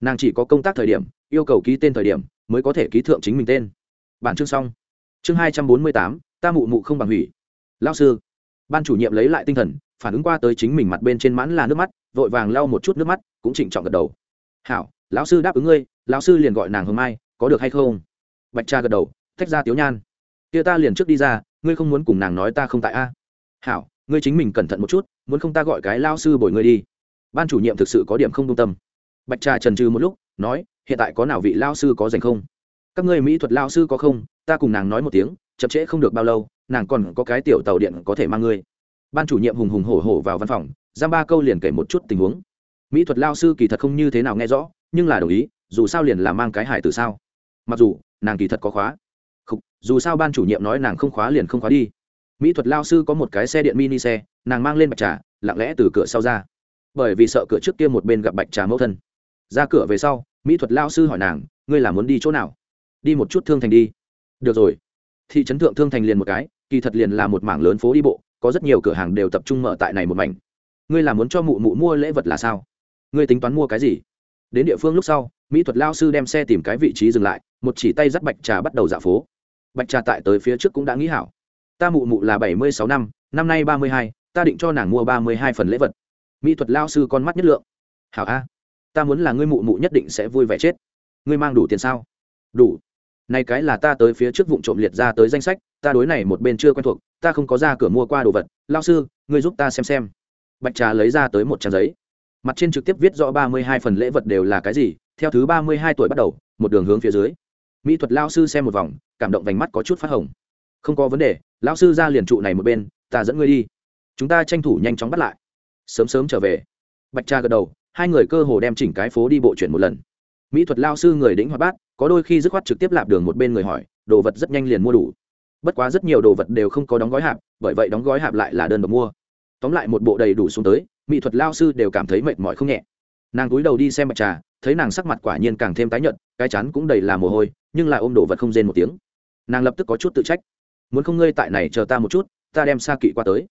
Nàng chỉ có công tác thời điểm, yêu cầu ký tên thời điểm, mới có thể ký thượng chính mình tên. Bản chương xong. Chương hai trăm bốn mươi tám, ta mụ mụ không bằng hủy. Lao sư. Ban chủ nhiệm lấy lại tinh thần, phản ứng qua tới chính mình mặt bên trên mãn là nước mắt, vội vàng lau một chút nước mắt, cũng trịnh trọng gật đầu. Hảo, lão sư đáp ứng ngươi, lão sư liền gọi nàng hương mai, có được hay không? Bạch cha gật đầu, thách ra tiếu nhan. Kia ta liền trước đi ra, ngươi không muốn cùng nàng nói ta không tại a? Hảo, ngươi chính mình cẩn thận một chút muốn không ta gọi cái lao sư bồi ngươi đi. Ban chủ nhiệm thực sự có điểm không công tâm. Bạch trà trần trừ một lúc, nói, hiện tại có nào vị lao sư có dành không? Các ngươi mỹ thuật lao sư có không? Ta cùng nàng nói một tiếng, chậm trễ không được bao lâu, nàng còn có cái tiểu tàu điện có thể mang ngươi. Ban chủ nhiệm hùng hùng hổ hổ vào văn phòng, giam ba câu liền kể một chút tình huống. Mỹ thuật lao sư kỳ thật không như thế nào nghe rõ, nhưng là đồng ý, dù sao liền là mang cái hải từ sao? Mặc dù, nàng kỳ thật có khóa. Không dù sao ban chủ nhiệm nói nàng không khóa liền không khóa đi mỹ thuật lao sư có một cái xe điện mini xe, nàng mang lên bạch trà, lặng lẽ từ cửa sau ra. Bởi vì sợ cửa trước kia một bên gặp bạch trà mẫu thân. Ra cửa về sau, mỹ thuật lao sư hỏi nàng, ngươi là muốn đi chỗ nào? Đi một chút thương thành đi. Được rồi. Thị trấn thượng thương thành liền một cái, kỳ thật liền là một mảng lớn phố đi bộ, có rất nhiều cửa hàng đều tập trung mở tại này một mảnh. Ngươi là muốn cho mụ mụ mua lễ vật là sao? Ngươi tính toán mua cái gì? Đến địa phương lúc sau, mỹ thuật lao sư đem xe tìm cái vị trí dừng lại, một chỉ tay dắt bạch trà bắt đầu dạo phố. Bạch trà tại tới phía trước cũng đã nghĩ hảo ta mụ mụ là bảy mươi sáu năm năm nay ba mươi hai, ta định cho nàng mua ba mươi hai phần lễ vật. Mỹ thuật lao sư con mắt nhất lượng. Hảo a, ta muốn là ngươi mụ mụ nhất định sẽ vui vẻ chết. Ngươi mang đủ tiền sao? Đủ. Này cái là ta tới phía trước vụ trộm liệt ra tới danh sách, ta đối này một bên chưa quen thuộc, ta không có ra cửa mua qua đồ vật. Lao sư, ngươi giúp ta xem xem. Bạch trà lấy ra tới một trang giấy. Mặt trên trực tiếp viết rõ ba mươi hai phần lễ vật đều là cái gì, theo thứ ba mươi hai tuổi bắt đầu, một đường hướng phía dưới. Mỹ thuật lao sư xem một vòng, cảm động vành mắt có chút phát hồng. Không có vấn đề lão sư ra liền trụ này một bên, ta dẫn ngươi đi. Chúng ta tranh thủ nhanh chóng bắt lại. Sớm sớm trở về. Bạch cha gật đầu, hai người cơ hồ đem chỉnh cái phố đi bộ chuyển một lần. Mỹ thuật lao sư người đĩnh hoạt bát, có đôi khi dứt khoát trực tiếp lạp đường một bên người hỏi, đồ vật rất nhanh liền mua đủ. Bất quá rất nhiều đồ vật đều không có đóng gói hạp, bởi vậy đóng gói hạp lại là đơn độc mua. Tóm lại một bộ đầy đủ xuống tới, mỹ thuật lao sư đều cảm thấy mệt mỏi không nhẹ. Nàng túi đầu đi xem bạch trà thấy nàng sắc mặt quả nhiên càng thêm tái nhợt, cái chắn cũng đầy là mồ hôi, nhưng lại ôm đồ vật không rên một tiếng. Nàng lập tức có chút tự trách muốn không ngươi tại này chờ ta một chút ta đem xa kỵ qua tới.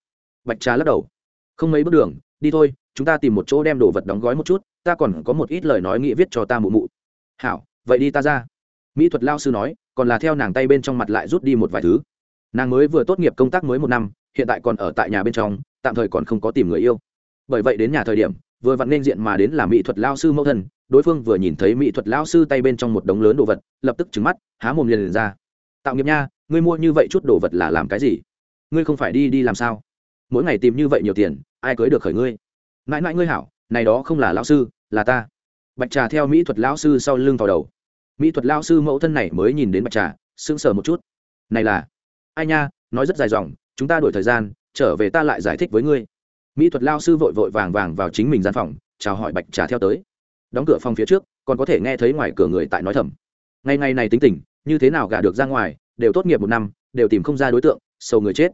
Bạch trà lắc đầu. Không mấy bước đường đi thôi chúng ta tìm một chỗ đem đồ vật đóng gói một chút ta còn có một ít lời nói nghĩ viết cho ta mụ mụ. Hảo vậy đi ta ra. Mỹ thuật lao sư nói còn là theo nàng tay bên trong mặt lại rút đi một vài thứ. Nàng mới vừa tốt nghiệp công tác mới một năm hiện tại còn ở tại nhà bên trong tạm thời còn không có tìm người yêu. Bởi vậy đến nhà thời điểm vừa vặn nên diện mà đến là mỹ thuật lao sư mẫu thân đối phương vừa nhìn thấy mỹ thuật lao sư tay bên trong một đống lớn đồ vật lập tức trứng mắt há mồm liền, liền ra tạo nghiệp nha, ngươi mua như vậy chút đồ vật là làm cái gì? Ngươi không phải đi đi làm sao? Mỗi ngày tìm như vậy nhiều tiền, ai cưới được khởi ngươi? Mãi mãi ngươi hảo, này đó không là lão sư, là ta. Bạch trà theo mỹ thuật lão sư sau lưng vào đầu. Mỹ thuật lão sư mẫu thân này mới nhìn đến bạch trà, sững sờ một chút. Này là, ai nha, nói rất dài dòng, chúng ta đổi thời gian, trở về ta lại giải thích với ngươi. Mỹ thuật lao sư vội vội vàng vàng vào chính mình gian phòng, chào hỏi bạch trà theo tới. Đóng cửa phòng phía trước, còn có thể nghe thấy ngoài cửa người tại nói thầm ngày ngày này tính tình, như thế nào gả được ra ngoài, đều tốt nghiệp một năm, đều tìm không ra đối tượng sâu người chết.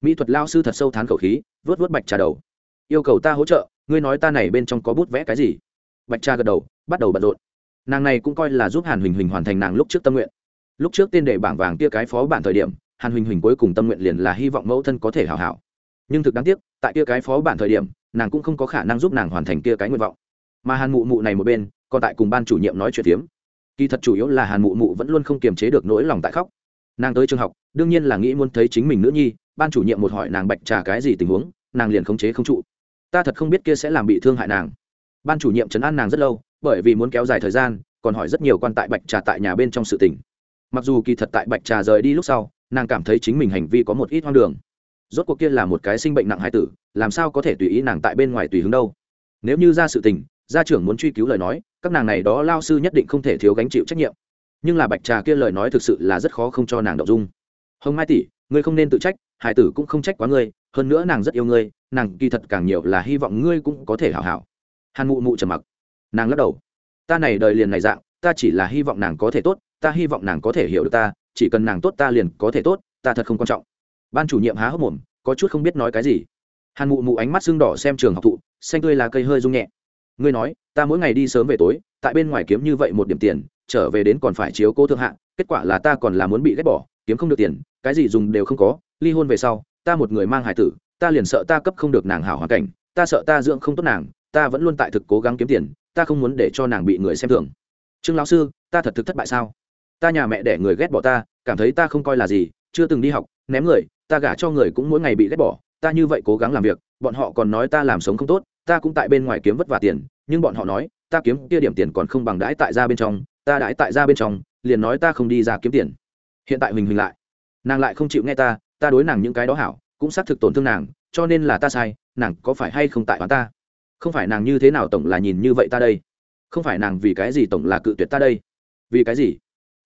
Mỹ thuật lao sư thật sâu thán khẩu khí, vớt vớt bạch trà đầu. Yêu cầu ta hỗ trợ, ngươi nói ta này bên trong có bút vẽ cái gì? Bạch trà gật đầu, bắt đầu bận rộn. Nàng này cũng coi là giúp hàn huỳnh huỳnh hoàn thành nàng lúc trước tâm nguyện. Lúc trước tên đề bảng vàng kia cái phó bản thời điểm, hàn huỳnh huỳnh cuối cùng tâm nguyện liền là hy vọng mẫu thân có thể hào hảo. Nhưng thực đáng tiếc, tại kia cái phó bản thời điểm, nàng cũng không có khả năng giúp nàng hoàn thành kia cái nguyện vọng. Mà hàn mụ mụ này một bên, còn tại cùng ban chủ nhiệm nói chuyện tiếm kỳ thật chủ yếu là hàn mụ mụ vẫn luôn không kiềm chế được nỗi lòng tại khóc. Nàng tới trường học, đương nhiên là nghĩ muốn thấy chính mình nữ nhi, ban chủ nhiệm một hỏi nàng bạch trà cái gì tình huống, nàng liền khống chế không trụ. Ta thật không biết kia sẽ làm bị thương hại nàng. Ban chủ nhiệm chấn an nàng rất lâu, bởi vì muốn kéo dài thời gian, còn hỏi rất nhiều quan tại bạch trà tại nhà bên trong sự tình. Mặc dù kỳ thật tại bạch trà rời đi lúc sau, nàng cảm thấy chính mình hành vi có một ít hoang đường. Rốt cuộc kia là một cái sinh bệnh nặng hải tử, làm sao có thể tùy ý nàng tại bên ngoài tùy hứng đâu? Nếu như ra sự tình gia trưởng muốn truy cứu lời nói, các nàng này đó lao sư nhất định không thể thiếu gánh chịu trách nhiệm. Nhưng là bạch trà kia lời nói thực sự là rất khó không cho nàng đậu dung. Hồng mai tỷ, ngươi không nên tự trách, hải tử cũng không trách quá ngươi, hơn nữa nàng rất yêu ngươi, nàng kỳ thật càng nhiều là hy vọng ngươi cũng có thể hảo hảo. Hàn mụ mụ trầm mặc. Nàng lắc đầu. Ta này đời liền này dạng, ta chỉ là hy vọng nàng có thể tốt, ta hy vọng nàng có thể hiểu được ta, chỉ cần nàng tốt ta liền có thể tốt, ta thật không quan trọng. Ban chủ nhiệm há hốc mồm, có chút không biết nói cái gì. Hàn mụ mụ ánh mắt sưng đỏ xem trường học thụ, xanh tươi là cây hơi rung nhẹ ngươi nói, ta mỗi ngày đi sớm về tối, tại bên ngoài kiếm như vậy một điểm tiền, trở về đến còn phải chiếu cố thương hạng kết quả là ta còn là muốn bị ghét bỏ, kiếm không được tiền, cái gì dùng đều không có, ly hôn về sau, ta một người mang hải tử, ta liền sợ ta cấp không được nàng hảo hoàn cảnh, ta sợ ta dưỡng không tốt nàng, ta vẫn luôn tại thực cố gắng kiếm tiền, ta không muốn để cho nàng bị người xem thường. Trương lão sư, ta thật thực thất bại sao? Ta nhà mẹ để người ghét bỏ ta, cảm thấy ta không coi là gì, chưa từng đi học, ném người, ta gả cho người cũng mỗi ngày bị ghét bỏ, ta như vậy cố gắng làm việc, bọn họ còn nói ta làm sống không tốt ta cũng tại bên ngoài kiếm vất vả tiền, nhưng bọn họ nói, ta kiếm kia điểm tiền còn không bằng đãi tại ra bên trong, ta đãi tại ra bên trong, liền nói ta không đi ra kiếm tiền. Hiện tại mình huỳnh lại, nàng lại không chịu nghe ta ta đối nàng những cái đó hảo, cũng xác thực tổn thương nàng, cho nên là ta sai, nàng có phải hay không tại hóa ta? Không phải nàng như thế nào tổng là nhìn như vậy ta đây? Không phải nàng vì cái gì tổng là cự tuyệt ta đây? Vì cái gì?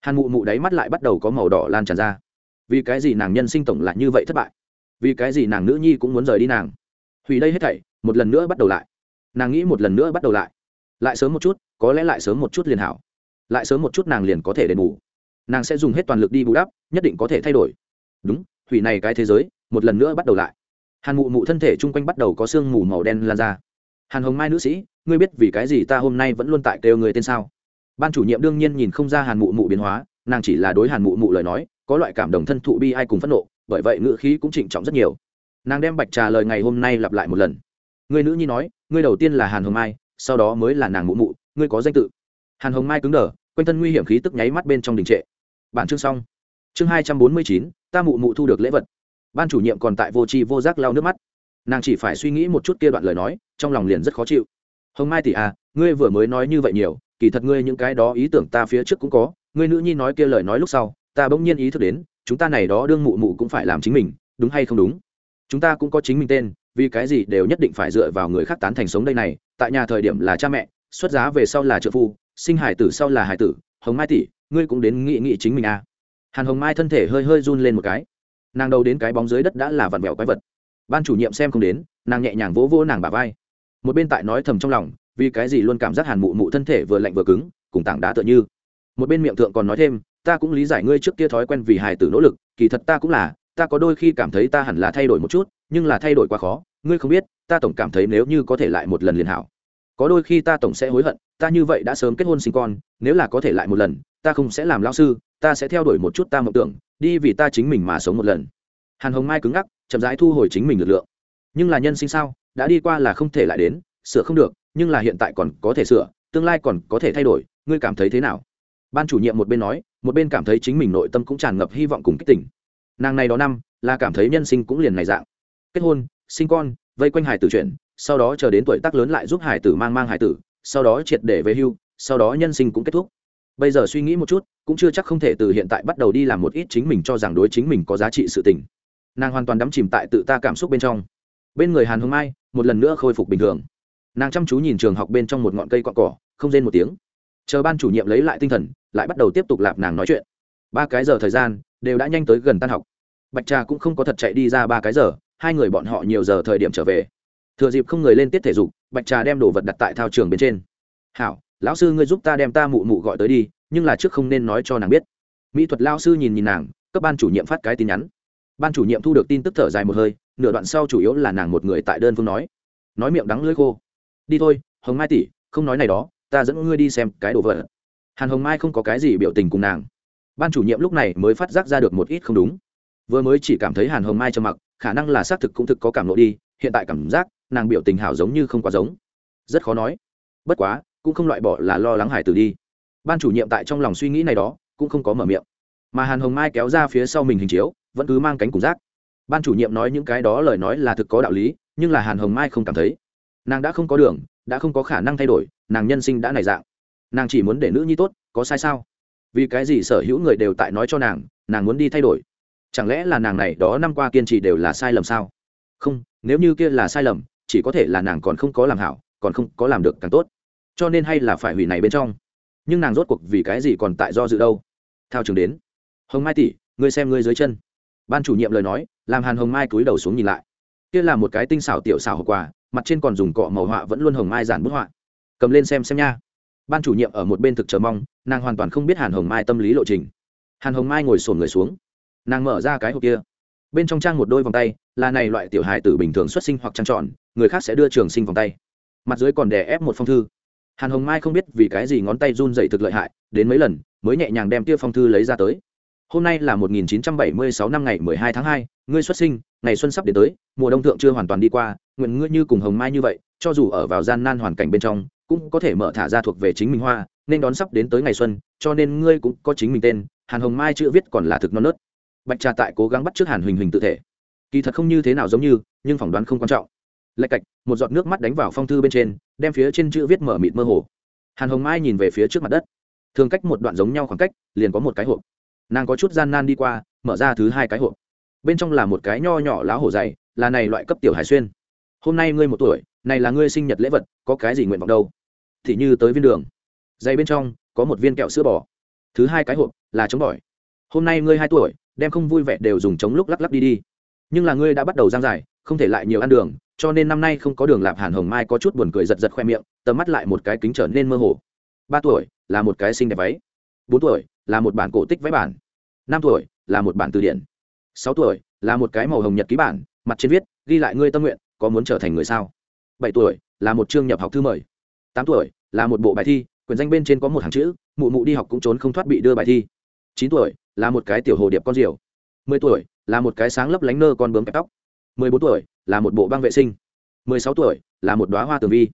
Hàn mụ mụ đáy mắt lại bắt đầu có màu đỏ lan tràn ra. Vì cái gì nàng nhân sinh tổng là như vậy thất bại? Vì cái gì nàng nữ nhi cũng muốn rời đi nàng? Hủy đây hết thảy một lần nữa bắt đầu lại. Nàng nghĩ một lần nữa bắt đầu lại. Lại sớm một chút, có lẽ lại sớm một chút liền hảo. Lại sớm một chút nàng liền có thể đền bù. Nàng sẽ dùng hết toàn lực đi bù đắp, nhất định có thể thay đổi. Đúng, hủy này cái thế giới, một lần nữa bắt đầu lại. Hàn mụ mụ thân thể chung quanh bắt đầu có sương mù màu đen lan ra. Hàn hồng mai nữ sĩ, ngươi biết vì cái gì ta hôm nay vẫn luôn tại kêu người tên sao? Ban chủ nhiệm đương nhiên nhìn không ra hàn mụ mụ biến hóa, nàng chỉ là đối hàn mụ mụ lời nói, có loại cảm đồng thân thụ bi ai cùng phẫn nộ, bởi vậy ngữ khí cũng trịnh trọng rất nhiều. Nàng đem bạch trà lời ngày hôm nay lặp lại một lần người nữ nhi nói, ngươi đầu tiên là hàn hồng mai, sau đó mới là nàng mụ mụ, ngươi có danh tự. Hàn hồng mai cứng đờ, quanh thân nguy hiểm khí tức nháy mắt bên trong đình trệ. Bản chương xong. Chương hai trăm bốn mươi chín, ta mụ mụ thu được lễ vật. Ban chủ nhiệm còn tại vô tri vô giác lau nước mắt. Nàng chỉ phải suy nghĩ một chút kia đoạn lời nói, trong lòng liền rất khó chịu. Hồng mai tỷ à ngươi vừa mới nói như vậy nhiều, kỳ thật ngươi những cái đó ý tưởng ta phía trước cũng có. Ngươi nữ nhi nói kia lời nói lúc sau, ta bỗng nhiên ý thức đến, chúng ta này đó đương mụ mụ cũng phải làm chính mình, đúng hay không đúng? Chúng ta cũng có chính mình tên vì cái gì đều nhất định phải dựa vào người khác tán thành sống đây này, tại nhà thời điểm là cha mẹ, xuất giá về sau là trợ phu, sinh hải tử sau là hải tử, hồng mai tỷ, ngươi cũng đến nghị nghị chính mình à. Hàn hồng mai thân thể hơi hơi run lên một cái. Nàng đầu đến cái bóng dưới đất đã là vặn vẹo quái vật. Ban chủ nhiệm xem không đến, nàng nhẹ nhàng vỗ vỗ nàng bà vai. Một bên tại nói thầm trong lòng, vì cái gì luôn cảm giác hàn mụ mụ thân thể vừa lạnh vừa cứng, cùng tảng đá tựa như. Một bên miệng thượng còn nói thêm, ta cũng lý giải ngươi trước kia thói quen vì hài tử nỗ lực, kỳ thật ta cũng là ta có đôi khi cảm thấy ta hẳn là thay đổi một chút, nhưng là thay đổi quá khó, ngươi không biết, ta tổng cảm thấy nếu như có thể lại một lần liền hảo. Có đôi khi ta tổng sẽ hối hận, ta như vậy đã sớm kết hôn sinh con, nếu là có thể lại một lần, ta không sẽ làm lao sư, ta sẽ theo đuổi một chút ta mộng tưởng, đi vì ta chính mình mà sống một lần. Hàn hồng mai cứng ngắc, chậm rãi thu hồi chính mình lực lượng. Nhưng là nhân sinh sao, đã đi qua là không thể lại đến, sửa không được, nhưng là hiện tại còn có thể sửa, tương lai còn có thể thay đổi, ngươi cảm thấy thế nào? Ban chủ nhiệm một bên nói, một bên cảm thấy chính mình nội tâm cũng tràn ngập hy vọng cùng kích tỉnh nàng này đó năm là cảm thấy nhân sinh cũng liền này dạng. Kết hôn, sinh con, vây quanh hải tử chuyện, sau đó chờ đến tuổi tác lớn lại giúp hải tử mang mang hải tử, sau đó triệt để về hưu, sau đó nhân sinh cũng kết thúc. Bây giờ suy nghĩ một chút, cũng chưa chắc không thể từ hiện tại bắt đầu đi làm một ít chính mình cho rằng đối chính mình có giá trị sự tình. Nàng hoàn toàn đắm chìm tại tự ta cảm xúc bên trong. Bên người hàn hương mai, một lần nữa khôi phục bình thường. Nàng chăm chú nhìn trường học bên trong một ngọn cây cọn cỏ, không rên một tiếng. Chờ ban chủ nhiệm lấy lại tinh thần, lại bắt đầu tiếp tục lạp nàng nói chuyện. Ba cái giờ thời gian đều đã nhanh tới gần tan học. Bạch trà cũng không có thật chạy đi ra ba cái giờ, hai người bọn họ nhiều giờ thời điểm trở về. Thừa dịp không người lên tiết thể dục, bạch trà đem đồ vật đặt tại thao trường bên trên. Hảo, lão sư ngươi giúp ta đem ta mụ mụ gọi tới đi, nhưng là trước không nên nói cho nàng biết. Mỹ thuật lao sư nhìn nhìn nàng, cấp ban chủ nhiệm phát cái tin nhắn. Ban chủ nhiệm thu được tin tức thở dài một hơi, nửa đoạn sau chủ yếu là nàng một người tại đơn phương nói. Nói miệng đắng lưỡi khô. Đi thôi, hồng mai tỷ, không nói này đó, ta dẫn ngươi đi xem cái đồ vật. Hàn hồng mai không có cái gì biểu tình cùng nàng ban chủ nhiệm lúc này mới phát giác ra được một ít không đúng. Vừa mới chỉ cảm thấy hàn hồng mai trầm mặc, khả năng là xác thực cũng thực có cảm lộ đi, hiện tại cảm giác, nàng biểu tình hảo giống như không quá giống. Rất khó nói. Bất quá, cũng không loại bỏ là lo lắng hải tử đi. Ban chủ nhiệm tại trong lòng suy nghĩ này đó, cũng không có mở miệng. Mà hàn hồng mai kéo ra phía sau mình hình chiếu, vẫn cứ mang cánh cùng rác. Ban chủ nhiệm nói những cái đó lời nói là thực có đạo lý, nhưng là hàn hồng mai không cảm thấy. Nàng đã không có đường, đã không có khả năng thay đổi, nàng nhân sinh đã này dạng. Nàng chỉ muốn để nữ nhi tốt, có sai sao? Vì cái gì sở hữu người đều tại nói cho nàng nàng muốn đi thay đổi? Chẳng lẽ là nàng này đó năm qua kiên trì đều là sai lầm sao? Không, nếu như kia là sai lầm, chỉ có thể là nàng còn không có làm hảo, còn không có làm được càng tốt. Cho nên hay là phải hủy này bên trong. Nhưng nàng rốt cuộc vì cái gì còn tại do dự đâu? Thao trường đến. Hồng mai tỷ, ngươi xem ngươi dưới chân. Ban chủ nhiệm lời nói, làm hàn hồng mai cúi đầu xuống nhìn lại. Kia là một cái tinh xảo tiểu xảo hộp quà, mặt trên còn dùng cọ màu họa vẫn luôn hồng mai giản bút họa. Cầm lên xem xem nha ban chủ nhiệm ở một bên thực chờ mong nàng hoàn toàn không biết hàn hồng mai tâm lý lộ trình. Hàn hồng mai ngồi sổn người xuống. Nàng mở ra cái hộp kia. Bên trong trang một đôi vòng tay là này loại tiểu hài tử bình thường xuất sinh hoặc trang trọn người khác sẽ đưa trường sinh vòng tay. Mặt dưới còn đè ép một phong thư. Hàn hồng mai không biết vì cái gì ngón tay run dậy thực lợi hại đến mấy lần mới nhẹ nhàng đem tia phong thư lấy ra tới. Hôm nay là 1976 năm ngày 12 tháng 2, ngươi xuất sinh ngày xuân sắp đến tới mùa đông thượng chưa hoàn toàn đi qua nguyện ngươi như cùng hồng mai như vậy cho dù ở vào gian nan hoàn cảnh bên trong cũng có thể mở thả ra thuộc về chính mình hoa, nên đón sắp đến tới ngày xuân, cho nên ngươi cũng có chính mình tên, hàn hồng mai chữ viết còn là thực non nớt. Bạch trà tại cố gắng bắt trước hàn huỳnh huỳnh tự thể. Kỳ thật không như thế nào giống như, nhưng phỏng đoán không quan trọng. Lạch cạch, một giọt nước mắt đánh vào phong thư bên trên, đem phía trên chữ viết mở mịt mơ hồ. Hàn hồng mai nhìn về phía trước mặt đất. Thường cách một đoạn giống nhau khoảng cách, liền có một cái hộp. Nàng có chút gian nan đi qua, mở ra thứ hai cái hộp. Bên trong là một cái nho nhỏ lá hổ dày, là này loại cấp tiểu hải xuyên. Hôm nay ngươi một tuổi, này là ngươi sinh nhật lễ vật, có cái gì nguyện vọng đâu? Thì như tới viên đường. Dày bên trong, có một viên kẹo sữa bò. Thứ hai cái hộp là chống bỏi. Hôm nay ngươi hai tuổi, đem không vui vẻ đều dùng chống lúc lắc lắc đi đi. Nhưng là ngươi đã bắt đầu giang dài không thể lại nhiều ăn đường, cho nên năm nay không có đường lạp hàn hồng mai có chút buồn cười giật giật khoe miệng, tầm mắt lại một cái kính trở nên mơ hồ. Ba tuổi là một cái xinh đẹp váy. Bốn tuổi là một bản cổ tích váy bản. Năm tuổi là một bản từ điển. Sáu tuổi là một cái màu hồng nhật ký bản, mặt trên viết, ghi lại ngươi tâm nguyện, có muốn trở thành người sao? Bảy tuổi là một chương nhập học thư mời tám tuổi, là một bộ bài thi, quyển danh bên trên có một hàng chữ, mụ mụ đi học cũng trốn không thoát bị đưa bài thi. Chín tuổi, là một cái tiểu hồ điệp con diều mười tuổi, là một cái sáng lấp lánh nơ con bướm kẹp tóc. Mười bốn tuổi, là một bộ băng vệ sinh. Mười sáu tuổi, là một đoá hoa tường vi.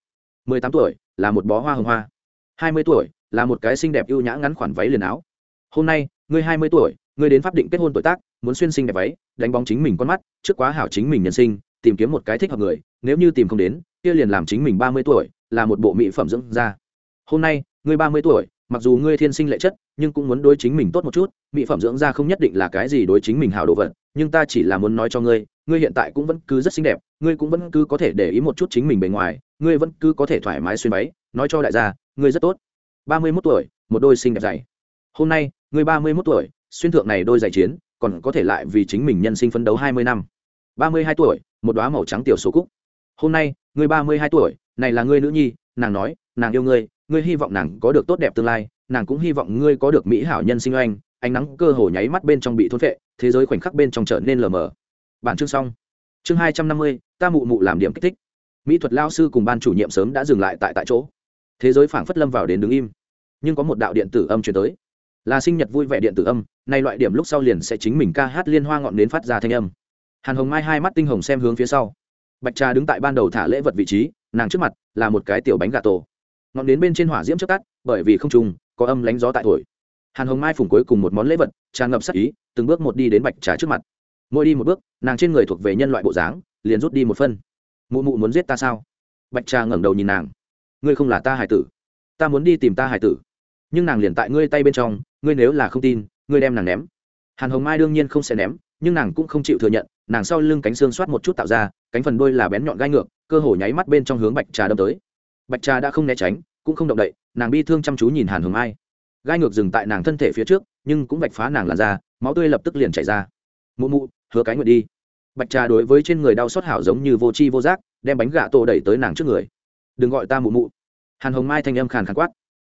Mười tám tuổi, là một bó hoa hồng hoa. Hai mươi tuổi, là một cái xinh đẹp ưu nhã ngắn khoản váy liền áo. Hôm nay, ngươi hai mươi tuổi, ngươi đến pháp định kết hôn tuổi tác, muốn xuyên sinh đẹp váy, đánh bóng chính mình con mắt, trước quá hảo chính mình nhân sinh, tìm kiếm một cái thích hợp người, nếu như tìm không đến, kia liền làm chính mình ba mươi tuổi là một bộ mỹ phẩm dưỡng da. Hôm nay, ngươi ba mươi tuổi, mặc dù ngươi thiên sinh lệ chất, nhưng cũng muốn đối chính mình tốt một chút, mỹ phẩm dưỡng da không nhất định là cái gì đối chính mình hảo đồ vật, nhưng ta chỉ là muốn nói cho ngươi ngươi hiện tại cũng vẫn cứ rất xinh đẹp, ngươi cũng vẫn cứ có thể để ý một chút chính mình bề ngoài, ngươi vẫn cứ có thể thoải mái xuyên váy, nói cho đại gia, ngươi rất tốt. ba mươi mốt tuổi, một đôi xinh đẹp dày hôm nay, ngươi ba mươi mốt tuổi, xuyên thượng này đôi giày chiến, còn có thể lại vì chính mình nhân sinh phấn đấu hai mươi năm. ba mươi hai tuổi, một đoá màu trắng tiểu số cúc. Hôm nay, ngươi ba mươi hai tuổi này là ngươi nữ nhi, nàng nói, nàng yêu ngươi ngươi hy vọng nàng có được tốt đẹp tương lai, nàng cũng hy vọng ngươi có được mỹ hảo nhân sinh oanh, ánh nắng cơ hồ nháy mắt bên trong bị thôn phệ, thế giới khoảnh khắc bên trong trở nên lờ mờ. Bản chương xong. Chương hai trăm năm mươi, ta mụ mụ làm điểm kích thích. Mỹ thuật lao sư cùng ban chủ nhiệm sớm đã dừng lại tại tại chỗ. Thế giới phảng phất lâm vào đến đứng im. Nhưng có một đạo điện tử âm chuyển tới. Là sinh nhật vui vẻ điện tử âm, nay loại điểm lúc sau liền sẽ chính mình ca hát liên hoa ngọn đến phát ra thanh âm. Hàn hồng mai hai mắt tinh hồng xem hướng phía sau bạch trà đứng tại ban đầu thả lễ vật vị trí, nàng trước mặt là một cái tiểu bánh gà tổ. Ngọn đến bên trên hỏa diễm trước tắt, bởi vì không trùng, có âm lánh gió tại thổi. Hàn hồng mai phủng cuối cùng một món lễ vật, tràn ngập sắc ý, từng bước một đi đến bạch trà trước mặt. Mỗi đi một bước, nàng trên người thuộc về nhân loại bộ dáng, liền rút đi một phân. Mụ mụ muốn giết ta sao? Bạch trà ngẩng đầu nhìn nàng. Ngươi không là ta hải tử. Ta muốn đi tìm ta hải tử. Nhưng nàng liền tại ngươi tay bên trong, ngươi nếu là không tin, ngươi đem nàng ném. Hàn hồng mai đương nhiên không sẽ ném, nhưng nàng cũng không chịu thừa nhận, nàng sau lưng cánh xương soát một chút tạo ra cánh phần đôi là bén nhọn gai ngược, cơ hồ nháy mắt bên trong hướng bạch trà đâm tới. Bạch trà đã không né tránh, cũng không động đậy, nàng bi thương chăm chú nhìn hàn hồng mai. Gai ngược dừng tại nàng thân thể phía trước, nhưng cũng vạch phá nàng làn da, máu tươi lập tức liền chảy ra. Mụ mụ, hứa cái nguyện đi. Bạch trà đối với trên người đau xót hảo giống như vô tri vô giác, đem bánh gà tổ đẩy tới nàng trước người. Đừng gọi ta mụ mụ. Hàn hồng mai thanh âm khàn khàn quát.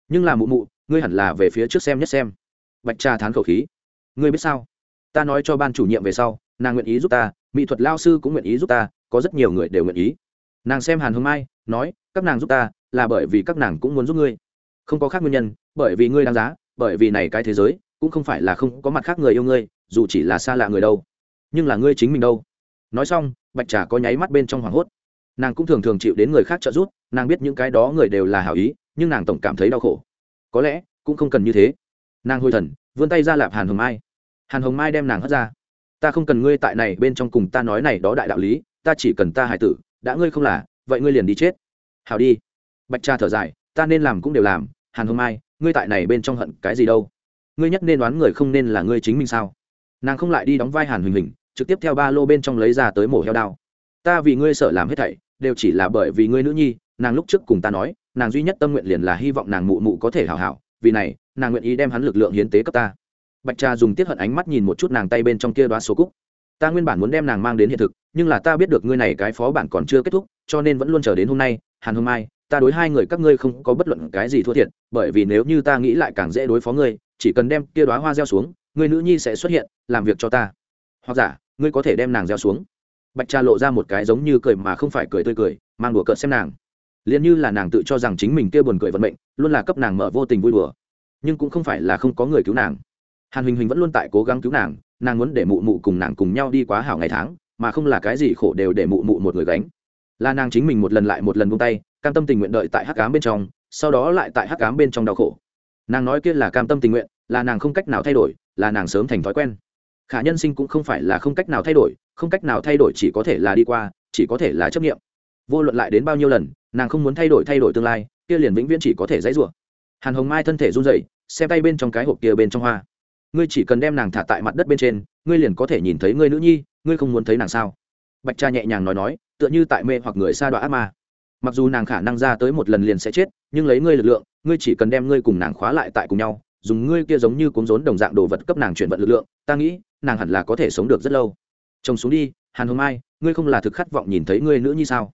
Nhưng là mụ mụ, ngươi hẳn là về phía trước xem nhất xem. Bạch trà thán khẩu khí. Ngươi biết sao? Ta nói cho ban chủ nhiệm về sau, nàng nguyện ý giúp ta, mỹ thuật lao sư cũng nguyện ý giúp ta có rất nhiều người đều nguyện ý. Nàng xem hàn hồng mai, nói, các nàng giúp ta, là bởi vì các nàng cũng muốn giúp ngươi. Không có khác nguyên nhân, bởi vì ngươi đáng giá, bởi vì này cái thế giới, cũng không phải là không có mặt khác người yêu ngươi, dù chỉ là xa lạ người đâu, nhưng là ngươi chính mình đâu. Nói xong, bạch trà có nháy mắt bên trong hoảng hốt. Nàng cũng thường thường chịu đến người khác trợ giúp, nàng biết những cái đó người đều là hảo ý, nhưng nàng tổng cảm thấy đau khổ. Có lẽ, cũng không cần như thế. Nàng hồi thần, vươn tay ra lạp hàn hồng mai. Hàn hồng mai đem nàng hất ra. Ta không cần ngươi tại này bên trong cùng ta nói này đó đại đạo lý ta chỉ cần ta hải tử, đã ngươi không là, vậy ngươi liền đi chết. Hào đi. Bạch cha thở dài, ta nên làm cũng đều làm, hàn hôm mai, ngươi tại này bên trong hận cái gì đâu? Ngươi nhất nên đoán người không nên là ngươi chính mình sao? Nàng không lại đi đóng vai hàn huỳnh huỳnh, trực tiếp theo ba lô bên trong lấy ra tới mổ heo đao. Ta vì ngươi sợ làm hết thảy, đều chỉ là bởi vì ngươi nữ nhi, nàng lúc trước cùng ta nói, nàng duy nhất tâm nguyện liền là hy vọng nàng mụ mụ có thể hảo hảo, vì này, nàng nguyện ý đem hắn lực lượng hiến tế cấp ta. Bạch cha dùng tiết hận ánh mắt nhìn một chút nàng tay bên trong kia đoá số cúc ta nguyên bản muốn đem nàng mang đến hiện thực, nhưng là ta biết được ngươi này cái phó bản còn chưa kết thúc, cho nên vẫn luôn chờ đến hôm nay, hàn hôm mai, ta đối hai người các ngươi không có bất luận cái gì thua thiệt, bởi vì nếu như ta nghĩ lại càng dễ đối phó ngươi, chỉ cần đem kia đoá hoa gieo xuống người nữ nhi sẽ xuất hiện, làm việc cho ta. Hoặc giả, ngươi có thể đem nàng gieo xuống. Bạch cha lộ ra một cái giống như cười mà không phải cười tươi cười, mang đùa cợt xem nàng. Liền như là nàng tự cho rằng chính mình kia buồn cười vận mệnh, luôn là cấp nàng mở vô tình vui đùa. Nhưng cũng không phải là không có người cứu nàng hàn huỳnh huỳnh vẫn luôn tại cố gắng cứu nàng nàng muốn để mụ mụ cùng nàng cùng nhau đi quá hảo ngày tháng, mà không là cái gì khổ đều để mụ mụ một người gánh. Là nàng chính mình một lần lại một lần buông tay, cam tâm tình nguyện đợi tại hắc cám bên trong, sau đó lại tại hắc cám bên trong đau khổ. Nàng nói kia là cam tâm tình nguyện, là nàng không cách nào thay đổi, là nàng sớm thành thói quen. Khả nhân sinh cũng không phải là không cách nào thay đổi, không cách nào thay đổi chỉ có thể là đi qua, chỉ có thể là chấp nghiệm. Vô luận lại đến bao nhiêu lần, nàng không muốn thay đổi thay đổi tương lai, kia liền vĩnh viễn chỉ có thể dãy rủa. Hàn hồng mai thân thể run rẩy, xem tay bên trong cái hộp kia bên trong hoa ngươi chỉ cần đem nàng thả tại mặt đất bên trên, ngươi liền có thể nhìn thấy ngươi nữ nhi, ngươi không muốn thấy nàng sao? Bạch cha nhẹ nhàng nói nói, tựa như tại mê hoặc người xa đoạn ác ma. Mặc dù nàng khả năng ra tới một lần liền sẽ chết, nhưng lấy ngươi lực lượng, ngươi chỉ cần đem ngươi cùng nàng khóa lại tại cùng nhau, dùng ngươi kia giống như cuốn rốn đồng dạng đồ vật cấp nàng chuyển vận lực lượng, ta nghĩ, nàng hẳn là có thể sống được rất lâu. Trông xuống đi, hàn hồng mai, ngươi không là thực khát vọng nhìn thấy ngươi nữ nhi sao?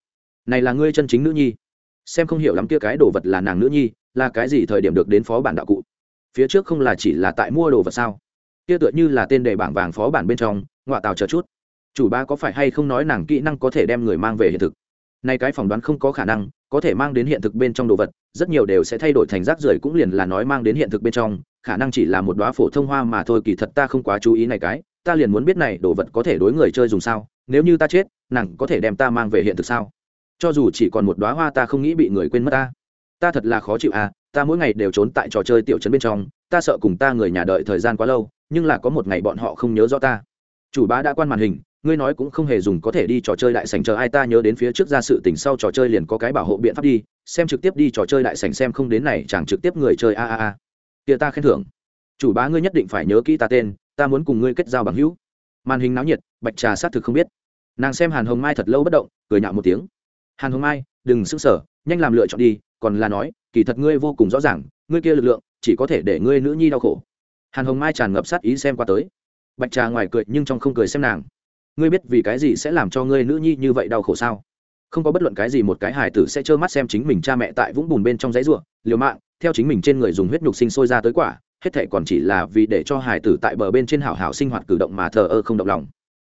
Này là ngươi chân chính nữ nhi. Xem không hiểu lắm kia cái đồ vật là nàng nữ nhi, là cái gì thời điểm được đến phó bản đạo cụ? Phía trước không là chỉ là tại mua đồ vật sao? Kia tựa như là tên đề bảng vàng phó bản bên trong ngoại tàu chờ chút. Chủ ba có phải hay không nói nàng kỹ năng có thể đem người mang về hiện thực? Nay cái phỏng đoán không có khả năng, có thể mang đến hiện thực bên trong đồ vật, rất nhiều đều sẽ thay đổi thành rác rưởi cũng liền là nói mang đến hiện thực bên trong, khả năng chỉ là một đoá phổ thông hoa mà thôi, kỳ thật ta không quá chú ý này cái, ta liền muốn biết này đồ vật có thể đối người chơi dùng sao, nếu như ta chết, nàng có thể đem ta mang về hiện thực sao? Cho dù chỉ còn một đoá hoa ta không nghĩ bị người quên mất ta. Ta thật là khó chịu à ta mỗi ngày đều trốn tại trò chơi tiểu trấn bên trong, ta sợ cùng ta người nhà đợi thời gian quá lâu, nhưng là có một ngày bọn họ không nhớ rõ ta. Chủ bá đã quan màn hình, ngươi nói cũng không hề dùng có thể đi trò chơi đại sành chờ ai, ta nhớ đến phía trước ra sự tình sau trò chơi liền có cái bảo hộ biện pháp đi, xem trực tiếp đi trò chơi đại sành xem không đến này, chẳng trực tiếp người chơi a a a. Kia ta khen thưởng. Chủ bá ngươi nhất định phải nhớ kỹ ta tên, ta muốn cùng ngươi kết giao bằng hữu. Màn hình náo nhiệt, bạch trà sát thực không biết. Nàng xem hàn hồng mai thật lâu bất động, cười nhạo một tiếng. Hàn hồng mai, đừng sức sở nhanh làm lựa chọn đi, còn là nói kỳ thật ngươi vô cùng rõ ràng, ngươi kia lực lượng, chỉ có thể để ngươi nữ nhi đau khổ. Hàn hồng mai tràn ngập sát ý xem qua tới. Bạch trà ngoài cười nhưng trong không cười xem nàng. Ngươi biết vì cái gì sẽ làm cho ngươi nữ nhi như vậy đau khổ sao? Không có bất luận cái gì một cái hài tử sẽ trơ mắt xem chính mình cha mẹ tại vũng bùn bên trong giấy ruộng liều mạng, theo chính mình trên người dùng huyết nhục sinh sôi ra tới quả, hết thể còn chỉ là vì để cho hài tử tại bờ bên trên hảo hảo sinh hoạt cử động mà thờ ơ không động lòng.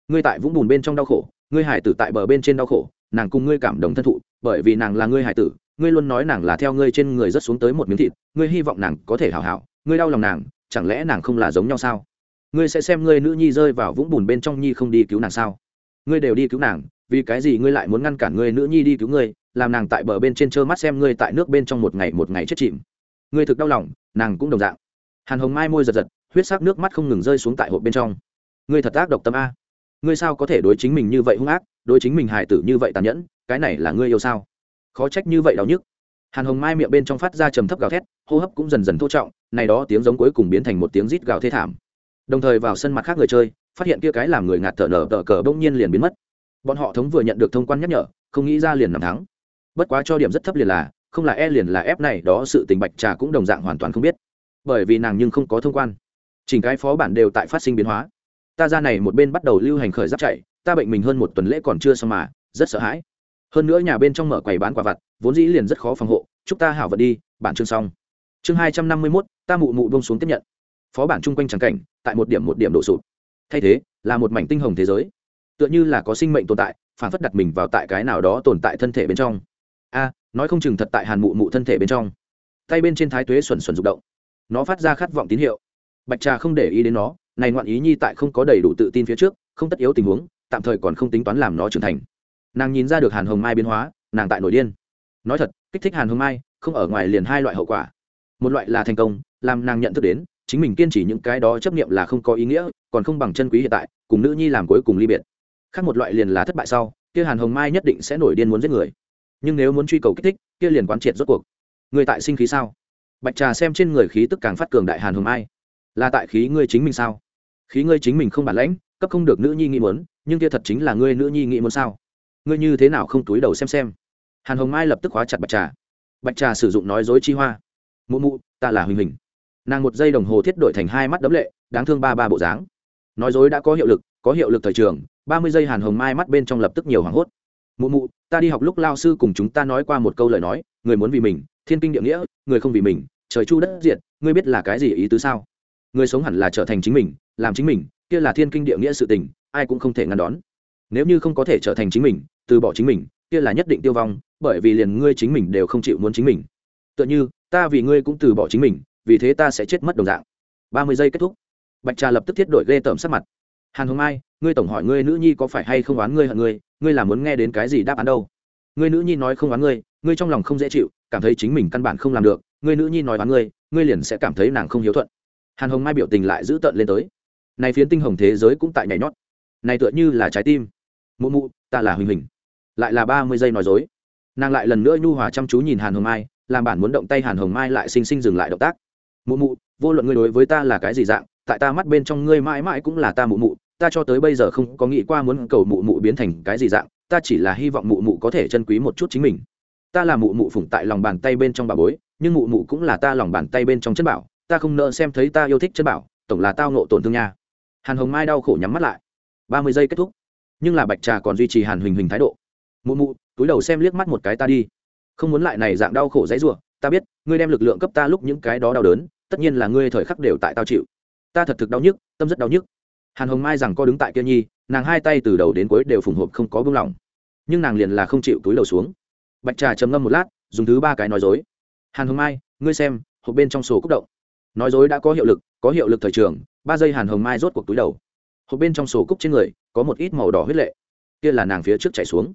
Ngươi tại vũng bùn bên trong đau khổ, ngươi hài tử tại bờ bên trên đau khổ, nàng cùng ngươi cảm động thân thụ, bởi vì nàng là ngươi hài tử ngươi luôn nói nàng là theo ngươi trên người rất xuống tới một miếng thịt, ngươi hy vọng nàng có thể hảo hảo, ngươi đau lòng nàng, chẳng lẽ nàng không là giống nhau sao? Ngươi sẽ xem ngươi nữ nhi rơi vào vũng bùn bên trong nhi không đi cứu nàng sao? Ngươi đều đi cứu nàng, vì cái gì ngươi lại muốn ngăn cản ngươi nữ nhi đi cứu ngươi, làm nàng tại bờ bên trên trơ mắt xem ngươi tại nước bên trong một ngày một ngày chết chìm. Ngươi thực đau lòng, nàng cũng đồng dạng. Hàn hồng mai môi giật giật, huyết sắc nước mắt không ngừng rơi xuống tại hộp bên trong. Ngươi thật ác độc tâm a. Ngươi sao có thể đối chính mình như vậy hung ác, đối chính mình hài tử như vậy tàn nhẫn, cái này là ngươi yêu sao? Khó trách như vậy đau nhức. Hàn hồng mai miệng bên trong phát ra trầm thấp gào thét, hô hấp cũng dần dần thô trọng, này đó tiếng giống cuối cùng biến thành một tiếng rít gào thê thảm. Đồng thời vào sân mặt khác người chơi, phát hiện kia cái làm người ngạt thở nở tờ cờ bỗng nhiên liền biến mất. Bọn họ thống vừa nhận được thông quan nhắc nhở, không nghĩ ra liền nằm thắng. Bất quá cho điểm rất thấp liền là, không là e liền là ép này, đó sự tình bạch trà cũng đồng dạng hoàn toàn không biết. Bởi vì nàng nhưng không có thông quan. Chỉnh cái phó bản đều tại phát sinh biến hóa. Ta ra này một bên bắt đầu lưu hành khởi giáp chạy, ta bệnh mình hơn một tuần lễ còn chưa xong mà, rất sợ hãi hơn nữa nhà bên trong mở quầy bán quả vặt, vốn dĩ liền rất khó phòng hộ. Chúc ta hảo vật đi, bản chương xong. Chương hai trăm năm mươi mốt, ta mụ mụ bông xuống tiếp nhận. Phó bản chung quanh trắng cảnh, tại một điểm một điểm đổ sụt thay thế, là một mảnh tinh hồng thế giới. Tựa như là có sinh mệnh tồn tại, phản phất đặt mình vào tại cái nào đó tồn tại thân thể bên trong. A à, nói không chừng thật tại hàn mụ mụ thân thể bên trong. Tay bên trên thái tuế xuẩn xuẩn rụng động. Nó phát ra khát vọng tín hiệu. Bạch trà không để ý đến nó, này ngoạn ý nhi tại không có đầy đủ tự tin phía trước, không tất yếu tình huống, tạm thời còn không tính toán làm nó trưởng thành nàng nhìn ra được hàn hồng mai biến hóa, nàng tại nổi điên. Nói thật, kích thích hàn hồng mai, không ở ngoài liền hai loại hậu quả. Một loại là thành công, làm nàng nhận thức đến, chính mình kiên trì những cái đó chấp nghiệm là không có ý nghĩa, còn không bằng chân quý hiện tại, cùng nữ nhi làm cuối cùng ly biệt. Khác một loại liền là thất bại sau, kia hàn hồng mai nhất định sẽ nổi điên muốn giết người. Nhưng nếu muốn truy cầu kích thích, kia liền quán triệt rốt cuộc. Người tại sinh khí sao? Bạch trà xem trên người khí tức càng phát cường đại hàn hồng mai. Là tại khí ngươi chính mình sao? Khí ngươi chính mình không bản lãnh, cấp không được nữ nhi nghĩ muốn, nhưng kia thật chính là ngươi nữ nhi nghĩ muốn sao? Ngươi như thế nào không túi đầu xem xem? Hàn hồng mai lập tức khóa chặt bạch trà. Bạch trà sử dụng nói dối chi hoa. Mụ mụ, ta là huỳnh huỳnh. Nàng một giây đồng hồ thiết đổi thành hai mắt đấm lệ, đáng thương ba ba bộ dáng. Nói dối đã có hiệu lực, có hiệu lực thời trường, ba mươi giây hàn hồng mai mắt bên trong lập tức nhiều hoảng hốt. Mụ mụ, ta đi học lúc lao sư cùng chúng ta nói qua một câu lời nói, người muốn vì mình, thiên kinh địa nghĩa, người không vì mình, trời chu đất diệt, ngươi biết là cái gì ý tứ sao? Người sống hẳn là trở thành chính mình, làm chính mình, kia là thiên kinh địa nghĩa sự tình, ai cũng không thể ngăn đón. Nếu như không có thể trở thành chính mình từ bỏ chính mình, kia là nhất định tiêu vong, bởi vì liền ngươi chính mình đều không chịu muốn chính mình. Tựa như, ta vì ngươi cũng từ bỏ chính mình, vì thế ta sẽ chết mất đồng dạng. Ba mươi giây kết thúc. Bạch trà lập tức thiết đổi ghê tởm sắc mặt. Hàn hồng mai, ngươi tổng hỏi ngươi nữ nhi có phải hay không oán ngươi hận ngươi ngươi là muốn nghe đến cái gì đáp án đâu? Ngươi nữ nhi nói không oán ngươi ngươi trong lòng không dễ chịu, cảm thấy chính mình căn bản không làm được, ngươi nữ nhi nói oán ngươi ngươi liền sẽ cảm thấy nàng không hiếu thuận. Hàn hồng mai biểu tình lại giữ tợn lên tới. Này phiến tinh hồng thế giới cũng tại nhảy nhót. Này tựa như là trái tim mụ mụ, ta là huỳnh huỳnh. Lại là ba mươi giây nói dối. Nàng lại lần nữa nhu hòa chăm chú nhìn hàn hồng mai, làm bản muốn động tay hàn hồng mai lại xinh xinh dừng lại động tác. Mụ mụ, vô luận ngươi đối với ta là cái gì dạng, tại ta mắt bên trong ngươi mãi mãi cũng là ta mụ mụ, ta cho tới bây giờ không có nghĩ qua muốn cầu mụ mụ biến thành cái gì dạng, ta chỉ là hy vọng mụ mụ có thể chân quý một chút chính mình. Ta là mụ mụ phụng tại lòng bàn tay bên trong bà bối, nhưng mụ mụ cũng là ta lòng bàn tay bên trong chân bảo, ta không nợ xem thấy ta yêu thích chân bảo, tổng là tao nộ tổn thương nha. Hàn hồng mai đau khổ nhắm mắt lại. Ba mươi giây kết thúc nhưng là bạch trà còn duy trì hàn huỳnh huỳnh thái độ. Mụ mụ, túi đầu xem liếc mắt một cái ta đi. Không muốn lại này dạng đau khổ dãy rủa, ta biết, ngươi đem lực lượng cấp ta lúc những cái đó đau đớn, tất nhiên là ngươi thời khắc đều tại tao chịu. Ta thật thực đau nhức, tâm rất đau nhức. Hàn hồng mai rằng co đứng tại kia nhi, nàng hai tay từ đầu đến cuối đều phùng hộp không có buông lỏng. Nhưng nàng liền là không chịu túi đầu xuống. Bạch trà trầm ngâm một lát, dùng thứ ba cái nói dối. Hàn hồng mai, ngươi xem, hộp bên trong sổ cúc động. Nói dối đã có hiệu lực, có hiệu lực thời trường, ba giây hàn hồng mai rốt cuộc túi đầu hộp bên trong sổ cúc trên người có một ít màu đỏ huyết lệ. Kia là nàng phía trước chạy xuống.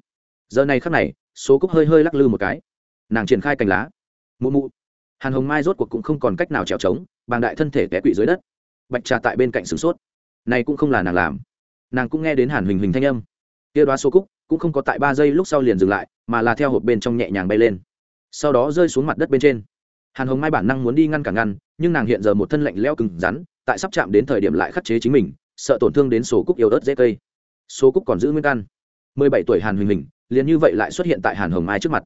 Giờ này khắc này số cúc hơi hơi lắc lư một cái. Nàng triển khai cành lá. Mụ mụ. Hàn hồng mai rốt cuộc cũng không còn cách nào trèo trống, bàng đại thân thể té quỵ dưới đất. Bạch trà tại bên cạnh sửng sốt. Này cũng không là nàng làm. Nàng cũng nghe đến hàn huỳnh huỳnh thanh âm. Kia đoá số cúc cũng không có tại ba giây lúc sau liền dừng lại, mà là theo hộp bên trong nhẹ nhàng bay lên. Sau đó rơi xuống mặt đất bên trên. Hàn hồng mai bản năng muốn đi ngăn cả ngăn, nhưng nàng hiện giờ một thân lạnh leo cứng rắn, tại sắp chạm đến thời điểm lại khắc chế chính mình sợ tổn thương đến số cúc yếu ớt dễ cây. Số cúc còn giữ nguyên căn. Mười bảy tuổi hàn huỳnh huỳnh, liền như vậy lại xuất hiện tại hàn hồng mai trước mặt.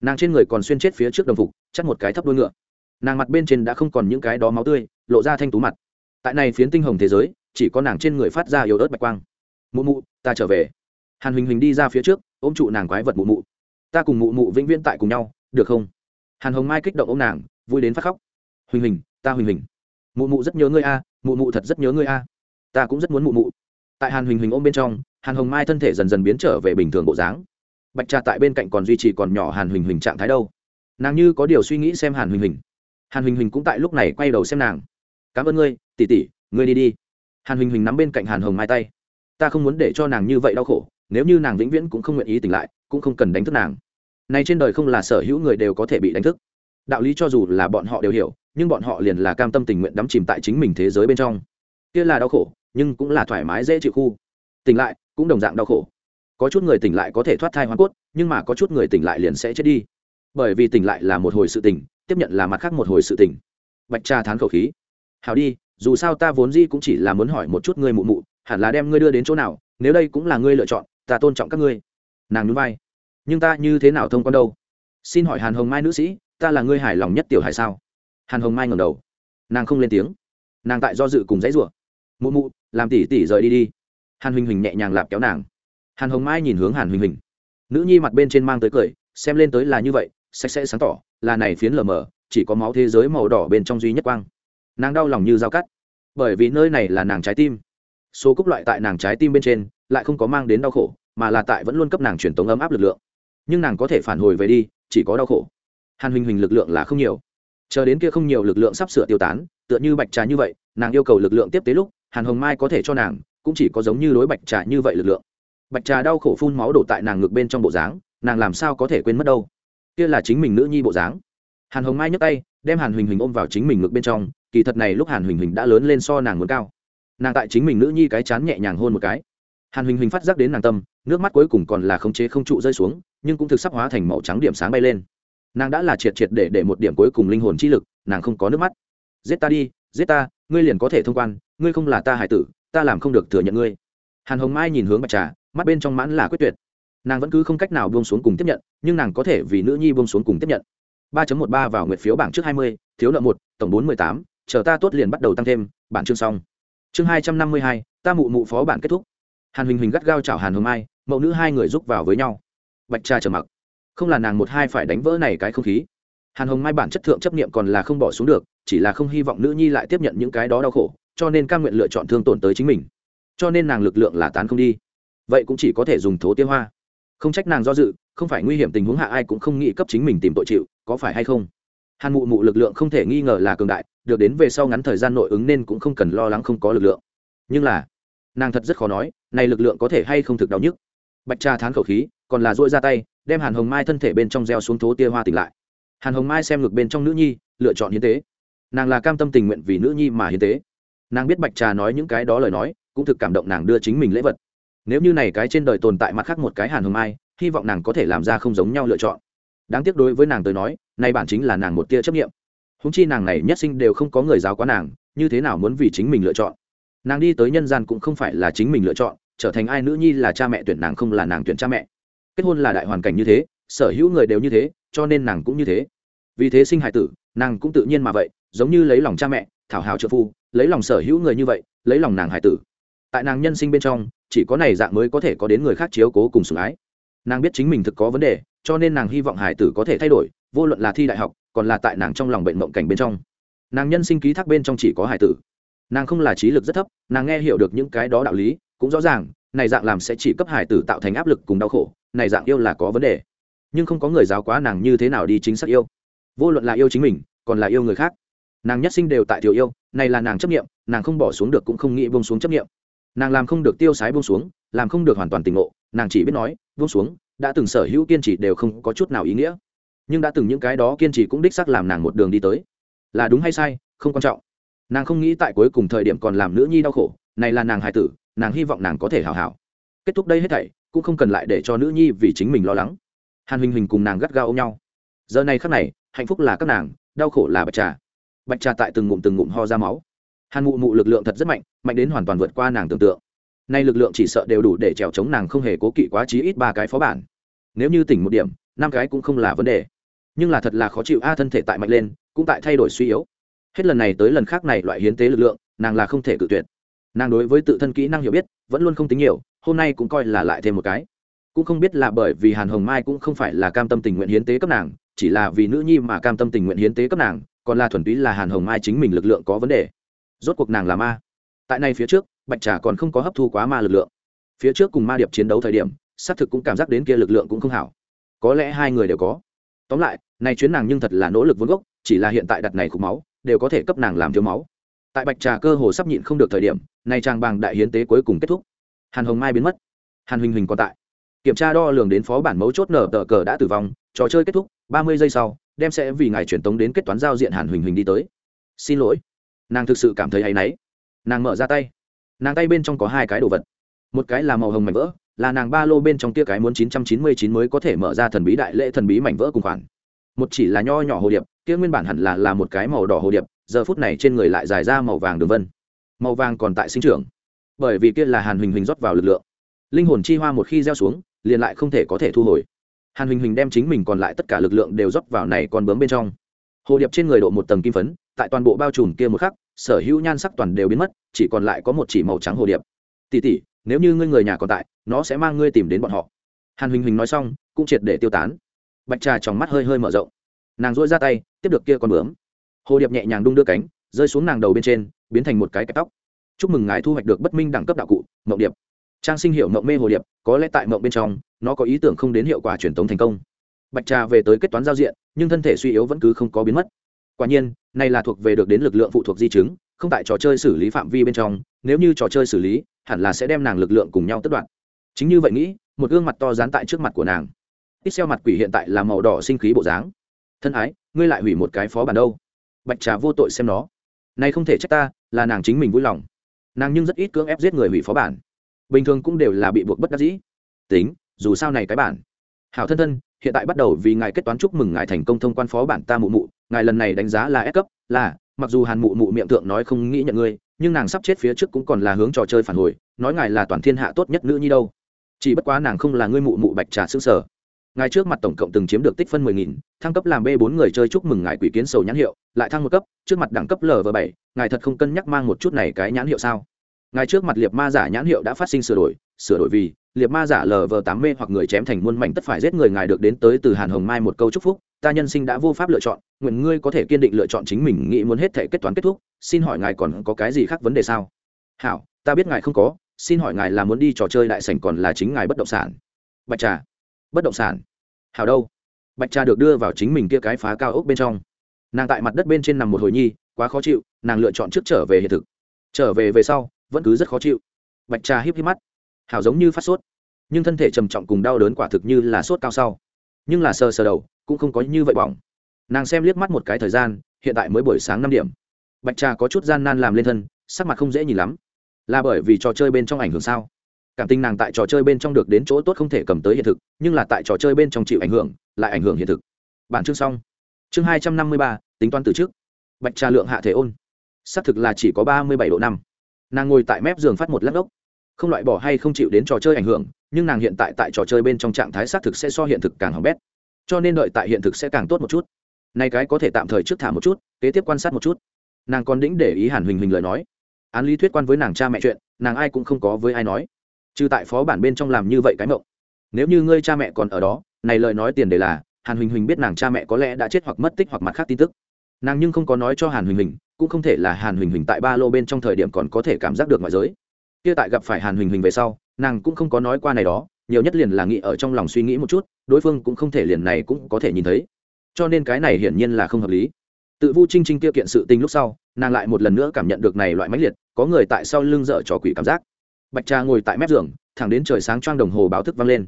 Nàng trên người còn xuyên chết phía trước đồng phục, chắc một cái thấp đuôi ngựa. Nàng mặt bên trên đã không còn những cái đó máu tươi, lộ ra thanh tú mặt. Tại này phiến tinh hồng thế giới, chỉ có nàng trên người phát ra yếu ớt bạch quang. Mụ mụ, ta trở về. Hàn huỳnh huỳnh đi ra phía trước, ôm trụ nàng quái vật mụ mụ. Ta cùng mụ mụ vĩnh viễn tại cùng nhau, được không? Hàn hồng mai kích động ô m nàng, vui đến phát khóc. Huỳnh huỳnh, ta huỳnh huỳnh. Mụ mụ rất nhớ ngươi a, mụ mụ thật rất nhớ ngươi a ta cũng rất muốn mụ mụ. Tại hàn huỳnh huỳnh ôm bên trong, hàn hồng mai thân thể dần dần biến trở về bình thường bộ dáng. Bạch trà tại bên cạnh còn duy trì còn nhỏ hàn huỳnh huỳnh trạng thái đâu. Nàng như có điều suy nghĩ xem hàn huỳnh huỳnh. Hàn huỳnh huỳnh cũng tại lúc này quay đầu xem nàng. Cảm ơn ngươi tỉ tỉ ngươi đi đi. Hàn huỳnh huỳnh nắm bên cạnh hàn hồng mai tay. Ta không muốn để cho nàng như vậy đau khổ, nếu như nàng vĩnh viễn cũng không nguyện ý tỉnh lại, cũng không cần đánh thức nàng. Nay trên đời không là sở hữu người đều có thể bị đánh thức. Đạo lý cho dù là bọn họ đều hiểu, nhưng bọn họ liền là cam tâm tình nguyện đắm chìm tại chính mình thế giới bên trong kia là đau khổ, nhưng cũng là thoải mái dễ chịu khu. Tỉnh lại, cũng đồng dạng đau khổ. Có chút người tỉnh lại có thể thoát thai hoa cốt, nhưng mà có chút người tỉnh lại liền sẽ chết đi. Bởi vì tỉnh lại là một hồi sự tỉnh, tiếp nhận là mặt khác một hồi sự tỉnh. Bạch cha thán khẩu khí. Hào đi, dù sao ta vốn di cũng chỉ là muốn hỏi một chút ngươi mụ mụ, hẳn là đem ngươi đưa đến chỗ nào, nếu đây cũng là ngươi lựa chọn, ta tôn trọng các ngươi. Nàng núi vai. Nhưng ta như thế nào thông quan đâu? Xin hỏi hàn hồng mai nữ sĩ, ta là ngươi hài lòng nhất tiểu hài sao? Hàn hồng mai ngầm đầu. Nàng không lên tiếng. Nàng tại do dự cùng dãy rủa mụ mụ, làm tỉ tỉ rời đi đi. Hàn huỳnh huỳnh nhẹ nhàng lạp kéo nàng. Hàn hồng mai nhìn hướng hàn huỳnh huỳnh. Nữ nhi mặt bên trên mang tới cười, xem lên tới là như vậy, sạch sẽ sáng tỏ, là này phiến lờ mờ, chỉ có máu thế giới màu đỏ bên trong duy nhất quang. Nàng đau lòng như dao cắt. Bởi vì nơi này là nàng trái tim. Số cúc loại tại nàng trái tim bên trên, lại không có mang đến đau khổ, mà là tại vẫn luôn cấp nàng truyền tống ấm áp lực lượng. Nhưng nàng có thể phản hồi về đi, chỉ có đau khổ. Hàn huỳnh huỳnh lực lượng là không nhiều. Chờ đến kia không nhiều lực lượng sắp sửa tiêu tán, tựa như bạch trà như vậy, nàng yêu cầu lực lượng tiếp tế lúc hàn hồng mai có thể cho nàng, cũng chỉ có giống như đối bạch trà như vậy lực lượng. Bạch trà đau khổ phun máu đổ tại nàng ngực bên trong bộ dáng, nàng làm sao có thể quên mất đâu? Kia là chính mình nữ nhi bộ dáng. Hàn hồng mai nhấc tay, đem hàn huỳnh huỳnh ôm vào chính mình ngực bên trong, kỳ thật này lúc hàn huỳnh huỳnh đã lớn lên so nàng muốn cao. Nàng tại chính mình nữ nhi cái chán nhẹ nhàng hôn một cái. Hàn huỳnh huỳnh phát giác đến nàng tâm, nước mắt cuối cùng còn là khống chế không trụ rơi xuống, nhưng cũng thực sắp hóa thành màu trắng điểm sáng bay lên. Nàng đã là triệt triệt để để một điểm cuối cùng linh hồn chi lực, nàng không có nước mắt. Giết ta đi, giết ta, ngươi liền có thể thông quan ngươi không là ta hải tử, ta làm không được thừa nhận ngươi. Hàn hồng mai nhìn hướng bạch trà, mắt bên trong mãn là quyết tuyệt. Nàng vẫn cứ không cách nào buông xuống cùng tiếp nhận, nhưng nàng có thể vì nữ nhi buông xuống cùng tiếp nhận. ba một ba vào nguyệt phiếu bảng trước hai mươi, thiếu nợ một, tổng bốn mươi tám, chờ ta tốt liền bắt đầu tăng thêm, bản chương xong. Chương hai trăm năm mươi hai, ta mụ mụ phó bản kết thúc. Hàn huỳnh huỳnh gắt gao chảo hàn hồng mai, mẫu nữ hai người rúc vào với nhau. Bạch Trà trầm mặc. Không là nàng một hai phải đánh vỡ này cái không khí. Hàn hồng mai bản chất thượng chấp niệm còn là không bỏ xuống được, chỉ là không hy vọng nữ nhi lại tiếp nhận những cái đó đau khổ cho nên c nguyện lựa chọn thương tổn tới chính mình. Cho nên nàng lực lượng là tán không đi. Vậy cũng chỉ có thể dùng thố tiêu hoa. Không trách nàng do dự, không phải nguy hiểm tình huống hạ ai cũng không nghĩ cấp chính mình tìm tội chịu, có phải hay không? Hàn mụ mụ lực lượng không thể nghi ngờ là cường đại, được đến về sau ngắn thời gian nội ứng nên cũng không cần lo lắng không có lực lượng. Nhưng là, nàng thật rất khó nói, này lực lượng có thể hay không thực đau nhức. Bạch trà thán khẩu khí, còn là dội ra tay, đem hàn hồng mai thân thể bên trong gieo xuống thố tia hoa tỉnh lại. Hàn hồng mai xem ngược bên trong nữ nhi, lựa chọn hiến tế. Nàng là cam tâm tình nguyện vì nữ nhi mà hiến tế nàng biết bạch trà nói những cái đó lời nói, cũng thực cảm động nàng đưa chính mình lễ vật. Nếu như này cái trên đời tồn tại mặt khác một cái hàn hương mai, hy vọng nàng có thể làm ra không giống nhau lựa chọn. Đáng tiếc đối với nàng tới nói, nay bản chính là nàng một tia chấp nghiệm húng chi nàng này nhất sinh đều không có người giáo quá nàng, như thế nào muốn vì chính mình lựa chọn? Nàng đi tới nhân gian cũng không phải là chính mình lựa chọn, trở thành ai nữ nhi là cha mẹ tuyển nàng không là nàng tuyển cha mẹ. Kết hôn là đại hoàn cảnh như thế, sở hữu người đều như thế, cho nên nàng cũng như thế. Vì thế sinh hài tử, nàng cũng tự nhiên mà vậy, giống như lấy lòng cha mẹ thảo hào trợ phu, lấy lòng sở hữu người như vậy, lấy lòng nàng Hải tử. Tại nàng nhân sinh bên trong, chỉ có này dạng mới có thể có đến người khác chiếu cố cùng sủng ái. Nàng biết chính mình thực có vấn đề, cho nên nàng hy vọng hải tử có thể thay đổi, vô luận là thi đại học, còn là tại nàng trong lòng bệnh mộng cảnh bên trong. Nàng nhân sinh ký thác bên trong chỉ có hải tử. Nàng không là trí lực rất thấp, nàng nghe hiểu được những cái đó đạo lý, cũng rõ ràng, này dạng làm sẽ chỉ cấp hải tử tạo thành áp lực cùng đau khổ, này dạng yêu là có vấn đề. Nhưng không có người giáo quá nàng như thế nào đi chính xác yêu. Vô luận là yêu chính mình, còn là yêu người khác nàng nhất sinh đều tại tiểu yêu, này là nàng chấp nghiệm nàng không bỏ xuống được cũng không nghĩ bông xuống chấp nghiệm nàng làm không được tiêu sái bông xuống, làm không được hoàn toàn tỉnh ngộ, nàng chỉ biết nói bông xuống, đã từng sở hữu kiên trì đều không có chút nào ý nghĩa. Nhưng đã từng những cái đó kiên trì cũng đích xác làm nàng một đường đi tới. Là đúng hay sai, không quan trọng. Nàng không nghĩ tại cuối cùng thời điểm còn làm nữ nhi đau khổ, này là nàng hài tử, nàng hy vọng nàng có thể hào hảo. Kết thúc đây hết thảy, cũng không cần lại để cho nữ nhi vì chính mình lo lắng. Hàn huỳnh huỳnh cùng nàng gắt gao ôm nhau. Giờ này khắc này, hạnh phúc là các nàng, đau khổ là bạch trà bạch trà tại từng ngụm từng ngụm ho ra máu. Hàn mụ mụ lực lượng thật rất mạnh mạnh đến hoàn toàn vượt qua nàng tưởng tượng. Nay lực lượng chỉ sợ đều đủ để trèo chống nàng không hề cố kỵ quá trí ít ba cái phó bản. Nếu như tỉnh một điểm, năm cái cũng không là vấn đề. Nhưng là thật là khó chịu, a, thân thể tại mạnh lên, cũng tại thay đổi suy yếu. Hết lần này tới lần khác này loại hiến tế lực lượng, nàng là không thể cự tuyệt. Nàng đối với tự thân kỹ năng hiểu biết, vẫn luôn không tính nhiều, hôm nay cũng coi là lại thêm một cái. Cũng không biết là bởi vì hàn hồng mai cũng không phải là cam tâm tình nguyện hiến tế cấp nàng, chỉ là vì nữ nhi mà cam tâm tình nguyện hiến tế cấp nàng còn là thuần túy là hàn hồng mai chính mình lực lượng có vấn đề. Rốt cuộc nàng là ma. Tại này phía trước, bạch trà còn không có hấp thu quá ma lực lượng. Phía trước cùng ma điệp chiến đấu thời điểm, xác thực cũng cảm giác đến kia lực lượng cũng không hảo. Có lẽ hai người đều có. Tóm lại này chuyến nàng nhưng thật là nỗ lực vốn gốc, chỉ là hiện tại đặt này khục máu, đều có thể cấp nàng làm thiếu máu. Tại bạch trà cơ hồ sắp nhịn không được thời điểm này trang bàng đại hiến tế cuối cùng kết thúc. Hàn hồng mai biến mất. Hàn huỳnh huỳnh còn tại. Kiểm tra đo lường đến phó bản mấu chốt nở tờ cờ đã tử vong, trò chơi kết thúc, ba mươi giây sau đem sẽ vì ngài truyền tống đến kết toán giao diện hàn huỳnh huỳnh đi tới. Xin lỗi. Nàng thực sự cảm thấy hay náy. Nàng mở ra tay. Nàng tay bên trong có hai cái đồ vật. Một cái là màu hồng mảnh vỡ, là nàng ba lô bên trong tia cái muốn chín trăm chín mươi chín mới có thể mở ra thần bí đại lễ thần bí mảnh vỡ cùng khoản. Một chỉ là nho nhỏ hồ điệp, kia nguyên bản hẳn là là một cái màu đỏ hồ điệp, giờ phút này trên người lại dài ra màu vàng đường vân. Màu vàng còn tại sinh trưởng. Bởi vì kia là hàn huỳnh huỳnh rót vào lực lượng. Linh hồn chi hoa một khi gieo xuống, liền lại không thể có thể thu hồi hàn huỳnh huỳnh đem chính mình còn lại tất cả lực lượng đều rót vào này con bướm bên trong. Hồ điệp trên người độ một tầng kim phấn, tại toàn bộ bao trùm kia một khắc, sở hữu nhan sắc toàn đều biến mất, chỉ còn lại có một chỉ màu trắng hồ điệp. Tỉ tỉ nếu như ngươi người nhà còn tại, nó sẽ mang ngươi tìm đến bọn họ. Hàn huỳnh huỳnh nói xong, cũng triệt để tiêu tán. Bạch trà trong mắt hơi hơi mở rộng. Nàng dỗi ra tay, tiếp được kia con bướm. Hồ điệp nhẹ nhàng đung đưa cánh, rơi xuống nàng đầu bên trên, biến thành một cái kẹp tóc. Chúc mừng ngài thu hoạch được bất minh đẳng cấp đạo cụ, mộng điệp trang sinh hiệu mộng mê hồ điệp, có lẽ tại mộng bên trong, nó có ý tưởng không đến hiệu quả truyền tống thành công. Bạch trà về tới kết toán giao diện, nhưng thân thể suy yếu vẫn cứ không có biến mất. Quả nhiên, này là thuộc về được đến lực lượng phụ thuộc di chứng, không tại trò chơi xử lý phạm vi bên trong, nếu như trò chơi xử lý, hẳn là sẽ đem nàng lực lượng cùng nhau tất đoạn. Chính như vậy nghĩ, một gương mặt to dán tại trước mặt của nàng. Ít xeo mặt quỷ hiện tại là màu đỏ sinh khí bộ dáng. Thân ái, ngươi lại hủy một cái phó bản đâu? Bạch trà vô tội xem nó. Nay không thể trách ta, là nàng chính mình vui lòng. Nàng nhưng rất ít cưỡng ép giết người hủy phó bản bình thường cũng đều là bị buộc bất đắc dĩ. Tính, dù sao này cái bản. Hảo thân thân, hiện tại bắt đầu vì ngài kết toán chúc mừng ngài thành công thông quan phó bản ta mụ mụ, ngài lần này đánh giá là S cấp, là, mặc dù hàn mụ mụ miệng thượng nói không nghĩ nhận ngươi, nhưng nàng sắp chết phía trước cũng còn là hướng trò chơi phản hồi, nói ngài là toàn thiên hạ tốt nhất nữ nhi đâu. Chỉ bất quá nàng không là ngươi mụ mụ bạch trà xương sở. Ngài trước mặt tổng cộng từng chiếm được tích phân mười nghìn, thăng cấp làm b bốn người chơi chúc mừng ngài quỷ kiến sầu nhãn hiệu, lại thăng một cấp, trước mặt đẳng cấp lv bảy, ngài thật không cân nhắc mang một chút này cái nhãn hiệu sao? Ngài trước mặt liệt ma giả nhãn hiệu đã phát sinh sửa đổi sửa đổi vì liệt ma giả lv tám mê hoặc người chém thành muôn mảnh tất phải giết người ngài được đến tới từ hàn hồng mai một câu chúc phúc, ta nhân sinh đã vô pháp lựa chọn, nguyện ngươi có thể kiên định lựa chọn chính mình, nghĩ muốn hết thể kết toán kết thúc, xin hỏi ngài còn có cái gì khác vấn đề sao? Hảo, ta biết ngài không có, xin hỏi ngài là muốn đi trò chơi đại sảnh còn là chính ngài bất động sản? Bạch trà, bất động sản. Hảo đâu? Bạch trà được đưa vào chính mình kia cái phá cao ốc bên trong. Nàng tại mặt đất bên trên nằm một hồi nhi, quá khó chịu, nàng lựa chọn trước trở về hiện thực. Trở về về sau vẫn cứ rất khó chịu. Bạch trà híp híp mắt. Hảo giống như phát sốt. Nhưng thân thể trầm trọng cùng đau đớn quả thực như là sốt cao sau. Nhưng là sờ sờ đầu, cũng không có như vậy bỏng. Nàng xem liếc mắt một cái thời gian, hiện tại mới buổi sáng năm điểm. Bạch trà có chút gian nan làm lên thân, sắc mặt không dễ nhìn lắm. Là bởi vì trò chơi bên trong ảnh hưởng sao? Cảm tình nàng tại trò chơi bên trong được đến chỗ tốt không thể cầm tới hiện thực, nhưng là tại trò chơi bên trong chịu ảnh hưởng, lại ảnh hưởng hiện thực. Bản chương xong. Chương hai trăm năm mươi ba, tính toán từ trước. Bạch trà lượng hạ thể ôn. Xác thực là chỉ có ba mươi bảy độ năm nàng ngồi tại mép giường phát một lát ốc. Không loại bỏ hay không chịu đến trò chơi ảnh hưởng, nhưng nàng hiện tại tại trò chơi bên trong trạng thái xác thực sẽ so hiện thực càng hỏng bét. Cho nên đợi tại hiện thực sẽ càng tốt một chút. Nay cái có thể tạm thời trước thả một chút, kế tiếp quan sát một chút. Nàng còn đĩnh để ý hàn huỳnh huỳnh lời nói. Án lý thuyết quan với nàng cha mẹ chuyện, nàng ai cũng không có với ai nói. Trừ tại phó bản bên trong làm như vậy cái mộng. Nếu như ngươi cha mẹ còn ở đó, này lời nói tiền đề là, hàn huỳnh huỳnh biết nàng cha mẹ có lẽ đã chết hoặc mất tích hoặc mặt khác tin tức. Nàng nhưng không có nói cho hàn huỳnh huỳnh cũng không thể là hàn huỳnh huỳnh tại ba lô bên trong thời điểm còn có thể cảm giác được ngoại giới. Kia tại gặp phải hàn huỳnh huỳnh về sau, nàng cũng không có nói qua này đó, nhiều nhất liền là nghĩ ở trong lòng suy nghĩ một chút, đối phương cũng không thể liền này cũng có thể nhìn thấy. Cho nên cái này hiển nhiên là không hợp lý. Tự vu trinh trinh kia kiện sự tình lúc sau, nàng lại một lần nữa cảm nhận được này loại mãnh liệt, có người tại sau lưng dở trò quỷ cảm giác. Bạch trà ngồi tại mép giường, thẳng đến trời sáng choang đồng hồ báo thức vang lên.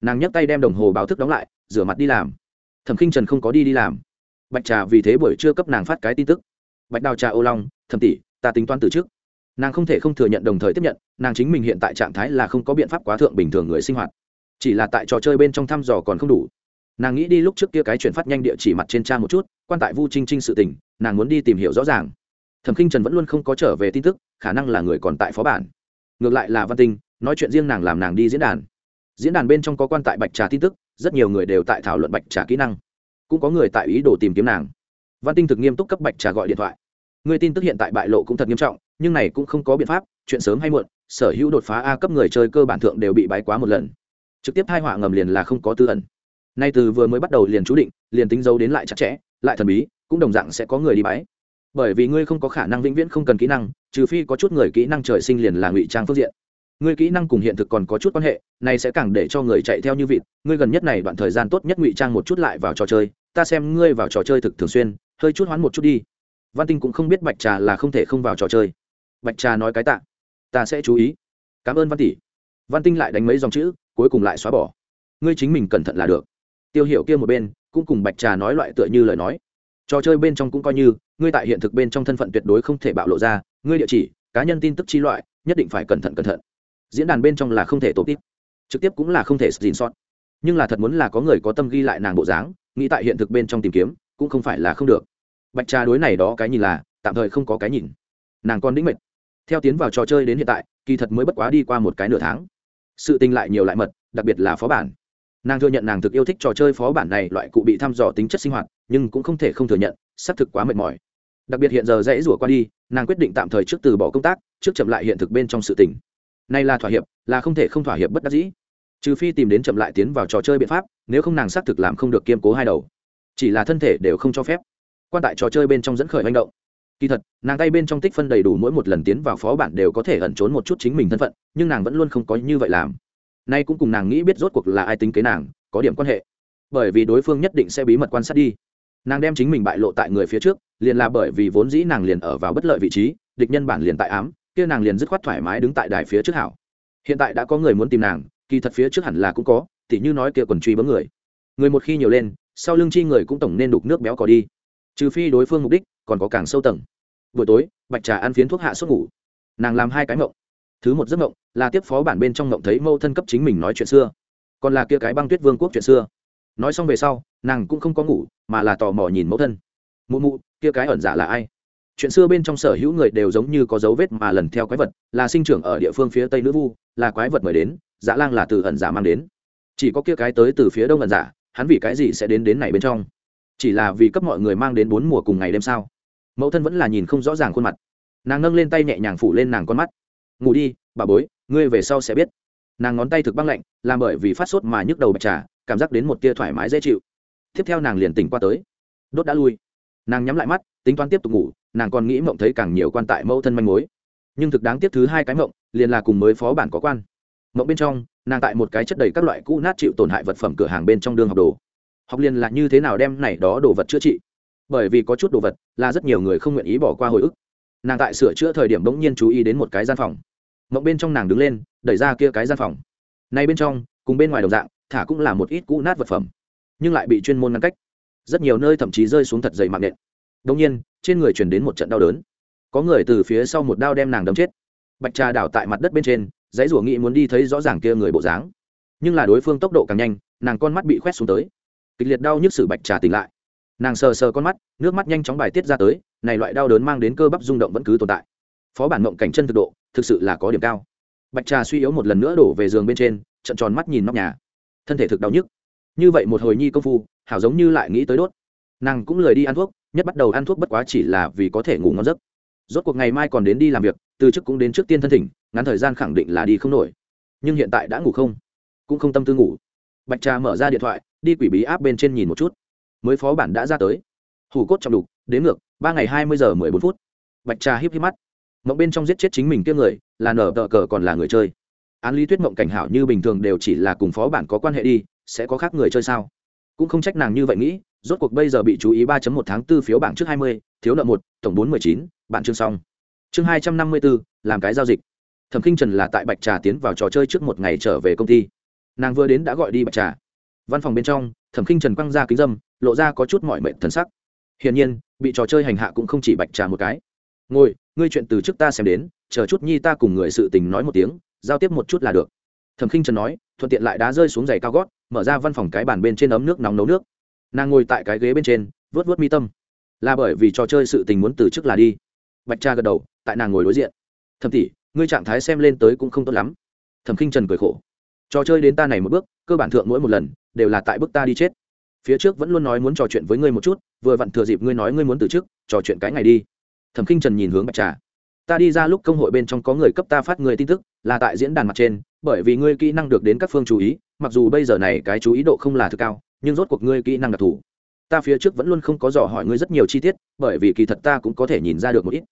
Nàng nhấc tay đem đồng hồ báo thức đóng lại, rửa mặt đi làm. Thẩm khinh trần không có đi đi làm. Bạch trà vì thế buổi trưa cấp nàng phát cái tin tức bạch đào trà ô long, thẩm tỷ, ta tính toán từ trước. Nàng không thể không thừa nhận đồng thời tiếp nhận, nàng chính mình hiện tại trạng thái là không có biện pháp quá thượng bình thường người sinh hoạt. Chỉ là tại trò chơi bên trong thăm dò còn không đủ. Nàng nghĩ đi lúc trước kia cái chuyển phát nhanh địa chỉ mặt trên trang một chút, quan tại vu trinh trinh sự tình, nàng muốn đi tìm hiểu rõ ràng. Thẩm k i n h trần vẫn luôn không có trở về tin tức, khả năng là người còn tại phó bản. Ngược lại là văn tinh, nói chuyện riêng nàng làm nàng đi diễn đàn. Diễn đàn bên trong có quan tại bạch trà tin tức, rất nhiều người đều tại thảo luận bạch trà kỹ năng. Cũng có người tại ý đồ tìm kiếm nàng văn tinh thực nghiêm túc cấp bạch trà gọi điện thoại. Người tin tức hiện tại bại lộ cũng thật nghiêm trọng, nhưng này cũng không có biện pháp, chuyện sớm hay muộn, sở hữu đột phá a cấp người chơi cơ bản thượng đều bị bái quá một lần. Trực tiếp hai họa ngầm liền là không có tư ẩn. Nay từ vừa mới bắt đầu liền chú định, liền tính dấu đến lại chặt chẽ, lại thần bí, cũng đồng dạng sẽ có người đi bái. Bởi vì ngươi không có khả năng vĩnh viễn không cần kỹ năng, trừ phi có chút người kỹ năng trời sinh liền là ngụy trang phương diện. Ngươi kỹ năng cùng hiện thực còn có chút quan hệ, này sẽ càng để cho người chạy theo như vịt. Ngươi gần nhất này đoạn thời gian tốt nhất ngụy trang một chút lại vào trò chơi, ta xem ngươi vào trò chơi thực thường xuyên hơi chút hoán một chút đi. Văn tinh cũng không biết bạch trà là không thể không vào trò chơi. Bạch trà nói cái tạ. Ta sẽ chú ý. Cảm ơn văn tỷ. Văn tinh lại đánh mấy dòng chữ, cuối cùng lại xóa bỏ. Ngươi chính mình cẩn thận là được. Tiêu hiểu kia một bên, cũng cùng bạch trà nói loại tựa như lời nói. Trò chơi bên trong cũng coi như, ngươi tại hiện thực bên trong thân phận tuyệt đối không thể bạo lộ ra. Ngươi địa chỉ, cá nhân tin tức chi loại, nhất định phải cẩn thận cẩn thận. Diễn đàn bên trong là không thể tổ tiếp trực tiếp cũng là không thể xin sót. Nhưng là thật muốn là có người có tâm ghi lại nàng bộ dáng, nghĩ tại hiện thực bên trong tìm kiếm cũng không phải là không được. Bạch trà đối này đó cái nhìn là, tạm thời không có cái nhìn. Nàng còn đĩnh mệt theo tiến vào trò chơi đến hiện tại, kỳ thật mới bất quá đi qua một cái nửa tháng. Sự tình lại nhiều lại mật, đặc biệt là phó bản. Nàng thừa nhận nàng thực yêu thích trò chơi phó bản này loại cụ bị thăm dò tính chất sinh hoạt, nhưng cũng không thể không thừa nhận, xác thực quá mệt mỏi. Đặc biệt hiện giờ dễ rủa qua đi, nàng quyết định tạm thời trước từ bỏ công tác, trước chậm lại hiện thực bên trong sự tình. Nay là thỏa hiệp, là không thể không thỏa hiệp bất đắc dĩ. Trừ phi tìm đến chậm lại tiến vào trò chơi biện pháp, nếu không nàng xác thực làm không được kiêm cố hai đầu chỉ là thân thể đều không cho phép. Quan tại trò chơi bên trong dẫn khởi manh động. Kỳ thật, nàng tay bên trong tích phân đầy đủ mỗi một lần tiến vào phó bản đều có thể ẩn trốn một chút chính mình thân phận, nhưng nàng vẫn luôn không có như vậy làm. Nay cũng cùng nàng nghĩ biết rốt cuộc là ai tính kế nàng, có điểm quan hệ. Bởi vì đối phương nhất định sẽ bí mật quan sát đi. Nàng đem chính mình bại lộ tại người phía trước, liền là bởi vì vốn dĩ nàng liền ở vào bất lợi vị trí, địch nhân bản liền tại ám, kia nàng liền dứt khoát thoải mái đứng tại đài phía trước hảo. Hiện tại đã có người muốn tìm nàng, kỳ thật phía trước hẳn là cũng có, tỉ như nói kia còn truy bấm người. Người một khi nhiều lên sau lưng chi người cũng tổng nên đục nước béo cò đi. Trừ phi đối phương mục đích, còn có càng sâu tầng. Buổi tối, bạch trà ăn phiến thuốc hạ sốt ngủ. Nàng làm hai cái mộng. Thứ một giấc mộng, là tiếp phó bản bên trong mộng thấy mâu thân cấp chính mình nói chuyện xưa. Còn là kia cái băng tuyết vương quốc chuyện xưa. Nói xong về sau, nàng cũng không có ngủ, mà là tò mò nhìn mẫu thân. Mụ mụ, kia cái ẩn giả là ai? Chuyện xưa bên trong sở hữu người đều giống như có dấu vết mà lần theo quái vật, là sinh trưởng ở địa phương phía tây nữ vu, là quái vật mời đến dạ lang là từ ẩn giả mang đến. Chỉ có kia cái tới từ phía đông ẩn giả hắn vì cái gì sẽ đến đến này bên trong? Chỉ là vì cấp mọi người mang đến bốn mùa cùng ngày đêm sao? Mẫu thân vẫn là nhìn không rõ ràng khuôn mặt. Nàng nâng lên tay nhẹ nhàng phủ lên nàng con mắt. Ngủ đi, bà bối, ngươi về sau sẽ biết. Nàng ngón tay thực băng lạnh, làm bởi vì phát sốt mà nhức đầu bạch trà, cảm giác đến một tia thoải mái dễ chịu. Tiếp theo nàng liền tỉnh qua tới. Đốt đã lui. Nàng nhắm lại mắt, tính toán tiếp tục ngủ, nàng còn nghĩ mộng thấy càng nhiều quan tại mẫu thân manh mối. Nhưng thực đáng tiếc thứ hai cái mộng, liền là cùng mới phó bản có quan. Mộng bên trong nàng tại một cái chất đầy các loại cũ nát chịu tổn hại vật phẩm cửa hàng bên trong đường học đồ. Học liền là như thế nào đem này đó đồ vật chữa trị? Bởi vì có chút đồ vật là rất nhiều người không nguyện ý bỏ qua hồi ức. Nàng tại sửa chữa thời điểm bỗng nhiên chú ý đến một cái gian phòng. Mộng bên trong nàng đứng lên, đẩy ra kia cái gian phòng. Nay bên trong, cùng bên ngoài đồng dạng, thả cũng là một ít cũ nát vật phẩm, nhưng lại bị chuyên môn ngăn cách. Rất nhiều nơi thậm chí rơi xuống thật dày mạng nện. Đông nhiên, trên người truyền đến một trận đau đớn. Có người từ phía sau một đao đem nàng đấm chết. Bạch trà đảo tại mặt đất bên trên dãy rủa nghĩ muốn đi thấy rõ ràng kia người bộ dáng. Nhưng là đối phương tốc độ càng nhanh, nàng con mắt bị khoét xuống tới. Kịch liệt đau nhức sử bạch trà tỉnh lại. Nàng sờ sờ con mắt, nước mắt nhanh chóng bài tiết ra tới, này loại đau đớn mang đến cơ bắp rung động vẫn cứ tồn tại. Phó bản mộng cảnh chân thực độ, thực sự là có điểm cao. Bạch trà suy yếu một lần nữa đổ về giường bên trên trận tròn mắt nhìn nóc nhà. Thân thể thực đau nhức. Như vậy một hồi nhi công phu, hảo giống như lại nghĩ tới đốt. Nàng cũng lười đi ăn thuốc, nhất bắt đầu ăn thuốc bất quá chỉ là vì có thể ngủ ngon giấc. Rốt cuộc ngày mai còn đến đi làm việc từ chức cũng đến trước tiên thân thỉnh, ngắn thời gian khẳng định là đi không nổi. Nhưng hiện tại đã ngủ không? Cũng không tâm tư ngủ. Bạch trà mở ra điện thoại, đi quỷ bí áp bên trên nhìn một chút. Mới phó bản đã ra tới. Hủ cốt trọng đục, đến ngược, ba ngày hai mươi giờ mười bốn phút. Bạch trà híp híp mắt. Mộng bên trong giết chết chính mình kia người, là nở tờ cờ còn là người chơi. Án lý thuyết mộng cảnh hảo như bình thường đều chỉ là cùng phó bản có quan hệ đi, sẽ có khác người chơi sao? Cũng không trách nàng như vậy nghĩ, rốt cuộc bây giờ bị chú ý ba một tháng 4 phiếu bảng trước hai mươi, thiếu nợ một, tổng bốn mười chín bạn chương xong chương hai trăm năm mươi bốn làm cái giao dịch. Thẩm kinh trần là tại bạch trà tiến vào trò chơi trước một ngày trở về công ty. Nàng vừa đến đã gọi đi bạch trà. Văn phòng bên trong, thẩm kinh trần quăng ra kính dâm, lộ ra có chút mọi mệnh thần sắc. Hiển nhiên, bị trò chơi hành hạ cũng không chỉ bạch trà một cái. Ngồi, ngươi chuyện từ trước ta xem đến, chờ chút nhi ta cùng người sự tình nói một tiếng, giao tiếp một chút là được. Thẩm khinh trần nói, thuận tiện lại đá rơi xuống giày cao gót, mở ra văn phòng cái bàn bên trên ấm nước nóng nấu nước. Nàng ngồi tại cái ghế bên trên vớt vớt mi tâm. Là bởi vì trò chơi sự tình muốn từ chức là đi bạch cha gật đầu, tại nàng ngồi đối diện. Thẩm tỷ, ngươi trạng thái xem lên tới cũng không tốt lắm. Thẩm khinh trần cười khổ. Trò chơi đến ta này một bước, cơ bản thượng mỗi một lần, đều là tại bước ta đi chết. Phía trước vẫn luôn nói muốn trò chuyện với ngươi một chút, vừa vặn thừa dịp ngươi nói ngươi muốn từ chức, trò chuyện cái ngày đi. Thẩm khinh trần nhìn hướng bạch trà ta đi ra lúc công hội bên trong có người cấp ta phát người tin tức, là tại diễn đàn mặt trên, bởi vì ngươi kỹ năng được đến các phương chú ý, mặc dù bây giờ này cái chú ý độ không là thực cao, nhưng rốt cuộc ngươi kỹ năng đặc thù. Ta phía trước vẫn luôn không có dò hỏi ngươi rất nhiều chi tiết, bởi vì kỳ thật ta cũng có thể nhìn ra được một ít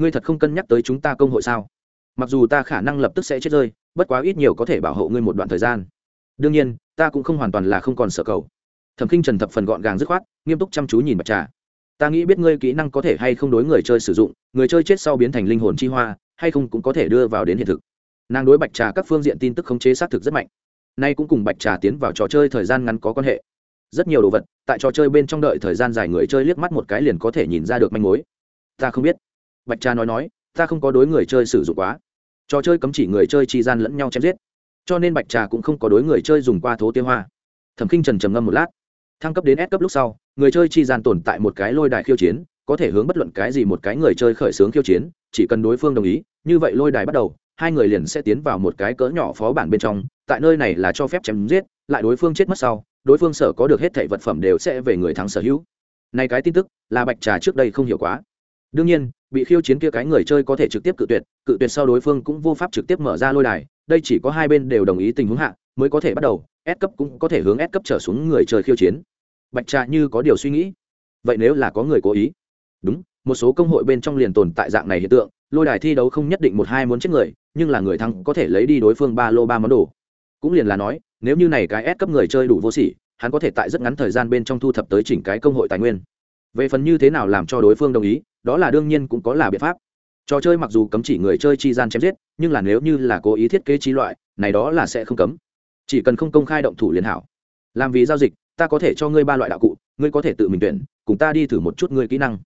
ngươi thật không cân nhắc tới chúng ta công hội sao? Mặc dù ta khả năng lập tức sẽ chết rơi, bất quá ít nhiều có thể bảo hộ ngươi một đoạn thời gian. Đương nhiên, ta cũng không hoàn toàn là không còn sợ cầu. Thẩm k i n h trần thập phần gọn gàng dứt khoát, nghiêm túc chăm chú nhìn bạch trà. Ta nghĩ biết ngươi kỹ năng có thể hay không đối người chơi sử dụng, người chơi chết sau biến thành linh hồn chi hoa, hay không cũng có thể đưa vào đến hiện thực. Nàng đối bạch trà các phương diện tin tức khống chế xác thực rất mạnh. Nay cũng cùng bạch trà tiến vào trò chơi thời gian ngắn có quan hệ. Rất nhiều đồ vật, tại trò chơi bên trong đợi thời gian dài người chơi liếc mắt một cái liền có thể nhìn ra được manh mối. Ta không biết bạch cha nói nói, ta không có đối người chơi sử dụng quá. Trò chơi cấm chỉ người chơi chi gian lẫn nhau chém giết. Cho nên bạch trà cũng không có đối người chơi dùng qua thố tiêu hoa. Thẩm k i n h trần trầm ngâm một lát. Thăng cấp đến S cấp lúc sau, người chơi chi gian tồn tại một cái lôi đài khiêu chiến, có thể hướng bất luận cái gì một cái người chơi khởi xướng khiêu chiến, chỉ cần đối phương đồng ý, như vậy lôi đài bắt đầu, hai người liền sẽ tiến vào một cái cỡ nhỏ phó bản bên trong, tại nơi này là cho phép chém giết, lại đối phương chết mất sau, đối phương sở có được hết thảy vật phẩm đều sẽ về người thắng sở hữu. Này cái tin tức, là bạch trà trước đây không hiểu quá đương nhiên, bị khiêu chiến kia cái người chơi có thể trực tiếp cự tuyệt cự tuyệt sau đối phương cũng vô pháp trực tiếp mở ra lôi đài, đây chỉ có hai bên đều đồng ý tình huống hạ, mới có thể bắt đầu, S cấp cũng có thể hướng S cấp trở xuống người chơi khiêu chiến. Bạch trà như có điều suy nghĩ. Vậy nếu là có người cố ý? Đúng, một số công hội bên trong liền tồn tại dạng này hiện tượng, lôi đài thi đấu không nhất định một hai muốn chết người, nhưng là người thắng có thể lấy đi đối phương ba lô ba món đồ. Cũng liền là nói, nếu như này cái ép cấp người chơi đủ vô sỉ, hắn có thể tại rất ngắn thời gian bên trong thu thập tới chỉnh cái công hội tài nguyên về phần như thế nào làm cho đối phương đồng ý, đó là đương nhiên cũng có là biện pháp. Trò chơi mặc dù cấm chỉ người chơi chi gian chém giết, nhưng là nếu như là cố ý thiết kế trí loại, này đó là sẽ không cấm. Chỉ cần không công khai động thủ liền hảo. Làm vì giao dịch, ta có thể cho ngươi ba loại đạo cụ, ngươi có thể tự mình tuyển, cùng ta đi thử một chút ngươi kỹ năng.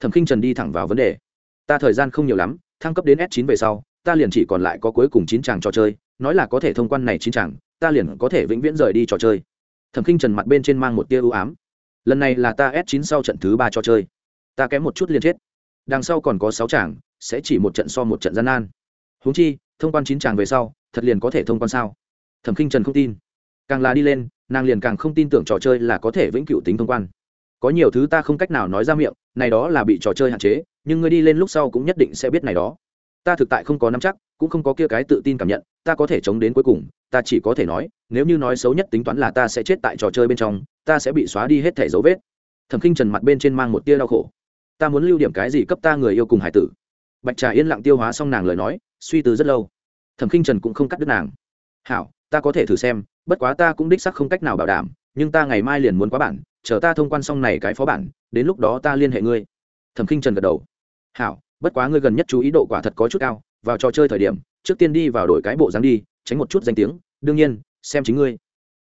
Thẩm khinh trần đi thẳng vào vấn đề. Ta thời gian không nhiều lắm, thăng cấp đến s 9 về sau, ta liền chỉ còn lại có cuối cùng chín chàng trò chơi, nói là có thể thông quan này chín chàng, ta liền có thể vĩnh viễn rời đi trò chơi. Thẩm khinh trần mặt bên trên mang một tia ưu ám lần này là ta s 9 sau trận thứ ba cho chơi. Ta kém một chút liền chết. Đằng sau còn có sáu chàng, sẽ chỉ một trận so một trận gian nan. Huống chi, thông quan chín chàng về sau, thật liền có thể thông quan sao? Thẩm Kinh trần không tin. Càng là đi lên, nàng liền càng không tin tưởng trò chơi là có thể vĩnh cửu tính thông quan. Có nhiều thứ ta không cách nào nói ra miệng, này đó là bị trò chơi hạn chế, nhưng ngươi đi lên lúc sau cũng nhất định sẽ biết này đó. Ta thực tại không có nắm chắc, cũng không có kia cái tự tin cảm nhận, ta có thể chống đến cuối cùng ta chỉ có thể nói, nếu như nói xấu nhất tính toán là ta sẽ chết tại trò chơi bên trong, ta sẽ bị xóa đi hết thẻ dấu vết. Thẩm khinh trần mặt bên trên mang một tia đau khổ. Ta muốn lưu điểm cái gì cấp ta người yêu cùng hải tử? Bạch trà yên lặng tiêu hóa xong nàng lời nói, suy tư rất lâu. Thẩm khinh trần cũng không cắt đứt nàng. Hảo, ta có thể thử xem, bất quá ta cũng đích sắc không cách nào bảo đảm, nhưng ta ngày mai liền muốn quá bản, chờ ta thông quan xong này cái phó bản, đến lúc đó ta liên hệ ngươi. Thẩm k i n h trần gật đầu. Hảo, bất quá ngươi gần nhất chú ý độ quả thật có chút cao, vào trò chơi thời điểm, trước tiên đi vào đổi cái bộ dáng đi tránh một chút danh tiếng, đương nhiên, xem chính ngươi.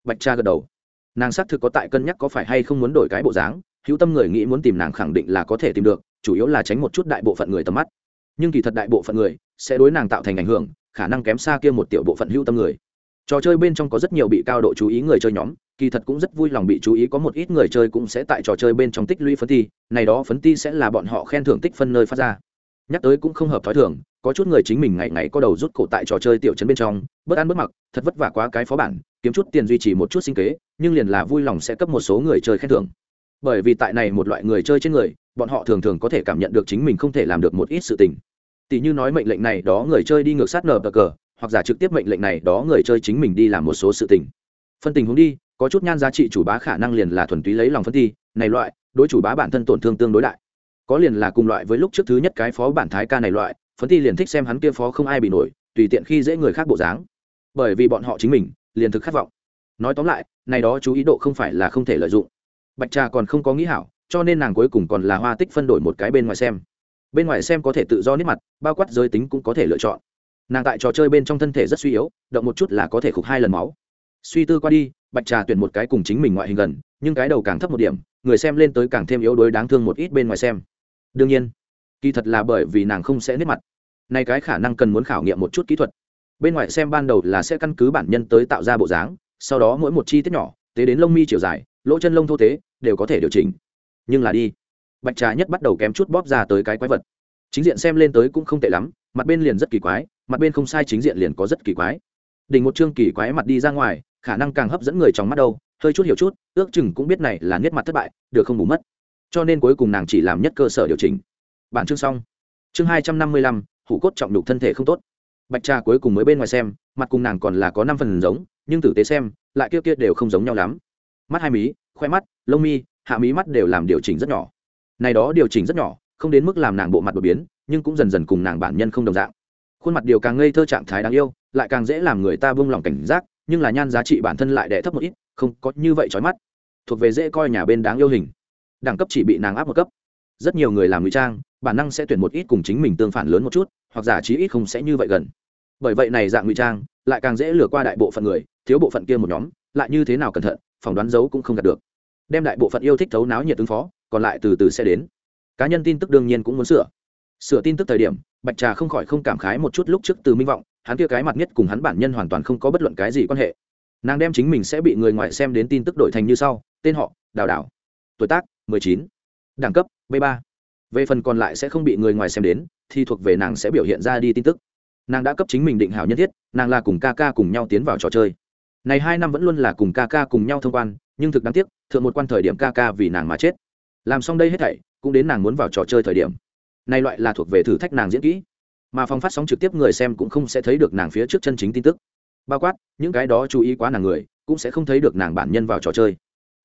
Bạch cha gật đầu. Nàng xác thực có tại cân nhắc có phải hay không muốn đổi cái bộ dáng, hữu tâm người nghĩ muốn tìm nàng khẳng định là có thể tìm được, chủ yếu là tránh một chút đại bộ phận người tầm mắt. Nhưng kỳ thật đại bộ phận người sẽ đối nàng tạo thành ảnh hưởng, khả năng kém xa kia một tiểu bộ phận hữu tâm người. Trò chơi bên trong có rất nhiều bị cao độ chú ý người chơi nhóm, kỳ thật cũng rất vui lòng bị chú ý có một ít người chơi cũng sẽ tại trò chơi bên trong tích lũy phấn ti, này đó phấn ti sẽ là bọn họ khen thưởng tích phân nơi phát ra. Nhắc tới cũng không hợp thói thường có chút người chính mình ngày ngày có đầu rút cổ tại trò chơi tiểu trấn bên trong, bất ăn bất mặc, thật vất vả quá cái phó bản, kiếm chút tiền duy trì một chút sinh kế, nhưng liền là vui lòng sẽ cấp một số người chơi khen thưởng. Bởi vì tại này một loại người chơi trên người, bọn họ thường thường có thể cảm nhận được chính mình không thể làm được một ít sự tình. Tỷ như nói mệnh lệnh này đó người chơi đi ngược sát nở cờ, hoặc giả trực tiếp mệnh lệnh này đó người chơi chính mình đi làm một số sự tình. Phân tình huống đi, có chút nhan giá trị chủ bá khả năng liền là thuần túy lấy lòng phân thi, này loại, đối chủ bá bản thân tổn thương tương đối đại. Có liền là cùng loại với lúc trước thứ nhất cái phó bản thái ca này loại phấn thi liền thích xem hắn kia phó không ai bị nổi, tùy tiện khi dễ người khác bộ dáng. Bởi vì bọn họ chính mình, liền thực khát vọng. Nói tóm lại, này đó chú ý độ không phải là không thể lợi dụng. Bạch trà còn không có nghĩ hảo, cho nên nàng cuối cùng còn là hoa tích phân đổi một cái bên ngoài xem. Bên ngoài xem có thể tự do nếp mặt, bao quát giới tính cũng có thể lựa chọn. Nàng tại trò chơi bên trong thân thể rất suy yếu, động một chút là có thể khục hai lần máu. Suy tư qua đi, bạch trà tuyển một cái cùng chính mình ngoại hình gần, nhưng cái đầu càng thấp một điểm, người xem lên tới càng thêm yếu đuối đáng thương một ít bên ngoài xem. Đương nhiên kỳ thật là bởi vì nàng không sẽ nếp mặt. Nay cái khả năng cần muốn khảo nghiệm một chút kỹ thuật. Bên ngoài xem ban đầu là sẽ căn cứ bản nhân tới tạo ra bộ dáng, sau đó mỗi một chi tiết nhỏ, tế đến lông mi chiều dài, lỗ chân lông thô tế, đều có thể điều chỉnh. Nhưng là đi. Bạch trà nhất bắt đầu kém chút bóp ra tới cái quái vật. Chính diện xem lên tới cũng không tệ lắm, mặt bên liền rất kỳ quái, mặt bên không sai chính diện liền có rất kỳ quái. Đỉnh một chương kỳ quái mặt đi ra ngoài, khả năng càng hấp dẫn người trong mắt đâu, hơi chút hiểu chút, ước chừng cũng biết này là niết mặt thất bại, được không bù mất. Cho nên cuối cùng nàng chỉ làm nhất cơ sở điều chỉnh bản chương xong. Chương hai trăm năm mươi lăm, hủ cốt trọng đục thân thể không tốt. Bạch trà cuối cùng mới bên ngoài xem, mặt cùng nàng còn là có năm phần giống, nhưng tử tế xem, lại kia kia đều không giống nhau lắm. Mắt hai mí, khoe mắt, lông mi, hạ mí mắt đều làm điều chỉnh rất nhỏ. Này đó điều chỉnh rất nhỏ, không đến mức làm nàng bộ mặt đột biến, nhưng cũng dần dần cùng nàng bản nhân không đồng dạng. Khuôn mặt điều càng ngây thơ trạng thái đáng yêu, lại càng dễ làm người ta buông lỏng cảnh giác, nhưng là nhan giá trị bản thân lại đẻ thấp một ít, không có như vậy trói mắt. Thuộc về dễ coi nhà bên đáng yêu hình. Đẳng cấp chỉ bị nàng áp một cấp. Rất nhiều người làm ngụy trang bản năng sẽ tuyển một ít cùng chính mình tương phản lớn một chút, hoặc giả trí ít không sẽ như vậy gần. Bởi vậy này dạng ngụy trang, lại càng dễ lừa qua đại bộ phận người, thiếu bộ phận kia một nhóm, lại như thế nào cẩn thận, phỏng đoán giấu cũng không đạt được. Đem đại bộ phận yêu thích thấu náo nhiệt ứng phó, còn lại từ từ sẽ đến. Cá nhân tin tức đương nhiên cũng muốn sửa. Sửa tin tức thời điểm, bạch trà không khỏi không cảm khái một chút lúc trước từ minh vọng, hắn kia cái mặt nhất cùng hắn bản nhân hoàn toàn không có bất luận cái gì quan hệ. Nàng đem chính mình sẽ bị người ngoài xem đến tin tức đổi thành như sau, tên họ, đào đào. Tuổi tác, mười chín. Đẳng cấp, b ba về phần còn lại sẽ không bị người ngoài xem đến, thì thuộc về nàng sẽ biểu hiện ra đi tin tức. Nàng đã cấp chính mình định hảo nhân thiết, nàng là cùng ca ca cùng nhau tiến vào trò chơi. Này hai năm vẫn luôn là cùng ca ca cùng nhau thông quan, nhưng thực đáng tiếc, thượng một quan thời điểm ca ca vì nàng mà chết. Làm xong đây hết thảy, cũng đến nàng muốn vào trò chơi thời điểm. Này loại là thuộc về thử thách nàng diễn kỹ. Mà phong phát sóng trực tiếp người xem cũng không sẽ thấy được nàng phía trước chân chính tin tức. Bao quát, những cái đó chú ý quá nàng người, cũng sẽ không thấy được nàng bản nhân vào trò chơi.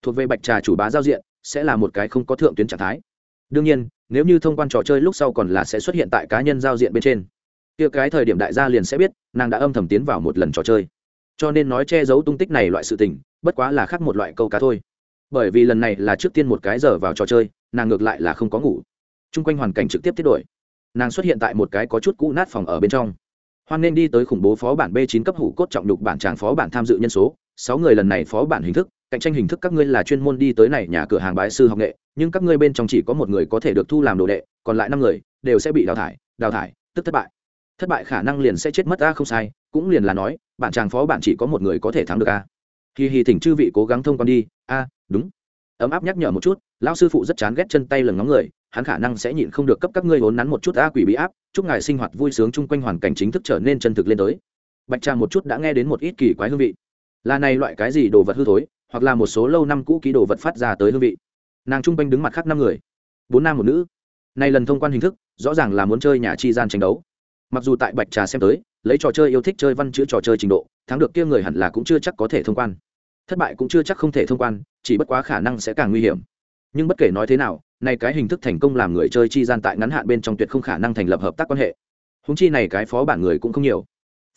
Thuộc về bạch trà chủ bá giao diện, sẽ là một cái không có thượng tuyến trạng thái. Đương nhiên nếu như thông quan trò chơi lúc sau còn là sẽ xuất hiện tại cá nhân giao diện bên trên. Kia cái thời điểm đại gia liền sẽ biết, nàng đã âm thầm tiến vào một lần trò chơi. Cho nên nói che giấu tung tích này loại sự tình, bất quá là khác một loại câu cá thôi. Bởi vì lần này là trước tiên một cái giờ vào trò chơi, nàng ngược lại là không có ngủ. T r u n g quanh hoàn cảnh trực tiếp tiết đổi. Nàng xuất hiện tại một cái có chút cũ nát phòng ở bên trong. Hoan nên đi tới khủng bố phó bản b chín cấp hủ cốt trọng đục bản tràng phó bản tham dự nhân số. Sáu người lần này phó bản hình thức, cạnh tranh hình thức các ngươi là chuyên môn đi tới này nhà cửa hàng bái sư học nghệ nhưng các ngươi bên trong chỉ có một người có thể được thu làm đồ đệ, còn lại năm người đều sẽ bị đào thải đào thải, tức thất bại. Thất bại khả năng liền sẽ chết mất, a, không sai, cũng liền là nói, bạn chàng phó bạn chỉ có một người có thể thắng được, a. Kỳ hì thỉnh chư vị cố gắng thông con đi, a, đúng. Ấm áp nhắc nhở một chút, lão sư phụ rất chán ghét chân tay lần ngóng người, hắn khả năng sẽ nhịn không được cấp các ngươi vốn nắn một chút a quỷ bị áp, chúc ngài sinh hoạt vui sướng chung quanh hoàn cảnh chính thức trở nên chân thực lên tới. Bạch tràng một chút đã nghe đến một ít kỳ quái hương vị. Là này loại cái gì đồ vật hư thối, hoặc là một số lâu năm cũ ký đồ vật phát ra tới hương vị? Nàng chung quanh đứng mặt khác năm người bốn nam một nữ này lần thông quan hình thức rõ ràng là muốn chơi nhà chi gian tranh đấu mặc dù tại bạch trà xem tới lấy trò chơi yêu thích chơi văn chữ trò chơi trình độ thắng được kia người hẳn là cũng chưa chắc có thể thông quan thất bại cũng chưa chắc không thể thông quan chỉ bất quá khả năng sẽ càng nguy hiểm nhưng bất kể nói thế nào này cái hình thức thành công làm người chơi chi gian tại ngắn hạn bên trong tuyệt không khả năng thành lập hợp tác quan hệ húng chi này cái phó bản người cũng không nhiều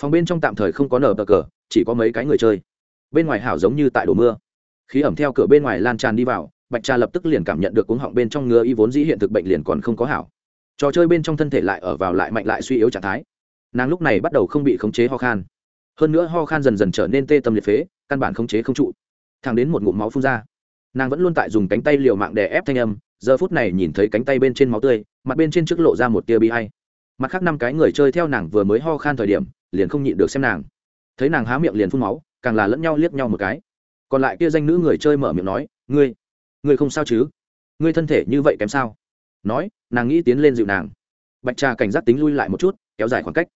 phòng bên trong tạm thời không có nở bờ cờ chỉ có mấy cái người chơi bên ngoài hảo giống như tại đổ mưa khí ẩm theo cửa bên ngoài lan tràn đi vào bạch trà lập tức liền cảm nhận được cuống họng bên trong ngứa y vốn dĩ hiện thực bệnh liền còn không có hảo. Trò chơi bên trong thân thể lại ở vào lại mạnh lại suy yếu trạng thái. Nàng lúc này bắt đầu không bị khống chế ho khan. Hơn nữa ho khan dần dần trở nên tê tâm liệt phế, căn bản khống chế không trụ. Thàng đến một ngụm máu phun ra, nàng vẫn luôn tại dùng cánh tay liều mạng đè ép thanh âm, giờ phút này nhìn thấy cánh tay bên trên máu tươi, mặt bên trên trước lộ ra một tia bi hay mặt khác năm cái người chơi theo nàng vừa mới ho khan thời điểm, liền không nhịn được xem nàng. Thấy nàng há miệng liền phun máu, càng là lẫn nhau liếc nhau một cái. Còn lại kia danh nữ người chơi mở miệng nói, ngươi ngươi không sao chứ? Ngươi thân thể như vậy kém sao? Nói, nàng nghĩ tiến lên dịu nàng. Bạch trà cảnh giác tính lui lại một chút, kéo dài khoảng cách.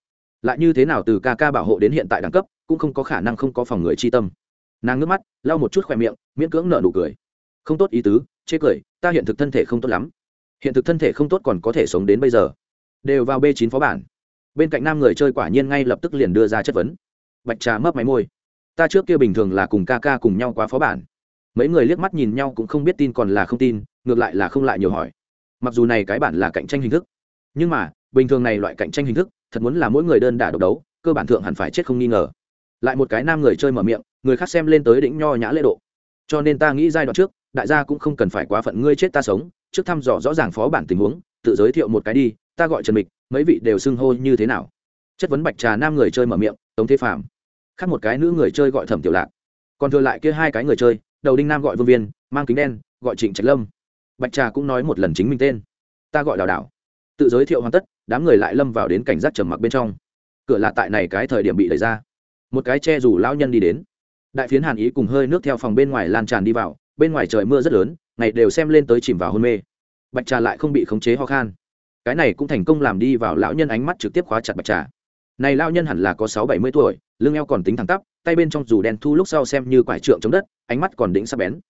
Lại như thế nào từ ca ca bảo hộ đến hiện tại đẳng cấp, cũng không có khả năng không có phòng người chi tâm. Nàng ngước mắt, lau một chút khoe miệng, miễn cưỡng nợ nụ cười. Không tốt ý tứ, chê cười, ta hiện thực thân thể không tốt lắm. Hiện thực thân thể không tốt còn có thể sống đến bây giờ. Đều vào b chín phó bản. Bên cạnh nam người chơi quả nhiên ngay lập tức liền đưa ra chất vấn. Bạch trà mấp máy môi. Ta trước kia bình thường là cùng ca ca cùng nhau qua phó bản mấy người liếc mắt nhìn nhau cũng không biết tin còn là không tin, ngược lại là không lại nhiều hỏi. Mặc dù này cái bản là cạnh tranh hình thức, nhưng mà, bình thường này loại cạnh tranh hình thức, thật muốn là mỗi người đơn đả độc đấu, cơ bản thượng hẳn phải chết không nghi ngờ. Lại một cái nam người chơi mở miệng, người khác xem lên tới đỉnh nho nhã lễ độ. Cho nên ta nghĩ giai đoạn trước, đại gia cũng không cần phải quá phận ngươi chết ta sống, trước thăm dò rõ ràng phó bản tình huống, tự giới thiệu một cái đi, ta gọi trần mịch, mấy vị đều xưng hô như thế nào. Chất vấn bạch trà nam người chơi mở miệng, tống thế phạm khác một cái nữ người chơi gọi thẩm tiểu lạc. Còn thừa lại kia hai cái người chơi đầu đinh nam gọi vương viên, mang kính đen, gọi trịnh trạch lâm. Bạch trà cũng nói một lần chính mình tên. Ta gọi đào đào. Tự giới thiệu hoàn tất, đám người lại lâm vào đến cảnh giác trầm mặc bên trong. Cửa lạ tại này cái thời điểm bị đẩy ra. Một cái che rủ lão nhân đi đến. Đại phiến hàn ý cùng hơi nước theo phòng bên ngoài lan tràn đi vào, bên ngoài trời mưa rất lớn, ngày đều xem lên tới chìm vào hôn mê. Bạch trà lại không bị khống chế ho khan. Cái này cũng thành công làm đi vào lão nhân ánh mắt trực tiếp khóa chặt bạch trà. Này lão nhân hẳn là có sáu bảy mươi tuổi, lưng eo còn tính thẳng tắp tay bên trong dù đen thu lúc sau xem như quải trượng chống đất, ánh mắt còn đỉnh sắp bén.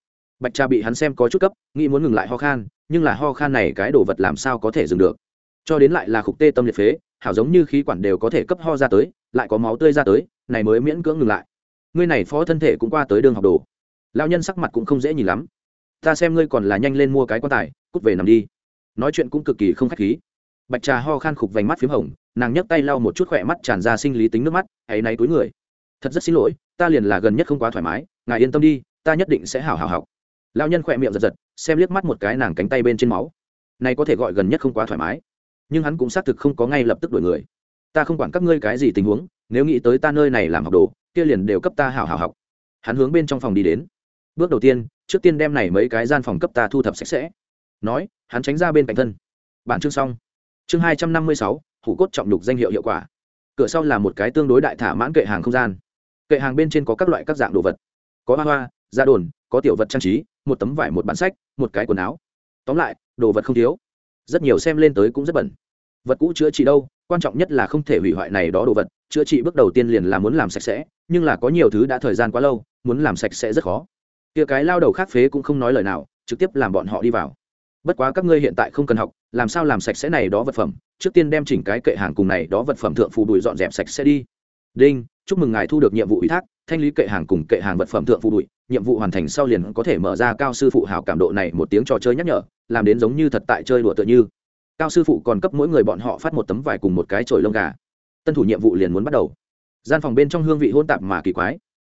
Bạch trà bị hắn xem có chút cấp, nghĩ muốn ngừng lại ho khan, nhưng là ho khan này cái đồ vật làm sao có thể dừng được? Cho đến lại là khục tê tâm liệt phế, hảo giống như khí quản đều có thể cấp ho ra tới, lại có máu tươi ra tới, này mới miễn cưỡng ngừng lại. Ngươi này phó thân thể cũng qua tới đường học đồ. Lao nhân sắc mặt cũng không dễ nhìn lắm. Ta xem ngươi còn là nhanh lên mua cái quan tài, cút về nằm đi. Nói chuyện cũng cực kỳ không khách khí. Bạch trà ho khan khục vành mắt p h í m hồng, nàng nhấc tay lau một chút khỏe mắt tràn ra sinh lý tính nước mắt hay náy túi người thật rất xin lỗi, ta liền là gần nhất không quá thoải mái, ngài yên tâm đi, ta nhất định sẽ hảo hảo học. Lao nhân khỏe miệng giật giật, xem liếc mắt một cái nàng cánh tay bên trên máu. Này có thể gọi gần nhất không quá thoải mái. Nhưng hắn cũng xác thực không có ngay lập tức đuổi người. Ta không quản các ngươi cái gì tình huống, nếu nghĩ tới ta nơi này làm học đồ, kia liền đều cấp ta hảo hảo học. Hắn hướng bên trong phòng đi đến. Bước đầu tiên, trước tiên đem này mấy cái gian phòng cấp ta thu thập sạch sẽ. Nói, hắn tránh ra bên cạnh thân. Bản chương xong. Chương hai trăm năm mươi sáu, hủ cốt trọng lục danh hiệu hiệu quả. Cửa sau là một cái tương đối đại thả mãn kệ hàng không gian kệ hàng bên trên có các loại các dạng đồ vật. Có hoa hoa, da đồn, có tiểu vật trang trí, một tấm vải một bản sách, một cái quần áo. Tóm lại, đồ vật không thiếu. Rất nhiều xem lên tới cũng rất bẩn. Vật cũ chữa trị đâu, quan trọng nhất là không thể hủy hoại này đó đồ vật. Chữa trị bước đầu tiên liền là muốn làm sạch sẽ, nhưng là có nhiều thứ đã thời gian quá lâu, muốn làm sạch sẽ rất khó. Kia cái lao đầu khác phế cũng không nói lời nào, trực tiếp làm bọn họ đi vào. Bất quá các ngươi hiện tại không cần học, làm sao làm sạch sẽ này đó vật phẩm, trước tiên đem chỉnh cái kệ hàng cùng này đó vật phẩm thượng phù bụi dọn dẹp sạch sẽ đi đinh, chúc mừng ngài thu được nhiệm vụ ủy thác, thanh lý kệ hàng cùng kệ hàng vật phẩm thượng phụ bụi, nhiệm vụ hoàn thành sau liền có thể mở ra cao sư phụ hảo cảm độ này một tiếng trò chơi nhắc nhở, làm đến giống như thật tại chơi đùa tựa như. Cao sư phụ còn cấp mỗi người bọn họ phát một tấm vải cùng một cái chổi lông gà. Tân thủ nhiệm vụ liền muốn bắt đầu. Gian phòng bên trong hương vị hôn tạp mà kỳ quái.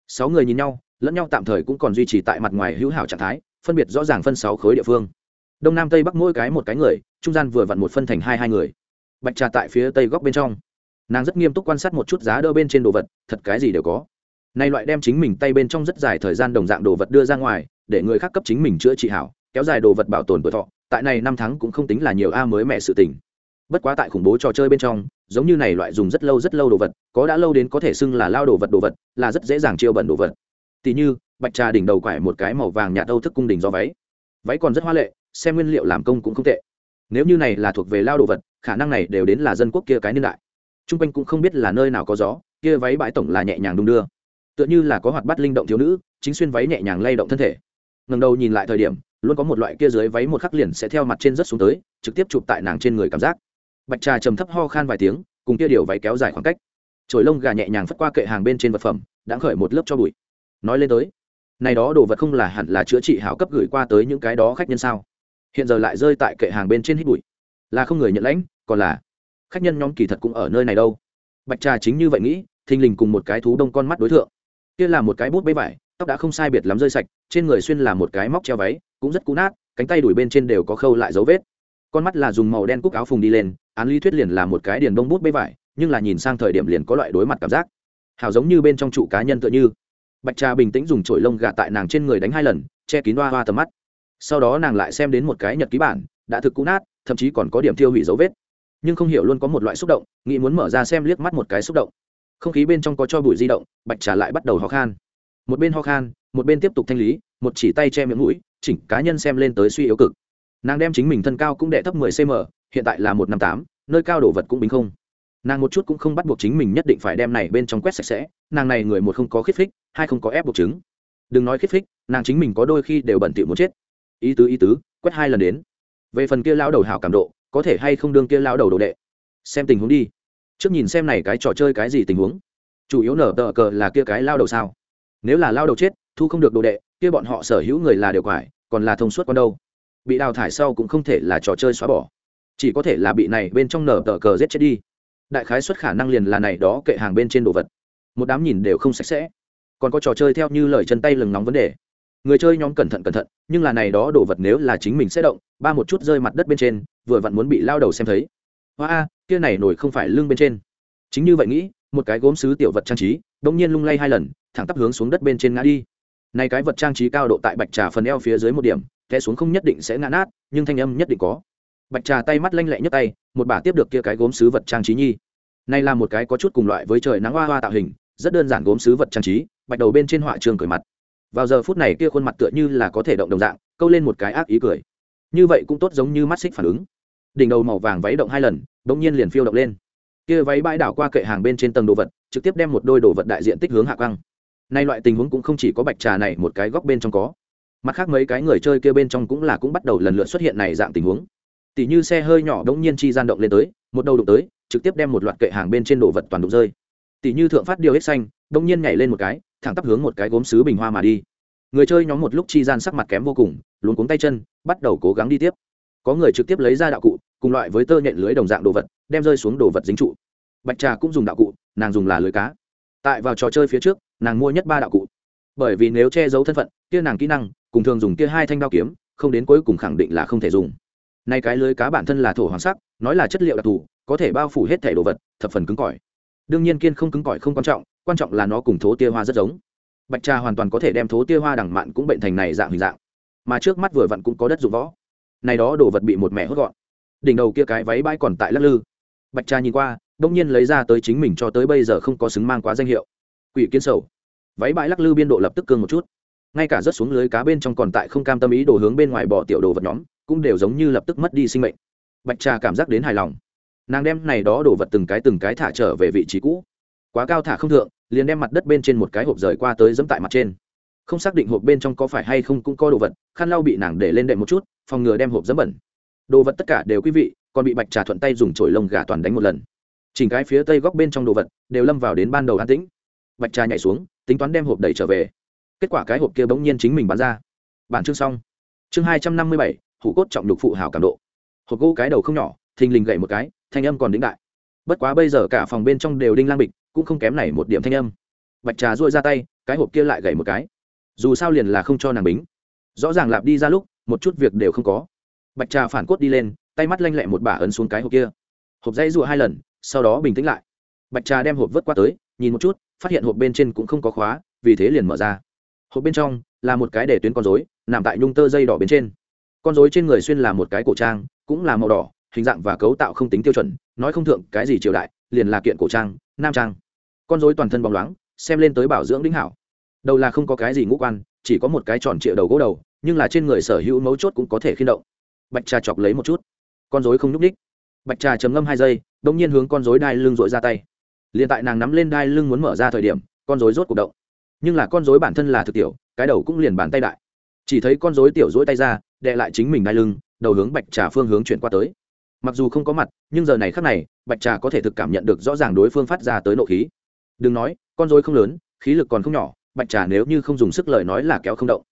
Sáu người nhìn nhau, lẫn nhau tạm thời cũng còn duy trì tại mặt ngoài hữu hảo trạng thái, phân biệt rõ ràng phân sáu khối địa phương. Đông nam tây bắc mỗi cái một cái người, trung gian vừa vặn một phân thành hai hai người. Bạch trà tại phía tây góc bên trong nàng rất nghiêm túc quan sát một chút giá đỡ bên trên đồ vật, thật cái gì đều có. Nay loại đem chính mình tay bên trong rất dài thời gian đồng dạng đồ vật đưa ra ngoài, để người khác cấp chính mình chữa trị hảo, kéo dài đồ vật bảo tồn tuổi thọ, tại này năm tháng cũng không tính là nhiều a mới mẹ sự tình. Bất quá tại khủng bố trò chơi bên trong, giống như này loại dùng rất lâu rất lâu đồ vật, có đã lâu đến có thể xưng là lao đồ vật đồ vật, là rất dễ dàng chiêu bẩn đồ vật. Tỉ như, bạch trà đỉnh đầu quải một cái màu vàng nhạt âu thức cung đình do váy. Váy còn rất hoa lệ, xem nguyên liệu làm công cũng không tệ. Nếu như này là thuộc về lao đồ vật, khả năng này đều đến là dân quốc kia cái niên đại t r u n g quanh cũng không biết là nơi nào có gió, kia váy bãi tổng là nhẹ nhàng đung đưa. Tựa như là có hoạt bắt linh động thiếu nữ, chính xuyên váy nhẹ nhàng lay động thân thể. Ngần đầu nhìn lại thời điểm, luôn có một loại kia dưới váy một khắc liền sẽ theo mặt trên rất xuống tới, trực tiếp chụp tại nàng trên người cảm giác. Bạch trà trầm thấp ho khan vài tiếng, cùng kia điều váy kéo dài khoảng cách. Trồi lông gà nhẹ nhàng phất qua kệ hàng bên trên vật phẩm, đã khởi một lớp cho bụi. Nói lên tới, này đó đồ vật không là hẳn là chữa trị hảo cấp gửi qua tới những cái đó khách nhân sao? Hiện giờ lại rơi tại kệ hàng bên trên hít bụi. Là không người nhận lãnh, còn là khách nhân nhóm kỳ thật cũng ở nơi này đâu. Bạch trà chính như vậy nghĩ, thình lình cùng một cái thú đông con mắt đối tượng kia là một cái bút bê vải, tóc đã không sai biệt lắm rơi sạch, trên người xuyên là một cái móc treo váy, cũng rất cũ nát, cánh tay đuổi bên trên đều có khâu lại dấu vết. Con mắt là dùng màu đen cúc áo phùng đi lên, án lý thuyết liền là một cái điền đông bút bê vải, nhưng là nhìn sang thời điểm liền có loại đối mặt cảm giác. Hào giống như bên trong trụ cá nhân tựa như. Bạch trà bình tĩnh dùng chổi lông gà tại nàng trên người đánh hai lần, che kín hoa hoa tầm mắt. Sau đó nàng lại xem đến một cái nhật ký bản, đã thực cũ nát, thậm chí còn có điểm tiêu hủy dấu vết nhưng không hiểu luôn có một loại xúc động, nghĩ muốn mở ra xem liếc mắt một cái xúc động. Không khí bên trong có cho bụi di động, bạch trà lại bắt đầu ho khan. Một bên ho khan, một bên tiếp tục thanh lý, một chỉ tay che miệng mũi, chỉnh cá nhân xem lên tới suy yếu cực. Nàng đem chính mình thân cao cũng đệ thấp 10 cm hiện tại là một năm tám, nơi cao đổ vật cũng bình không. Nàng một chút cũng không bắt buộc chính mình nhất định phải đem này bên trong quét sạch sẽ, nàng này người một không có khiết phích hai không có ép buộc chứng. Đừng nói khiết phích nàng chính mình có đôi khi đều bẩn thỉu muốn chết. Ý tứ ý tứ, quét hai lần đến. Về phần kia lao đầu hảo cảm độ có thể hay không đương kia lao đầu đồ đệ? Xem tình huống đi. Trước nhìn xem này cái trò chơi cái gì tình huống. Chủ yếu nở tờ cờ là kia cái lao đầu sao? Nếu là lao đầu chết, thu không được đồ đệ, kia bọn họ sở hữu người là điều quải, còn là thông suốt con đâu? Bị đào thải sau cũng không thể là trò chơi xóa bỏ. Chỉ có thể là bị này bên trong nở tờ cờ giết chết đi. Đại khái xuất khả năng liền là này đó kệ hàng bên trên đồ vật. Một đám nhìn đều không sạch sẽ. Còn có trò chơi theo như lời chân tay lừng nóng vấn đề người chơi nhóm cẩn thận cẩn thận, nhưng là này đó đồ vật nếu là chính mình sẽ động, ba một chút rơi mặt đất bên trên, vừa vặn muốn bị lao đầu xem thấy. Hoa, a, kia này nổi không phải lưng bên trên. Chính như vậy nghĩ, một cái gốm sứ tiểu vật trang trí đông nhiên lung lay hai lần, thẳng tắp hướng xuống đất bên trên ngã đi. Này cái vật trang trí cao độ tại bạch trà phần eo phía dưới một điểm, té xuống không nhất định sẽ ngã nát, nhưng thanh âm nhất định có. Bạch trà tay mắt lanh lẹ nhất tay, một bà tiếp được kia cái gốm sứ vật trang trí nhi. Này là một cái có chút cùng loại với trời nắng hoa hoa tạo hình, rất đơn giản gốm sứ vật trang trí, bạch đầu bên trên họa trường cười mặt vào giờ phút này kia khuôn mặt tựa như là có thể động đồng dạng, câu lên một cái ác ý cười. Như vậy cũng tốt giống như mắt xích phản ứng. Đỉnh đầu màu vàng váy động hai lần, bỗng nhiên liền phiêu động lên. Kia váy bãi đảo qua kệ hàng bên trên tầng đồ vật, trực tiếp đem một đôi đồ vật đại diện tích hướng hạ quăng nay loại tình huống cũng không chỉ có bạch trà này một cái góc bên trong có. Mặt khác mấy cái người chơi kia bên trong cũng là cũng bắt đầu lần lượt xuất hiện này dạng tình huống. Tỷ như xe hơi nhỏ đống nhiên chi gian động lên tới, một đầu đụng tới, trực tiếp đem một loạt kệ hàng bên trên đồ vật toàn đụng rơi. Tỷ như thượng phát điều hết xanh đông nhiên nhảy lên một cái thẳng tắp hướng một cái gốm sứ bình hoa mà đi. Người chơi nhóm một lúc chi gian sắc mặt kém vô cùng, luống cuống tay chân, bắt đầu cố gắng đi tiếp. Có người trực tiếp lấy ra đạo cụ, cùng loại với tơ nhện lưới đồng dạng đồ vật, đem rơi xuống đồ vật dính trụ. Bạch trà cũng dùng đạo cụ, nàng dùng là lưới cá. Tại vào trò chơi phía trước, nàng mua nhất ba đạo cụ. Bởi vì nếu che giấu thân phận, kia nàng kỹ năng, cùng thường dùng kia hai thanh đao kiếm, không đến cuối cùng khẳng định là không thể dùng. Nay cái lưới cá bản thân là thổ hoàng sắc, nói là chất liệu đặc thù, có thể bao phủ hết thẻ đồ vật, thập phần cứng cỏi đương nhiên kiên không cứng cỏi không quan trọng quan trọng là nó cùng thố tia hoa rất giống. Bạch trà hoàn toàn có thể đem thố tia hoa đằng mạn cũng bệnh thành này dạng hình dạng, mà trước mắt vừa vặn cũng có đất dụng võ. Này đó đồ vật bị một mẹ hốt gọn. Đỉnh đầu kia cái váy bãi còn tại lắc lư. Bạch trà nhìn qua đông nhiên lấy ra tới chính mình cho tới bây giờ không có xứng mang quá danh hiệu. Quỷ kiến sầu. Váy bãi lắc lư biên độ lập tức cương một chút. Ngay cả rớt xuống lưới cá bên trong còn tại không cam tâm ý đồ hướng bên ngoài bỏ tiểu đồ vật nhóm, cũng đều giống như lập tức mất đi sinh mệnh. Bạch trà cảm giác đến hài lòng nàng đem này đó đồ vật từng cái từng cái thả trở về vị trí cũ. Quá cao thả không thượng, liền đem mặt đất bên trên một cái hộp rời qua tới dẫm tại mặt trên. Không xác định hộp bên trong có phải hay không cũng có đồ vật, khăn lau bị nàng để lên đệm một chút, phòng ngừa đem hộp dẫm bẩn. Đồ vật tất cả đều quý vị, còn bị bạch trà thuận tay dùng chổi lông gà toàn đánh một lần. Chỉnh cái phía tây góc bên trong đồ vật, đều lâm vào đến ban đầu an tĩnh. Bạch trà nhảy xuống, tính toán đem hộp đẩy trở về. Kết quả cái hộp kia bỗng nhiên chính mình bán ra. Bản chương xong. Chương hai trăm năm mươi bảy, hủ cốt trọng lục phụ hào cảm độ. Hộp gỗ cái đầu không nhỏ, thình lình gậy một cái thanh âm còn đĩnh đại. Bất quá bây giờ cả phòng bên trong đều đinh lang bịch, cũng không kém này một điểm thanh âm. Bạch trà dội ra tay, cái hộp kia lại gậy một cái. Dù sao liền là không cho nàng bính. Rõ ràng lạp đi ra lúc, một chút việc đều không có. Bạch trà phản cốt đi lên, tay mắt lanh lẹ một bả ấn xuống cái hộp kia. Hộp dây rụa hai lần, sau đó bình tĩnh lại. Bạch trà đem hộp vớt qua tới, nhìn một chút, phát hiện hộp bên trên cũng không có khóa, vì thế liền mở ra. Hộp bên trong là một cái để tuyến con dối nằm tại nhung tơ dây đỏ bên trên. Con dối trên người xuyên là một cái cổ trang, cũng là màu đỏ hình dạng và cấu tạo không tính tiêu chuẩn, nói không thượng cái gì triều đại, liền là kiện cổ trang, nam trang. Con dối toàn thân bóng loáng, xem lên tới bảo dưỡng đính hảo. Đầu là không có cái gì ngũ quan, chỉ có một cái tròn trịa đầu gỗ đầu, nhưng là trên người sở hữu mấu chốt cũng có thể khiên động. Bạch trà chọc lấy một chút. Con dối không nhúc ních bạch trà chấm ngâm hai giây đông nhiên hướng con dối đai lưng dội ra tay. Liền tại nàng nắm lên đai lưng muốn mở ra thời điểm, con dối rốt cuộc động. Nhưng là con dối bản thân là thực tiểu, cái đầu cũng liền bàn tay đại. Chỉ thấy con dối tiểu dỗi tay ra đệ lại chính mình đai lưng, đầu hướng bạch trà phương hướng chuyển qua tới mặc dù không có mặt, nhưng giờ này khác này, bạch trà có thể thực cảm nhận được rõ ràng đối phương phát ra tới nộ khí. Đừng nói, con dối không lớn, khí lực còn không nhỏ, bạch trà nếu như không dùng sức lời nói là kéo không động.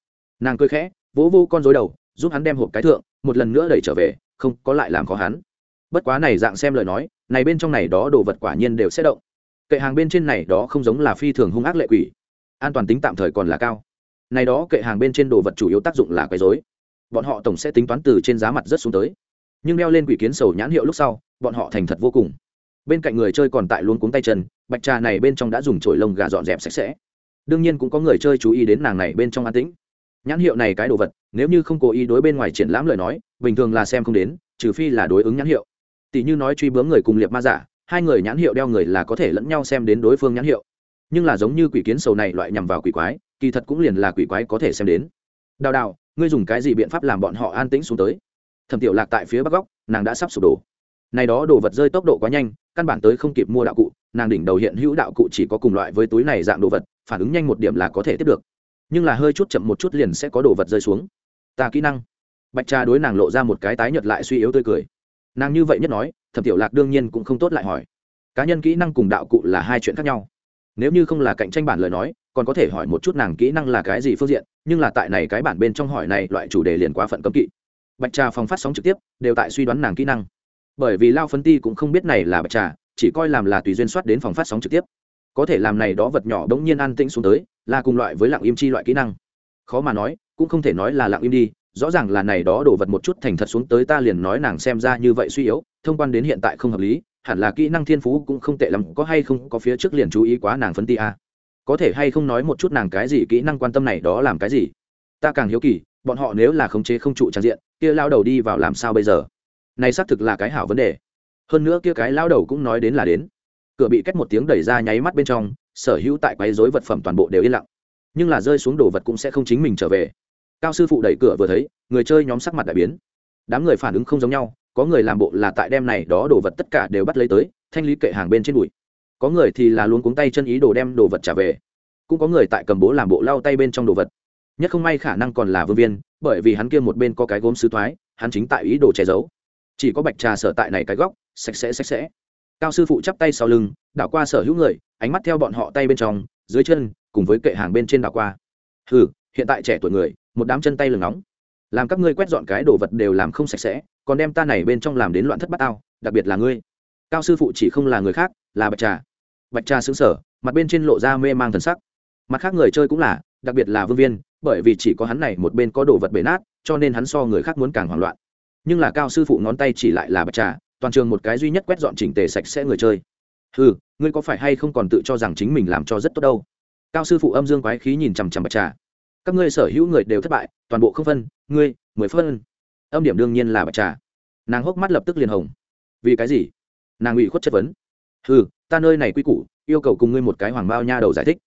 Nàng cười khẽ, vỗ vô con dối đầu, giúp hắn đem hộp cái thượng, một lần nữa đẩy trở về, không có lại làm khó hắn. Bất quá này dạng xem lời nói, này bên trong này đó đồ vật quả nhiên đều sẽ động. Kệ hàng bên trên này đó không giống là phi thường hung ác lệ quỷ. An toàn tính tạm thời còn là cao. Này đó kệ hàng bên trên đồ vật chủ yếu tác dụng là quấy dối bọn họ tổng sẽ tính toán từ trên giá mặt rất xuống tới nhưng đeo lên quỷ kiến sầu nhãn hiệu lúc sau, bọn họ thành thật vô cùng. Bên cạnh người chơi còn tại luôn cuống tay chân, bạch trà này bên trong đã dùng chổi lông gà dọn dẹp sạch sẽ. Đương nhiên cũng có người chơi chú ý đến nàng này bên trong an tĩnh. Nhãn hiệu này cái đồ vật, nếu như không cố ý đối bên ngoài triển lãm lời nói, bình thường là xem không đến, trừ phi là đối ứng nhãn hiệu. Tỷ như nói truy bướm người cùng liệp ma giả, hai người nhãn hiệu đeo người là có thể lẫn nhau xem đến đối phương nhãn hiệu. Nhưng là giống như quỷ kiến sầu này loại nhằm vào quỷ quái, kỳ thật cũng liền là quỷ quái có thể xem đến. Đào đào, ngươi dùng cái gì biện pháp làm bọn họ an tĩnh xuống tới? Thẩm tiểu lạc tại phía bắc góc, nàng đã sắp sụp đổ. Này đó đồ vật rơi tốc độ quá nhanh, căn bản tới không kịp mua đạo cụ, nàng đỉnh đầu hiện hữu đạo cụ chỉ có cùng loại với túi này dạng đồ vật, phản ứng nhanh một điểm là có thể tiếp được. Nhưng là hơi chút chậm một chút liền sẽ có đồ vật rơi xuống. Ta kỹ năng. Bạch Tra đối nàng lộ ra một cái tái nhợt lại suy yếu tươi cười. Nàng như vậy nhất nói, thẩm tiểu lạc đương nhiên cũng không tốt lại hỏi. Cá nhân kỹ năng cùng đạo cụ là hai chuyện khác nhau. Nếu như không là cạnh tranh bản lời nói, còn có thể hỏi một chút nàng kỹ năng là cái gì phương diện, nhưng là tại này cái bản bên trong hỏi này, loại chủ đề liền quá phận cấm kỵ bạch trà phòng phát sóng trực tiếp, đều tại suy đoán nàng kỹ năng. Bởi vì lao phân ti cũng không biết này là bạch trà, chỉ coi làm là tùy duyên soát đến phòng phát sóng trực tiếp. Có thể làm này đó vật nhỏ đống nhiên an tĩnh xuống tới, là cùng loại với lặng im chi loại kỹ năng. Khó mà nói, cũng không thể nói là lặng im đi, rõ ràng là này đó đổ vật một chút thành thật xuống tới ta liền nói nàng xem ra như vậy suy yếu, thông quan đến hiện tại không hợp lý, hẳn là kỹ năng thiên phú cũng không tệ lắm, có hay không có phía trước liền chú ý quá nàng phân ti a có thể hay không nói một chút nàng cái gì kỹ năng quan tâm này đó làm cái gì? Ta càng hiếu kỳ bọn họ nếu là khống chế không trụ trang diện, kia lao đầu đi vào làm sao bây giờ? Này xác thực là cái hảo vấn đề. Hơn nữa kia cái lao đầu cũng nói đến là đến. Cửa bị cách một tiếng đẩy ra nháy mắt bên trong, sở hữu tại quấy dối vật phẩm toàn bộ đều yên lặng. Nhưng là rơi xuống đồ vật cũng sẽ không chính mình trở về. Cao sư phụ đẩy cửa vừa thấy, người chơi nhóm sắc mặt đại biến. Đám người phản ứng không giống nhau, có người làm bộ là tại đem này đó đồ vật tất cả đều bắt lấy tới, thanh lý kệ hàng bên trên bụi. Có người thì là luôn cuống tay chân ý đồ đem đồ vật trả về. Cũng có người tại cầm bố làm bộ lau tay bên trong đồ vật nhất không may khả năng còn là vương viên, bởi vì hắn kia một bên có cái gốm sứ thoái hắn chính tại ý đồ che giấu. Chỉ có bạch trà sở tại này cái góc, sạch sẽ sạch sẽ. Cao sư phụ chắp tay sau lưng, đảo qua sở hữu người, ánh mắt theo bọn họ tay bên trong, dưới chân, cùng với kệ hàng bên trên đảo qua. Hừ, hiện tại trẻ tuổi người, một đám chân tay lừng nóng. Làm các ngươi quét dọn cái đồ vật đều làm không sạch sẽ, còn đem ta này bên trong làm đến loạn thất bát ao đặc biệt là ngươi. Cao sư phụ chỉ không là người khác, là bạch trà. Bạch trà xứng sở mặt bên trên lộ ra mê mang thần sắc. Mặt khác người chơi cũng là đặc biệt là vương viên, bởi vì chỉ có hắn này một bên có đồ vật bể nát, cho nên hắn so người khác muốn càng hoảng loạn. Nhưng là cao sư phụ ngón tay chỉ lại là bạch trà, toàn trường một cái duy nhất quét dọn chỉnh tề sạch sẽ người chơi. Ừ ngươi có phải hay không còn tự cho rằng chính mình làm cho rất tốt đâu? Cao sư phụ âm dương quái khí nhìn chằm chằm bạch trà. Các ngươi sở hữu người đều thất bại, toàn bộ không phân, ngươi, mười phân. Âm điểm đương nhiên là bạch trà. Nàng hốc mắt lập tức liền hồng. Vì cái gì? Nàng ủy khuất chất vấn. Ừ ta nơi này quy củ, yêu cầu cùng ngươi một cái hoàng bao nha đầu giải thích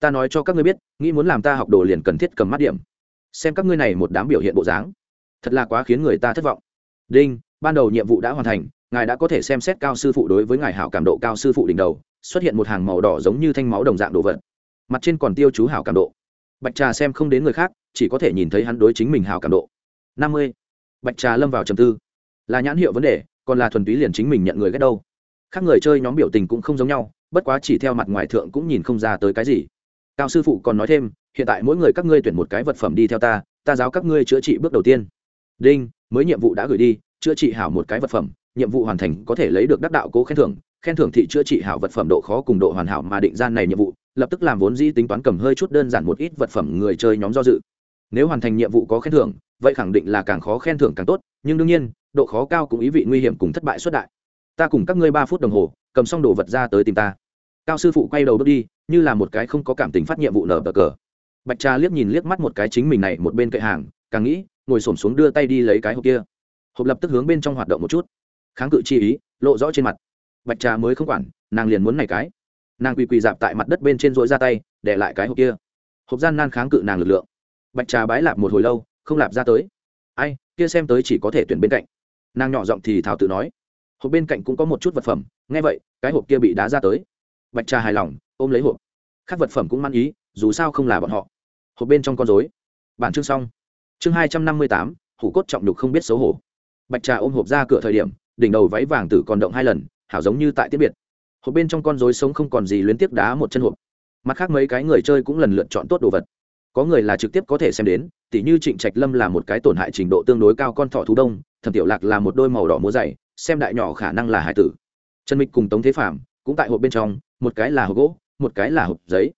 ta nói cho các ngươi biết, nghĩ muốn làm ta học đồ liền cần thiết cầm mắt điểm. Xem các ngươi này một đám biểu hiện bộ dáng. Thật là quá khiến người ta thất vọng. Đinh, ban đầu nhiệm vụ đã hoàn thành, ngài đã có thể xem xét cao sư phụ đối với ngài hảo cảm độ cao sư phụ đỉnh đầu, xuất hiện một hàng màu đỏ giống như thanh máu đồng dạng đồ vật. Mặt trên còn tiêu chú hảo cảm độ. Bạch trà xem không đến người khác, chỉ có thể nhìn thấy hắn đối chính mình hảo cảm độ. Năm mươi. Bạch trà lâm vào trầm tư. Là nhãn hiệu vấn đề, còn là thuần túy liền chính mình nhận người ghét đâu. Khác người chơi nhóm biểu tình cũng không giống nhau, bất quá chỉ theo mặt ngoài thượng cũng nhìn không ra tới cái gì cao sư phụ còn nói thêm, hiện tại mỗi người các ngươi tuyển một cái vật phẩm đi theo ta ta giáo các ngươi chữa trị bước đầu tiên. Đinh, mới nhiệm vụ đã gửi đi, chữa trị hảo một cái vật phẩm, nhiệm vụ hoàn thành có thể lấy được đắc đạo cố khen thưởng khen thưởng thị chữa trị hảo vật phẩm độ khó cùng độ hoàn hảo mà định gian này nhiệm vụ, lập tức làm vốn dĩ tính toán cầm hơi chút đơn giản một ít vật phẩm người chơi nhóm do dự. Nếu hoàn thành nhiệm vụ có khen thưởng, vậy khẳng định là càng khó khen thưởng càng tốt, nhưng đương nhiên, độ khó cao cũng ý vị nguy hiểm cùng thất bại xuất đại. Ta cùng các ngươi ba phút đồng hồ, cầm xong đồ vật ra tới tìm ta cao sư phụ quay đầu bước đi, như là một cái không có cảm tình phát nhiệm vụ nở bờ cờ. Bạch trà liếc nhìn liếc mắt một cái chính mình này một bên cậy hàng, càng nghĩ, ngồi xổm xuống đưa tay đi lấy cái hộp kia. Hộp lập tức hướng bên trong hoạt động một chút. Kháng cự chi ý, lộ rõ trên mặt. Bạch trà mới không quản, nàng liền muốn này cái. Nàng quỳ quỳ dạp tại mặt đất bên trên rỗi ra tay, để lại cái hộp kia. Hộp gian nan kháng cự nàng lực lượng. Bạch trà bái lạp một hồi lâu, không lạp ra tới. Ai, kia xem tới chỉ có thể tuyển bên cạnh. Nàng nhỏ giọng thì thảo tự nói. Hộp bên cạnh cũng có một chút vật phẩm, nghe vậy, cái hộp kia bị đá ra tới bạch trà hài lòng, ôm lấy hộp. Các vật phẩm cũng mang ý, dù sao không là bọn họ. Hộp bên trong con dối bản chương xong. Chương hai trăm năm mươi tám, hủ cốt trọng đục không biết xấu hổ. Bạch trà ôm hộp ra cửa thời điểm, đỉnh đầu váy vàng tử còn động hai lần, hảo giống như tại tiết biệt. Hộp bên trong con dối sống không còn gì luyến tiếp đá một chân hộp. Mặt khác mấy cái người chơi cũng lần lượt chọn tốt đồ vật. Có người là trực tiếp có thể xem đến, tỉ như trịnh trạch lâm là một cái tổn hại trình độ tương đối cao con thỏ thú đông, thẩm tiểu lạc là một đôi màu đỏ múa dày, xem đại nhỏ khả năng là hải tử. Trần mịch cùng tống thế phạm cũng tại hộp bên trong, một cái là hộp gỗ, một cái là hộp giấy.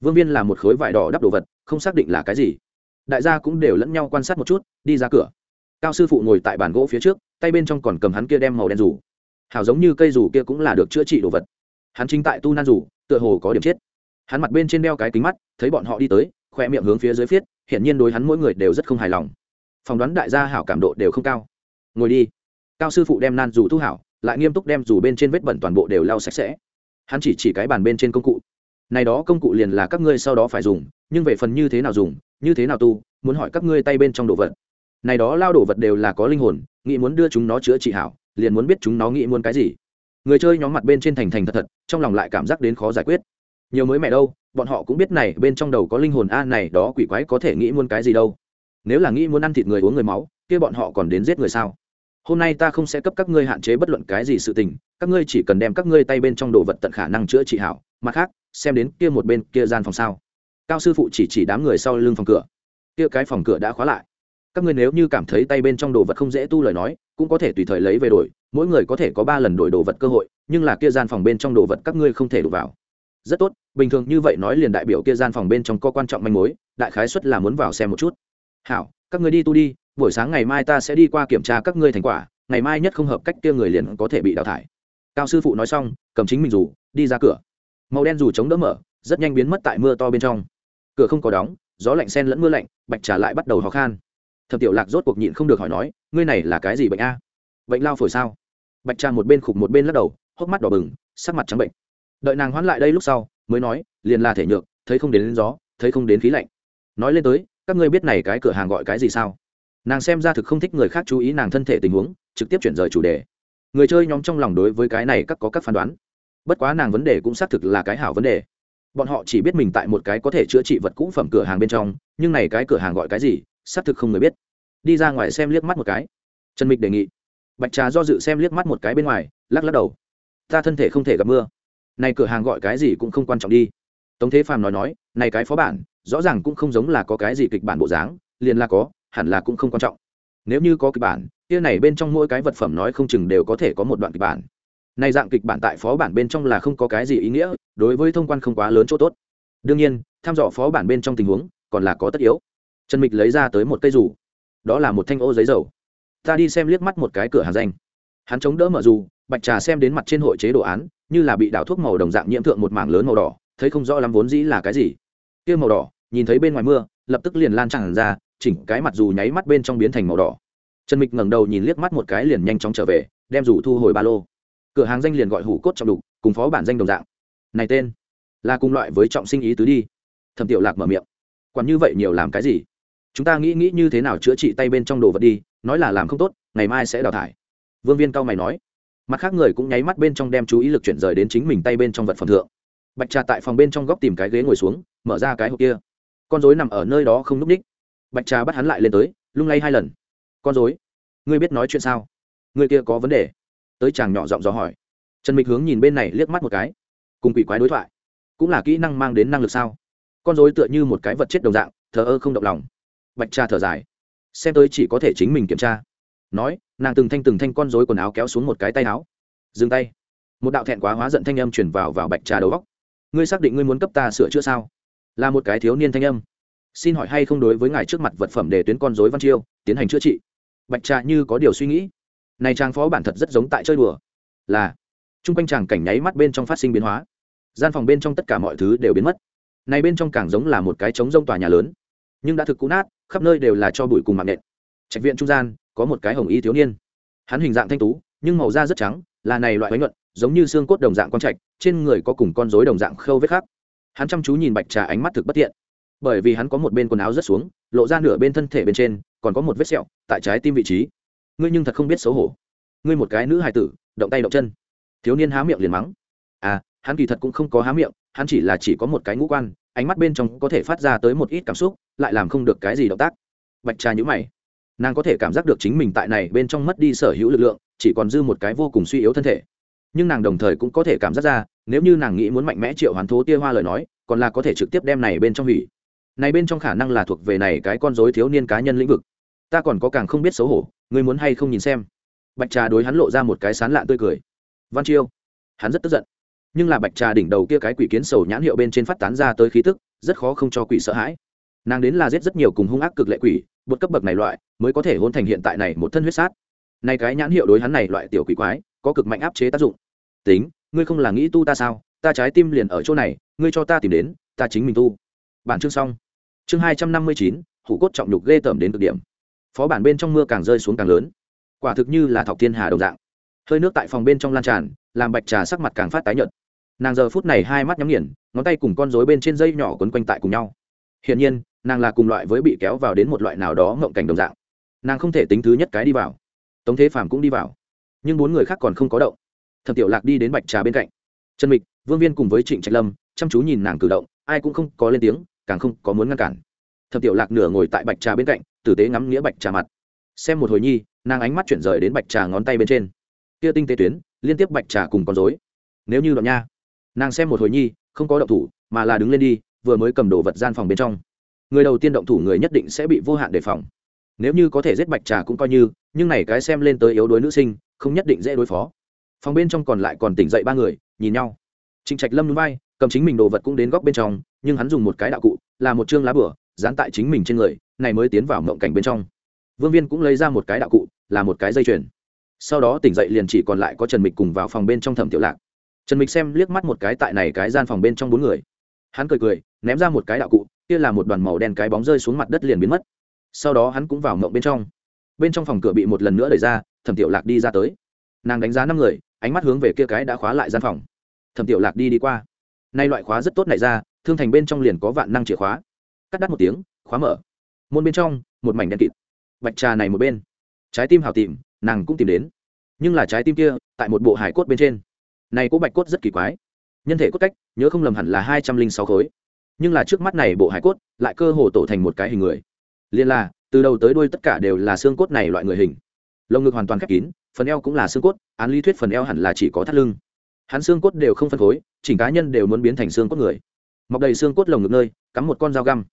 Vương viên là một khối vải đỏ đắp đồ vật, không xác định là cái gì. Đại gia cũng đều lẫn nhau quan sát một chút, đi ra cửa. Cao sư phụ ngồi tại bàn gỗ phía trước, tay bên trong còn cầm hắn kia đem màu đen rủ. Hảo giống như cây rủ kia cũng là được chữa trị đồ vật. Hắn chính tại tu nan rủ, tựa hồ có điểm chết. Hắn mặt bên trên đeo cái kính mắt, thấy bọn họ đi tới khoe miệng hướng phía dưới phiết, hiển nhiên đối hắn mỗi người đều rất không hài lòng. Phỏng đoán đại gia hảo cảm độ đều không cao. Ngồi đi. Cao sư phụ đem nan rủ thu hảo lại nghiêm túc đem dù bên trên vết bẩn toàn bộ đều lau sạch sẽ. Hắn chỉ chỉ cái bàn bên trên công cụ. Này đó công cụ liền là các ngươi sau đó phải dùng, nhưng về phần như thế nào dùng, như thế nào tu, muốn hỏi các ngươi tay bên trong đồ vật. Này đó lao đồ vật đều là có linh hồn, nghĩ muốn đưa chúng nó chữa trị hảo, liền muốn biết chúng nó nghĩ muốn cái gì. Người chơi nhóm mặt bên trên thành thành thật thật, trong lòng lại cảm giác đến khó giải quyết. Nhiều mới mẹ đâu, bọn họ cũng biết này, bên trong đầu có linh hồn, a, này đó quỷ quái có thể nghĩ muốn cái gì đâu. Nếu là nghĩ muốn ăn thịt người uống người máu, kia bọn họ còn đến giết người sao? Hôm nay ta không sẽ cấp các ngươi hạn chế bất luận cái gì sự tình, các ngươi chỉ cần đem các ngươi tay bên trong đồ vật tận khả năng chữa trị hảo, mặt khác, xem đến kia một bên, kia gian phòng sao. Cao sư phụ chỉ chỉ đám người sau lưng phòng cửa. Kia cái phòng cửa đã khóa lại. Các ngươi nếu như cảm thấy tay bên trong đồ vật không dễ tu lời nói, cũng có thể tùy thời lấy về đổi, mỗi người có thể có ba lần đổi đồ vật cơ hội, nhưng là kia gian phòng bên trong đồ vật các ngươi không thể đụng vào. Rất tốt, bình thường như vậy nói liền đại biểu kia gian phòng bên trong có quan trọng manh mối, đại khái xuất là muốn vào xem một chút. Hảo, các ngươi đi tu đi buổi sáng ngày mai ta sẽ đi qua kiểm tra các ngươi thành quả ngày mai nhất không hợp cách kia người liền có thể bị đào thải. Cao sư phụ nói xong cầm chính mình dù, đi ra cửa. Màu đen dù chống đỡ mở rất nhanh biến mất tại mưa to bên trong. Cửa không có đóng gió lạnh sen lẫn mưa lạnh bạch trà lại bắt đầu khó khăn thập tiểu lạc rốt cuộc nhịn không được hỏi nói ngươi này là cái gì bệnh a? Bệnh lao phổi sao? Bạch trà một bên khục một bên lắc đầu hốc mắt đỏ bừng sắc mặt trắng bệnh. Đợi nàng hoán lại đây lúc sau mới nói liền là thể nhược thấy không đến, đến gió thấy không đến khí lạnh. Nói lên tới các ngươi biết này cái cửa hàng gọi cái gì sao? Nàng xem ra thực không thích người khác chú ý nàng thân thể tình huống, trực tiếp chuyển rời chủ đề. Người chơi nhóm trong lòng đối với cái này các có các phán đoán. Bất quá nàng vấn đề cũng xác thực là cái hảo vấn đề. Bọn họ chỉ biết mình tại một cái có thể chữa trị vật cũ phẩm cửa hàng bên trong, nhưng này cái cửa hàng gọi cái gì, xác thực không người biết. Đi ra ngoài xem liếc mắt một cái. Trần mịch đề nghị. Bạch trà do dự xem liếc mắt một cái bên ngoài, lắc lắc đầu. Ta thân thể không thể gặp mưa. Này cửa hàng gọi cái gì cũng không quan trọng đi. Tống thế phàm nói nói, này cái phó bản, rõ ràng cũng không giống là có cái gì kịch bản bộ dáng, liền là có hẳn là cũng không quan trọng. Nếu như có kịch bản, kia này bên trong mỗi cái vật phẩm nói không chừng đều có thể có một đoạn kịch bản. Này dạng kịch bản tại phó bản bên trong là không có cái gì ý nghĩa, đối với thông quan không quá lớn chỗ tốt. Đương nhiên, tham dò phó bản bên trong tình huống, còn là có tất yếu. Trần mịch lấy ra tới một cây dù. Đó là một thanh ô giấy dầu. Ta đi xem liếc mắt một cái cửa hàng danh. Hắn chống đỡ mở dù, bạch trà xem đến mặt trên hội chế đồ án, như là bị đảo thuốc màu đồng dạng nhiễm thượng một mảng lớn màu đỏ, thấy không rõ lắm vốn dĩ là cái gì. Kia màu đỏ, nhìn thấy bên ngoài mưa, lập tức liền lan tràn ra chỉnh cái mặt dù nháy mắt bên trong biến thành màu đỏ. Trần mịch ngẩng đầu nhìn liếc mắt một cái liền nhanh chóng trở về, đem dù thu hồi ba lô. Cửa hàng danh liền gọi hủ cốt trọng đục, cùng phó bản danh đồng dạng. Này tên, là cùng loại với trọng sinh ý tứ đi. Thẩm tiểu lạc mở miệng. Quản như vậy nhiều làm cái gì? Chúng ta nghĩ nghĩ như thế nào chữa trị tay bên trong đồ vật đi, nói là làm không tốt, ngày mai sẽ đào thải. Vương viên cao mày nói. Mặt khác người cũng nháy mắt bên trong đem chú ý lực chuyển rời đến chính mình tay bên trong vật phẩm thượng. Bạch trà tại phòng bên trong góc tìm cái ghế ngồi xuống, mở ra cái hộp kia. Con dối nằm ở nơi đó không núp ních bạch trà bắt hắn lại lên tới, lung lay hai lần. Con dối ngươi biết nói chuyện sao? Người kia có vấn đề? Tới chàng nhỏ giọng dò hỏi. Trần mịch hướng nhìn bên này liếc mắt một cái. Cùng quỷ quái đối thoại, cũng là kỹ năng mang đến năng lực sao? Con dối tựa như một cái vật chết đồng dạng, thờ ơ không động lòng. Bạch trà thở dài. Xem tới chỉ có thể chính mình kiểm tra. Nói, nàng từng thanh từng thanh con dối quần áo kéo xuống một cái tay áo. Dừng tay. Một đạo thẹn quá hóa giận thanh âm chuyển vào vào bạch trà đầu góc ngươi xác định ngươi muốn cấp ta sửa chữa sao? Là một cái thiếu niên thanh âm xin hỏi hay không đối với ngài trước mặt vật phẩm để tuyến con dối văn chiêu, tiến hành chữa trị? Bạch trà như có điều suy nghĩ. Này trang phó bản thật rất giống tại chơi đùa. Là, chung quanh chàng cảnh nháy mắt bên trong phát sinh biến hóa. Gian phòng bên trong tất cả mọi thứ đều biến mất. Này bên trong càng giống là một cái trống rông tòa nhà lớn. Nhưng đã thực cũ nát, khắp nơi đều là cho bụi cùng mạng nện. Trạch viện trung gian, có một cái hồng y thiếu niên. Hắn hình dạng thanh tú, nhưng màu da rất trắng, là này loại bánh nhuận, giống như xương cốt đồng dạng con trạch, trên người có cùng con rối đồng dạng khâu vết khác hắn chăm chú nhìn bạch trà ánh mắt thực bất tiện bởi vì hắn có một bên quần áo rất xuống, lộ ra nửa bên thân thể bên trên, còn có một vết sẹo tại trái tim vị trí. Ngươi nhưng thật không biết xấu hổ. Ngươi một cái nữ hài tử, động tay động chân. Thiếu niên há miệng liền mắng. À hắn kỳ thật cũng không có há miệng, hắn chỉ là chỉ có một cái ngũ quan, ánh mắt bên trong có thể phát ra tới một ít cảm xúc, lại làm không được cái gì động tác. Bạch trà nhữ mày. Nàng có thể cảm giác được chính mình tại này bên trong mất đi sở hữu lực lượng, chỉ còn dư một cái vô cùng suy yếu thân thể. Nhưng nàng đồng thời cũng có thể cảm giác ra, nếu như nàng nghĩ muốn mạnh mẽ triệu hoàn thố tia hoa lời nói, còn là có thể trực tiếp đem này bên trong hủy này bên trong khả năng là thuộc về này cái con dối thiếu niên cá nhân lĩnh vực. Ta còn có càng không biết xấu hổ, ngươi muốn hay không nhìn xem? Bạch trà đối hắn lộ ra một cái sán lạ tươi cười. Văn chiêu, hắn rất tức giận. Nhưng là bạch trà đỉnh đầu kia cái quỷ kiến sầu nhãn hiệu bên trên phát tán ra tới khí tức, rất khó không cho quỷ sợ hãi. Nàng đến là giết rất nhiều cùng hung ác cực lệ quỷ bột cấp bậc này loại, mới có thể hôn thành hiện tại này một thân huyết sát. Này cái nhãn hiệu đối hắn này loại tiểu quỷ quái, có cực mạnh áp chế tác dụng. Tính, ngươi không là nghĩ tu ta sao? Ta trái tim liền ở chỗ này, ngươi cho ta tìm đến, ta chính mình tu. Bản chương xong chương hai trăm năm mươi chín, hủ cốt trọng nhục ghê tởm đến cực điểm. Phó bản bên trong mưa càng rơi xuống càng lớn. Quả thực như là thọc thiên hà đồng dạng. Hơi nước tại phòng bên trong lan tràn, làm bạch trà sắc mặt càng phát tái nhợt. Nàng giờ phút này hai mắt nhắm nghiền, ngón tay cùng con rối bên trên dây nhỏ quấn quanh tại cùng nhau. Hiển nhiên, nàng là cùng loại với bị kéo vào đến một loại nào đó ngộng cảnh đồng dạng. Nàng không thể tính thứ nhất cái đi vào. Tống thế phàm cũng đi vào. Nhưng bốn người khác còn không có động. Thẩm tiểu lạc đi đến bạch trà bên cạnh. Trần mịch, vương viên cùng với trịnh trạch lâm, chăm chú nhìn nàng cử động, ai cũng không có lên tiếng càng không có muốn ngăn cản. Thập tiểu lạc nửa ngồi tại bạch trà bên cạnh, tử tế ngắm nghĩa bạch trà mặt. Xem một hồi nhi, nàng ánh mắt chuyển rời đến bạch trà ngón tay bên trên. Kia tinh tế tuyến, liên tiếp bạch trà cùng con dối nếu như đoạn nha, nàng xem một hồi nhi, không có động thủ, mà là đứng lên đi, vừa mới cầm đồ vật gian phòng bên trong. Người đầu tiên động thủ người nhất định sẽ bị vô hạn đề phòng. Nếu như có thể giết bạch trà cũng coi như, nhưng này cái xem lên tới yếu đuối nữ sinh, không nhất định dễ đối phó. Phòng bên trong còn lại còn tỉnh dậy ba người, nhìn nhau. Trịnh trạch lâm núi bay, cầm chính mình đồ vật cũng đến góc bên trong nhưng hắn dùng một cái đạo cụ, là một chương lá bửa, dán tại chính mình trên người, này mới tiến vào mộng cảnh bên trong. Vương viên cũng lấy ra một cái đạo cụ, là một cái dây chuyền. Sau đó tỉnh dậy liền chỉ còn lại có trần mịch cùng vào phòng bên trong thẩm tiểu lạc. Trần mịch xem liếc mắt một cái tại này cái gian phòng bên trong bốn người. Hắn cười cười, ném ra một cái đạo cụ, kia là một đoàn màu đen cái bóng rơi xuống mặt đất liền biến mất. Sau đó hắn cũng vào mộng bên trong. Bên trong phòng cửa bị một lần nữa đẩy ra, thẩm tiểu lạc đi ra tới. Nàng đánh giá năm người, ánh mắt hướng về kia cái đã khóa lại gian phòng. Thẩm tiểu lạc đi đi qua. Nay loại khóa rất tốt này ra thương thành bên trong liền có vạn năng chìa khóa. Cắt đắt một tiếng, khóa mở. Môn bên trong, một mảnh đen kịt. Bạch trà này một bên. Trái tim hào tìm, nàng cũng tìm đến. Nhưng là trái tim kia, tại một bộ hải cốt bên trên. Này có bạch cốt rất kỳ quái. Nhân thể cốt cách, nhớ không lầm hẳn là hai trăm linh sáu khối. Nhưng là trước mắt này bộ hải cốt, lại cơ hồ tổ thành một cái hình người. Liên là, từ đầu tới đuôi tất cả đều là xương cốt này loại người hình. Lồng ngực hoàn toàn khép kín, phần eo cũng là xương cốt, án lý thuyết phần eo hẳn là chỉ có thắt lưng. Hắn xương cốt đều không phân khối chỉnh cá nhân đều muốn biến thành xương cốt người mọc đầy xương cốt lồng ngực nơi, cắm một con dao găm.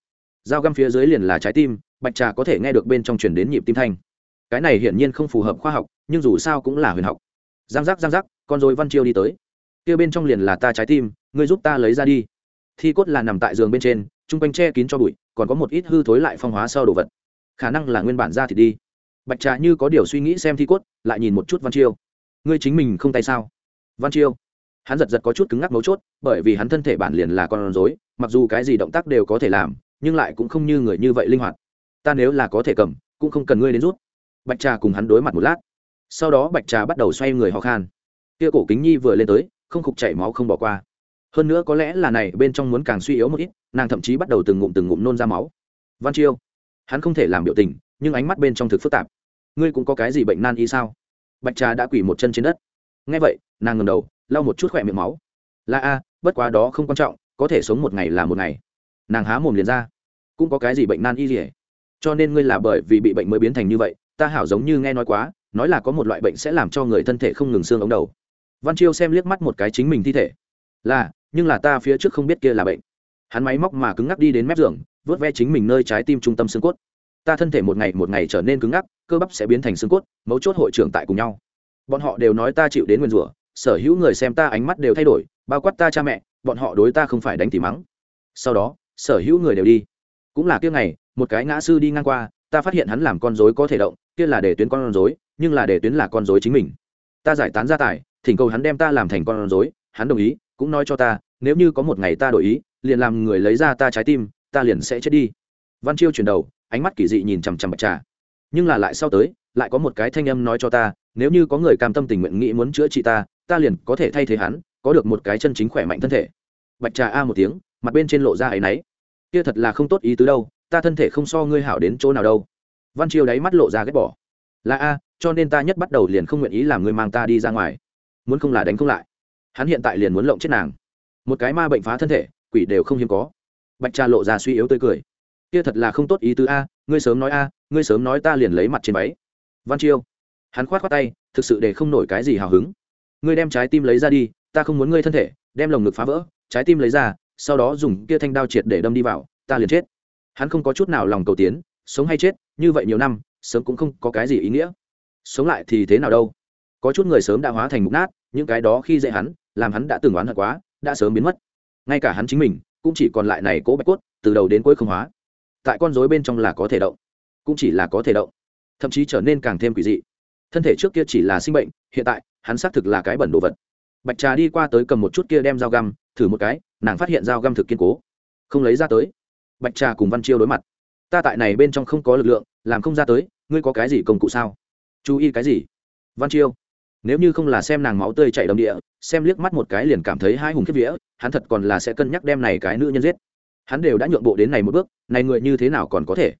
Dao găm phía dưới liền là trái tim, bạch trà có thể nghe được bên trong chuyển đến nhịp tim thanh. Cái này hiển nhiên không phù hợp khoa học, nhưng dù sao cũng là huyền học. Giang giác giang giác, con dối văn chiêu đi tới. Kia bên trong liền là ta trái tim, ngươi giúp ta lấy ra đi. Thi cốt là nằm tại giường bên trên, chung quanh che kín cho bụi, còn có một ít hư thối lại phong hóa sau đồ vật. Khả năng là nguyên bản ra thì đi. Bạch trà như có điều suy nghĩ xem thi cốt, lại nhìn một chút văn chiêu. Ngươi chính mình không tay sao? Văn chiêu hắn giật giật có chút cứng ngắc mấu chốt, bởi vì hắn thân thể bản liền là con rối, mặc dù cái gì động tác đều có thể làm, nhưng lại cũng không như người như vậy linh hoạt. Ta nếu là có thể cầm, cũng không cần ngươi đến rút. Bạch trà cùng hắn đối mặt một lát. Sau đó bạch trà bắt đầu xoay người ho khan. Kia cổ kính nhi vừa lên tới, không khục chảy máu không bỏ qua. Hơn nữa có lẽ là này bên trong muốn càng suy yếu một ít, nàng thậm chí bắt đầu từng ngụm từng ngụm nôn ra máu. Văn chiêu, hắn không thể làm biểu tình, nhưng ánh mắt bên trong thực phức tạp. Ngươi cũng có cái gì bệnh nan y sao? Bạch trà đã quỳ một chân trên đất. Ngay vậy, nàng ngầm đầu lau một chút khỏe miệng máu. Là a, bất quá đó không quan trọng, có thể sống một ngày là một ngày. Nàng há mồm liền ra. Cũng có cái gì bệnh nan y gì、hết. cho nên ngươi là bởi vì bị bệnh mới biến thành như vậy, ta hảo giống như nghe nói quá, nói là có một loại bệnh sẽ làm cho người thân thể không ngừng xương ống đầu. Văn chiêu xem liếc mắt một cái chính mình thi thể. Là, nhưng là ta phía trước không biết kia là bệnh. Hắn máy móc mà cứng ngắc đi đến mép giường vớt ve chính mình nơi trái tim trung tâm xương cốt. Ta thân thể một ngày một ngày trở nên cứng ngắc, cơ bắp sẽ biến thành xương cốt, mấu chốt hội trưởng tại cùng nhau. Bọn họ đều nói ta chịu đến nguyên rủa sở hữu người xem ta ánh mắt đều thay đổi, bao quát ta cha mẹ, bọn họ đối ta không phải đánh tỉ mắng. Sau đó, sở hữu người đều đi. Cũng là kia ngày, một cái ngã sư đi ngang qua, ta phát hiện hắn làm con dối có thể động, kia là để tuyến con dối nhưng là để tuyến là con dối chính mình. Ta giải tán gia tài, thỉnh cầu hắn đem ta làm thành con dối hắn đồng ý, cũng nói cho ta, nếu như có một ngày ta đổi ý, liền làm người lấy ra ta trái tim, ta liền sẽ chết đi. Văn chiêu chuyển đầu, ánh mắt kỳ dị nhìn chằm chằm bạch trà. Nhưng là lại sau tới, lại có một cái thanh âm nói cho ta, nếu như có người cam tâm tình nguyện nghĩ muốn chữa trị ta ta liền có thể thay thế hắn, có được một cái chân chính khỏe mạnh thân thể. Bạch trà a một tiếng, mặt bên trên lộ ra ấ y kia thật là không tốt ý tứ đâu, ta thân thể không so ngươi hảo đến chỗ nào đâu. Văn chiêu đáy mắt lộ ra ghét bỏ. Là a, cho nên ta nhất bắt đầu liền không nguyện ý làm ngươi mang ta đi ra ngoài. Muốn không là đánh không lại. Hắn hiện tại liền muốn lộng chết nàng. Một cái ma bệnh phá thân thể, quỷ đều không hiếm có. Bạch trà lộ ra suy yếu tươi cười. Kia thật là không tốt ý tứ a, ngươi sớm nói a, ngươi sớm nói ta liền lấy mặt trên váy. Văn chiêu hắn khoát khoát tay, thực sự để không nổi cái gì hào hứng ngươi đem trái tim lấy ra đi, ta không muốn ngươi thân thể, đem lồng ngực phá vỡ, trái tim lấy ra, sau đó dùng kia thanh đao triệt để đâm đi vào, ta liền chết. Hắn không có chút nào lòng cầu tiến, sống hay chết, như vậy nhiều năm, sớm cũng không có cái gì ý nghĩa. Sống lại thì thế nào đâu? Có chút người sớm đã hóa thành mục nát, những cái đó khi dạy hắn, làm hắn đã từng oán hận quá, đã sớm biến mất. Ngay cả hắn chính mình, cũng chỉ còn lại này cố bạch cốt, từ đầu đến cuối không hóa. Tại con rối bên trong là có thể động, cũng chỉ là có thể động, thậm chí trở nên càng thêm quỷ dị. Thân thể trước kia chỉ là sinh bệnh, hiện tại hắn xác thực là cái bẩn đồ vật. Bạch trà đi qua tới cầm một chút kia đem dao găm, thử một cái, nàng phát hiện dao găm thực kiên cố. Không lấy ra tới. Bạch trà cùng văn chiêu đối mặt. Ta tại này bên trong không có lực lượng, làm không ra tới, ngươi có cái gì công cụ sao? Chú ý cái gì? Văn chiêu. Nếu như không là xem nàng máu tươi chảy đầm địa, xem liếc mắt một cái liền cảm thấy hai hùng kiếp vía, hắn thật còn là sẽ cân nhắc đem này cái nữ nhân giết. Hắn đều đã nhượng bộ đến này một bước, này người như thế nào còn có thể?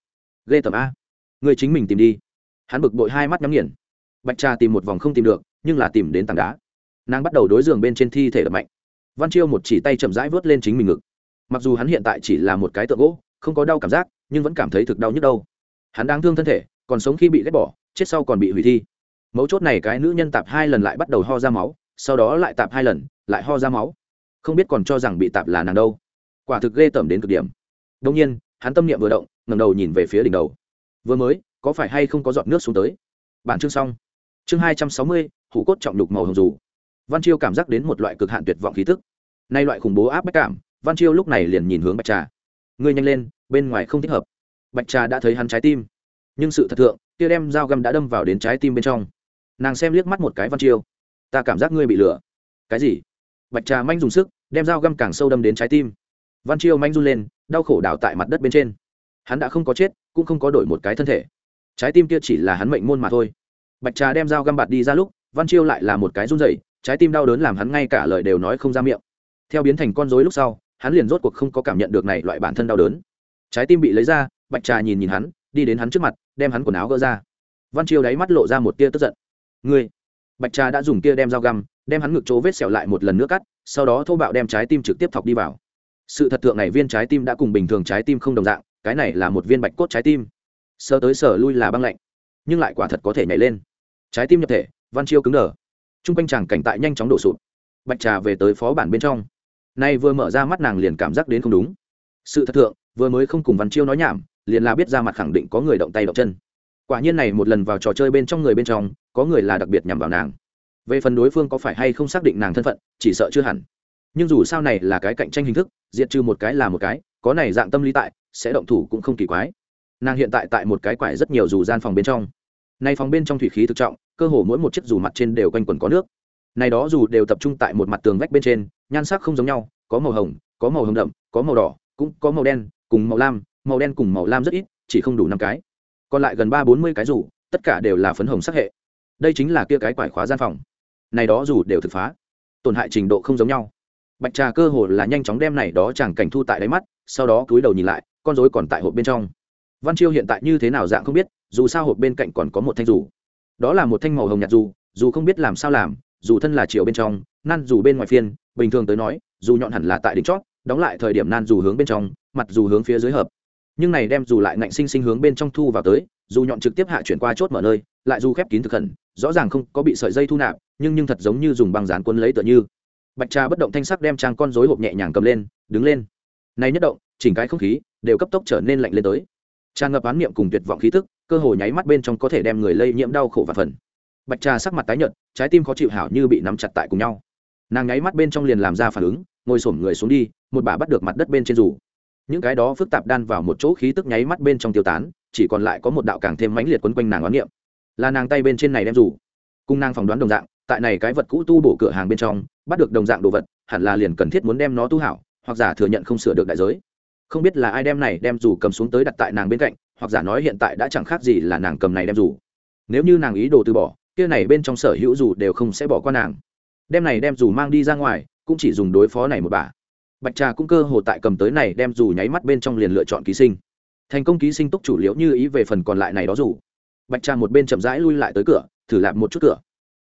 Ghê tầm a. Người chính mình tìm đi. Hắn bực bội hai mắt nhắm nghiền. Bạch trà tìm một vòng không tìm được nhưng là tìm đến tảng đá. Nàng bắt đầu đối giường bên trên thi thể đập mạnh. Văn chiêu một chỉ tay chậm rãi vớt lên chính mình ngực. Mặc dù hắn hiện tại chỉ là một cái tượng gỗ, không có đau cảm giác, nhưng vẫn cảm thấy thực đau nhức đâu hắn đang thương thân thể, còn sống khi bị ghét bỏ, chết sau còn bị hủy thi. Mấu chốt này cái nữ nhân tạp hai lần lại bắt đầu ho ra máu, sau đó lại tạp hai lần, lại ho ra máu. Không biết còn cho rằng bị tạp là nàng đâu. Quả thực ghê tởm đến cực điểm. Đông nhiên, hắn tâm niệm vừa động ngầm đầu nhìn về phía đỉnh đầu. Vừa mới, có phải hay không có giọt nước xuống tới? Bản chương xong. Chương hai trăm sáu mươi hủ cốt trọng lục màu hồng dù. Văn chiêu cảm giác đến một loại cực hạn tuyệt vọng khí tức. Nay loại khủng bố áp bách cảm, văn chiêu lúc này liền nhìn hướng bạch trà. Ngươi nhanh lên, bên ngoài không thích hợp. Bạch trà đã thấy hắn trái tim. Nhưng sự thật thượng tia đem dao găm đã đâm vào đến trái tim bên trong. Nàng xem liếc mắt một cái văn chiêu. Ta cảm giác ngươi bị lửa. Cái gì? Bạch trà manh dùng sức, đem dao găm càng sâu đâm đến trái tim. Văn chiêu manh run lên, đau khổ đảo tại mặt đất bên trên. Hắn đã không có chết, cũng không có đổi một cái thân thể. Trái tim kia chỉ là hắn mệnh môn mà thôi. Bạch trà đem dao găm bạt đi ra lúc văn chiêu lại là một cái run rẩy, trái tim đau đớn làm hắn ngay cả lời đều nói không ra miệng. Theo biến thành con dối lúc sau hắn liền rốt cuộc không có cảm nhận được này loại bản thân đau đớn. Trái tim bị lấy ra bạch trà nhìn nhìn hắn đi đến hắn trước mặt đem hắn quần áo gỡ ra. Văn chiêu đáy mắt lộ ra một tia tức giận. Ngươi! Bạch trà đã dùng kia đem dao găm đem hắn ngực chỗ vết sẹo lại một lần nữa cắt sau đó thô bạo đem trái tim trực tiếp thọc đi vào. Sự thật tượng này viên trái tim đã cùng bình thường trái tim không đồng dạng cái này là một viên bạch cốt trái tim. Sơ tới sở lui là băng lạnh nhưng lại quả thật có thể nhảy lên. Trái tim nhập thể văn chiêu cứng đờ. T r u n g quanh chàng cảnh tại nhanh chóng đổ sụp. Bạch trà về tới phó bản bên trong. Nay vừa mở ra mắt nàng liền cảm giác đến không đúng. Sự thật thượng, vừa mới không cùng văn chiêu nói nhảm, liền là biết ra mặt khẳng định có người động tay động chân. Quả nhiên này một lần vào trò chơi bên trong người bên trong, có người là đặc biệt nhằm vào nàng. Về phần đối phương có phải hay không xác định nàng thân phận, chỉ sợ chưa hẳn. Nhưng dù sao này là cái cạnh tranh hình thức, diệt trừ một cái là một cái, có này dạng tâm lý tại, sẽ động thủ cũng không kỳ quái. Nàng hiện tại tại một cái quải rất nhiều dù gian phòng bên trong. Nay phòng bên trong thủy khí thực trọng cơ hồ mỗi một chiếc dù mặt trên đều quanh quẩn có nước. Này đó dù đều tập trung tại một mặt tường vách bên trên, nhan sắc không giống nhau, có màu hồng, có màu hồng đậm, có màu đỏ, cũng có màu đen, cùng màu lam, màu đen cùng màu lam rất ít, chỉ không đủ năm cái. Còn lại gần ba bốn mươi cái dù, tất cả đều là phấn hồng sắc hệ. Đây chính là kia cái quải khóa gian phòng. Này đó dù đều thực phá. Tổn hại trình độ không giống nhau. Bạch trà cơ hồ là nhanh chóng đem này đó chẳng cảnh thu tại đáy mắt, sau đó cúi đầu nhìn lại, con rối còn tại hộp bên trong. Văn chiêu hiện tại như thế nào dạng không biết, dù sao hộp bên cạnh còn có một thanh dù đó là một thanh màu hồng nhạt dù dù không biết làm sao làm, dù thân là chiều bên trong nan dù bên ngoài phiên, bình thường tới nói, dù nhọn hẳn là tại đỉnh chót, đóng lại thời điểm nan dù hướng bên trong, mặt dù hướng phía dưới hợp. Nhưng này đem dù lại ngạnh sinh sinh hướng bên trong thu vào tới, dù nhọn trực tiếp hạ chuyển qua chốt mở nơi, lại dù khép kín thực khẩn rõ ràng không có bị sợi dây thu nạp, nhưng nhưng thật giống như dùng băng dán quân lấy tựa như. Bạch trà bất động thanh sắc đem trang con rối hộp nhẹ nhàng cầm lên, đứng lên. Này nhất động, chỉnh cái không khí, đều cấp tốc trở nên lạnh lên tới tràn ngập án niệm cùng tuyệt vọng khí tức, cơ hồ nháy mắt bên trong có thể đem người lây nhiễm đau khổ và phần bạch trà sắc mặt tái nhợt, trái tim khó chịu hảo như bị nắm chặt tại cùng nhau nàng nháy mắt bên trong liền làm ra phản ứng, ngồi xổm người xuống đi, một bà bắt được mặt đất bên trên rủ. những cái đó phức tạp đan vào một chỗ khí tức nháy mắt bên trong tiêu tán, chỉ còn lại có một đạo càng thêm mãnh liệt quấn quanh nàng oán niệm là nàng tay bên trên này đem rủ. cung nàng phỏng đoán đồng dạng, tại này cái vật cũ tu bổ cửa hàng bên trong, bắt được đồng dạng đồ vật, hẳn là liền cần thiết muốn đem nó tu hảo, hoặc giả thừa nhận không sửa được đại giới không biết là ai đem này đem dù cầm xuống tới đặt tại nàng bên cạnh, hoặc giả nói hiện tại đã chẳng khác gì là nàng cầm này đem dù. Nếu như nàng ý đồ từ bỏ, kia này bên trong sở hữu dù đều không sẽ bỏ qua nàng. Đem này đem dù mang đi ra ngoài, cũng chỉ dùng đối phó này một bà. Bạch trà cũng cơ hồ tại cầm tới này đem dù nháy mắt bên trong liền lựa chọn ký sinh. Thành công ký sinh túc chủ liễu như ý về phần còn lại này đó dù. Bạch trà một bên chậm rãi lui lại tới cửa, thử lại một chút cửa.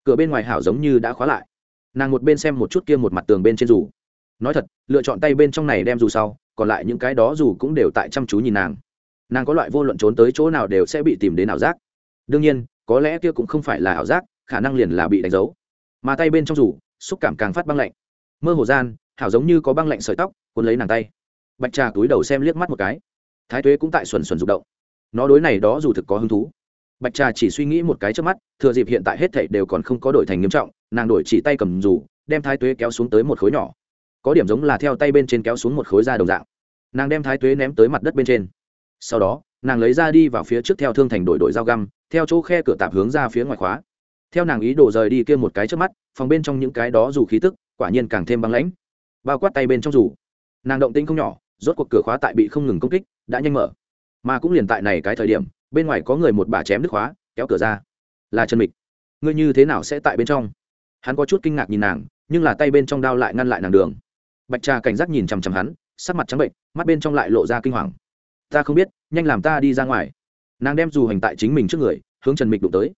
Cửa bên ngoài hảo giống như đã khóa lại. Nàng một bên xem một chút kia một mặt tường bên trên dù. Nói thật, lựa chọn tay bên trong này đem dù sau còn lại những cái đó dù cũng đều tại chăm chú nhìn nàng. Nàng có loại vô luận trốn tới chỗ nào đều sẽ bị tìm đến ảo giác. Đương nhiên có lẽ kia cũng không phải là ảo giác khả năng liền là bị đánh dấu. Mà tay bên trong rủ, xúc cảm càng phát băng lạnh. Mơ hồ gian hảo giống như có băng lạnh sợi tóc cuốn lấy nàng tay. Bạch trà túi đầu xem liếc mắt một cái. Thái tuế cũng tại xuẩn xuẩn rụng động. Nó đối này đó dù thực có hứng thú. Bạch trà chỉ suy nghĩ một cái trước mắt thừa dịp hiện tại hết thảy đều còn không có đổi thành nghiêm trọng nàng đổi chỉ tay cầm dù đem thái tuế kéo xuống tới một khối nhỏ có điểm giống là theo tay bên trên kéo xuống một khối da đồng dạng. Nàng đem thái tuế ném tới mặt đất bên trên. Sau đó, nàng lấy ra đi vào phía trước theo thương thành đổi đội dao găm, theo chỗ khe cửa tạp hướng ra phía ngoài khóa. Theo nàng ý đồ rời đi kia một cái trước mắt, phòng bên trong những cái đó dù khí tức, quả nhiên càng thêm băng lãnh. Bao quát tay bên trong dù. Nàng động tinh không nhỏ, rốt cuộc cửa khóa tại bị không ngừng công kích, đã nhanh mở. Mà cũng liền tại này cái thời điểm, bên ngoài có người một bà chém đứt khóa, kéo cửa ra. Là trần mịch. Ngươi như thế nào sẽ tại bên trong? Hắn có chút kinh ngạc nhìn nàng, nhưng là tay bên trong đao lại ngăn lại nàng đường bạch trà cảnh giác nhìn chằm chằm hắn, sắc mặt trắng bệnh, mắt bên trong lại lộ ra kinh hoàng. Ta không biết, nhanh làm ta đi ra ngoài. Nàng đem dù hành tại chính mình trước người, hướng trần mịch đụng tới.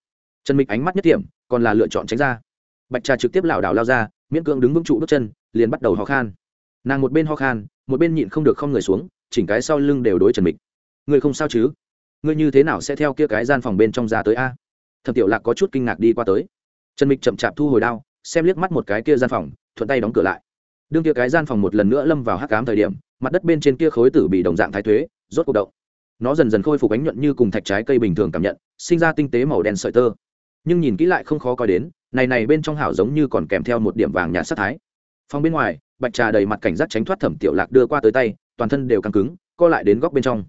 Trần mịch ánh mắt nhất điểm còn là lựa chọn tránh ra. Bạch trà trực tiếp lảo đảo lao ra, miễn cưỡng đứng vững trụ bước chân, liền bắt đầu ho khan. Nàng một bên ho khan, một bên nhịn không được không người xuống, chỉnh cái sau lưng đều đối trần mịch. Người không sao chứ? Ngươi như thế nào sẽ theo kia cái gian phòng bên trong ra tới a? Thẩm tiểu lạc có chút kinh ngạc đi qua tới. Trần mịch chậm chạp thu hồi đao, xem liếc mắt một cái kia gian phòng, thuận tay đóng cửa lại đương kia cái gian phòng một lần nữa lâm vào hắc cám thời điểm, mặt đất bên trên kia khối tử bị đồng dạng thái thuế, rốt cuộc động. Nó dần dần khôi phục ánh nhuận như cùng thạch trái cây bình thường cảm nhận, sinh ra tinh tế màu đen sợi tơ. Nhưng nhìn kỹ lại không khó coi đến, này này bên trong hảo giống như còn kèm theo một điểm vàng nhạt sắc thái. Phòng bên ngoài, bạch trà đầy mặt cảnh giác tránh thoát thẩm tiểu lạc đưa qua tới tay, toàn thân đều căng cứng, co lại đến góc bên trong.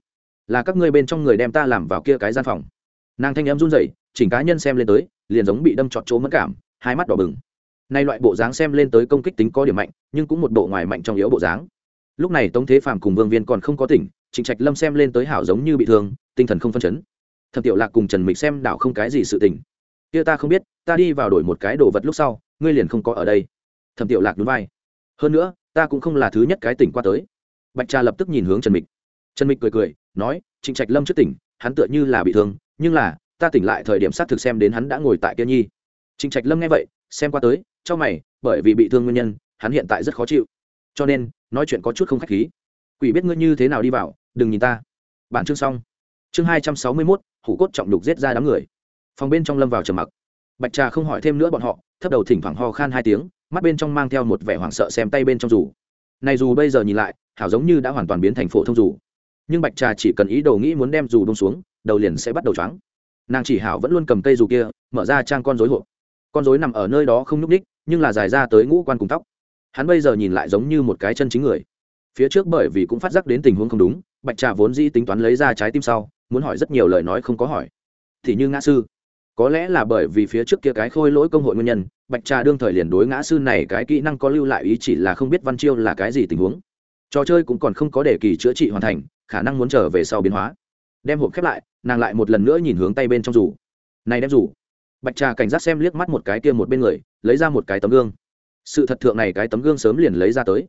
Là các ngươi bên trong người đem ta làm vào kia cái gian phòng. Nàng thanh em run rẩy, chỉnh cá nhân xem lên tới, liền giống bị đâm trọt chỗ mất cảm, hai mắt đỏ bừng nay loại bộ dáng xem lên tới công kích tính có điểm mạnh, nhưng cũng một bộ ngoài mạnh trong yếu bộ dáng. Lúc này tống thế phàm cùng vương viên còn không có tỉnh, trịnh trạch lâm xem lên tới hảo giống như bị thương, tinh thần không phân chấn. Thẩm tiểu lạc cùng trần mịch xem đảo không cái gì sự tình. Kia ta không biết, ta đi vào đổi một cái đồ vật lúc sau, ngươi liền không có ở đây. Thẩm tiểu lạc núi vai. Hơn nữa, ta cũng không là thứ nhất cái tỉnh qua tới. Bạch trà lập tức nhìn hướng trần mịch. Trần mịch cười cười, nói, trịnh trạch lâm trước tỉnh, hắn tựa như là bị thương, nhưng là, ta tỉnh lại thời điểm xác thực xem đến hắn đã ngồi tại kia nhi. Trịnh trạch lâm nghe vậy, xem qua tới cho mày, bởi vì bị thương nguyên nhân, hắn hiện tại rất khó chịu. Cho nên, nói chuyện có chút không k h á c h khí. Quỷ biết ngươi như thế nào đi vào, đừng nhìn ta. Bản chương xong. Chương hai trăm sáu mươi mốt, hủ cốt trọng đục giết ra đám người. Phòng bên trong lâm vào trầm mặc. Bạch trà không hỏi thêm nữa bọn họ, thấp đầu thỉnh thoảng ho khan hai tiếng, mắt bên trong mang theo một vẻ hoảng sợ xem tay bên trong dù. Này dù bây giờ nhìn lại, hảo giống như đã hoàn toàn biến thành phổ thông dù. Nhưng bạch trà chỉ cần ý đồ nghĩ muốn đem dù đông xuống, đầu liền sẽ bắt đầu choáng. Nàng chỉ hảo vẫn luôn cầm cây dù kia, mở ra trang con rối hộp con rối nằm ở nơi đó không nhúc ních nhưng là dài ra tới ngũ quan cùng tóc. Hắn bây giờ nhìn lại giống như một cái chân chính người. Phía trước bởi vì cũng phát giác đến tình huống không đúng, bạch trà vốn dĩ tính toán lấy ra trái tim sau, muốn hỏi rất nhiều lời nói không có hỏi. Thì như ngã sư. Có lẽ là bởi vì phía trước kia cái khôi lỗi công hội nguyên nhân, bạch trà đương thời liền đối ngã sư này cái kỹ năng có lưu lại ý chỉ là không biết văn chiêu là cái gì tình huống. Trò chơi cũng còn không có đề kỳ chữa trị hoàn thành, khả năng muốn trở về sau biến hóa. Đem hộp khép lại, nàng lại một lần nữa nhìn hướng tay bên trong rủ này đem rủ bạch trà cảnh giác xem liếc mắt một cái kia một bên người lấy ra một cái tấm gương. Sự thật thượng này cái tấm gương sớm liền lấy ra tới.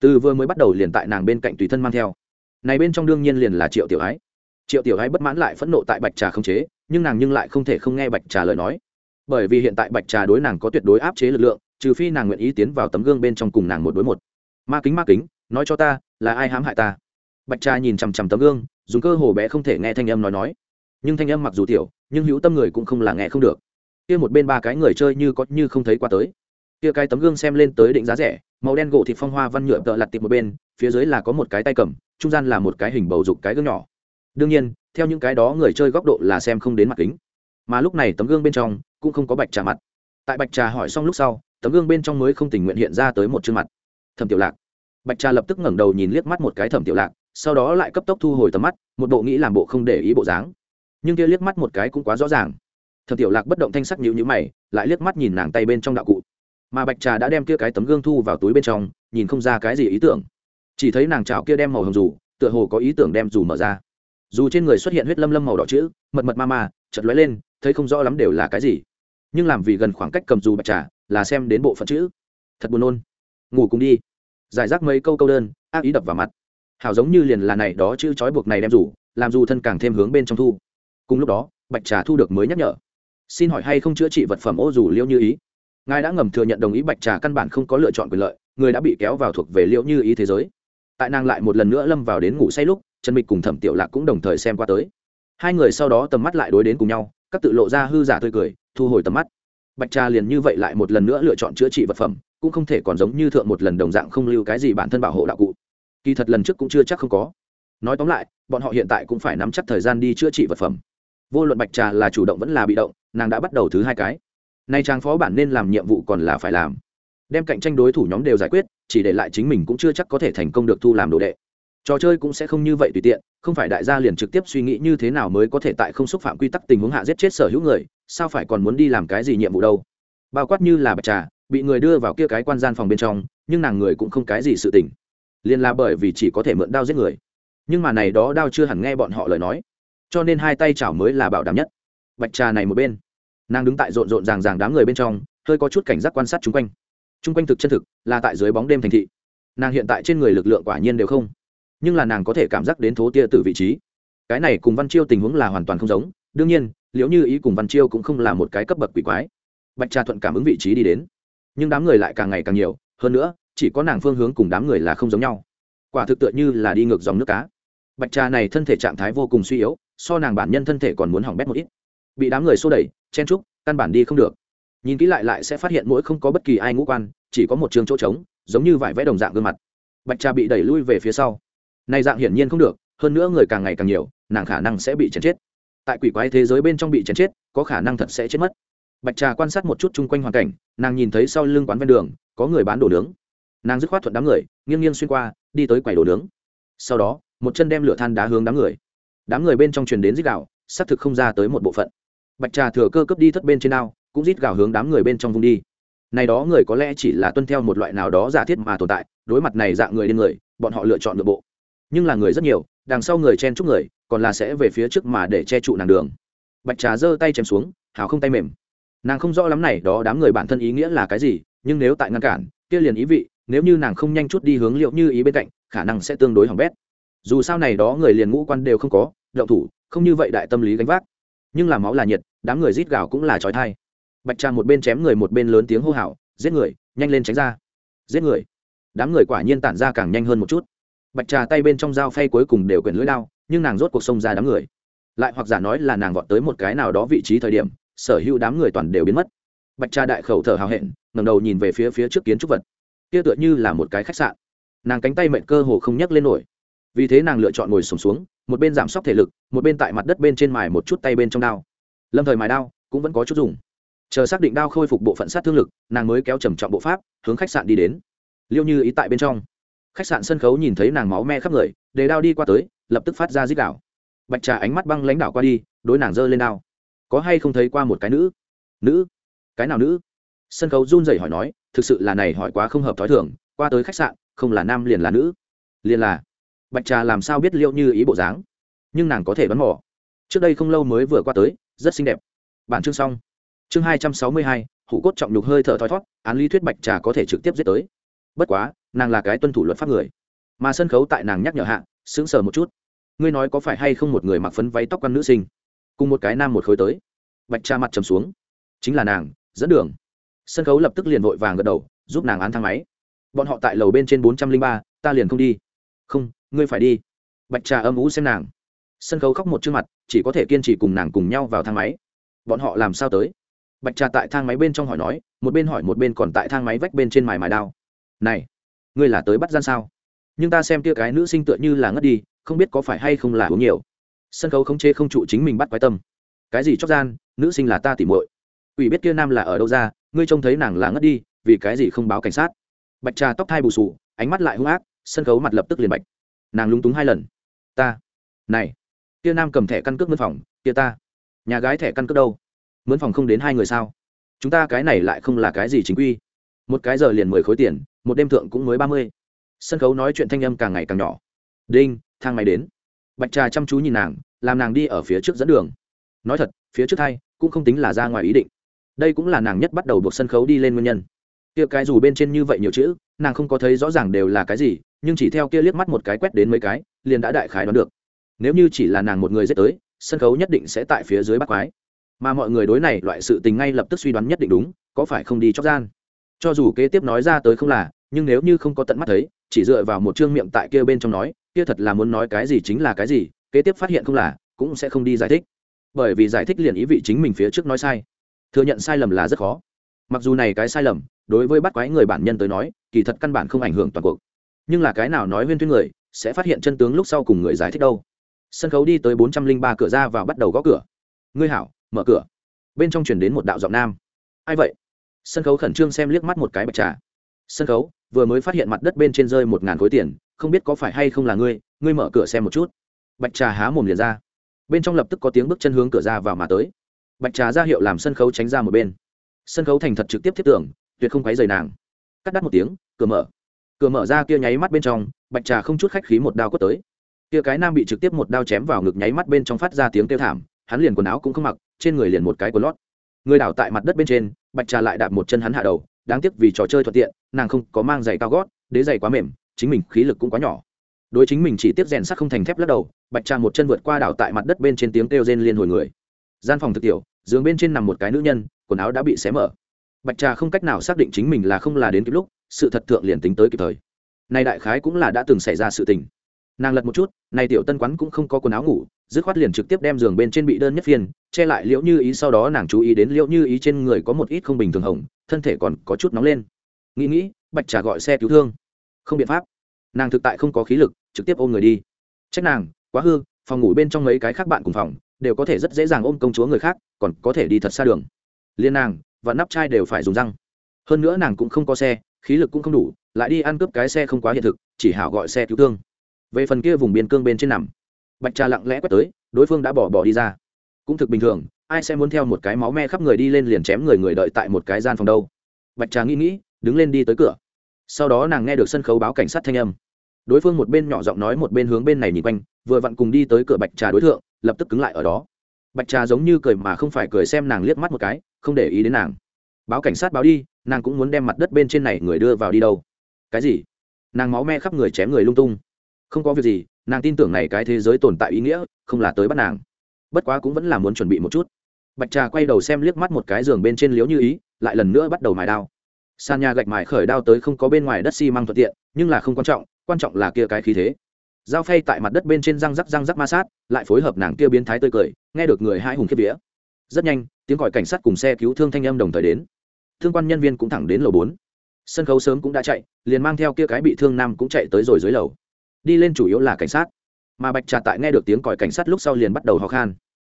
Từ vừa mới bắt đầu liền tại nàng bên cạnh tùy thân mang theo. Này bên trong đương nhiên liền là triệu tiểu ái. Triệu tiểu ái bất mãn lại phẫn nộ tại bạch trà không chế, nhưng nàng nhưng lại không thể không nghe bạch trà lời nói. Bởi vì hiện tại bạch trà đối nàng có tuyệt đối áp chế lực lượng, trừ phi nàng nguyện ý tiến vào tấm gương bên trong cùng nàng một đối một. Ma kính ma kính, nói cho ta, là ai hãm hại ta? Bạch trà nhìn chằm chằm tấm gương, dùng cơ hồ bé không thể nghe thanh âm nói nói. Nhưng thanh âm mặc dù tiểu, nhưng hữu tâm người cũng không là nghe không được kia một bên ba cái người chơi như có như không thấy qua tới. Kia cái tấm gương xem lên tới định giá rẻ, màu đen gỗ thịt phong hoa văn nhựa tợ lặt tiệp một bên, phía dưới là có một cái tay cầm, trung gian là một cái hình bầu dục cái gương nhỏ. Đương nhiên, theo những cái đó người chơi góc độ là xem không đến mặt kính. Mà lúc này tấm gương bên trong cũng không có bạch trà mặt. Tại bạch trà hỏi xong lúc sau, tấm gương bên trong mới không tình nguyện hiện ra tới một chương mặt. Thẩm tiểu lạc. Bạch trà lập tức ngẩng đầu nhìn liếc mắt một cái thẩm tiểu lạc, sau đó lại cấp tốc thu hồi tầm mắt, một bộ nghĩ làm bộ không để ý bộ dáng. Nhưng kia liếc mắt một cái cũng quá rõ ràng thẩm tiểu lạc bất động thanh sắc nhữ nhữ mày, lại liếc mắt nhìn nàng tay bên trong đạo cụ. Mà bạch trà đã đem kia cái tấm gương thu vào túi bên trong, nhìn không ra cái gì ý tưởng. Chỉ thấy nàng trào kia đem màu hồng dù tựa hồ có ý tưởng đem dù mở ra. Dù trên người xuất hiện huyết lâm lâm màu đỏ chữ, mật mật ma ma chật lóe lên, thấy không rõ lắm đều là cái gì. Nhưng làm vì gần khoảng cách cầm dù bạch trà, là xem đến bộ phận chữ. Thật buồn nôn. Ngủ cùng đi. Giải rác mấy câu câu đơn, ác ý đập vào mặt. Hảo giống như liền là này đó chữ trói buộc này đem rủ, làm dù thân càng thêm hướng bên trong thu. Cùng lúc đó, bạch trà thu được mới nhắc nhở xin hỏi hay không chữa trị vật phẩm ô dù liễu như ý? Ngài đã ngầm thừa nhận đồng ý bạch trà căn bản không có lựa chọn quyền lợi, người đã bị kéo vào thuộc về liễu như ý thế giới. Tại nàng lại một lần nữa lâm vào đến ngủ say lúc, trần mịch cùng thẩm tiểu lạc cũng đồng thời xem qua tới. Hai người sau đó tầm mắt lại đối đến cùng nhau, các tự lộ ra hư giả tươi cười, thu hồi tầm mắt. Bạch trà liền như vậy lại một lần nữa lựa chọn chữa trị vật phẩm, cũng không thể còn giống như thượng một lần đồng dạng không lưu cái gì bản thân bảo hộ đạo cụ. Kỳ thật lần trước cũng chưa chắc không có. Nói tóm lại, bọn họ hiện tại cũng phải nắm chắc thời gian đi chữa trị vật phẩm vô luận bạch trà là chủ động vẫn là bị động, nàng đã bắt đầu thứ hai cái. Nay trang phó bản nên làm nhiệm vụ còn là phải làm. Đem cạnh tranh đối thủ nhóm đều giải quyết, chỉ để lại chính mình cũng chưa chắc có thể thành công được thu làm đồ đệ. Trò chơi cũng sẽ không như vậy tùy tiện, không phải đại gia liền trực tiếp suy nghĩ như thế nào mới có thể tại không xúc phạm quy tắc tình huống hạ giết chết sở hữu người, sao phải còn muốn đi làm cái gì nhiệm vụ đâu? Bao quát như là bạch trà, bị người đưa vào kia cái quan gian phòng bên trong, nhưng nàng người cũng không cái gì sự tình. Liền là bởi vì chỉ có thể mượn đao giết người. Nhưng mà này đó đao chưa hẳn nghe bọn họ lời nói cho nên hai tay chảo mới là bảo đảm nhất. Bạch trà này một bên, nàng đứng tại rộn rộn ràng ràng đám người bên trong, hơi có chút cảnh giác quan sát chung quanh. Chung quanh thực chân thực, là tại dưới bóng đêm thành thị. Nàng hiện tại trên người lực lượng quả nhiên đều không, nhưng là nàng có thể cảm giác đến thố tia từ vị trí. Cái này cùng văn chiêu tình huống là hoàn toàn không giống, đương nhiên, liệu như ý cùng văn chiêu cũng không là một cái cấp bậc quỷ quái. Bạch trà thuận cảm ứng vị trí đi đến, nhưng đám người lại càng ngày càng nhiều, hơn nữa, chỉ có nàng phương hướng cùng đám người là không giống nhau. Quả thực tựa như là đi ngược dòng nước cá. Bạch trà này thân thể trạng thái vô cùng suy yếu so nàng bản nhân thân thể còn muốn hỏng bét một ít. Bị đám người xô đẩy, chen trúc căn bản đi không được. Nhìn kỹ lại lại sẽ phát hiện mỗi không có bất kỳ ai ngũ quan, chỉ có một trường chỗ trống, giống như vải vẽ đồng dạng gương mặt. Bạch trà bị đẩy lui về phía sau. Nay dạng hiển nhiên không được, hơn nữa người càng ngày càng nhiều, nàng khả năng sẽ bị chèn chết. Tại quỷ quái thế giới bên trong bị chèn chết, có khả năng thật sẽ chết mất. Bạch trà quan sát một chút chung quanh hoàn cảnh, nàng nhìn thấy sau lưng quán ven đường, có người bán đồ nướng. Nàng dứt khoát thuận đám người, nghiêng nghiêng xuyên qua, đi tới quầy đồ nướng. Sau đó, một chân đem lửa than đá hướng đám người đám người bên trong truyền đến rít gạo xác thực không ra tới một bộ phận. Bạch trà thừa cơ cấp đi thất bên trên ao, cũng rít gạo hướng đám người bên trong vùng đi. Này đó người có lẽ chỉ là tuân theo một loại nào đó giả thiết mà tồn tại, đối mặt này dạng người đến người, bọn họ lựa chọn nội bộ. Nhưng là người rất nhiều, đằng sau người chen chúc người, còn là sẽ về phía trước mà để che trụ nàng đường. Bạch trà giơ tay chém xuống, hào không tay mềm. Nàng không rõ lắm này đó đám người bản thân ý nghĩa là cái gì, nhưng nếu tại ngăn cản, kia liền ý vị, nếu như nàng không nhanh chút đi hướng liệu như ý bên cạnh, khả năng sẽ tương đối hỏng bét dù sao này đó người liền ngũ quan đều không có, động thủ, không như vậy đại tâm lý gánh vác. Nhưng là máu là nhiệt, đám người rít gào cũng là trói thai. Bạch trà một bên chém người một bên lớn tiếng hô hào, giết người, nhanh lên tránh ra. Giết người. Đám người quả nhiên tản ra càng nhanh hơn một chút. Bạch trà tay bên trong dao phay cuối cùng đều quyển lưỡi lao nhưng nàng rốt cuộc xông ra đám người. Lại hoặc giả nói là nàng vọt tới một cái nào đó vị trí thời điểm, sở hữu đám người toàn đều biến mất. Bạch trà đại khẩu thở hào hẹn ngầm đầu nhìn về phía phía trước kiến trúc vật. Kia tựa như là một cái khách sạn. Nàng cánh tay mệnh cơ hồ không nhấc lên nổi vì thế nàng lựa chọn ngồi sùng xuống, xuống một bên giảm sốc thể lực một bên tại mặt đất bên trên mài một chút tay bên trong đao. Lâm thời mài đao cũng vẫn có chút dùng. Chờ xác định đao khôi phục bộ phận sát thương lực nàng mới kéo trầm trọng bộ pháp hướng khách sạn đi đến. Liêu như ý tại bên trong. Khách sạn sân khấu nhìn thấy nàng máu me khắp người để đao đi qua tới lập tức phát ra dích đảo bạch trà ánh mắt băng lãnh đảo qua đi đối nàng giơ lên đao. Có hay không thấy qua một cái nữ? Nữ? Cái nào nữ? Sân khấu run rẩy hỏi nói thực sự là này hỏi quá không hợp thói thường qua tới khách sạn không là nam liền là nữ. Liền là bạch trà làm sao biết liệu như ý bộ dáng? Nhưng nàng có thể bắn mỏ trước đây không lâu mới vừa qua tới, rất xinh đẹp. Bản chương xong. Chương hai trăm sáu mươi hai, hủ cốt trọng nhục hơi thở thoi thót, án lý thuyết bạch trà có thể trực tiếp giết tới. Bất quá, nàng là cái tuân thủ luật pháp người. Mà sân khấu tại nàng nhắc nhở hạ, sững sờ một chút. Ngươi nói có phải hay không một người mặc phấn váy tóc con nữ sinh? Cùng một cái nam một khối tới. Bạch trà mặt trầm xuống. Chính là nàng, dẫn đường. Sân khấu lập tức liền vội vàng gật đầu, giúp nàng án thang máy. Bọn họ tại lầu bên trên bốn trăm linh ba, ta liền không đi. Không ngươi phải đi. Bạch trà âm ú xem nàng. Sân khấu khóc một chương mặt, chỉ có thể kiên trì cùng nàng cùng nhau vào thang máy. Bọn họ làm sao tới? Bạch trà tại thang máy bên trong hỏi nói, một bên hỏi một bên còn tại thang máy vách bên trên mài mài đao. Này, ngươi là tới bắt gian sao? Nhưng ta xem kia cái nữ sinh tựa như là ngất đi, không biết có phải hay không là uống nhiều. Sân khấu không chê không trụ chính mình bắt quái tâm. Cái gì chóc gian, nữ sinh là ta tỉ muội. Ủy biết kia nam là ở đâu ra, ngươi trông thấy nàng là ngất đi, vì cái gì không báo cảnh sát? Bạch trà tóc thai bù sù, ánh mắt lại hung ác, sân khấu mặt lập tức liền bạch nàng lúng túng hai lần. Ta. Này. Kia nam cầm thẻ căn cước mướn phòng, kia ta. Nhà gái thẻ căn cước đâu? Mướn phòng không đến hai người sao? Chúng ta cái này lại không là cái gì chính quy. Một cái giờ liền mười khối tiền, một đêm thượng cũng mới ba mươi. Sân khấu nói chuyện thanh âm càng ngày càng nhỏ. Đinh, thang máy đến. Bạch trà chăm chú nhìn nàng, làm nàng đi ở phía trước dẫn đường. Nói thật, phía trước thay cũng không tính là ra ngoài ý định. Đây cũng là nàng nhất bắt đầu buộc sân khấu đi lên nguyên nhân. Kia cái dù bên trên như vậy nhiều chữ, nàng không có thấy rõ ràng đều là cái gì nhưng chỉ theo kia liếc mắt một cái quét đến mấy cái, liền đã đại khái đoán được. Nếu như chỉ là nàng một người dết tới, sân khấu nhất định sẽ tại phía dưới bắt quái. Mà mọi người đối này loại sự tình ngay lập tức suy đoán nhất định đúng, có phải không đi chóc gian? Cho dù kế tiếp nói ra tới không là, nhưng nếu như không có tận mắt thấy, chỉ dựa vào một chương miệng tại kia bên trong nói, kia thật là muốn nói cái gì chính là cái gì, kế tiếp phát hiện không là, cũng sẽ không đi giải thích. Bởi vì giải thích liền ý vị chính mình phía trước nói sai. Thừa nhận sai lầm là rất khó. Mặc dù này cái sai lầm, đối với bắt quái người bản nhân tới nói, kỳ thật căn bản không ảnh hưởng toàn cuộc nhưng là cái nào nói huyên thuyên người, sẽ phát hiện chân tướng lúc sau cùng người giải thích đâu. Sân khấu đi tới bốn trăm linh ba cửa ra và bắt đầu gõ cửa. Ngươi hảo, mở cửa. Bên trong chuyển đến một đạo giọng nam. Ai vậy? Sân khấu khẩn trương xem liếc mắt một cái bạch trà. Sân khấu, vừa mới phát hiện mặt đất bên trên rơi một ngàn khối tiền, không biết có phải hay không là ngươi ngươi mở cửa xem một chút. Bạch trà há mồm liền ra. Bên trong lập tức có tiếng bước chân hướng cửa ra vào mà tới. Bạch trà ra hiệu làm sân khấu tránh ra một bên. Sân khấu thành thật trực tiếp thiết tưởng, tuyệt không quấy rầy nàng. Cắt đắt một tiếng, cửa mở cửa mở ra kia nháy mắt bên trong, bạch trà không chút khách khí một đao quất tới. Kia cái nam bị trực tiếp một đao chém vào ngực nháy mắt bên trong phát ra tiếng kêu thảm, hắn liền quần áo cũng không mặc, trên người liền một cái quần lót. Người đảo tại mặt đất bên trên, bạch trà lại đạp một chân hắn hạ đầu, đáng tiếc vì trò chơi thuận tiện, nàng không có mang giày cao gót, đế giày quá mềm, chính mình khí lực cũng quá nhỏ. Đối chính mình chỉ tiếp rèn sắt không thành thép lắc đầu, bạch trà một chân vượt qua đảo tại mặt đất bên trên tiếng kêu rên liên hồi người. Gian phòng thực tiểu, giường bên trên nằm một cái nữ nhân, quần áo đã bị xé mở. Bạch trà không cách nào xác định chính mình là không là đến kịp lúc sự thật thượng liền tính tới kịp thời. Nay đại khái cũng là đã từng xảy ra sự tình. Nàng lật một chút, nay tiểu tân quán cũng không có quần áo ngủ, dứt khoát liền trực tiếp đem giường bên trên bị đơn nhất phiên, che lại liễu như ý sau đó nàng chú ý đến liễu như ý trên người có một ít không bình thường hồng, thân thể còn có chút nóng lên. Nghĩ nghĩ, bạch trà gọi xe cứu thương. Không biện pháp. Nàng thực tại không có khí lực, trực tiếp ôm người đi. Trách nàng, quá hư, phòng ngủ bên trong mấy cái khác bạn cùng phòng, đều có thể rất dễ dàng ôm công chúa người khác, còn có thể đi thật xa đường. Liên nàng và nắp chai đều phải dùng răng. Hơn nữa nàng cũng không có xe khí lực cũng không đủ, lại đi ăn cướp cái xe không quá hiện thực, chỉ hảo gọi xe cứu thương. Về phần kia vùng biên cương bên trên nằm, bạch trà lặng lẽ quét tới, đối phương đã bỏ bỏ đi ra. Cũng thực bình thường, ai sẽ muốn theo một cái máu me khắp người đi lên liền chém người người đợi tại một cái gian phòng đâu. Bạch trà nghĩ nghĩ, đứng lên đi tới cửa. Sau đó nàng nghe được sân khấu báo cảnh sát thanh âm. Đối phương một bên nhỏ giọng nói một bên hướng bên này nhìn quanh, vừa vặn cùng đi tới cửa bạch trà đối tượng lập tức cứng lại ở đó. Bạch trà giống như cười mà không phải cười xem nàng liếc mắt một cái, không để ý đến nàng báo cảnh sát báo đi, nàng cũng muốn đem mặt đất bên trên này người đưa vào đi đâu. Cái gì? Nàng máu me khắp người chém người lung tung. Không có việc gì, nàng tin tưởng này cái thế giới tồn tại ý nghĩa, không là tới bắt nàng. Bất quá cũng vẫn là muốn chuẩn bị một chút. Bạch trà quay đầu xem liếc mắt một cái giường bên trên liếu như ý, lại lần nữa bắt đầu mài đao. Sàn nhà gạch mài khởi đao tới không có bên ngoài đất xi、si、măng thuận tiện, nhưng là không quan trọng quan trọng là kia cái khí thế. Dao phay tại mặt đất bên trên răng rắc răng rắc ma sát, lại phối hợp nàng kia biến thái tươi cười, nghe được người hai hùng kiếp vía. Rất nhanh, tiếng gọi cảnh sát cùng xe cứu thương thanh âm đồng thời đến thương quan nhân viên cũng thẳng đến lầu bốn. Sân khấu sớm cũng đã chạy, liền mang theo kia cái bị thương nam cũng chạy tới rồi dưới lầu. Đi lên chủ yếu là cảnh sát. Mà bạch trà tại nghe được tiếng còi cảnh sát lúc sau liền bắt đầu ho khan.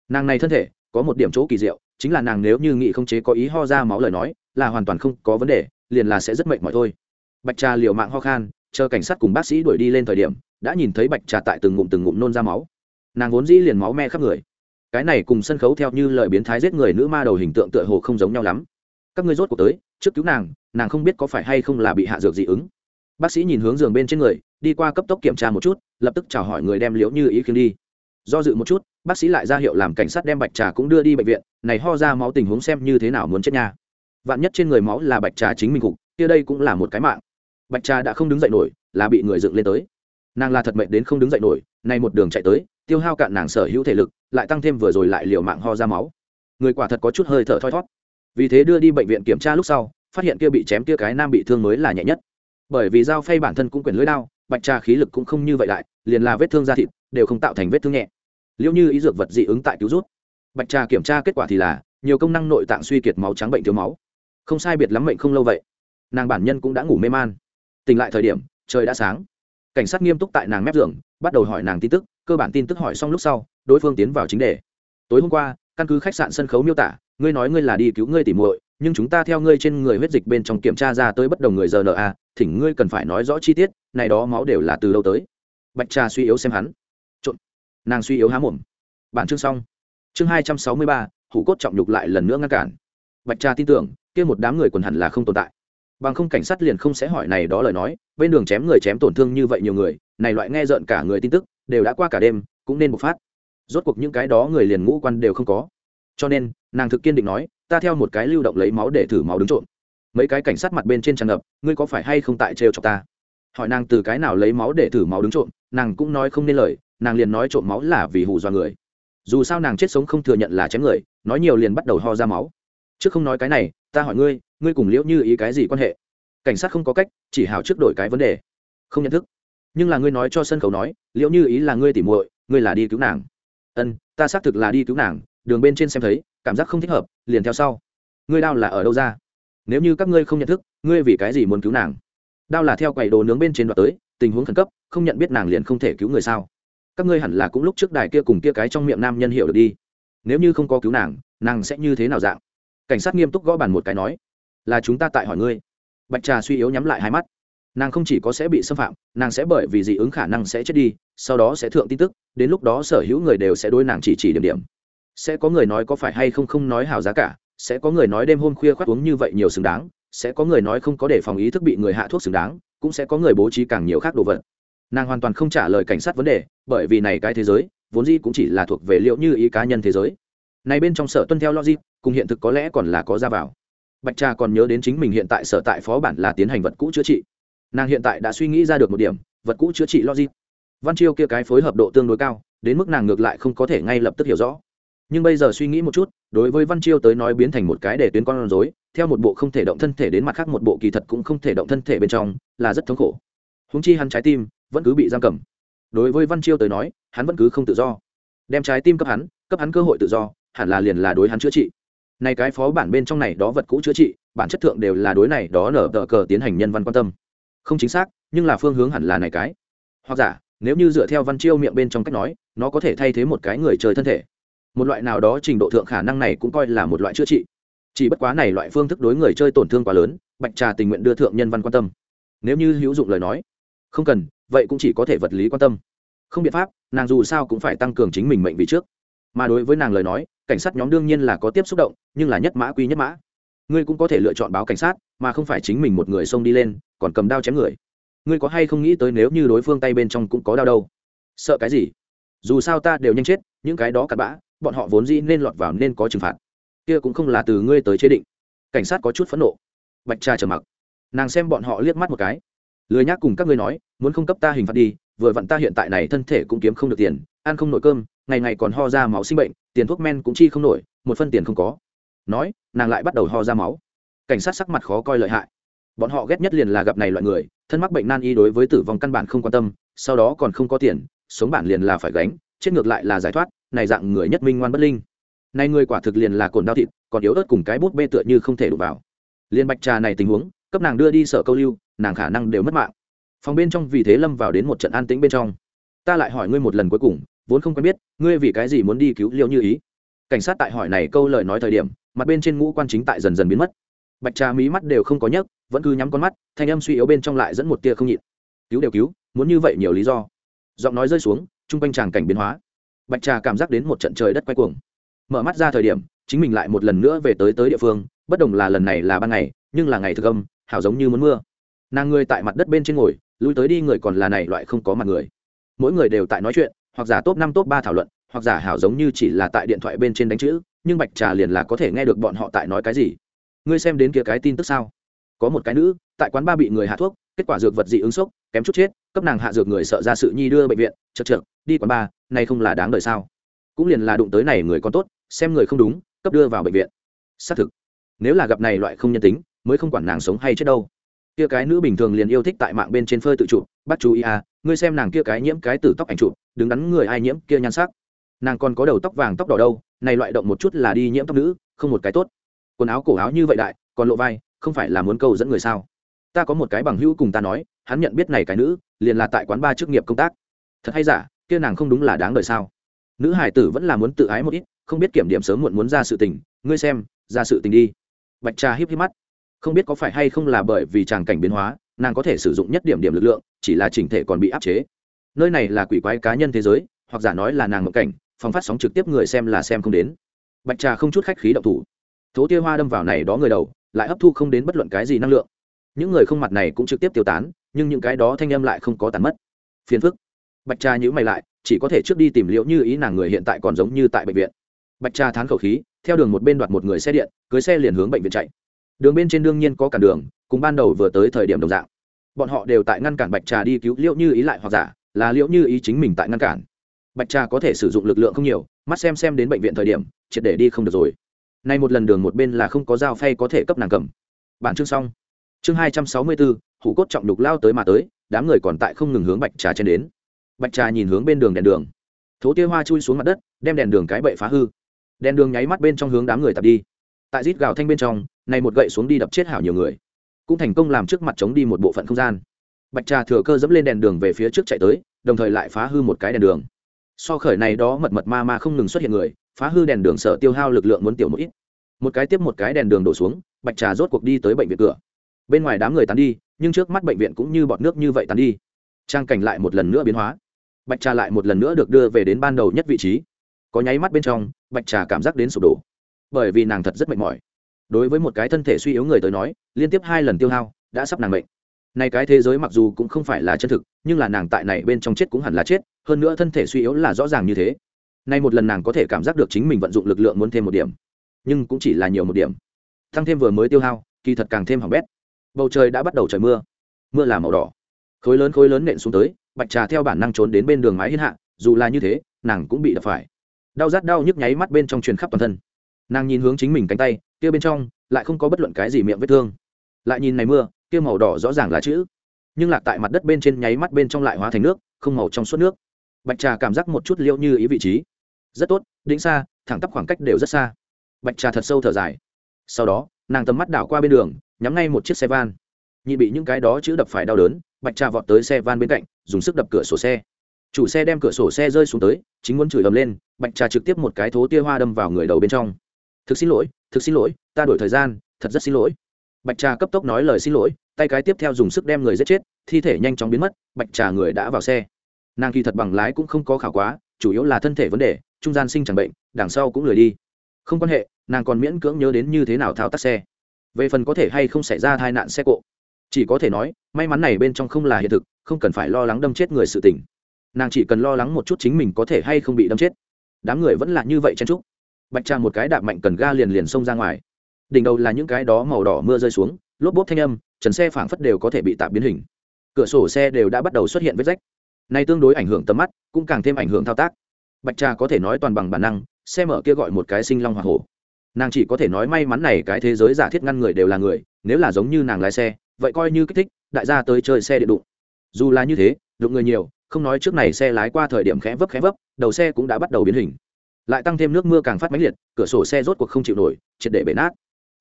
Nàng này thân thể, có một điểm chỗ kỳ diệu, chính là nàng nếu như nghị không chế có ý ho ra máu lời nói, là hoàn toàn không có vấn đề, liền là sẽ rất mệt mỏi thôi. Bạch trà liều mạng ho khan, chờ cảnh sát cùng bác sĩ đuổi đi lên thời điểm, đã nhìn thấy bạch trà tại từng ngụm từng ngụm nôn ra máu. Nàng vốn dĩ liền máu me khắp người. Cái này cùng sân khấu theo như lời biến thái giết người nữ ma đầu hình tượng tựa hồ không giống nhau lắm các ngươi rốt cuộc tới, trước cứu nàng nàng không biết có phải hay không là bị hạ dược dị ứng. Bác sĩ nhìn hướng giường bên trên người, đi qua cấp tốc kiểm tra một chút, lập tức chào hỏi người đem liễu như ý khiến đi. Do dự một chút, bác sĩ lại ra hiệu làm cảnh sát đem bạch trà cũng đưa đi bệnh viện, này ho ra máu tình huống xem như thế nào muốn chết nha. Vạn nhất trên người máu là bạch trà chính mình cục, kia đây cũng là một cái mạng. Bạch trà đã không đứng dậy nổi, là bị người dựng lên tới. Nàng là thật mệnh đến không đứng dậy nổi, nay một đường chạy tới, tiêu hao cạn nàng sở hữu thể lực, lại tăng thêm vừa rồi lại liều mạng ho ra máu. Người quả thật có chút hơi thở thoi thót vì thế đưa đi bệnh viện kiểm tra lúc sau, phát hiện kia bị chém kia cái nam bị thương mới là nhẹ nhất. Bởi vì dao phay bản thân cũng quyền lưỡi đao, bạch trà khí lực cũng không như vậy lại, liền là vết thương da thịt, đều không tạo thành vết thương nhẹ. Liệu như ý dược vật dị ứng tại cứu rút. Bạch trà kiểm tra kết quả thì là, nhiều công năng nội tạng suy kiệt máu trắng bệnh thiếu máu. Không sai biệt lắm bệnh không lâu vậy, nàng bản nhân cũng đã ngủ mê man. Tỉnh lại thời điểm, trời đã sáng. Cảnh sát nghiêm túc tại nàng mép giường, bắt đầu hỏi nàng tin tức, cơ bản tin tức hỏi xong lúc sau, đối phương tiến vào chính đề. Tối hôm qua, căn cứ khách sạn sân khấu miêu tả ngươi nói ngươi là đi cứu ngươi tỉ muội, nhưng chúng ta theo ngươi trên người huyết dịch bên trong kiểm tra ra tới bất đồng người giờ rna à, thỉnh ngươi cần phải nói rõ chi tiết, này đó máu đều là từ đâu tới? Bạch trà suy yếu xem hắn. Trộn. Nàng suy yếu há mồm. Bản chương xong. Chương hai trăm sáu mươi ba, hủ cốt trọng nhục lại lần nữa ngăn cản. Bạch trà tin tưởng, kia một đám người quần hẳn là không tồn tại. Bằng không cảnh sát liền không sẽ hỏi này đó lời nói, bên đường chém người chém tổn thương như vậy nhiều người, này loại nghe rợn cả người tin tức, đều đã qua cả đêm, cũng nên bộc phát. Rốt cuộc những cái đó người liền ngũ quan đều không có. Cho nên nàng thực kiên định nói, ta theo một cái lưu động lấy máu để thử máu đứng trộm. Mấy cái cảnh sát mặt bên trên tràn ngập, ngươi có phải hay không tại trêu chọc ta? Hỏi nàng từ cái nào lấy máu để thử máu đứng trộm, nàng cũng nói không nên lời, nàng liền nói trộm máu là vì hù do người. Dù sao nàng chết sống không thừa nhận là chém người, nói nhiều liền bắt đầu ho ra máu. Trước không nói cái này, ta hỏi ngươi ngươi cùng liễu như ý cái gì quan hệ? Cảnh sát không có cách, chỉ hào trước đổi cái vấn đề. Không nhận thức. Nhưng là ngươi nói cho sân khấu nói, liễu như ý là ngươi tỉ muội, ngươi là đi cứu nàng. Ân, ta xác thực là đi cứu nàng đường bên trên xem thấy, cảm giác không thích hợp, liền theo sau. Ngươi đao là ở đâu ra? Nếu như các ngươi không nhận thức, ngươi vì cái gì muốn cứu nàng? Đao là theo quầy đồ nướng bên trên đoạt tới, tình huống khẩn cấp, không nhận biết nàng liền không thể cứu người sao? Các ngươi hẳn là cũng lúc trước đài kia cùng kia cái trong miệng nam nhân hiểu được đi. Nếu như không có cứu nàng nàng sẽ như thế nào dạng? Cảnh sát nghiêm túc gõ bàn một cái nói, là chúng ta tại hỏi ngươi. Bạch trà suy yếu nhắm lại hai mắt. Nàng không chỉ có sẽ bị xâm phạm, nàng sẽ bởi vì dị ứng khả năng sẽ chết đi, sau đó sẽ thượng tin tức, đến lúc đó sở hữu người đều sẽ đối nàng chỉ chỉ điểm điểm sẽ có người nói có phải hay không không nói hào giá cả, sẽ có người nói đêm hôm khuya khoác uống như vậy nhiều xứng đáng, sẽ có người nói không có để phòng ý thức bị người hạ thuốc xứng đáng, cũng sẽ có người bố trí càng nhiều khác đồ vật. Nàng hoàn toàn không trả lời cảnh sát vấn đề, bởi vì này cái thế giới, vốn dĩ cũng chỉ là thuộc về liệu như ý cá nhân thế giới. Này bên trong sở tuân theo logic, cùng hiện thực có lẽ còn là có ra vào. Bạch trà còn nhớ đến chính mình hiện tại sở tại phó bản là tiến hành vật cũ chữa trị. Nàng hiện tại đã suy nghĩ ra được một điểm, vật cũ chữa trị logic. Văn chiêu kia cái phối hợp độ tương đối cao, đến mức nàng ngược lại không có thể ngay lập tức hiểu rõ nhưng bây giờ suy nghĩ một chút, đối với văn chiêu tới nói biến thành một cái để tuyến con rối, theo một bộ không thể động thân thể đến mặt khác một bộ kỳ thật cũng không thể động thân thể bên trong, là rất thống khổ. Húng chi hắn trái tim vẫn cứ bị giam cầm. Đối với văn chiêu tới nói, hắn vẫn cứ không tự do. Đem trái tim cấp hắn cấp hắn cơ hội tự do, hẳn là liền là đối hắn chữa trị. Này cái phó bản bên trong này đó vật cũ chữa trị, bản chất thượng đều là đối này đó nở tờ cờ tiến hành nhân văn quan tâm. Không chính xác, nhưng là phương hướng hẳn là này cái. Hoặc giả, nếu như dựa theo văn chiêu miệng bên trong cách nói, nó có thể thay thế một cái người chơi thân thể một loại nào đó trình độ thượng khả năng này cũng coi là một loại chữa trị. Chỉ bất quá này loại phương thức đối người chơi tổn thương quá lớn, bạch trà tình nguyện đưa thượng nhân văn quan tâm. Nếu như hữu dụng lời nói, không cần, vậy cũng chỉ có thể vật lý quan tâm. Không biện pháp, nàng dù sao cũng phải tăng cường chính mình mệnh vì trước. Mà đối với nàng lời nói, cảnh sát nhóm đương nhiên là có tiếp xúc động, nhưng là nhất mã quy nhất mã. Ngươi cũng có thể lựa chọn báo cảnh sát, mà không phải chính mình một người xông đi lên, còn cầm đao chém người. Ngươi có hay không nghĩ tới nếu như đối phương tay bên trong cũng có đao đâu? Sợ cái gì? Dù sao ta đều nhanh chết, những cái đó cặn bã bọn họ vốn dĩ nên lọt vào nên có trừng phạt. Kia cũng không là từ ngươi tới chế định. Cảnh sát có chút phẫn nộ. Bạch tra trầm mặc. Nàng xem bọn họ liếc mắt một cái. Lười nhác cùng các ngươi nói, muốn không cấp ta hình phạt đi, vừa vặn ta hiện tại này thân thể cũng kiếm không được tiền, ăn không nổi cơm, ngày ngày còn ho ra máu sinh bệnh, tiền thuốc men cũng chi không nổi, một phân tiền không có. Nói, nàng lại bắt đầu ho ra máu. Cảnh sát sắc mặt khó coi lợi hại. Bọn họ ghét nhất liền là gặp này loại người, thân mắc bệnh nan y đối với tử vong căn bản không quan tâm, sau đó còn không có tiền, sống bản liền là phải gánh, chết ngược lại là giải thoát này dạng người nhất minh ngoan bất linh. Này người quả thực liền là cồn đau thịt, còn yếu ớt cùng cái bút bê tựa như không thể đụng vào. Liên bạch trà này tình huống, cấp nàng đưa đi sở câu lưu, nàng khả năng đều mất mạng. Phòng bên trong vì thế lâm vào đến một trận an tĩnh bên trong. Ta lại hỏi ngươi một lần cuối cùng, vốn không quen biết, ngươi vì cái gì muốn đi cứu liêu như ý? Cảnh sát tại hỏi này câu lời nói thời điểm, mặt bên trên ngũ quan chính tại dần dần biến mất. Bạch trà mí mắt đều không có nhấc, vẫn cứ nhắm con mắt, thanh âm suy yếu bên trong lại dẫn một tia không nhịn. Cứu đều cứu, muốn như vậy nhiều lý do. Giọng nói rơi xuống, chung quanh tràng cảnh biến hóa bạch trà cảm giác đến một trận trời đất quay cuồng. Mở mắt ra thời điểm, chính mình lại một lần nữa về tới tới địa phương, bất đồng là lần này là ban ngày, nhưng là ngày thực âm, hảo giống như muốn mưa. Nàng người tại mặt đất bên trên ngồi, lui tới đi người còn là này loại không có mặt người. Mỗi người đều tại nói chuyện, hoặc giả top năm, top ba thảo luận, hoặc giả hảo giống như chỉ là tại điện thoại bên trên đánh chữ, nhưng bạch trà liền là có thể nghe được bọn họ tại nói cái gì. Ngươi xem đến kia cái tin tức sao? Có một cái nữ, tại quán ba bị người hạ thuốc kết quả dược vật dị ứng sốc, kém chút chết, cấp nàng hạ dược người sợ ra sự nhi đưa bệnh viện, chật chật đi quán ba nay không là đáng đời sao? Cũng liền là đụng tới này người còn tốt, xem người không đúng, cấp đưa vào bệnh viện. Xác thực, nếu là gặp này loại không nhân tính, mới không quản nàng sống hay chết đâu. Kia cái nữ bình thường liền yêu thích tại mạng bên trên phơi tự chụp, bắt chú ý à ngươi xem nàng kia cái nhiễm cái tử tóc ảnh chụp, đứng đắn người ai nhiễm kia nhan sắc. Nàng còn có đầu tóc vàng tóc đỏ đâu, này loại động một chút là đi nhiễm tóc nữ, không một cái tốt. Quần áo cổ áo như vậy đại, còn lộ vai, không phải là muốn câu dẫn người sao? Ta có một cái bằng hữu cùng ta nói, hắn nhận biết này cái nữ, liền là tại quán ba chức nghiệp công tác. Thật hay giả, kia nàng không đúng là đáng đời sao? Nữ hải tử vẫn là muốn tự ái một ít, không biết kiểm điểm sớm muộn muốn ra sự tình, ngươi xem, ra sự tình đi. Bạch trà híp híp mắt. Không biết có phải hay không là bởi vì tràng cảnh biến hóa, nàng có thể sử dụng nhất điểm điểm lực lượng, chỉ là chỉnh thể còn bị áp chế. Nơi này là quỷ quái cá nhân thế giới, hoặc giả nói là nàng ngộ cảnh, phòng phát sóng trực tiếp người xem là xem không đến. Bạch trà không chút khách khí động thủ. Thố tia hoa đâm vào này đó người đầu, lại hấp thu không đến bất luận cái gì năng lượng những người không mặt này cũng trực tiếp tiêu tán, nhưng những cái đó thanh âm lại không có tàn mất. Phiền phức. Bạch trà nhữ mày lại, chỉ có thể trước đi tìm liệu như ý nàng người hiện tại còn giống như tại bệnh viện. Bạch trà thán khẩu khí, theo đường một bên đoạt một người xe điện, cưới xe liền hướng bệnh viện chạy. Đường bên trên đương nhiên có cản đường, cùng ban đầu vừa tới thời điểm đồng dạng. Bọn họ đều tại ngăn cản bạch trà đi cứu liệu như ý lại hoặc giả, là liệu như ý chính mình tại ngăn cản. Bạch trà có thể sử dụng lực lượng không nhiều, mắt xem xem đến bệnh viện thời điểm, triệt để đi không được rồi. Nay một lần đường một bên là không có dao phay có thể cấp nàng cầm. Bản chương xong chương hai trăm sáu mươi bốn hủ cốt trọng đục lao tới mà tới, đám người còn tại không ngừng hướng bạch trà chen đến. Bạch trà nhìn hướng bên đường đèn đường. Thố tia hoa chui xuống mặt đất, đem đèn đường cái bậy phá hư. Đèn đường nháy mắt bên trong hướng đám người tập đi. Tại rít gào thanh bên trong, này một gậy xuống đi đập chết hảo nhiều người. Cũng thành công làm trước mặt chống đi một bộ phận không gian. Bạch trà thừa cơ dẫm lên đèn đường về phía trước chạy tới, đồng thời lại phá hư một cái đèn đường. So khởi này đó mật mật ma ma không ngừng xuất hiện người, phá hư đèn đường sợ tiêu hao lực lượng muốn tiểu một ít. Một cái tiếp một cái đèn đường đổ xuống, bạch trà rốt cuộc đi tới bệnh viện cửa bên ngoài đám người tán đi, nhưng trước mắt bệnh viện cũng như bọt nước như vậy tán đi. Trang cảnh lại một lần nữa biến hóa. Bạch trà lại một lần nữa được đưa về đến ban đầu nhất vị trí. Có nháy mắt bên trong, bạch trà cảm giác đến sụp đổ. Bởi vì nàng thật rất mệt mỏi. Đối với một cái thân thể suy yếu người tới nói, liên tiếp hai lần tiêu hao đã sắp nàng bệnh này cái thế giới mặc dù cũng không phải là chân thực, nhưng là nàng tại này bên trong chết cũng hẳn là chết, hơn nữa thân thể suy yếu là rõ ràng như thế. Nay một lần nàng có thể cảm giác được chính mình vận dụng lực lượng muốn thêm một điểm, nhưng cũng chỉ là nhiều một điểm. Tăng thêm vừa mới tiêu hao, kỳ thật càng thêm hỏng bét bầu trời đã bắt đầu trời mưa. Mưa là màu đỏ. Khối lớn khối lớn nện xuống tới, bạch trà theo bản năng trốn đến bên đường mái hiên hạ, dù là như thế, nàng cũng bị đập phải. Đau rát đau nhức nháy mắt bên trong truyền khắp toàn thân. Nàng nhìn hướng chính mình cánh tay, kia bên trong lại không có bất luận cái gì miệng vết thương. Lại nhìn này mưa, kia màu đỏ rõ ràng là chữ. Nhưng lạc tại mặt đất bên trên nháy mắt bên trong lại hóa thành nước, không màu trong suốt nước. Bạch trà cảm giác một chút liệu như ý vị trí. Rất tốt đĩnh xa, thẳng tắp khoảng cách đều rất xa. Bạch trà thật sâu thở dài. Sau đó, nàng tầm mắt đảo qua bên đường nhắm ngay một chiếc xe van. Nhị bị những cái đó chữ đập phải đau đớn, bạch trà vọt tới xe van bên cạnh, dùng sức đập cửa sổ xe. Chủ xe đem cửa sổ xe rơi xuống tới, chính muốn chửi ầm lên, bạch trà trực tiếp một cái thố tia hoa đâm vào người đầu bên trong. Thực xin lỗi, thực xin lỗi, ta đổi thời gian, thật rất xin lỗi. Bạch trà cấp tốc nói lời xin lỗi, tay cái tiếp theo dùng sức đem người giết chết, thi thể nhanh chóng biến mất, bạch trà người đã vào xe. Nàng kỳ thật bằng lái cũng không có khảo quá, chủ yếu là thân thể vấn đề, trung gian sinh chẳng bệnh, đằng sau cũng lười đi. Không quan hệ, nàng còn miễn cưỡng nhớ đến như thế nào thao tác xe về phần có thể hay không xảy ra tai nạn xe cộ. Chỉ có thể nói, may mắn này bên trong không là hiện thực, không cần phải lo lắng đâm chết người sự tình. Nàng chỉ cần lo lắng một chút chính mình có thể hay không bị đâm chết. Đám người vẫn là như vậy chen trúc bạch trà một cái đạp mạnh cần ga liền liền xông ra ngoài. Đỉnh đầu là những cái đó màu đỏ mưa rơi xuống, lốp bốp thanh âm, trần xe phảng phất đều có thể bị tạm biến hình. Cửa sổ xe đều đã bắt đầu xuất hiện vết rách. Nay tương đối ảnh hưởng tầm mắt, cũng càng thêm ảnh hưởng thao tác. Bạch trà có thể nói toàn bằng bản năng, xe mở kia gọi một cái sinh long hoa hổ nàng chỉ có thể nói may mắn này cái thế giới giả thiết ngăn người đều là người, nếu là giống như nàng lái xe, vậy coi như kích thích, đại gia tới chơi xe điện đụng. Dù là như thế, đụng người nhiều, không nói trước này xe lái qua thời điểm khẽ vấp khẽ vấp, đầu xe cũng đã bắt đầu biến hình. Lại tăng thêm nước mưa càng phát mãnh liệt, cửa sổ xe rốt cuộc không chịu nổi, triệt để bể nát.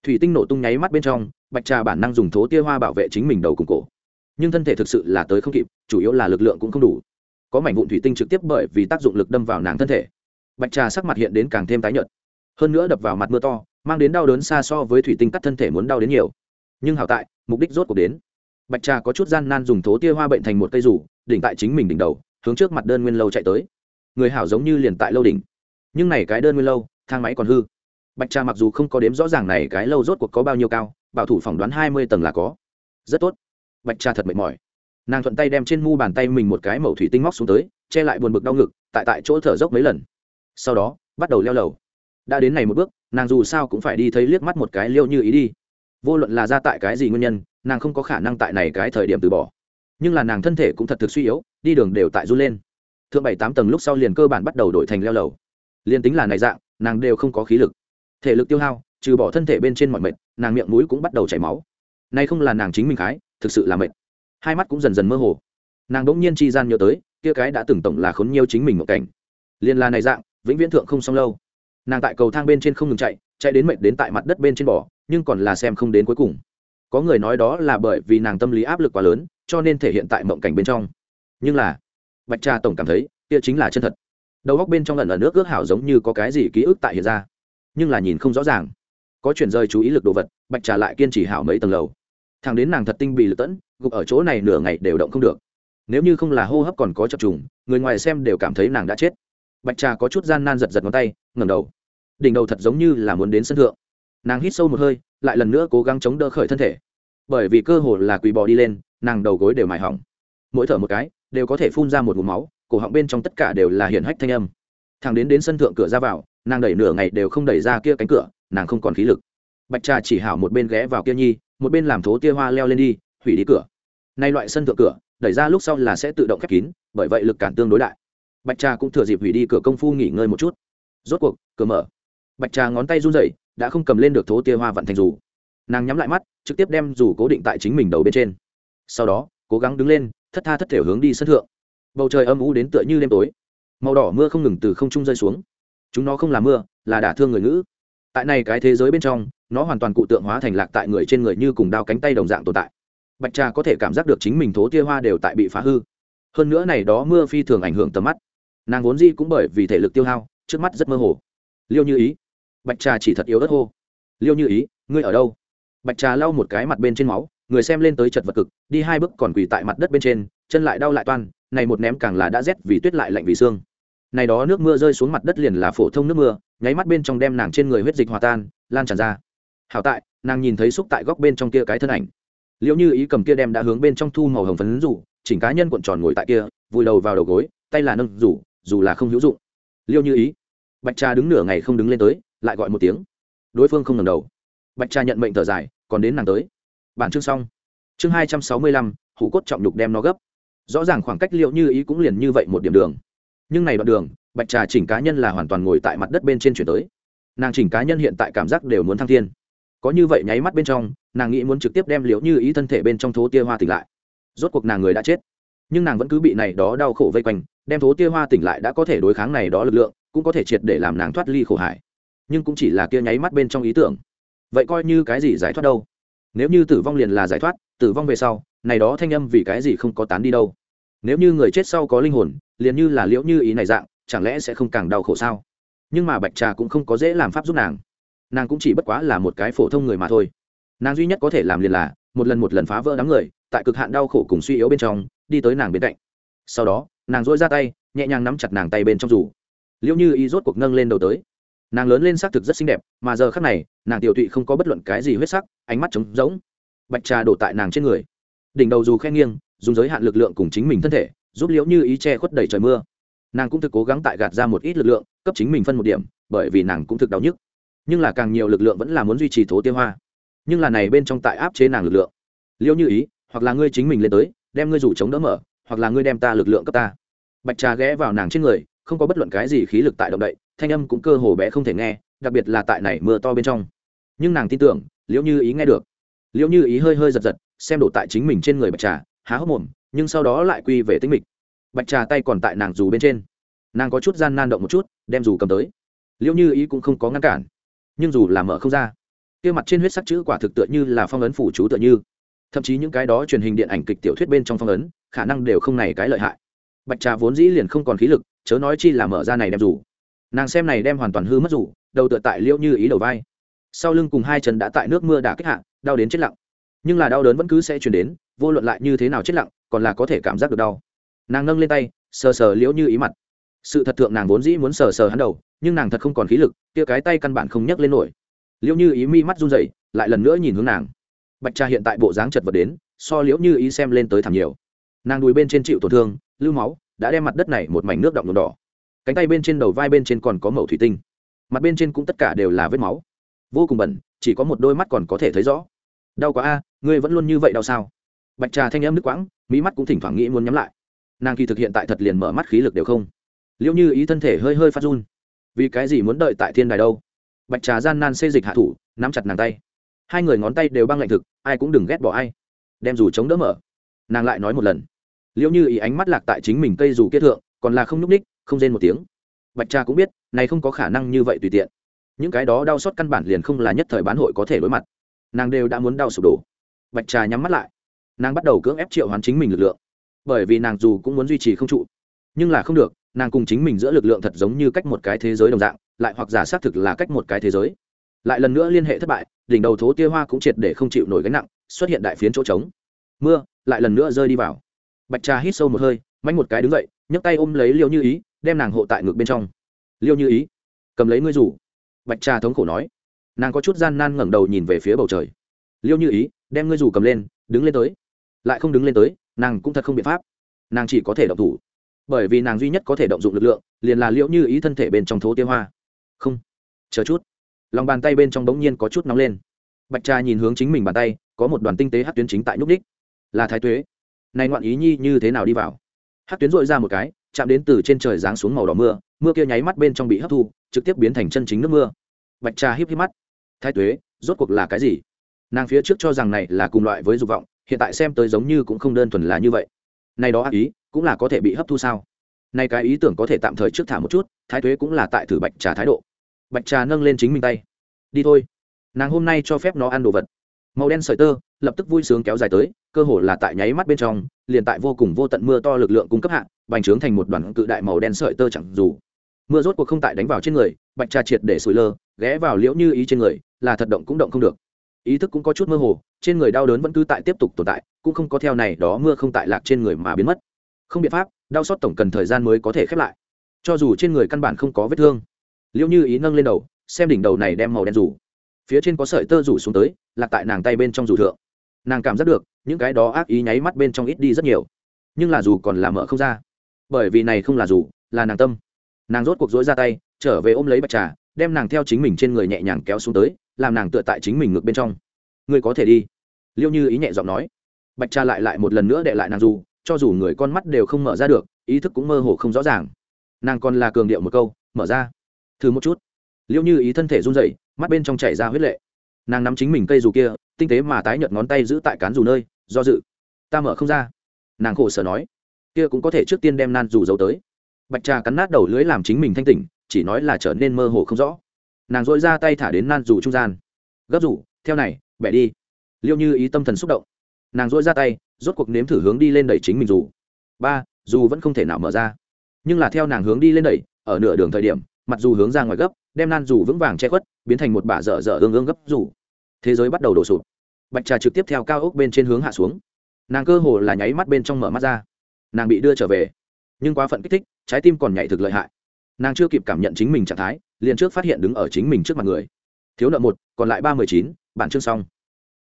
Thủy tinh nổ tung nháy mắt bên trong, bạch trà bản năng dùng thố tia hoa bảo vệ chính mình đầu cùng cổ. Nhưng thân thể thực sự là tới không kịp, chủ yếu là lực lượng cũng không đủ. Có mảnh vụn thủy tinh trực tiếp bởi vì tác dụng lực đâm vào nàng thân thể. Bạch trà sắc mặt hiện đến càng thêm tái nhợt hơn nữa đập vào mặt mưa to, mang đến đau đớn xa so với thủy tinh cắt thân thể muốn đau đến nhiều. Nhưng hảo tại, mục đích rốt cuộc đến. Bạch trà có chút gian nan dùng thố tia hoa bệnh thành một cây rủ, đỉnh tại chính mình đỉnh đầu, hướng trước mặt đơn nguyên lâu chạy tới. Người hảo giống như liền tại lâu đỉnh. Nhưng này cái đơn nguyên lâu, thang máy còn hư. Bạch trà mặc dù không có đếm rõ ràng này cái lâu rốt cuộc có bao nhiêu cao, bảo thủ phỏng đoán hai mươi tầng là có. Rất tốt. Bạch trà thật mệt mỏi. Nàng thuận tay đem trên mu bàn tay mình một cái mẩu thủy tinh móc xuống tới, che lại buồn bực đau ngực, tại tại chỗ thở dốc mấy lần. Sau đó, bắt đầu leo lầu đã đến này một bước, nàng dù sao cũng phải đi thấy liếc mắt một cái liêu như ý đi. Vô luận là ra tại cái gì nguyên nhân, nàng không có khả năng tại này cái thời điểm từ bỏ. Nhưng là nàng thân thể cũng thật thực suy yếu, đi đường đều tại run lên. Thượng bảy tám tầng lúc sau liền cơ bản bắt đầu đổi thành leo lầu. Liền tính là này dạng, nàng đều không có khí lực. Thể lực tiêu hao, trừ bỏ thân thể bên trên mọi mệt, nàng miệng mũi cũng bắt đầu chảy máu. Nay không là nàng chính mình khái, thực sự là mệt. Hai mắt cũng dần dần mơ hồ. Nàng đ ỗ n g nhiên chi gian nhớ tới, kia cái đã từng tổng là khốn nhiều chính mình một cảnh. Liền là này dạng, vĩnh viễn thượng không xong lâu nàng tại cầu thang bên trên không ngừng chạy chạy đến mệt đến tại mặt đất bên trên bỏ nhưng còn là xem không đến cuối cùng. Có người nói đó là bởi vì nàng tâm lý áp lực quá lớn, cho nên thể hiện tại mộng cảnh bên trong. Nhưng là, bạch cha tổng cảm thấy, kia chính là chân thật. Đầu góc bên trong lần ở nước ước hảo giống như có cái gì ký ức tại hiện ra. Nhưng là nhìn không rõ ràng. Có chuyển rời chú ý lực đồ vật, bạch trà lại kiên trì hảo mấy tầng lầu. Thằng đến nàng thật tinh bị lật tẫn, gục ở chỗ này nửa ngày đều động không được. Nếu như không là hô hấp còn có chập trùng, người ngoài xem đều cảm thấy nàng đã chết. Bạch trà có chút gian nan giật giật ngón tay, ngẩng đầu đỉnh đầu thật giống như là muốn đến sân thượng. Nàng hít sâu một hơi, lại lần nữa cố gắng chống đỡ khởi thân thể. Bởi vì cơ hồ là quỳ bò đi lên, nàng đầu gối đều mài hỏng. Mỗi thở một cái, đều có thể phun ra một vùng máu, cổ họng bên trong tất cả đều là hiển hách thanh âm. Thằng đến đến sân thượng cửa ra vào, nàng đẩy nửa ngày đều không đẩy ra kia cánh cửa, nàng không còn khí lực. Bạch trà chỉ hảo một bên ghé vào kia nhi, một bên làm thố tia hoa leo lên đi, hủy đi cửa. Nay loại sân thượng cửa, đẩy ra lúc sau là sẽ tự động khép kín, bởi vậy lực cản tương đối đại. Bạch trà cũng thừa dịp hủy đi cửa công phu nghỉ ngơi một chút. Rốt cuộc, cửa mở bạch trà ngón tay run rẩy, đã không cầm lên được thố tia hoa vặn thành dù. Nàng nhắm lại mắt, trực tiếp đem dù cố định tại chính mình đầu bên trên. Sau đó, cố gắng đứng lên, thất tha thất thể hướng đi sân thượng. Bầu trời âm u đến tựa như đêm tối. Màu đỏ mưa không ngừng từ không trung rơi xuống. Chúng nó không là mưa, là đả thương người ngữ. Tại này cái thế giới bên trong, nó hoàn toàn cụ tượng hóa thành lạc tại người trên người như cùng đao cánh tay đồng dạng tồn tại. Bạch trà có thể cảm giác được chính mình thố tia hoa đều tại bị phá hư. Hơn nữa này đó mưa phi thường ảnh hưởng tầm mắt. Nàng vốn di cũng bởi vì thể lực tiêu hao, trước mắt rất mơ hồ. Liêu như ý bạch trà chỉ thật yếu ớt hô. Liêu như ý, ngươi ở đâu? Bạch trà lau một cái mặt bên trên máu, người xem lên tới chật vật cực, đi hai bước còn quỳ tại mặt đất bên trên, chân lại đau lại toan, này một ném càng là đã rét vì tuyết lại lạnh vì xương. Này đó nước mưa rơi xuống mặt đất liền là phổ thông nước mưa, nháy mắt bên trong đem nàng trên người huyết dịch hòa tan, lan tràn ra. Hảo tại, nàng nhìn thấy xúc tại góc bên trong kia cái thân ảnh. Liệu như ý cầm kia đem đã hướng bên trong thu màu hồng phấn rủ, chỉnh cá nhân cuộn tròn ngồi tại kia, vùi đầu vào đầu gối, tay là nâng rủ, dù là không hữu dụng. Liêu như ý. Bạch trà đứng nửa ngày không đứng lên tới lại gọi một tiếng. Đối phương không ngẩng đầu. Bạch trà nhận mệnh thở dài, còn đến nàng tới. Bản chương xong. Chương hai trăm sáu mươi lăm, hủ cốt trọng lục đem nó gấp. Rõ ràng khoảng cách liệu như ý cũng liền như vậy một điểm đường. Nhưng này đoạn đường, bạch trà chỉnh cá nhân là hoàn toàn ngồi tại mặt đất bên trên chuyển tới. Nàng chỉnh cá nhân hiện tại cảm giác đều muốn thăng thiên. Có như vậy nháy mắt bên trong, nàng nghĩ muốn trực tiếp đem liệu như ý thân thể bên trong thố tia hoa tỉnh lại. Rốt cuộc nàng người đã chết. Nhưng nàng vẫn cứ bị này đó đau khổ vây quanh, đem thố tia hoa tỉnh lại đã có thể đối kháng này đó lực lượng, cũng có thể triệt để làm nàng thoát ly khổ hải nhưng cũng chỉ là kia nháy mắt bên trong ý tưởng. Vậy coi như cái gì giải thoát đâu? Nếu như tử vong liền là giải thoát, tử vong về sau, này đó thanh âm vì cái gì không có tán đi đâu? Nếu như người chết sau có linh hồn, liền như là liễu như ý này dạng, chẳng lẽ sẽ không càng đau khổ sao? Nhưng mà bạch trà cũng không có dễ làm pháp giúp nàng. Nàng cũng chỉ bất quá là một cái phổ thông người mà thôi. Nàng duy nhất có thể làm liền là, một lần một lần phá vỡ đám người, tại cực hạn đau khổ cùng suy yếu bên trong, đi tới nàng bên cạnh. Sau đó, nàng dỗi ra tay, nhẹ nhàng nắm chặt nàng tay bên trong dù. Liễu như ý rốt cuộc nâng lên đầu tới nàng lớn lên xác thực rất xinh đẹp, mà giờ khác này, nàng tiểu tụy không có bất luận cái gì huyết sắc, ánh mắt trống rỗng. Bạch trà đổ tại nàng trên người. Đỉnh đầu dù khen nghiêng, dùng giới hạn lực lượng cùng chính mình thân thể, giúp liễu như ý che khuất đầy trời mưa. Nàng cũng thực cố gắng tại gạt ra một ít lực lượng, cấp chính mình phân một điểm, bởi vì nàng cũng thực đau nhức. Nhưng là càng nhiều lực lượng vẫn là muốn duy trì thố tiêu hoa. Nhưng là này bên trong tại áp chế nàng lực lượng. Liễu như ý, hoặc là ngươi chính mình lên tới, đem ngươi rủ chống đỡ mở, hoặc là ngươi đem ta lực lượng cấp ta. Bạch trà ghé vào nàng trên người, không có bất luận cái gì khí lực tại động đậy thanh âm cũng cơ hồ bé không thể nghe, đặc biệt là tại này mưa to bên trong. Nhưng nàng tin tưởng, liễu như ý nghe được. Liễu như ý hơi hơi giật giật, xem đổ tại chính mình trên người bạch trà, há hốc mồm, nhưng sau đó lại quy về tính mịch. Bạch trà tay còn tại nàng dù bên trên. Nàng có chút gian nan động một chút, đem dù cầm tới. Liễu như ý cũng không có ngăn cản. Nhưng dù là mở không ra, kia mặt trên huyết sắc chữ quả thực tựa như là phong ấn phủ chú tựa như. Thậm chí những cái đó truyền hình điện ảnh kịch tiểu thuyết bên trong phong ấn, khả năng đều không này cái lợi hại. Bạch trà vốn dĩ liền không còn khí lực, chớ nói chi là mở ra này đem dù nàng xem này đem hoàn toàn hư mất rủ, đầu tựa tại liễu như ý đầu vai. Sau lưng cùng hai chân đã tại nước mưa đã kích hạ, đau đến chết lặng. Nhưng là đau đớn vẫn cứ sẽ chuyển đến, vô luận lại như thế nào chết lặng, còn là có thể cảm giác được đau. Nàng nâng lên tay, sờ sờ liễu như ý mặt. Sự thật thượng nàng vốn dĩ muốn sờ sờ hắn đầu, nhưng nàng thật không còn khí lực tia cái tay căn bản không nhấc lên nổi. Liễu như ý mi mắt run rẩy, lại lần nữa nhìn hướng nàng. Bạch trà hiện tại bộ dáng chật vật đến, so liễu như ý xem lên tới thảm nhiều. Nàng đùi bên trên chịu tổn thương, lưu máu, đã đem mặt đất này một mảnh nước động đỏ cánh tay bên trên đầu vai bên trên còn có mẩu thủy tinh. Mặt bên trên cũng tất cả đều là vết máu. Vô cùng bẩn, chỉ có một đôi mắt còn có thể thấy rõ. Đau quá a, ngươi vẫn luôn như vậy đau sao? Bạch trà thanh em nước quãng mỹ mắt cũng thỉnh thoảng nghĩ muốn nhắm lại. Nàng kỳ thực hiện tại thật liền mở mắt khí lực đều không. Liệu như ý thân thể hơi hơi phát run. Vì cái gì muốn đợi tại thiên đài đâu? Bạch trà gian nan xê dịch hạ thủ, nắm chặt nàng tay. Hai người ngón tay đều băng lạnh thực, ai cũng đừng ghét bỏ ai. Đem dù chống đỡ mở. Nàng lại nói một lần. Liệu như ý ánh mắt lạc tại chính mình cây dù kết thượng còn là không núp ních không rên một tiếng. Bạch cha cũng biết, này không có khả năng như vậy tùy tiện. Những cái đó đau xót căn bản liền không là nhất thời bán hội có thể đối mặt. Nàng đều đã muốn đau sụp đổ. Bạch trà nhắm mắt lại. Nàng bắt đầu cưỡng ép triệu hoán chính mình lực lượng. Bởi vì nàng dù cũng muốn duy trì không trụ, nhưng là không được, nàng cùng chính mình giữa lực lượng thật giống như cách một cái thế giới đồng dạng, lại hoặc giả xác thực là cách một cái thế giới. Lại lần nữa liên hệ thất bại, đỉnh đầu thố tia hoa cũng triệt để không chịu nổi gánh nặng, xuất hiện đại phiến chỗ trống. Mưa, lại lần nữa rơi đi vào. Bạch trà hít sâu một hơi manh một cái đứng dậy nhấc tay ôm lấy liêu như ý, đem nàng hộ tại ngực bên trong. Liêu như ý, cầm lấy ngươi rủ. Bạch trà thống khổ nói. Nàng có chút gian nan ngẩng đầu nhìn về phía bầu trời. Liêu như ý, đem ngươi rủ cầm lên, đứng lên tới. Lại không đứng lên tới, nàng cũng thật không biện pháp. Nàng chỉ có thể động thủ. Bởi vì nàng duy nhất có thể động dụng lực lượng, liền là liệu như ý thân thể bên trong thố tiêu hoa. Không, chờ chút. Lòng bàn tay bên trong bỗng nhiên có chút nóng lên. Bạch trà nhìn hướng chính mình bàn tay, có một đoàn tinh tế hát tuyến chính tại nhúc đích là thái tuế. Này ngoạn ý nhi như thế nào đi vào? Hát tuyến dội ra một cái, chạm đến từ trên trời giáng xuống màu đỏ mưa mưa kia nháy mắt bên trong bị hấp thu, trực tiếp biến thành chân chính nước mưa. Bạch trà híp híp mắt. Thái tuế, rốt cuộc là cái gì? Nàng phía trước cho rằng này là cùng loại với dục vọng, hiện tại xem tới giống như cũng không đơn thuần là như vậy. Này đó ác ý, cũng là có thể bị hấp thu sao? Nay cái ý tưởng có thể tạm thời trước thả một chút, thái tuế cũng là tại thử bạch trà thái độ. Bạch trà nâng lên chính mình tay. Đi thôi. Nàng hôm nay cho phép nó ăn đồ vật. Màu đen sợi tơ, lập tức vui sướng kéo dài tới cơ hồ là tại nháy mắt bên trong, liền tại vô cùng vô tận mưa to lực lượng cung cấp hạ, bành trướng thành một đoàn cự đại màu đen sợi tơ chẳng dù. Mưa rốt cuộc không tại đánh vào trên người, bạch trà triệt để sủi lơ, ghé vào liễu như ý trên người, là thật động cũng động không được. Ý thức cũng có chút mơ hồ, trên người đau đớn vẫn cứ tại tiếp tục tồn tại, cũng không có theo này đó mưa không tại lạc trên người mà biến mất. Không biện pháp, đau xót tổng cần thời gian mới có thể khép lại. Cho dù trên người căn bản không có vết thương, liễu như ý nâng lên đầu, xem đỉnh đầu này đem màu đen rủ. Phía trên có sợi tơ rủ xuống tới, lạc tại nàng tay bên trong rủ thượng nàng cảm giác được, những cái đó ác ý nháy mắt bên trong ít đi rất nhiều. Nhưng là dù còn là mở không ra. Bởi vì này không là dù, là nàng tâm. Nàng rốt cuộc dối ra tay, trở về ôm lấy bạch trà, đem nàng theo chính mình trên người nhẹ nhàng kéo xuống tới, làm nàng tựa tại chính mình ngược bên trong. Ngươi có thể đi. Liêu như ý nhẹ giọng nói. Bạch trà lại lại một lần nữa để lại nàng dù, cho dù người con mắt đều không mở ra được, ý thức cũng mơ hồ không rõ ràng. Nàng còn là cường điệu một câu, mở ra. Thử một chút. Liêu như ý thân thể run rẩy, mắt bên trong chảy ra huyết lệ nàng nắm chính mình cây dù kia, tinh tế mà tái nhợt ngón tay giữ tại cán dù nơi, do dự. Ta mở không ra. Nàng khổ sở nói. Kia cũng có thể trước tiên đem nan dù giấu tới. Bạch trà cắn nát đầu lưới làm chính mình thanh tỉnh, chỉ nói là trở nên mơ hồ không rõ. Nàng dội ra tay thả đến nan dù trung gian. Gấp rủ theo này, bẻ đi. Liêu như ý tâm thần xúc động. Nàng dội ra tay, rốt cuộc nếm thử hướng đi lên đẩy chính mình dù. Ba, dù vẫn không thể nào mở ra. Nhưng là theo nàng hướng đi lên đẩy, ở nửa đường thời điểm mặc dù hướng ra ngoài gấp, đem nan dù vững vàng che khuất, biến thành một bả dở dở ương ương gấp dù. Thế giới bắt đầu đổ sụp. Bạch trà trực tiếp theo cao ốc bên trên hướng hạ xuống. Nàng cơ hồ là nháy mắt bên trong mở mắt ra. Nàng bị đưa trở về. Nhưng quá phận kích thích, trái tim còn nhảy thực lợi hại. Nàng chưa kịp cảm nhận chính mình trạng thái, liền trước phát hiện đứng ở chính mình trước mặt người. Thiếu nợ một, còn lại ba mươi chín, bản chương xong.